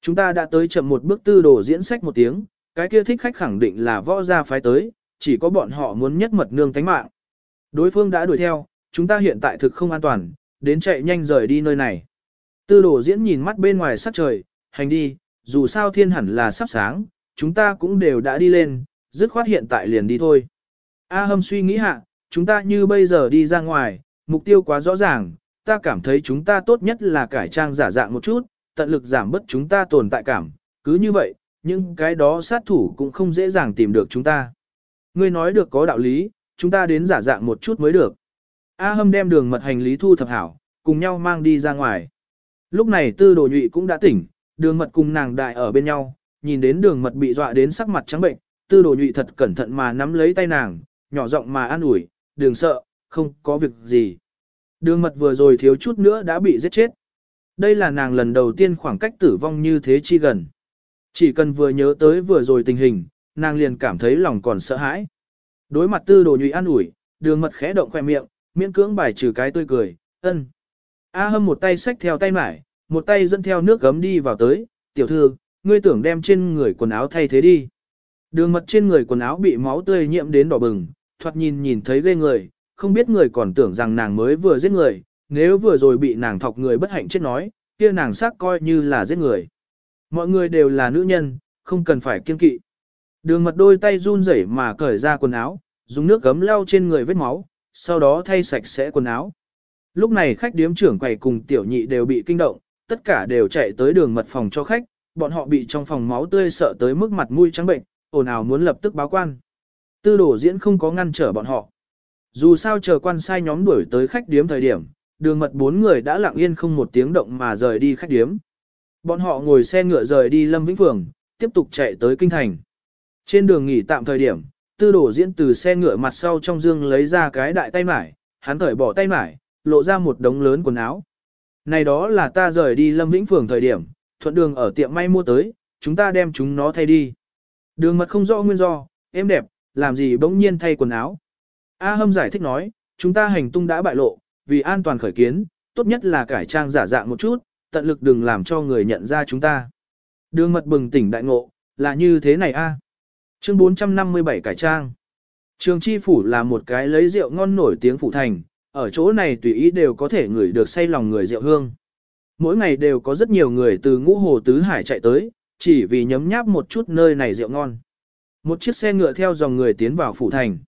Chúng ta đã tới chậm một bước tư đồ diễn sách một tiếng, cái kia thích khách khẳng định là võ gia phái tới, chỉ có bọn họ muốn nhất mật nương tánh mạng. Đối phương đã đuổi theo, chúng ta hiện tại thực không an toàn, đến chạy nhanh rời đi nơi này. Tư đồ diễn nhìn mắt bên ngoài sắc trời, hành đi, dù sao thiên hẳn là sắp sáng, chúng ta cũng đều đã đi lên, dứt khoát hiện tại liền đi thôi. A hâm suy nghĩ hạ, chúng ta như bây giờ đi ra ngoài, mục tiêu quá rõ ràng, ta cảm thấy chúng ta tốt nhất là cải trang giả dạng một chút, tận lực giảm bớt chúng ta tồn tại cảm, cứ như vậy, nhưng cái đó sát thủ cũng không dễ dàng tìm được chúng ta. Ngươi nói được có đạo lý, chúng ta đến giả dạng một chút mới được. A hâm đem đường mật hành lý thu thập hảo, cùng nhau mang đi ra ngoài. Lúc này tư đồ nhụy cũng đã tỉnh, đường mật cùng nàng đại ở bên nhau, nhìn đến đường mật bị dọa đến sắc mặt trắng bệnh, tư đồ nhụy thật cẩn thận mà nắm lấy tay nàng, nhỏ giọng mà an ủi, đừng sợ, không có việc gì. Đường mật vừa rồi thiếu chút nữa đã bị giết chết. Đây là nàng lần đầu tiên khoảng cách tử vong như thế chi gần. Chỉ cần vừa nhớ tới vừa rồi tình hình, nàng liền cảm thấy lòng còn sợ hãi. Đối mặt tư đồ nhụy an ủi, đường mật khẽ động khoe miệng, miễn cưỡng bài trừ cái tươi cười, ân. A hâm một tay xách theo tay mải, một tay dẫn theo nước gấm đi vào tới, tiểu thư, ngươi tưởng đem trên người quần áo thay thế đi. Đường mật trên người quần áo bị máu tươi nhiễm đến đỏ bừng, thoạt nhìn nhìn thấy ghê người, không biết người còn tưởng rằng nàng mới vừa giết người, nếu vừa rồi bị nàng thọc người bất hạnh chết nói, kia nàng xác coi như là giết người. Mọi người đều là nữ nhân, không cần phải kiên kỵ. Đường mật đôi tay run rẩy mà cởi ra quần áo, dùng nước gấm lau trên người vết máu, sau đó thay sạch sẽ quần áo. Lúc này khách điếm trưởng quầy cùng tiểu nhị đều bị kinh động, tất cả đều chạy tới đường mật phòng cho khách, bọn họ bị trong phòng máu tươi sợ tới mức mặt mũi trắng bệnh, ồn ào muốn lập tức báo quan. Tư đổ diễn không có ngăn trở bọn họ. Dù sao chờ quan sai nhóm đuổi tới khách điếm thời điểm, đường mật bốn người đã lặng yên không một tiếng động mà rời đi khách điếm. Bọn họ ngồi xe ngựa rời đi Lâm Vĩnh Phường, tiếp tục chạy tới Kinh Thành. Trên đường nghỉ tạm thời điểm, tư đổ diễn từ xe ngựa mặt sau trong dương lấy ra cái đại tay mải, hắn thởi bỏ tay mải, lộ ra một đống lớn quần áo. Này đó là ta rời đi Lâm Vĩnh Phường thời điểm, thuận đường ở tiệm may mua tới, chúng ta đem chúng nó thay đi. Đường mật không rõ nguyên do, em đẹp, làm gì bỗng nhiên thay quần áo. A Hâm giải thích nói, chúng ta hành tung đã bại lộ, vì an toàn khởi kiến, tốt nhất là cải trang giả dạng một chút, tận lực đừng làm cho người nhận ra chúng ta. Đường mật bừng tỉnh đại ngộ, là như thế này a. Chương 457 cải trang. Trường Chi Phủ là một cái lấy rượu ngon nổi tiếng phủ thành, ở chỗ này tùy ý đều có thể ngửi được say lòng người rượu hương. Mỗi ngày đều có rất nhiều người từ ngũ hồ tứ hải chạy tới, chỉ vì nhấm nháp một chút nơi này rượu ngon. Một chiếc xe ngựa theo dòng người tiến vào phủ thành.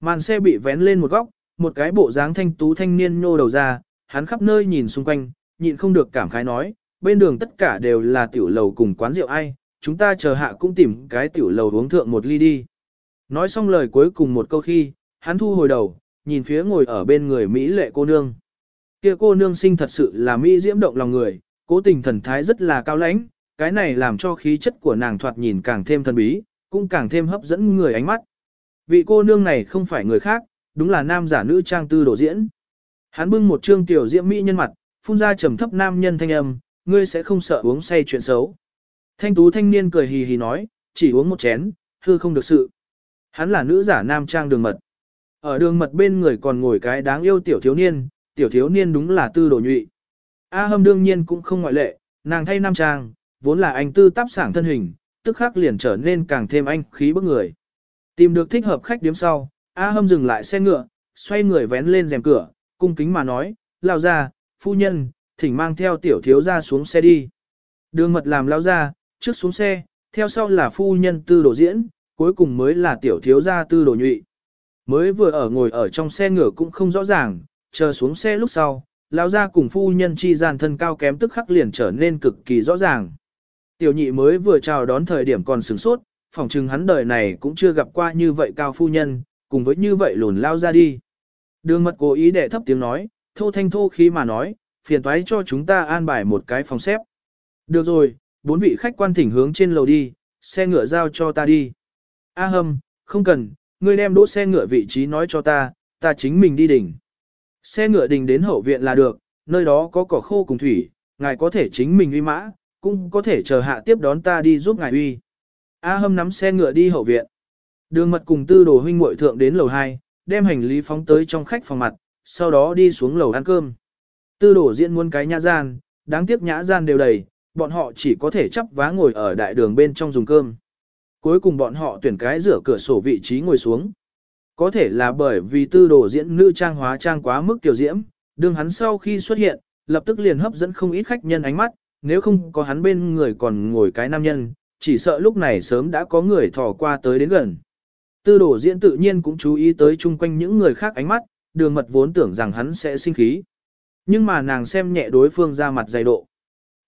Màn xe bị vén lên một góc, một cái bộ dáng thanh tú thanh niên nhô đầu ra, hắn khắp nơi nhìn xung quanh, nhịn không được cảm khái nói, bên đường tất cả đều là tiểu lầu cùng quán rượu ai, chúng ta chờ hạ cũng tìm cái tiểu lầu uống thượng một ly đi. Nói xong lời cuối cùng một câu khi, hắn thu hồi đầu, nhìn phía ngồi ở bên người Mỹ lệ cô nương. Kia cô nương sinh thật sự là Mỹ diễm động lòng người, cố tình thần thái rất là cao lãnh, cái này làm cho khí chất của nàng thoạt nhìn càng thêm thần bí, cũng càng thêm hấp dẫn người ánh mắt. Vị cô nương này không phải người khác, đúng là nam giả nữ trang tư đồ diễn. Hắn bưng một trương tiểu diễm mỹ nhân mặt, phun ra trầm thấp nam nhân thanh âm, ngươi sẽ không sợ uống say chuyện xấu. Thanh tú thanh niên cười hì hì nói, chỉ uống một chén, hư không được sự. Hắn là nữ giả nam trang đường mật. Ở đường mật bên người còn ngồi cái đáng yêu tiểu thiếu niên, tiểu thiếu niên đúng là tư đồ nhụy. A hâm đương nhiên cũng không ngoại lệ, nàng thay nam trang, vốn là anh tư táp sảng thân hình, tức khắc liền trở nên càng thêm anh khí bức người. Tìm được thích hợp khách điếm sau, A hâm dừng lại xe ngựa, xoay người vén lên rèm cửa, cung kính mà nói, lao ra, phu nhân, thỉnh mang theo tiểu thiếu ra xuống xe đi. Đường mật làm lao ra, trước xuống xe, theo sau là phu nhân tư đồ diễn, cuối cùng mới là tiểu thiếu gia tư đồ nhụy. Mới vừa ở ngồi ở trong xe ngựa cũng không rõ ràng, chờ xuống xe lúc sau, lão gia cùng phu nhân chi gian thân cao kém tức khắc liền trở nên cực kỳ rõ ràng. Tiểu nhị mới vừa chào đón thời điểm còn sửng sốt, phỏng chừng hắn đời này cũng chưa gặp qua như vậy cao phu nhân, cùng với như vậy lùn lao ra đi. Đường mật cố ý để thấp tiếng nói, thô thanh thô khí mà nói, phiền toái cho chúng ta an bài một cái phòng xếp. Được rồi, bốn vị khách quan thỉnh hướng trên lầu đi, xe ngựa giao cho ta đi. A hâm, không cần, ngươi đem đỗ xe ngựa vị trí nói cho ta, ta chính mình đi đỉnh. Xe ngựa đình đến hậu viện là được, nơi đó có cỏ khô cùng thủy, ngài có thể chính mình uy mã, cũng có thể chờ hạ tiếp đón ta đi giúp ngài uy. A hâm nắm xe ngựa đi hậu viện. Đường mật cùng tư đồ huynh muội thượng đến lầu 2, đem hành lý phóng tới trong khách phòng mặt, sau đó đi xuống lầu ăn cơm. Tư đồ diễn muốn cái nhã gian, đáng tiếc nhã gian đều đầy, bọn họ chỉ có thể chấp vá ngồi ở đại đường bên trong dùng cơm. Cuối cùng bọn họ tuyển cái rửa cửa sổ vị trí ngồi xuống. Có thể là bởi vì tư đồ diễn nữ trang hóa trang quá mức tiểu diễm, đường hắn sau khi xuất hiện, lập tức liền hấp dẫn không ít khách nhân ánh mắt, nếu không có hắn bên người còn ngồi cái nam nhân, chỉ sợ lúc này sớm đã có người thò qua tới đến gần. Tư đổ diễn tự nhiên cũng chú ý tới chung quanh những người khác ánh mắt, đường mật vốn tưởng rằng hắn sẽ sinh khí. Nhưng mà nàng xem nhẹ đối phương ra mặt dày độ.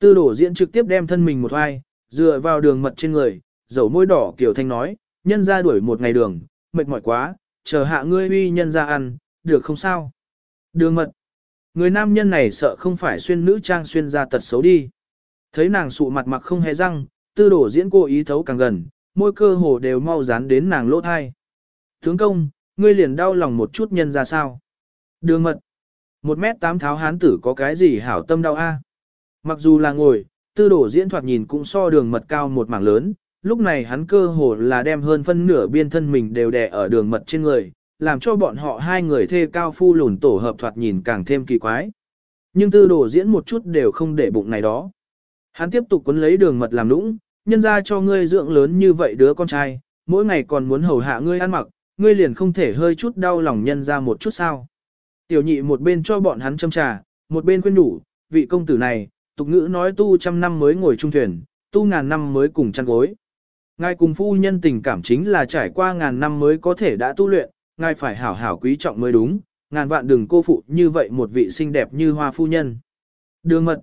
Tư đổ diễn trực tiếp đem thân mình một vai, dựa vào đường mật trên người, dầu môi đỏ kiểu thanh nói, nhân ra đuổi một ngày đường, mệt mỏi quá, chờ hạ ngươi uy nhân ra ăn, được không sao? Đường mật. Người nam nhân này sợ không phải xuyên nữ trang xuyên ra tật xấu đi. Thấy nàng sụ mặt mặc không hề răng, tư đổ diễn cô ý thấu càng gần, môi cơ hồ đều mau dán đến nàng lỗ thai. Tướng công, ngươi liền đau lòng một chút nhân ra sao? Đường mật. Một mét tám tháo hán tử có cái gì hảo tâm đau a? Mặc dù là ngồi, tư đổ diễn thoạt nhìn cũng so đường mật cao một mảng lớn, lúc này hắn cơ hồ là đem hơn phân nửa biên thân mình đều đè ở đường mật trên người, làm cho bọn họ hai người thê cao phu lùn tổ hợp thoạt nhìn càng thêm kỳ quái. Nhưng tư đồ diễn một chút đều không để bụng này đó. Hắn tiếp tục quấn lấy đường mật làm nũng, nhân ra cho ngươi dưỡng lớn như vậy đứa con trai, mỗi ngày còn muốn hầu hạ ngươi ăn mặc, ngươi liền không thể hơi chút đau lòng nhân ra một chút sao. Tiểu nhị một bên cho bọn hắn châm trà, một bên khuyên đủ, vị công tử này, tục ngữ nói tu trăm năm mới ngồi trung thuyền, tu ngàn năm mới cùng chăn gối. Ngài cùng phu nhân tình cảm chính là trải qua ngàn năm mới có thể đã tu luyện, ngài phải hảo hảo quý trọng mới đúng, ngàn vạn đừng cô phụ như vậy một vị xinh đẹp như hoa phu nhân. Đường mật,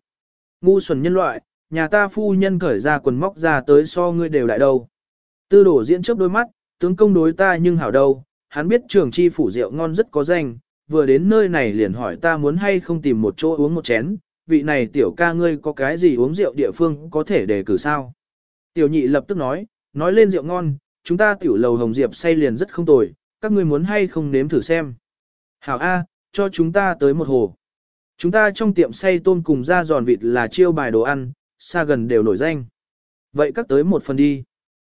ngu xuẩn nhân loại, nhà ta phu nhân cởi ra quần móc ra tới so ngươi đều đại đâu. Tư đổ diễn chớp đôi mắt, tướng công đối ta nhưng hảo đâu, hắn biết trường chi phủ rượu ngon rất có danh, vừa đến nơi này liền hỏi ta muốn hay không tìm một chỗ uống một chén, vị này tiểu ca ngươi có cái gì uống rượu địa phương có thể đề cử sao. Tiểu nhị lập tức nói, nói lên rượu ngon, chúng ta tiểu lầu hồng diệp say liền rất không tồi, các ngươi muốn hay không nếm thử xem. Hảo A, cho chúng ta tới một hồ. Chúng ta trong tiệm say tôm cùng da giòn vịt là chiêu bài đồ ăn, xa gần đều nổi danh. Vậy các tới một phần đi.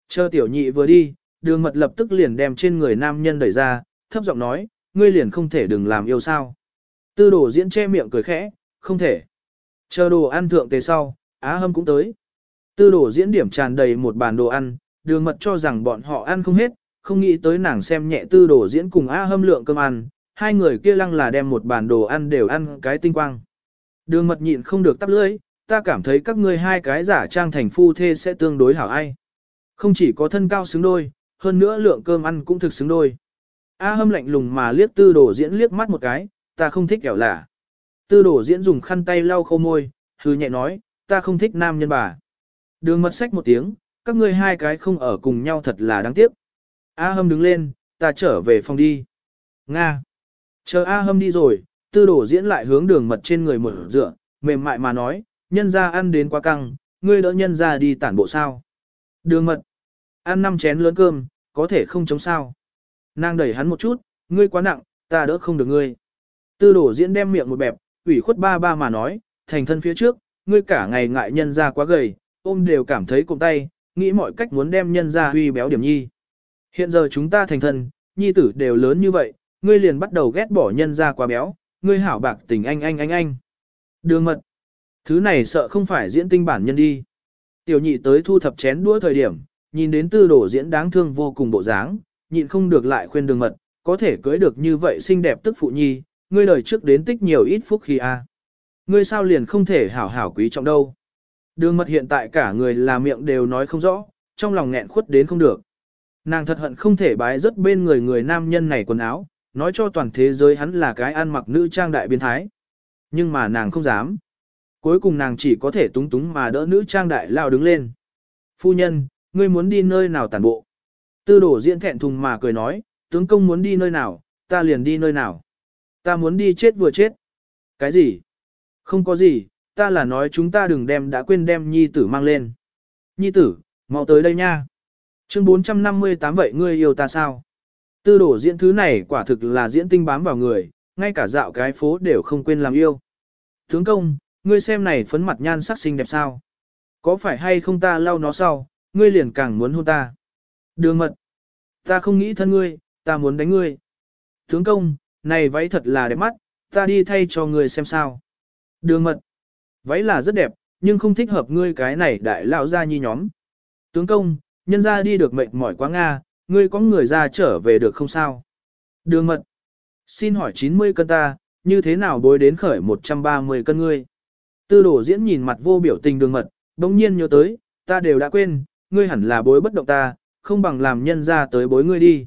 Chờ tiểu nhị vừa đi, đường mật lập tức liền đem trên người nam nhân đẩy ra, thấp giọng nói, ngươi liền không thể đừng làm yêu sao. Tư đồ diễn che miệng cười khẽ, không thể. Chờ đồ ăn thượng tề sau, Á Hâm cũng tới. Tư đồ diễn điểm tràn đầy một bàn đồ ăn, đường mật cho rằng bọn họ ăn không hết, không nghĩ tới nàng xem nhẹ tư đồ diễn cùng á Hâm lượng cơm ăn, hai người kia lăng là đem một bàn đồ ăn đều ăn cái tinh quang. Đường mật nhịn không được tắp lưỡi, ta cảm thấy các ngươi hai cái giả trang thành phu thê sẽ tương đối hảo ai. Không chỉ có thân cao xứng đôi, hơn nữa lượng cơm ăn cũng thực xứng đôi. A hâm lạnh lùng mà liếc tư đồ diễn liếc mắt một cái, ta không thích kẻo lạ. Tư đổ diễn dùng khăn tay lau khô môi, hư nhẹ nói, ta không thích nam nhân bà. Đường mật sách một tiếng, các ngươi hai cái không ở cùng nhau thật là đáng tiếc. A hâm đứng lên, ta trở về phòng đi. Nga. Chờ A hâm đi rồi, tư đổ diễn lại hướng đường mật trên người một dựa, mềm mại mà nói, nhân ra ăn đến quá căng, ngươi đỡ nhân ra đi tản bộ sao. Đường mật. Ăn năm chén lớn cơm, có thể không chống sao. Nàng đẩy hắn một chút, ngươi quá nặng, ta đỡ không được ngươi. Tư đổ diễn đem miệng một bẹp, ủy khuất ba ba mà nói, thành thân phía trước, ngươi cả ngày ngại nhân ra quá gầy, ôm đều cảm thấy cùng tay, nghĩ mọi cách muốn đem nhân ra huy béo điểm nhi. Hiện giờ chúng ta thành thân, nhi tử đều lớn như vậy, ngươi liền bắt đầu ghét bỏ nhân ra quá béo, ngươi hảo bạc tình anh anh anh anh. Đường mật. Thứ này sợ không phải diễn tinh bản nhân đi. Tiểu nhị tới thu thập chén đũa thời điểm, nhìn đến tư đổ diễn đáng thương vô cùng bộ dáng, nhịn không được lại khuyên đường mật, có thể cưới được như vậy xinh đẹp tức phụ nhi, ngươi đời trước đến tích nhiều ít phúc khi a. Ngươi sao liền không thể hảo hảo quý trọng đâu. Đường mật hiện tại cả người là miệng đều nói không rõ, trong lòng nghẹn khuất đến không được. Nàng thật hận không thể bái rất bên người người nam nhân này quần áo, nói cho toàn thế giới hắn là cái ăn mặc nữ trang đại biến thái. Nhưng mà nàng không dám. Cuối cùng nàng chỉ có thể túng túng mà đỡ nữ trang đại lao đứng lên. Phu nhân, ngươi muốn đi nơi nào tản bộ? Tư đổ diễn thẹn thùng mà cười nói, tướng công muốn đi nơi nào, ta liền đi nơi nào. Ta muốn đi chết vừa chết. Cái gì? Không có gì, ta là nói chúng ta đừng đem đã quên đem nhi tử mang lên. Nhi tử, mau tới đây nha. Chương 458 vậy ngươi yêu ta sao? Tư đổ diễn thứ này quả thực là diễn tinh bám vào người, ngay cả dạo cái phố đều không quên làm yêu. Tướng công, ngươi xem này phấn mặt nhan sắc xinh đẹp sao? Có phải hay không ta lau nó sau, ngươi liền càng muốn hôn ta? Đường mật, ta không nghĩ thân ngươi, ta muốn đánh ngươi. Tướng công, này váy thật là đẹp mắt, ta đi thay cho ngươi xem sao. Đường mật, váy là rất đẹp, nhưng không thích hợp ngươi cái này đại lão gia nhi nhóm. Tướng công, nhân ra đi được mệt mỏi quá Nga, ngươi có người ra trở về được không sao? Đường mật, xin hỏi 90 cân ta, như thế nào bối đến khởi 130 cân ngươi? Tư đổ diễn nhìn mặt vô biểu tình đường mật, bỗng nhiên nhớ tới, ta đều đã quên, ngươi hẳn là bối bất động ta, không bằng làm nhân ra tới bối ngươi đi.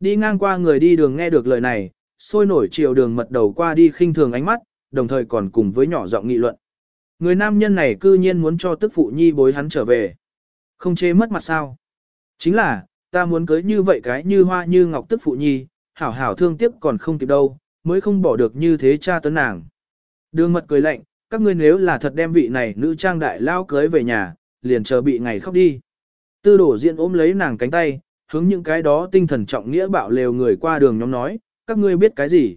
Đi ngang qua người đi đường nghe được lời này, sôi nổi chiều đường mật đầu qua đi khinh thường ánh mắt, đồng thời còn cùng với nhỏ giọng nghị luận. Người nam nhân này cư nhiên muốn cho tức phụ nhi bối hắn trở về. Không chế mất mặt sao? Chính là, ta muốn cưới như vậy cái như hoa như ngọc tức phụ nhi, hảo hảo thương tiếc còn không kịp đâu, mới không bỏ được như thế cha tấn nàng. Đường mật cười lạnh, các ngươi nếu là thật đem vị này nữ trang đại lao cưới về nhà, liền chờ bị ngày khóc đi. Tư đổ diện ôm lấy nàng cánh tay, hướng những cái đó tinh thần trọng nghĩa bạo lều người qua đường nhóm nói, các ngươi biết cái gì.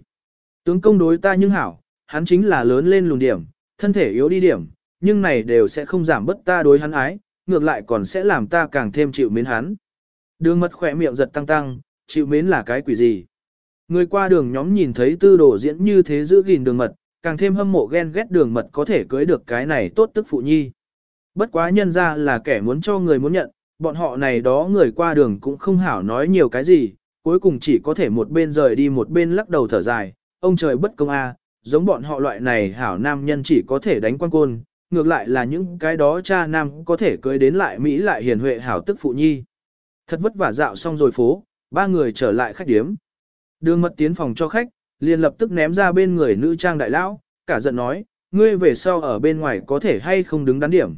Tướng công đối ta nhưng hảo, hắn chính là lớn lên lùn điểm, thân thể yếu đi điểm, nhưng này đều sẽ không giảm bất ta đối hắn ái, ngược lại còn sẽ làm ta càng thêm chịu mến hắn. Đường mật khỏe miệng giật tăng tăng, chịu mến là cái quỷ gì. Người qua đường nhóm nhìn thấy tư đồ diễn như thế giữ gìn đường mật, càng thêm hâm mộ ghen ghét đường mật có thể cưới được cái này tốt tức phụ nhi. Bất quá nhân ra là kẻ muốn cho người muốn nhận, bọn họ này đó người qua đường cũng không hảo nói nhiều cái gì, cuối cùng chỉ có thể một bên rời đi một bên lắc đầu thở dài, ông trời bất công a, giống bọn họ loại này hảo nam nhân chỉ có thể đánh quan côn, ngược lại là những cái đó cha nam có thể cưới đến lại Mỹ lại hiền huệ hảo tức phụ nhi. Thật vất vả dạo xong rồi phố, ba người trở lại khách điếm. Đường mật tiến phòng cho khách, liền lập tức ném ra bên người nữ trang đại lão, cả giận nói, ngươi về sau ở bên ngoài có thể hay không đứng đắn điểm.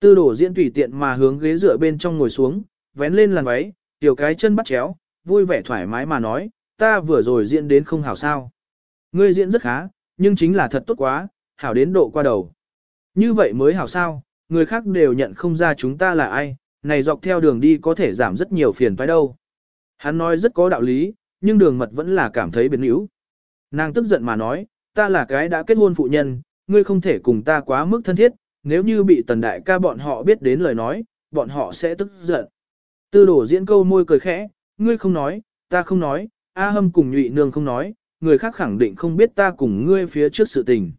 Tư đổ diễn tùy tiện mà hướng ghế dựa bên trong ngồi xuống, vén lên làn váy, tiểu cái chân bắt chéo, vui vẻ thoải mái mà nói, ta vừa rồi diễn đến không hảo sao. Ngươi diễn rất khá, nhưng chính là thật tốt quá, hảo đến độ qua đầu. Như vậy mới hảo sao, người khác đều nhận không ra chúng ta là ai, này dọc theo đường đi có thể giảm rất nhiều phiền phải đâu. Hắn nói rất có đạo lý, nhưng đường mật vẫn là cảm thấy biến yếu. Nàng tức giận mà nói, ta là cái đã kết hôn phụ nhân, ngươi không thể cùng ta quá mức thân thiết, nếu như bị tần đại ca bọn họ biết đến lời nói, bọn họ sẽ tức giận. Tư đổ diễn câu môi cười khẽ, ngươi không nói, ta không nói, A hâm cùng nhụy nương không nói, người khác khẳng định không biết ta cùng ngươi phía trước sự tình.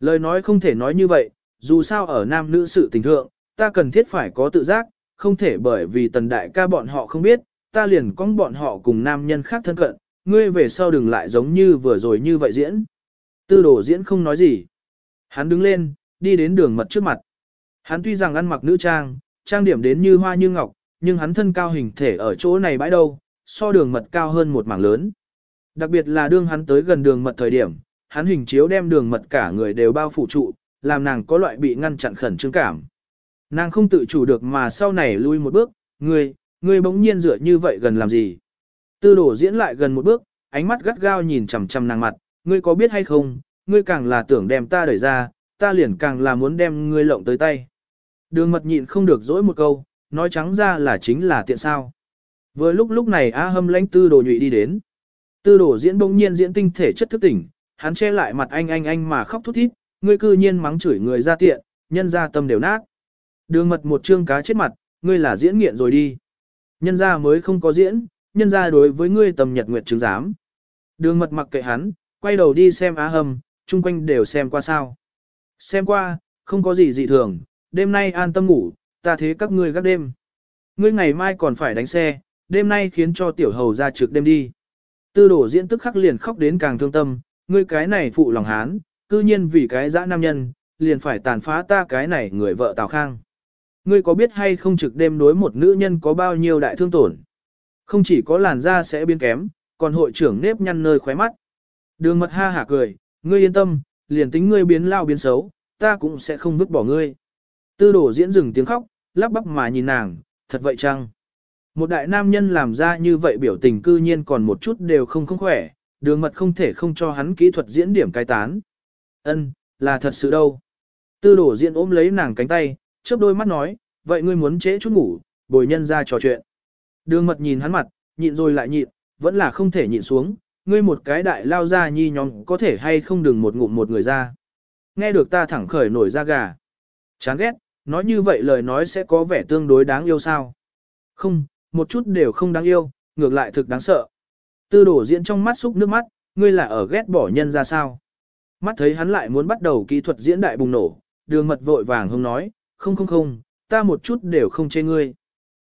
Lời nói không thể nói như vậy, dù sao ở nam nữ sự tình thượng, ta cần thiết phải có tự giác, không thể bởi vì tần đại ca bọn họ không biết, ta liền cong bọn họ cùng nam nhân khác thân cận, ngươi về sau đừng lại giống như vừa rồi như vậy diễn. Tư đồ diễn không nói gì. Hắn đứng lên, đi đến đường mật trước mặt. Hắn tuy rằng ăn mặc nữ trang, trang điểm đến như hoa như ngọc, nhưng hắn thân cao hình thể ở chỗ này bãi đâu, so đường mật cao hơn một mảng lớn. Đặc biệt là đương hắn tới gần đường mật thời điểm, hắn hình chiếu đem đường mật cả người đều bao phủ trụ, làm nàng có loại bị ngăn chặn khẩn trương cảm. Nàng không tự chủ được mà sau này lui một bước, ngươi, ngươi bỗng nhiên dựa như vậy gần làm gì. Tư đổ diễn lại gần một bước, ánh mắt gắt gao nhìn chằm chằm nàng mặt, ngươi có biết hay không, ngươi càng là tưởng đem ta đẩy ra, ta liền càng là muốn đem ngươi lộng tới tay. Đường mật nhịn không được dỗi một câu, nói trắng ra là chính là tiện sao. Vừa lúc lúc này A hâm lãnh tư đồ nhụy đi đến. Tư đồ diễn bỗng nhiên diễn tinh thể chất thức tỉnh, hắn che lại mặt anh anh anh mà khóc thút thít, ngươi cư nhiên mắng chửi người ra tiện, nhân ra tâm đều nát. Đường mật một trương cá chết mặt, ngươi là diễn nghiện rồi đi. Nhân ra mới không có diễn, nhân ra đối với ngươi tầm nhật nguyệt chứng giám. Đường mật mặc kệ hắn, quay đầu đi xem á hầm, chung quanh đều xem qua sao. Xem qua, không có gì dị thường, đêm nay an tâm ngủ, ta thế các ngươi gác đêm. Ngươi ngày mai còn phải đánh xe, đêm nay khiến cho tiểu hầu ra trực đêm đi. Tư đổ diễn tức khắc liền khóc đến càng thương tâm, ngươi cái này phụ lòng hán, cư nhiên vì cái dã nam nhân, liền phải tàn phá ta cái này người vợ Tào Khang. Ngươi có biết hay không trực đêm đối một nữ nhân có bao nhiêu đại thương tổn? Không chỉ có làn da sẽ biến kém, còn hội trưởng nếp nhăn nơi khóe mắt. Đường mật ha hả cười, ngươi yên tâm, liền tính ngươi biến lao biến xấu, ta cũng sẽ không vứt bỏ ngươi. Tư đổ diễn dừng tiếng khóc, lắp bắp mà nhìn nàng, thật vậy chăng? Một đại nam nhân làm ra như vậy biểu tình cư nhiên còn một chút đều không không khỏe, đường mật không thể không cho hắn kỹ thuật diễn điểm cai tán. Ân, là thật sự đâu. Tư đổ diễn ôm lấy nàng cánh tay, chớp đôi mắt nói, vậy ngươi muốn trễ chút ngủ, bồi nhân ra trò chuyện. Đường mật nhìn hắn mặt, nhịn rồi lại nhịn, vẫn là không thể nhịn xuống, ngươi một cái đại lao ra nhi nhóm có thể hay không đừng một ngụm một người ra. Nghe được ta thẳng khởi nổi da gà. Chán ghét, nói như vậy lời nói sẽ có vẻ tương đối đáng yêu sao. Không, một chút đều không đáng yêu, ngược lại thực đáng sợ. Tư đổ diễn trong mắt xúc nước mắt, ngươi là ở ghét bỏ nhân ra sao. Mắt thấy hắn lại muốn bắt đầu kỹ thuật diễn đại bùng nổ, đường mật vội vàng không nói, không không không, ta một chút đều không chê ngươi.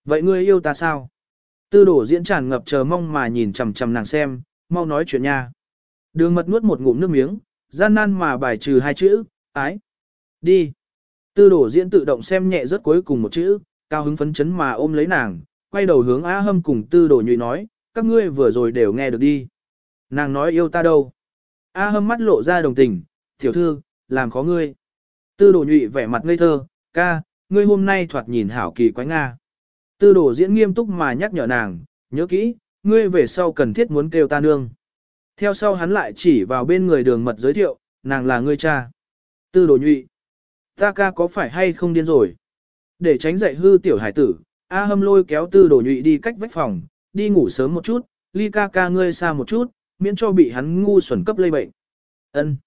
Vậy ngươi yêu ta sao? Tư đổ diễn tràn ngập chờ mong mà nhìn chằm chằm nàng xem, mau nói chuyện nha. Đường mật nuốt một ngụm nước miếng, gian nan mà bài trừ hai chữ, ái. Đi. Tư đổ diễn tự động xem nhẹ rất cuối cùng một chữ, cao hứng phấn chấn mà ôm lấy nàng, quay đầu hướng Á Hâm cùng tư đổ nhụy nói, các ngươi vừa rồi đều nghe được đi. Nàng nói yêu ta đâu. A Hâm mắt lộ ra đồng tình, tiểu thư, làm khó ngươi. Tư đổ nhụy vẻ mặt ngây thơ, ca, ngươi hôm nay thoạt nhìn hảo kỳ quái Nga. Tư Đồ diễn nghiêm túc mà nhắc nhở nàng, nhớ kỹ, ngươi về sau cần thiết muốn kêu ta nương. Theo sau hắn lại chỉ vào bên người đường mật giới thiệu, nàng là ngươi cha. Tư đồ nhụy. Ta ca có phải hay không điên rồi? Để tránh dạy hư tiểu hải tử, A hâm lôi kéo tư đồ nhụy đi cách vách phòng, đi ngủ sớm một chút, ly ca ca ngươi xa một chút, miễn cho bị hắn ngu xuẩn cấp lây bệnh. Ân.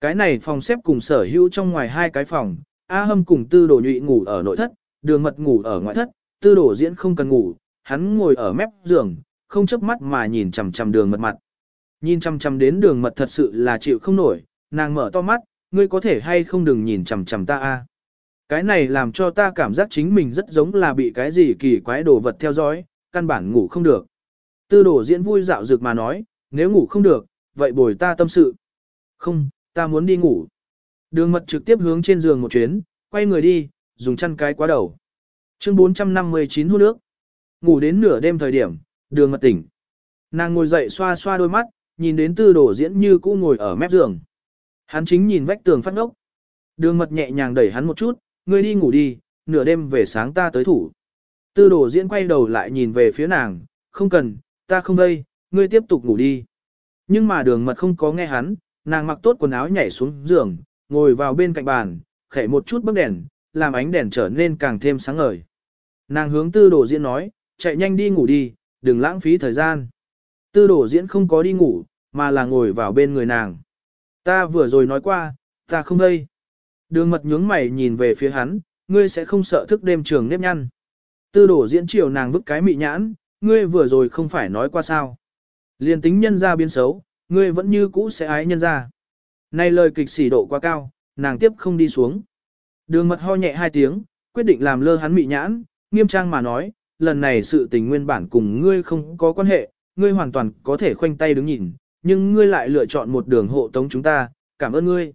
Cái này phòng xếp cùng sở hữu trong ngoài hai cái phòng, A hâm cùng tư đồ nhụy ngủ ở nội thất, đường mật ngủ ở ngoại thất, tư đổ diễn không cần ngủ, hắn ngồi ở mép giường, không chớp mắt mà nhìn chằm chằm đường mật mặt. Nhìn chằm chằm đến đường mật thật sự là chịu không nổi, nàng mở to mắt, ngươi có thể hay không đừng nhìn chằm chằm ta a. Cái này làm cho ta cảm giác chính mình rất giống là bị cái gì kỳ quái đồ vật theo dõi, căn bản ngủ không được. Tư đổ diễn vui dạo dược mà nói, nếu ngủ không được, vậy bồi ta tâm sự. Không, ta muốn đi ngủ. Đường mật trực tiếp hướng trên giường một chuyến, quay người đi, dùng chăn cái quá đầu. Chương 459 hút nước. Ngủ đến nửa đêm thời điểm, đường mật tỉnh. Nàng ngồi dậy xoa xoa đôi mắt, nhìn đến tư đổ diễn như cũ ngồi ở mép giường. Hắn chính nhìn vách tường phát ngốc. Đường mật nhẹ nhàng đẩy hắn một chút, ngươi đi ngủ đi, nửa đêm về sáng ta tới thủ. Tư đổ diễn quay đầu lại nhìn về phía nàng, không cần, ta không đây, ngươi tiếp tục ngủ đi. Nhưng mà đường mật không có nghe hắn, nàng mặc tốt quần áo nhảy xuống giường, ngồi vào bên cạnh bàn, khẽ một chút bấc đèn, làm ánh đèn trở nên càng thêm sáng ngời. Nàng hướng tư Đồ diễn nói, chạy nhanh đi ngủ đi, đừng lãng phí thời gian. Tư Đồ diễn không có đi ngủ, mà là ngồi vào bên người nàng. Ta vừa rồi nói qua, ta không đây. Đường mật nhướng mày nhìn về phía hắn, ngươi sẽ không sợ thức đêm trường nếp nhăn. Tư đổ diễn chiều nàng vứt cái mị nhãn, ngươi vừa rồi không phải nói qua sao. Liên tính nhân ra biến xấu, ngươi vẫn như cũ sẽ ái nhân ra. Này lời kịch sỉ độ quá cao, nàng tiếp không đi xuống. Đường mật ho nhẹ hai tiếng, quyết định làm lơ hắn mị nhãn, nghiêm trang mà nói, lần này sự tình nguyên bản cùng ngươi không có quan hệ, ngươi hoàn toàn có thể khoanh tay đứng nhìn, nhưng ngươi lại lựa chọn một đường hộ tống chúng ta, cảm ơn ngươi.